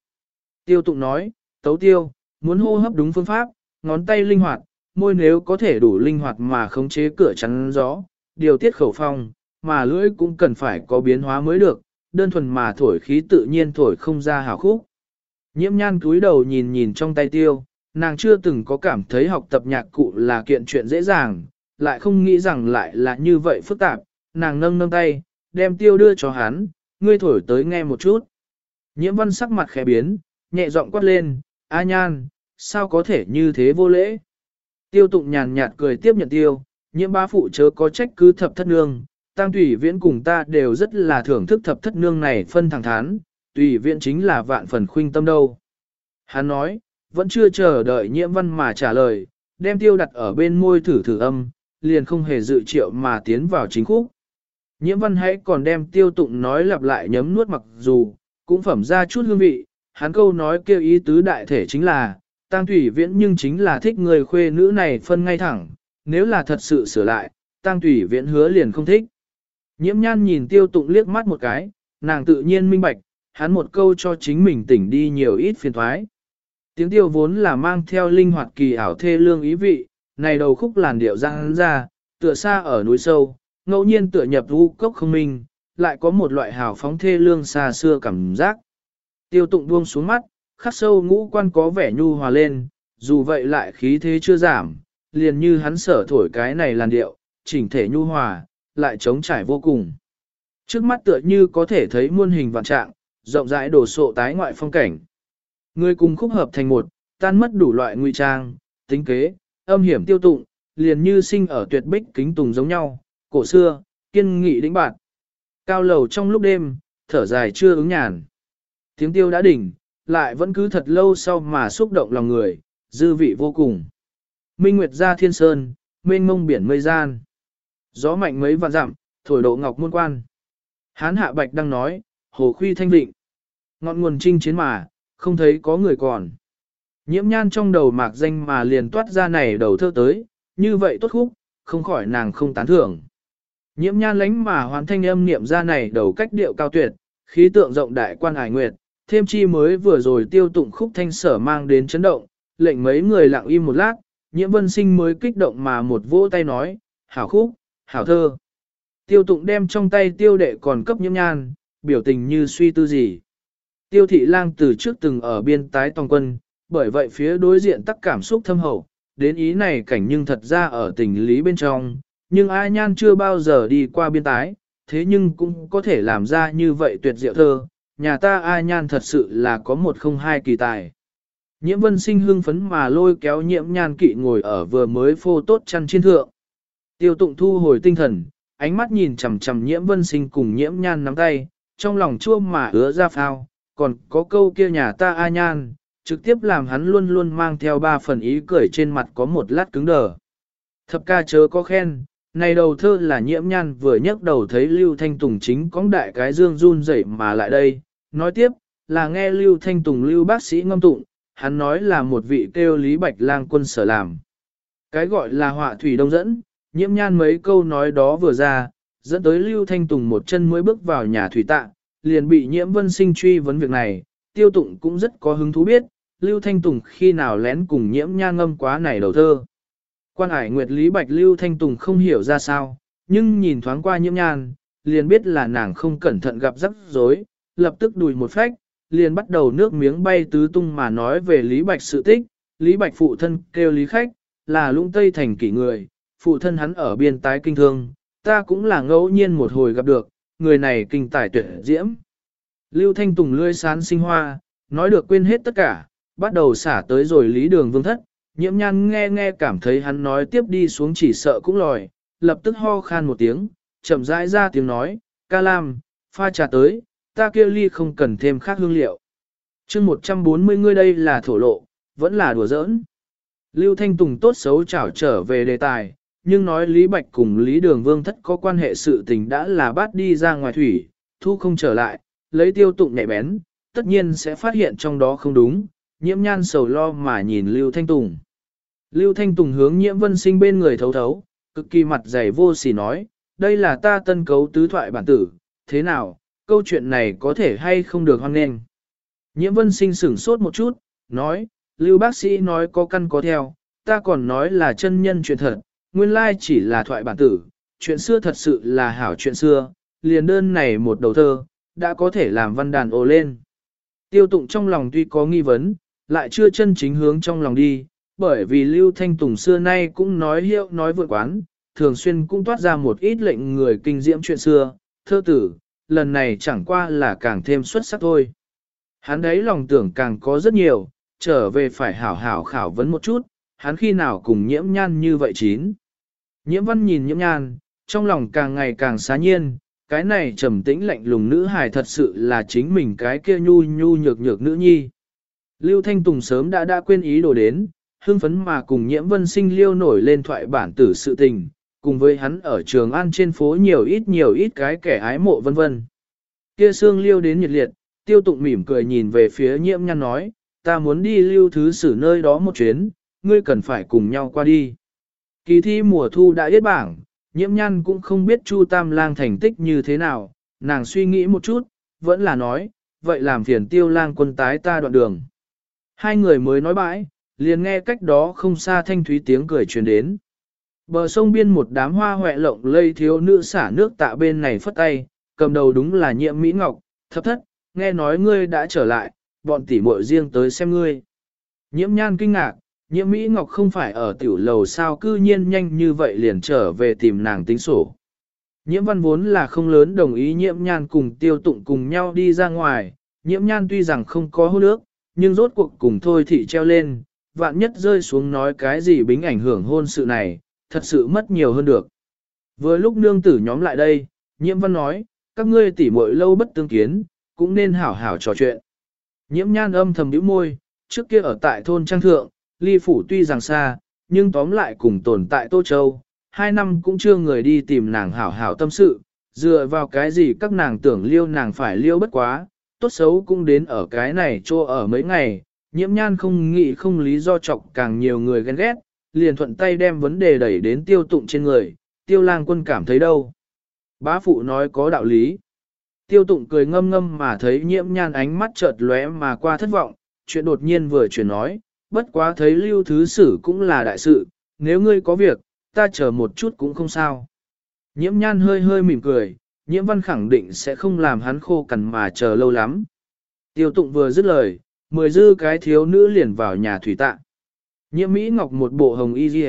Tiêu tụng nói, tấu tiêu, muốn hô hấp đúng phương pháp, ngón tay linh hoạt, môi nếu có thể đủ linh hoạt mà khống chế cửa chắn gió, điều tiết khẩu phong, mà lưỡi cũng cần phải có biến hóa mới được, đơn thuần mà thổi khí tự nhiên thổi không ra hào khúc. Nhiễm nhan cúi đầu nhìn nhìn trong tay tiêu, nàng chưa từng có cảm thấy học tập nhạc cụ là kiện chuyện dễ dàng, lại không nghĩ rằng lại là như vậy phức tạp, nàng nâng nâng tay, đem tiêu đưa cho hắn, ngươi thổi tới nghe một chút. Nhiễm văn sắc mặt khẽ biến, nhẹ giọng quát lên, A nhan, sao có thể như thế vô lễ? Tiêu tụng nhàn nhạt cười tiếp nhận tiêu, nhiễm Bá phụ chớ có trách cứ thập thất nương, tăng tùy viễn cùng ta đều rất là thưởng thức thập thất nương này phân thẳng thán. tùy viễn chính là vạn phần khuynh tâm đâu. Hắn nói, vẫn chưa chờ đợi nhiễm văn mà trả lời, đem tiêu đặt ở bên môi thử thử âm, liền không hề dự triệu mà tiến vào chính khúc. Nhiễm văn hãy còn đem tiêu tụng nói lặp lại nhấm nuốt mặc dù, cũng phẩm ra chút hương vị, hắn câu nói kêu ý tứ đại thể chính là, tang thủy viễn nhưng chính là thích người khuê nữ này phân ngay thẳng, nếu là thật sự sửa lại, tang thủy viễn hứa liền không thích. Nhiễm nhan nhìn tiêu tụng liếc mắt một cái, nàng tự nhiên minh bạch, hắn một câu cho chính mình tỉnh đi nhiều ít phiền thoái. Tiếng tiêu vốn là mang theo linh hoạt kỳ ảo thê lương ý vị, này đầu khúc làn điệu răng ra, tựa xa ở núi sâu, ngẫu nhiên tựa nhập u cốc không minh, lại có một loại hào phóng thê lương xa xưa cảm giác. Tiêu tụng buông xuống mắt, khắc sâu ngũ quan có vẻ nhu hòa lên, dù vậy lại khí thế chưa giảm, liền như hắn sở thổi cái này làn điệu, chỉnh thể nhu hòa, lại chống trải vô cùng. Trước mắt tựa như có thể thấy muôn hình vạn trạng, rộng rãi đổ sộ tái ngoại phong cảnh. Người cùng khúc hợp thành một, tan mất đủ loại ngụy trang, tính kế, âm hiểm tiêu tụng, liền như sinh ở tuyệt bích kính tùng giống nhau, cổ xưa, kiên nghị đĩnh bạn. Cao lầu trong lúc đêm, thở dài chưa ứng nhàn. Tiếng tiêu đã đỉnh, lại vẫn cứ thật lâu sau mà xúc động lòng người, dư vị vô cùng. Minh Nguyệt ra thiên sơn, mênh mông biển mây gian. Gió mạnh mấy vạn dặm, thổi độ ngọc muôn quan. Hán hạ bạch đang nói, hồ khuy thanh định. Ngọn nguồn trinh chiến mà, không thấy có người còn. Nhiễm nhan trong đầu mạc danh mà liền toát ra này đầu thơ tới, như vậy tốt khúc, không khỏi nàng không tán thưởng. Nhiễm nhan lánh mà hoàn thanh âm niệm ra này đầu cách điệu cao tuyệt, khí tượng rộng đại quan hải nguyệt, thêm chi mới vừa rồi tiêu tụng khúc thanh sở mang đến chấn động, lệnh mấy người lặng im một lát, nhiễm vân sinh mới kích động mà một vỗ tay nói, hảo khúc, hảo thơ. Tiêu tụng đem trong tay tiêu đệ còn cấp nhiễm nhan, biểu tình như suy tư gì. Tiêu thị lang từ trước từng ở biên tái toàn quân, bởi vậy phía đối diện tắc cảm xúc thâm hậu, đến ý này cảnh nhưng thật ra ở tình lý bên trong, nhưng A nhan chưa bao giờ đi qua biên tái, thế nhưng cũng có thể làm ra như vậy tuyệt diệu thơ, nhà ta A nhan thật sự là có một không hai kỳ tài. Nhiễm vân sinh hưng phấn mà lôi kéo nhiễm nhan kỵ ngồi ở vừa mới phô tốt chăn trên thượng. Tiêu tụng thu hồi tinh thần, ánh mắt nhìn chằm chằm nhiễm vân sinh cùng nhiễm nhan nắm tay, trong lòng chua mà ứa ra phao, còn có câu kia nhà ta a nhan, trực tiếp làm hắn luôn luôn mang theo ba phần ý cười trên mặt có một lát cứng đờ. Thập ca chớ có khen, này đầu thơ là nhiễm nhan vừa nhấc đầu thấy Lưu Thanh Tùng chính cóng đại cái dương run rẩy mà lại đây, nói tiếp, là nghe Lưu Thanh Tùng Lưu bác sĩ ngâm tụng, hắn nói là một vị kêu Lý Bạch lang quân sở làm. Cái gọi là họa thủy đông dẫn, nhiễm nhan mấy câu nói đó vừa ra, dẫn tới Lưu Thanh Tùng một chân mới bước vào nhà thủy tạ, liền bị nhiễm vân sinh truy vấn việc này, tiêu tụng cũng rất có hứng thú biết, Lưu Thanh Tùng khi nào lén cùng nhiễm nhan ngâm quá này đầu thơ. Quan Hải Nguyệt Lý Bạch Lưu Thanh Tùng không hiểu ra sao, nhưng nhìn thoáng qua nhiễm nhan, liền biết là nàng không cẩn thận gặp rắc rối, lập tức đùi một phách, liền bắt đầu nước miếng bay tứ tung mà nói về Lý Bạch sự tích, Lý Bạch phụ thân kêu Lý Khách, là lũng tây thành kỷ người, phụ thân hắn ở biên tái kinh thương, ta cũng là ngẫu nhiên một hồi gặp được, người này kinh tài tuyệt diễm. Lưu Thanh Tùng lươi sán sinh hoa, nói được quên hết tất cả, bắt đầu xả tới rồi lý đường vương thất, nhiễm nhan nghe nghe cảm thấy hắn nói tiếp đi xuống chỉ sợ cũng lòi, lập tức ho khan một tiếng, chậm rãi ra tiếng nói, ca lam, pha trà tới, ta kia ly không cần thêm khác hương liệu. chương 140 ngươi đây là thổ lộ, vẫn là đùa giỡn. Lưu Thanh Tùng tốt xấu trảo trở về đề tài, nhưng nói Lý Bạch cùng Lý Đường Vương thất có quan hệ sự tình đã là bắt đi ra ngoài thủy, thu không trở lại, lấy tiêu tụng nhạy bén, tất nhiên sẽ phát hiện trong đó không đúng, nhiễm nhan sầu lo mà nhìn Lưu Thanh Tùng. Lưu Thanh Tùng hướng nhiễm vân sinh bên người thấu thấu, cực kỳ mặt dày vô sỉ nói, đây là ta tân cấu tứ thoại bản tử, thế nào, câu chuyện này có thể hay không được hoan nghênh. Nhiễm vân sinh sửng sốt một chút, nói, lưu bác sĩ nói có căn có theo, ta còn nói là chân nhân chuyện thật, nguyên lai chỉ là thoại bản tử, chuyện xưa thật sự là hảo chuyện xưa, liền đơn này một đầu thơ, đã có thể làm văn đàn ồ lên. Tiêu tụng trong lòng tuy có nghi vấn, lại chưa chân chính hướng trong lòng đi, bởi vì Lưu Thanh Tùng xưa nay cũng nói hiệu nói vượt quán, thường xuyên cũng toát ra một ít lệnh người kinh diễm chuyện xưa, thơ tử, lần này chẳng qua là càng thêm xuất sắc thôi. Hắn đấy lòng tưởng càng có rất nhiều, trở về phải hảo hảo khảo vấn một chút, hắn khi nào cùng nhiễm nhan như vậy chín. Nhiễm văn nhìn nhiễm nhan, trong lòng càng ngày càng xá nhiên, cái này trầm tĩnh lạnh lùng nữ hài thật sự là chính mình cái kia nhu nhu nhược nhược nữ nhi. Lưu Thanh Tùng sớm đã đã quên ý đồ đến, hưng phấn mà cùng nhiễm vân sinh liêu nổi lên thoại bản tử sự tình, cùng với hắn ở trường ăn trên phố nhiều ít nhiều ít cái kẻ ái mộ vân vân. Kia xương liêu đến nhiệt liệt, tiêu tụng mỉm cười nhìn về phía nhiễm nhăn nói, ta muốn đi lưu thứ xử nơi đó một chuyến, ngươi cần phải cùng nhau qua đi. Kỳ thi mùa thu đã yết bảng, nhiễm nhăn cũng không biết Chu Tam Lang thành tích như thế nào, nàng suy nghĩ một chút, vẫn là nói, vậy làm phiền tiêu lang quân tái ta đoạn đường. Hai người mới nói bãi, liền nghe cách đó không xa thanh thúy tiếng cười truyền đến. Bờ sông biên một đám hoa hoẹ lộng lây thiếu nữ xả nước tạ bên này phất tay, cầm đầu đúng là nhiệm Mỹ Ngọc, thấp thất, nghe nói ngươi đã trở lại, bọn tỷ muội riêng tới xem ngươi. Nhiễm nhan kinh ngạc, nhiễm Mỹ Ngọc không phải ở tiểu lầu sao cư nhiên nhanh như vậy liền trở về tìm nàng tính sổ. Nhiễm văn vốn là không lớn đồng ý nhiễm nhan cùng tiêu tụng cùng nhau đi ra ngoài, nhiễm nhan tuy rằng không có hôn nước, nhưng rốt cuộc cùng thôi thị treo lên, vạn nhất rơi xuống nói cái gì bính ảnh hưởng hôn sự này, thật sự mất nhiều hơn được. Vừa lúc nương tử nhóm lại đây, nhiễm văn nói, các ngươi tỉ muội lâu bất tương kiến, cũng nên hảo hảo trò chuyện. Nhiễm nhan âm thầm nhíu môi, trước kia ở tại thôn Trang Thượng, ly phủ tuy rằng xa, nhưng tóm lại cùng tồn tại Tô Châu, hai năm cũng chưa người đi tìm nàng hảo hảo tâm sự, dựa vào cái gì các nàng tưởng liêu nàng phải liêu bất quá, tốt xấu cũng đến ở cái này cho ở mấy ngày, nhiễm nhan không nghĩ không lý do chọc càng nhiều người ghen ghét, liền thuận tay đem vấn đề đẩy đến tiêu tụng trên người, tiêu lang quân cảm thấy đâu. Bá phụ nói có đạo lý. Tiêu tụng cười ngâm ngâm mà thấy nhiễm nhan ánh mắt chợt lóe mà qua thất vọng, chuyện đột nhiên vừa chuyển nói, bất quá thấy lưu thứ sử cũng là đại sự, nếu ngươi có việc, ta chờ một chút cũng không sao. Nhiễm nhan hơi hơi mỉm cười, nhiễm văn khẳng định sẽ không làm hắn khô cằn mà chờ lâu lắm. Tiêu tụng vừa dứt lời, mười dư cái thiếu nữ liền vào nhà thủy tạ. Nhiễm Mỹ Ngọc một bộ hồng y dì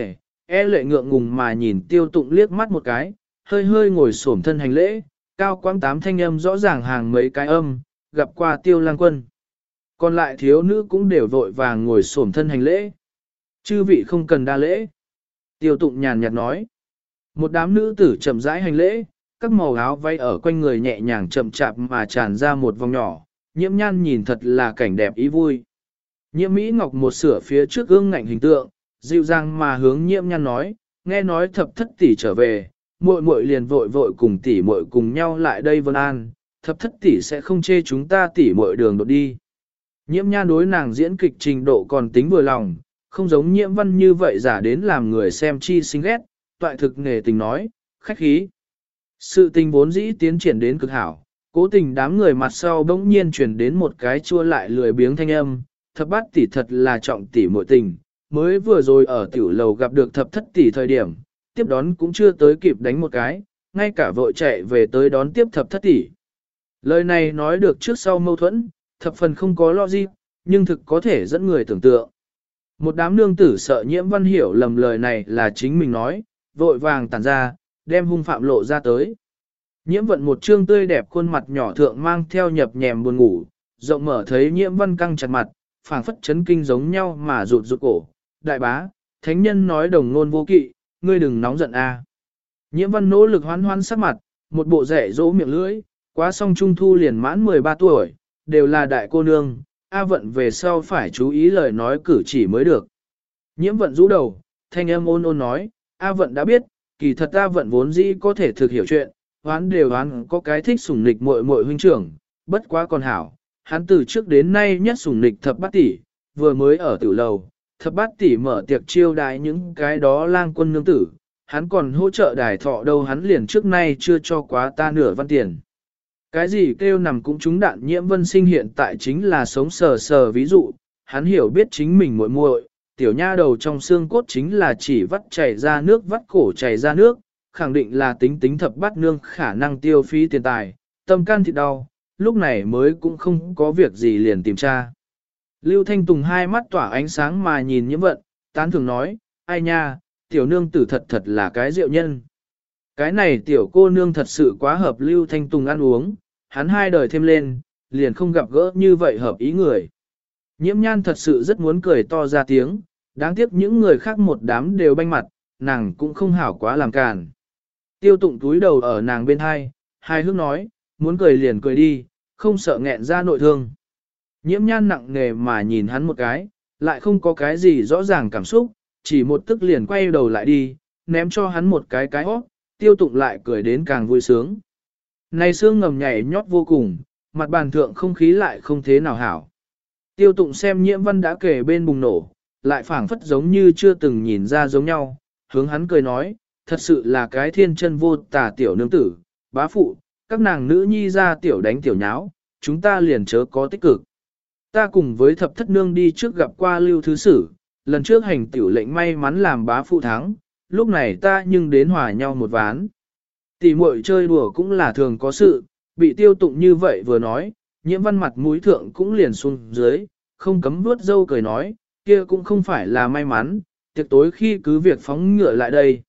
e lệ ngượng ngùng mà nhìn tiêu tụng liếc mắt một cái, hơi hơi ngồi xổm thân hành lễ, cao quang tám thanh âm rõ ràng hàng mấy cái âm, gặp qua tiêu lang quân. Còn lại thiếu nữ cũng đều vội vàng ngồi xổm thân hành lễ. Chư vị không cần đa lễ. Tiêu tụng nhàn nhạt nói. Một đám nữ tử chậm rãi hành lễ, các màu áo váy ở quanh người nhẹ nhàng chậm chạp mà tràn ra một vòng nhỏ, nhiễm nhan nhìn thật là cảnh đẹp ý vui. Nhiễm Mỹ Ngọc một sửa phía trước gương ngạnh hình tượng, dịu dàng mà hướng nhiễm nhan nói, nghe nói thập thất tỷ trở về, muội muội liền vội vội cùng tỷ muội cùng nhau lại đây vân an, thập thất tỷ sẽ không chê chúng ta tỷ muội đường đột đi. Nhiễm nhan đối nàng diễn kịch trình độ còn tính vừa lòng, không giống nhiễm văn như vậy giả đến làm người xem chi sinh ghét, toại thực nghề tình nói, khách khí. Sự tình vốn dĩ tiến triển đến cực hảo, cố tình đám người mặt sau bỗng nhiên truyền đến một cái chua lại lười biếng thanh âm, thập bát tỷ thật là trọng tỷ muội tình, mới vừa rồi ở tiểu lầu gặp được thập thất tỷ thời điểm, tiếp đón cũng chưa tới kịp đánh một cái, ngay cả vội chạy về tới đón tiếp thập thất tỷ. Lời này nói được trước sau mâu thuẫn, thập phần không có logic, nhưng thực có thể dẫn người tưởng tượng. Một đám nương tử sợ nhiễm văn hiểu lầm lời này là chính mình nói, vội vàng tản ra, đem hung phạm lộ ra tới. Nhiễm vận một trương tươi đẹp khuôn mặt nhỏ thượng mang theo nhập nhèm buồn ngủ, rộng mở thấy nhiễm văn căng chặt mặt, phảng phất chấn kinh giống nhau mà rụt rụt cổ. Đại bá, thánh nhân nói đồng ngôn vô kỵ, ngươi đừng nóng giận a. Nhiễm văn nỗ lực hoan hoan sắc mặt, một bộ rẻ dỗ miệng lưỡi, quá xong trung thu liền mãn 13 tuổi, đều là đại cô nương, A vận về sau phải chú ý lời nói cử chỉ mới được. Nhiễm vận rũ đầu, thanh âm ôn ôn nói, A vận đã biết, kỳ thật A vận vốn dĩ có thể thực hiểu chuyện, hoán đều hoán có cái thích sủng nịch muội muội huynh trưởng, bất quá còn hảo, hắn từ trước đến nay nhất sủng nịch thập bát tỷ, vừa mới ở tử lầu, thập bát tỷ mở tiệc chiêu đái những cái đó lang quân nương tử, hắn còn hỗ trợ đài thọ đâu hắn liền trước nay chưa cho quá ta nửa văn tiền. Cái gì kêu nằm cũng trúng đạn nhiễm vân sinh hiện tại chính là sống sờ sờ ví dụ, hắn hiểu biết chính mình muội muội, tiểu nha đầu trong xương cốt chính là chỉ vắt chảy ra nước vắt cổ chảy ra nước, khẳng định là tính tính thập bát nương khả năng tiêu phí tiền tài, tâm can thịt đau, lúc này mới cũng không có việc gì liền tìm tra. Lưu Thanh Tùng hai mắt tỏa ánh sáng mà nhìn nhiễm vận, tán thường nói, ai nha, tiểu nương tử thật thật là cái rượu nhân. Cái này tiểu cô nương thật sự quá hợp Lưu Thanh Tùng ăn uống, hắn hai đời thêm lên, liền không gặp gỡ như vậy hợp ý người. Nhiễm nhan thật sự rất muốn cười to ra tiếng, đáng tiếc những người khác một đám đều banh mặt, nàng cũng không hảo quá làm càn. Tiêu tụng túi đầu ở nàng bên hai, hai hước nói, muốn cười liền cười đi, không sợ nghẹn ra nội thương. Nhiễm nhan nặng nề mà nhìn hắn một cái, lại không có cái gì rõ ràng cảm xúc, chỉ một tức liền quay đầu lại đi, ném cho hắn một cái cái hót, tiêu tụng lại cười đến càng vui sướng. Này xương ngầm nhảy nhót vô cùng, mặt bàn thượng không khí lại không thế nào hảo. Tiêu tụng xem nhiễm văn đã kể bên bùng nổ, lại phảng phất giống như chưa từng nhìn ra giống nhau, hướng hắn cười nói, thật sự là cái thiên chân vô tà tiểu nương tử, bá phụ, các nàng nữ nhi ra tiểu đánh tiểu nháo, chúng ta liền chớ có tích cực. Ta cùng với thập thất nương đi trước gặp qua lưu thứ sử, lần trước hành tiểu lệnh may mắn làm bá phụ thắng, lúc này ta nhưng đến hòa nhau một ván. Tỷ muội chơi đùa cũng là thường có sự, bị tiêu tụng như vậy vừa nói, nhiễm văn mặt mũi thượng cũng liền xuống dưới, không cấm vuốt dâu cười nói, kia cũng không phải là may mắn, tiệc tối khi cứ việc phóng ngựa lại đây.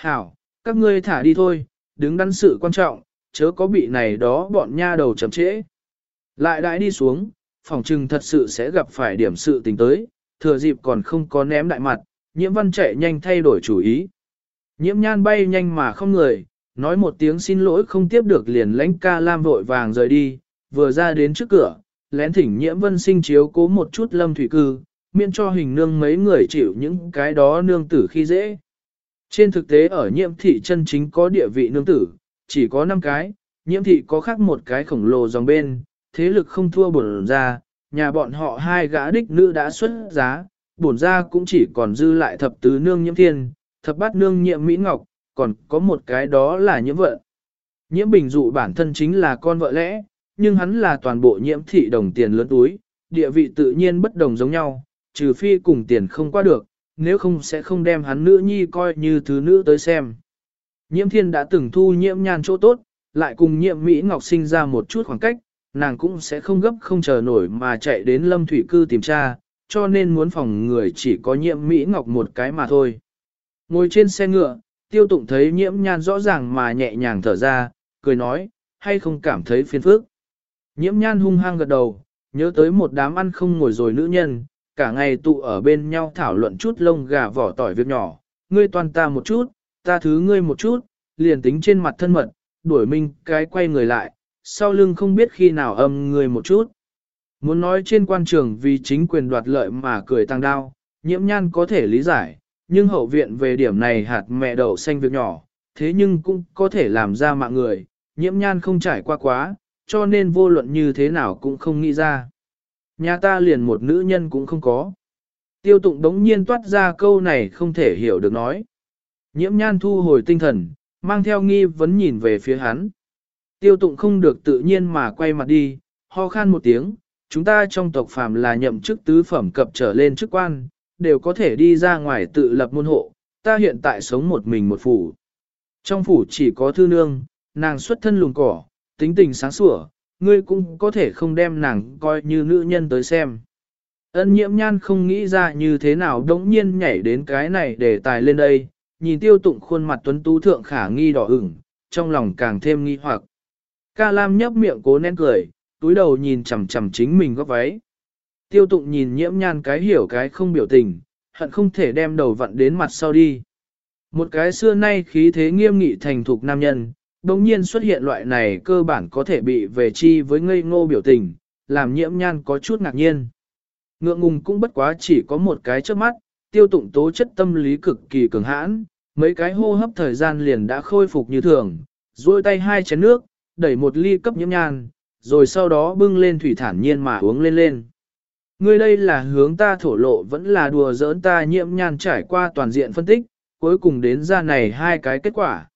Hảo, các ngươi thả đi thôi, đứng đắn sự quan trọng, chớ có bị này đó bọn nha đầu chậm trễ. Lại đại đi xuống, phòng trừng thật sự sẽ gặp phải điểm sự tình tới, thừa dịp còn không có ném đại mặt, nhiễm văn chạy nhanh thay đổi chủ ý. Nhiễm nhan bay nhanh mà không người, nói một tiếng xin lỗi không tiếp được liền lãnh ca lam vội vàng rời đi, vừa ra đến trước cửa, lén thỉnh nhiễm vân sinh chiếu cố một chút lâm thủy cư, miễn cho hình nương mấy người chịu những cái đó nương tử khi dễ. Trên thực tế ở nhiễm thị chân chính có địa vị nương tử, chỉ có 5 cái, nhiễm thị có khác một cái khổng lồ dòng bên, thế lực không thua bổn ra, nhà bọn họ hai gã đích nữ đã xuất giá, bổn ra cũng chỉ còn dư lại thập tứ nương nhiễm thiên, thập bát nương nhiễm Mỹ Ngọc, còn có một cái đó là nhiễm vợ. Nhiễm bình dụ bản thân chính là con vợ lẽ, nhưng hắn là toàn bộ nhiễm thị đồng tiền lớn túi, địa vị tự nhiên bất đồng giống nhau, trừ phi cùng tiền không qua được, nếu không sẽ không đem hắn nữ nhi coi như thứ nữ tới xem. Nhiễm thiên đã từng thu nhiễm nhan chỗ tốt, lại cùng nhiễm Mỹ Ngọc sinh ra một chút khoảng cách, nàng cũng sẽ không gấp không chờ nổi mà chạy đến lâm thủy cư tìm cha, cho nên muốn phòng người chỉ có nhiễm Mỹ Ngọc một cái mà thôi. Ngồi trên xe ngựa, tiêu tụng thấy nhiễm nhan rõ ràng mà nhẹ nhàng thở ra, cười nói, hay không cảm thấy phiền phức. Nhiễm nhan hung hăng gật đầu, nhớ tới một đám ăn không ngồi rồi nữ nhân, cả ngày tụ ở bên nhau thảo luận chút lông gà vỏ tỏi việc nhỏ, ngươi toàn ta một chút, ta thứ ngươi một chút, liền tính trên mặt thân mật, đuổi minh cái quay người lại, sau lưng không biết khi nào âm người một chút. Muốn nói trên quan trường vì chính quyền đoạt lợi mà cười tăng đao, nhiễm nhan có thể lý giải, nhưng hậu viện về điểm này hạt mẹ đậu xanh việc nhỏ, thế nhưng cũng có thể làm ra mạng người, nhiễm nhan không trải qua quá, cho nên vô luận như thế nào cũng không nghĩ ra. Nhà ta liền một nữ nhân cũng không có. Tiêu tụng đống nhiên toát ra câu này không thể hiểu được nói. Nhiễm nhan thu hồi tinh thần, mang theo nghi vấn nhìn về phía hắn. Tiêu tụng không được tự nhiên mà quay mặt đi, ho khan một tiếng, chúng ta trong tộc phàm là nhậm chức tứ phẩm cập trở lên chức quan, đều có thể đi ra ngoài tự lập môn hộ, ta hiện tại sống một mình một phủ. Trong phủ chỉ có thư nương, nàng xuất thân lùng cỏ, tính tình sáng sủa, ngươi cũng có thể không đem nàng coi như nữ nhân tới xem. Ân nhiễm nhan không nghĩ ra như thế nào đống nhiên nhảy đến cái này để tài lên đây, nhìn tiêu tụng khuôn mặt tuấn tú thượng khả nghi đỏ ửng, trong lòng càng thêm nghi hoặc. Ca Lam nhấp miệng cố nén cười, túi đầu nhìn chằm chằm chính mình góc váy. Tiêu tụng nhìn nhiễm nhan cái hiểu cái không biểu tình, hận không thể đem đầu vặn đến mặt sau đi. Một cái xưa nay khí thế nghiêm nghị thành thục nam nhân, đồng nhiên xuất hiện loại này cơ bản có thể bị về chi với ngây ngô biểu tình, làm nhiễm nhan có chút ngạc nhiên. Ngượng ngùng cũng bất quá chỉ có một cái trước mắt, tiêu tụng tố chất tâm lý cực kỳ cường hãn, mấy cái hô hấp thời gian liền đã khôi phục như thường, duỗi tay hai chén nước, đẩy một ly cấp nhiễm nhan, rồi sau đó bưng lên thủy thản nhiên mà uống lên lên. Ngươi đây là hướng ta thổ lộ vẫn là đùa giỡn ta nhiễm nhan trải qua toàn diện phân tích, cuối cùng đến ra này hai cái kết quả.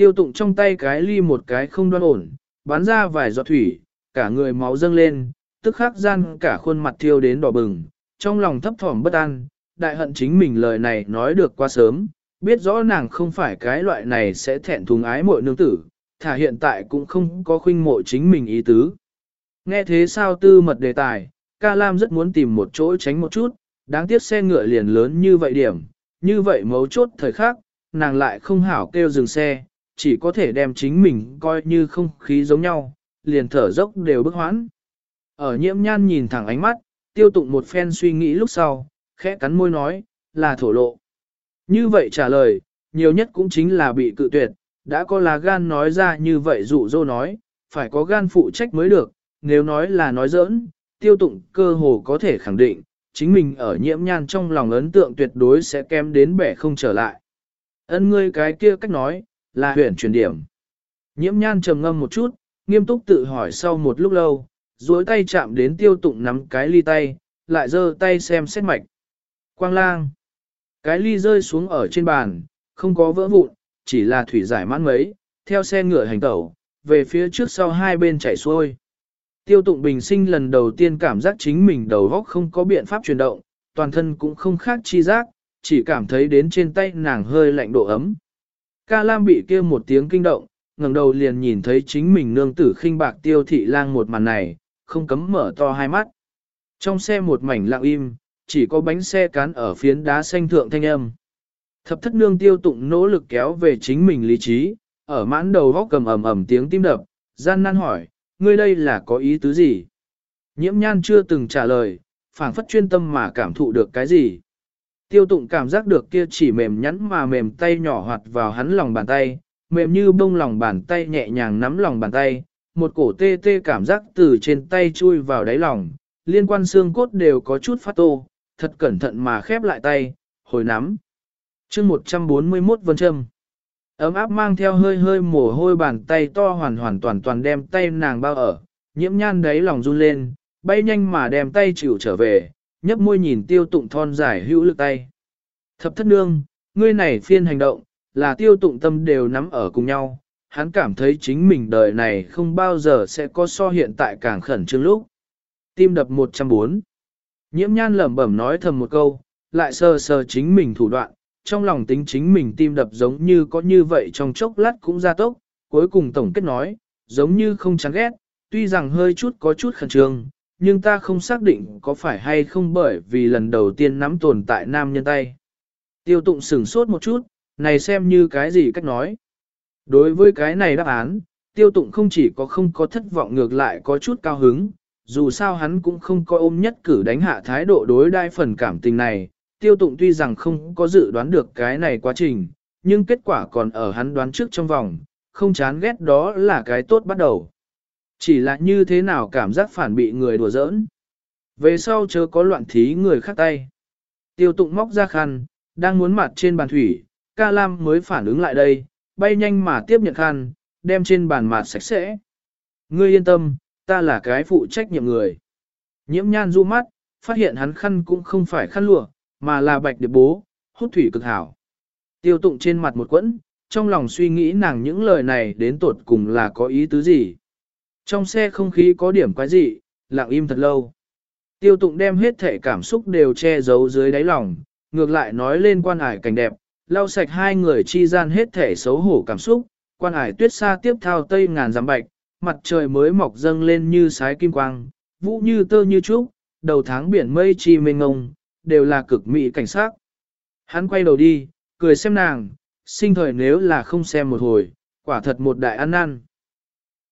Tiêu tụng trong tay cái ly một cái không đoan ổn, bắn ra vài giọt thủy, cả người máu dâng lên, tức khắc gian cả khuôn mặt thiêu đến đỏ bừng, trong lòng thấp thỏm bất an, đại hận chính mình lời này nói được quá sớm, biết rõ nàng không phải cái loại này sẽ thẹn thùng ái muội nương tử, thả hiện tại cũng không có khuynh mộ chính mình ý tứ. Nghe thế sao tư mật đề tài, ca lam rất muốn tìm một chỗ tránh một chút, đáng tiếc xe ngựa liền lớn như vậy điểm, như vậy mấu chốt thời khắc, nàng lại không hảo kêu dừng xe, chỉ có thể đem chính mình coi như không khí giống nhau, liền thở dốc đều bức hoãn. Ở nhiễm nhan nhìn thẳng ánh mắt, tiêu tụng một phen suy nghĩ lúc sau, khẽ cắn môi nói, là thổ lộ. Như vậy trả lời, nhiều nhất cũng chính là bị cự tuyệt, đã có là gan nói ra như vậy dụ dỗ nói, phải có gan phụ trách mới được, nếu nói là nói giỡn, tiêu tụng cơ hồ có thể khẳng định, chính mình ở nhiễm nhan trong lòng ấn tượng tuyệt đối sẽ kém đến bẻ không trở lại. Ân ngươi cái kia cách nói, là huyện truyền điểm. Nhiễm nhan trầm ngâm một chút, nghiêm túc tự hỏi sau một lúc lâu, duỗi tay chạm đến tiêu tụng nắm cái ly tay, lại giơ tay xem xét mạch. Quang lang. Cái ly rơi xuống ở trên bàn, không có vỡ vụn, chỉ là thủy giải mãn mấy, theo xe ngựa hành tẩu, về phía trước sau hai bên chảy xuôi. Tiêu tụng bình sinh lần đầu tiên cảm giác chính mình đầu góc không có biện pháp chuyển động, toàn thân cũng không khác chi giác, chỉ cảm thấy đến trên tay nàng hơi lạnh độ ấm. Ca Lam bị kia một tiếng kinh động, ngẩng đầu liền nhìn thấy chính mình nương tử khinh bạc tiêu thị lang một màn này, không cấm mở to hai mắt. Trong xe một mảnh lặng im, chỉ có bánh xe cán ở phiến đá xanh thượng thanh âm. Thập thất nương tiêu tụng nỗ lực kéo về chính mình lý trí, ở mãn đầu góc cầm ầm ầm tiếng tim đập, gian nan hỏi, ngươi đây là có ý tứ gì? Nhiễm nhan chưa từng trả lời, phảng phất chuyên tâm mà cảm thụ được cái gì. Tiêu tụng cảm giác được kia chỉ mềm nhắn mà mềm tay nhỏ hoạt vào hắn lòng bàn tay, mềm như bông lòng bàn tay nhẹ nhàng nắm lòng bàn tay, một cổ tê tê cảm giác từ trên tay chui vào đáy lòng, liên quan xương cốt đều có chút phát tô, thật cẩn thận mà khép lại tay, hồi nắm. chương 141 vân châm. Ấm áp mang theo hơi hơi mồ hôi bàn tay to hoàn hoàn toàn toàn đem tay nàng bao ở, nhiễm nhan đáy lòng run lên, bay nhanh mà đem tay chịu trở về, nhấp môi nhìn tiêu tụng thon dài hữu lực tay. Thập thất nương, ngươi này phiên hành động, là tiêu tụng tâm đều nắm ở cùng nhau, hắn cảm thấy chính mình đời này không bao giờ sẽ có so hiện tại càng khẩn trương lúc. Tim đập 104. Nhiễm nhan lẩm bẩm nói thầm một câu, lại sờ sờ chính mình thủ đoạn, trong lòng tính chính mình tim đập giống như có như vậy trong chốc lát cũng ra tốc, cuối cùng tổng kết nói, giống như không chán ghét, tuy rằng hơi chút có chút khẩn trương, nhưng ta không xác định có phải hay không bởi vì lần đầu tiên nắm tồn tại nam nhân tay. Tiêu tụng sửng sốt một chút, này xem như cái gì cách nói. Đối với cái này đáp án, tiêu tụng không chỉ có không có thất vọng ngược lại có chút cao hứng, dù sao hắn cũng không có ôm nhất cử đánh hạ thái độ đối đai phần cảm tình này, tiêu tụng tuy rằng không có dự đoán được cái này quá trình, nhưng kết quả còn ở hắn đoán trước trong vòng, không chán ghét đó là cái tốt bắt đầu. Chỉ là như thế nào cảm giác phản bị người đùa giỡn. Về sau chớ có loạn thí người khác tay. Tiêu tụng móc ra khăn, đang muốn mặt trên bàn thủy, ca lam mới phản ứng lại đây, bay nhanh mà tiếp nhận khăn, đem trên bàn mặt sạch sẽ. Ngươi yên tâm, ta là cái phụ trách nhiệm người. Nhiễm nhan du mắt, phát hiện hắn khăn cũng không phải khăn lụa, mà là bạch điệp bố, hút thủy cực hảo. Tiêu tụng trên mặt một quẫn, trong lòng suy nghĩ nàng những lời này đến tột cùng là có ý tứ gì. Trong xe không khí có điểm quái dị, lặng im thật lâu. Tiêu tụng đem hết thể cảm xúc đều che giấu dưới đáy lòng, ngược lại nói lên quan ải cảnh đẹp, lau sạch hai người chi gian hết thể xấu hổ cảm xúc, quan ải tuyết xa tiếp thao tây ngàn giảm bạch, mặt trời mới mọc dâng lên như sái kim quang, vũ như tơ như trúc, đầu tháng biển mây chi mênh ngông, đều là cực mỹ cảnh sát. Hắn quay đầu đi, cười xem nàng, sinh thời nếu là không xem một hồi, quả thật một đại ăn năn.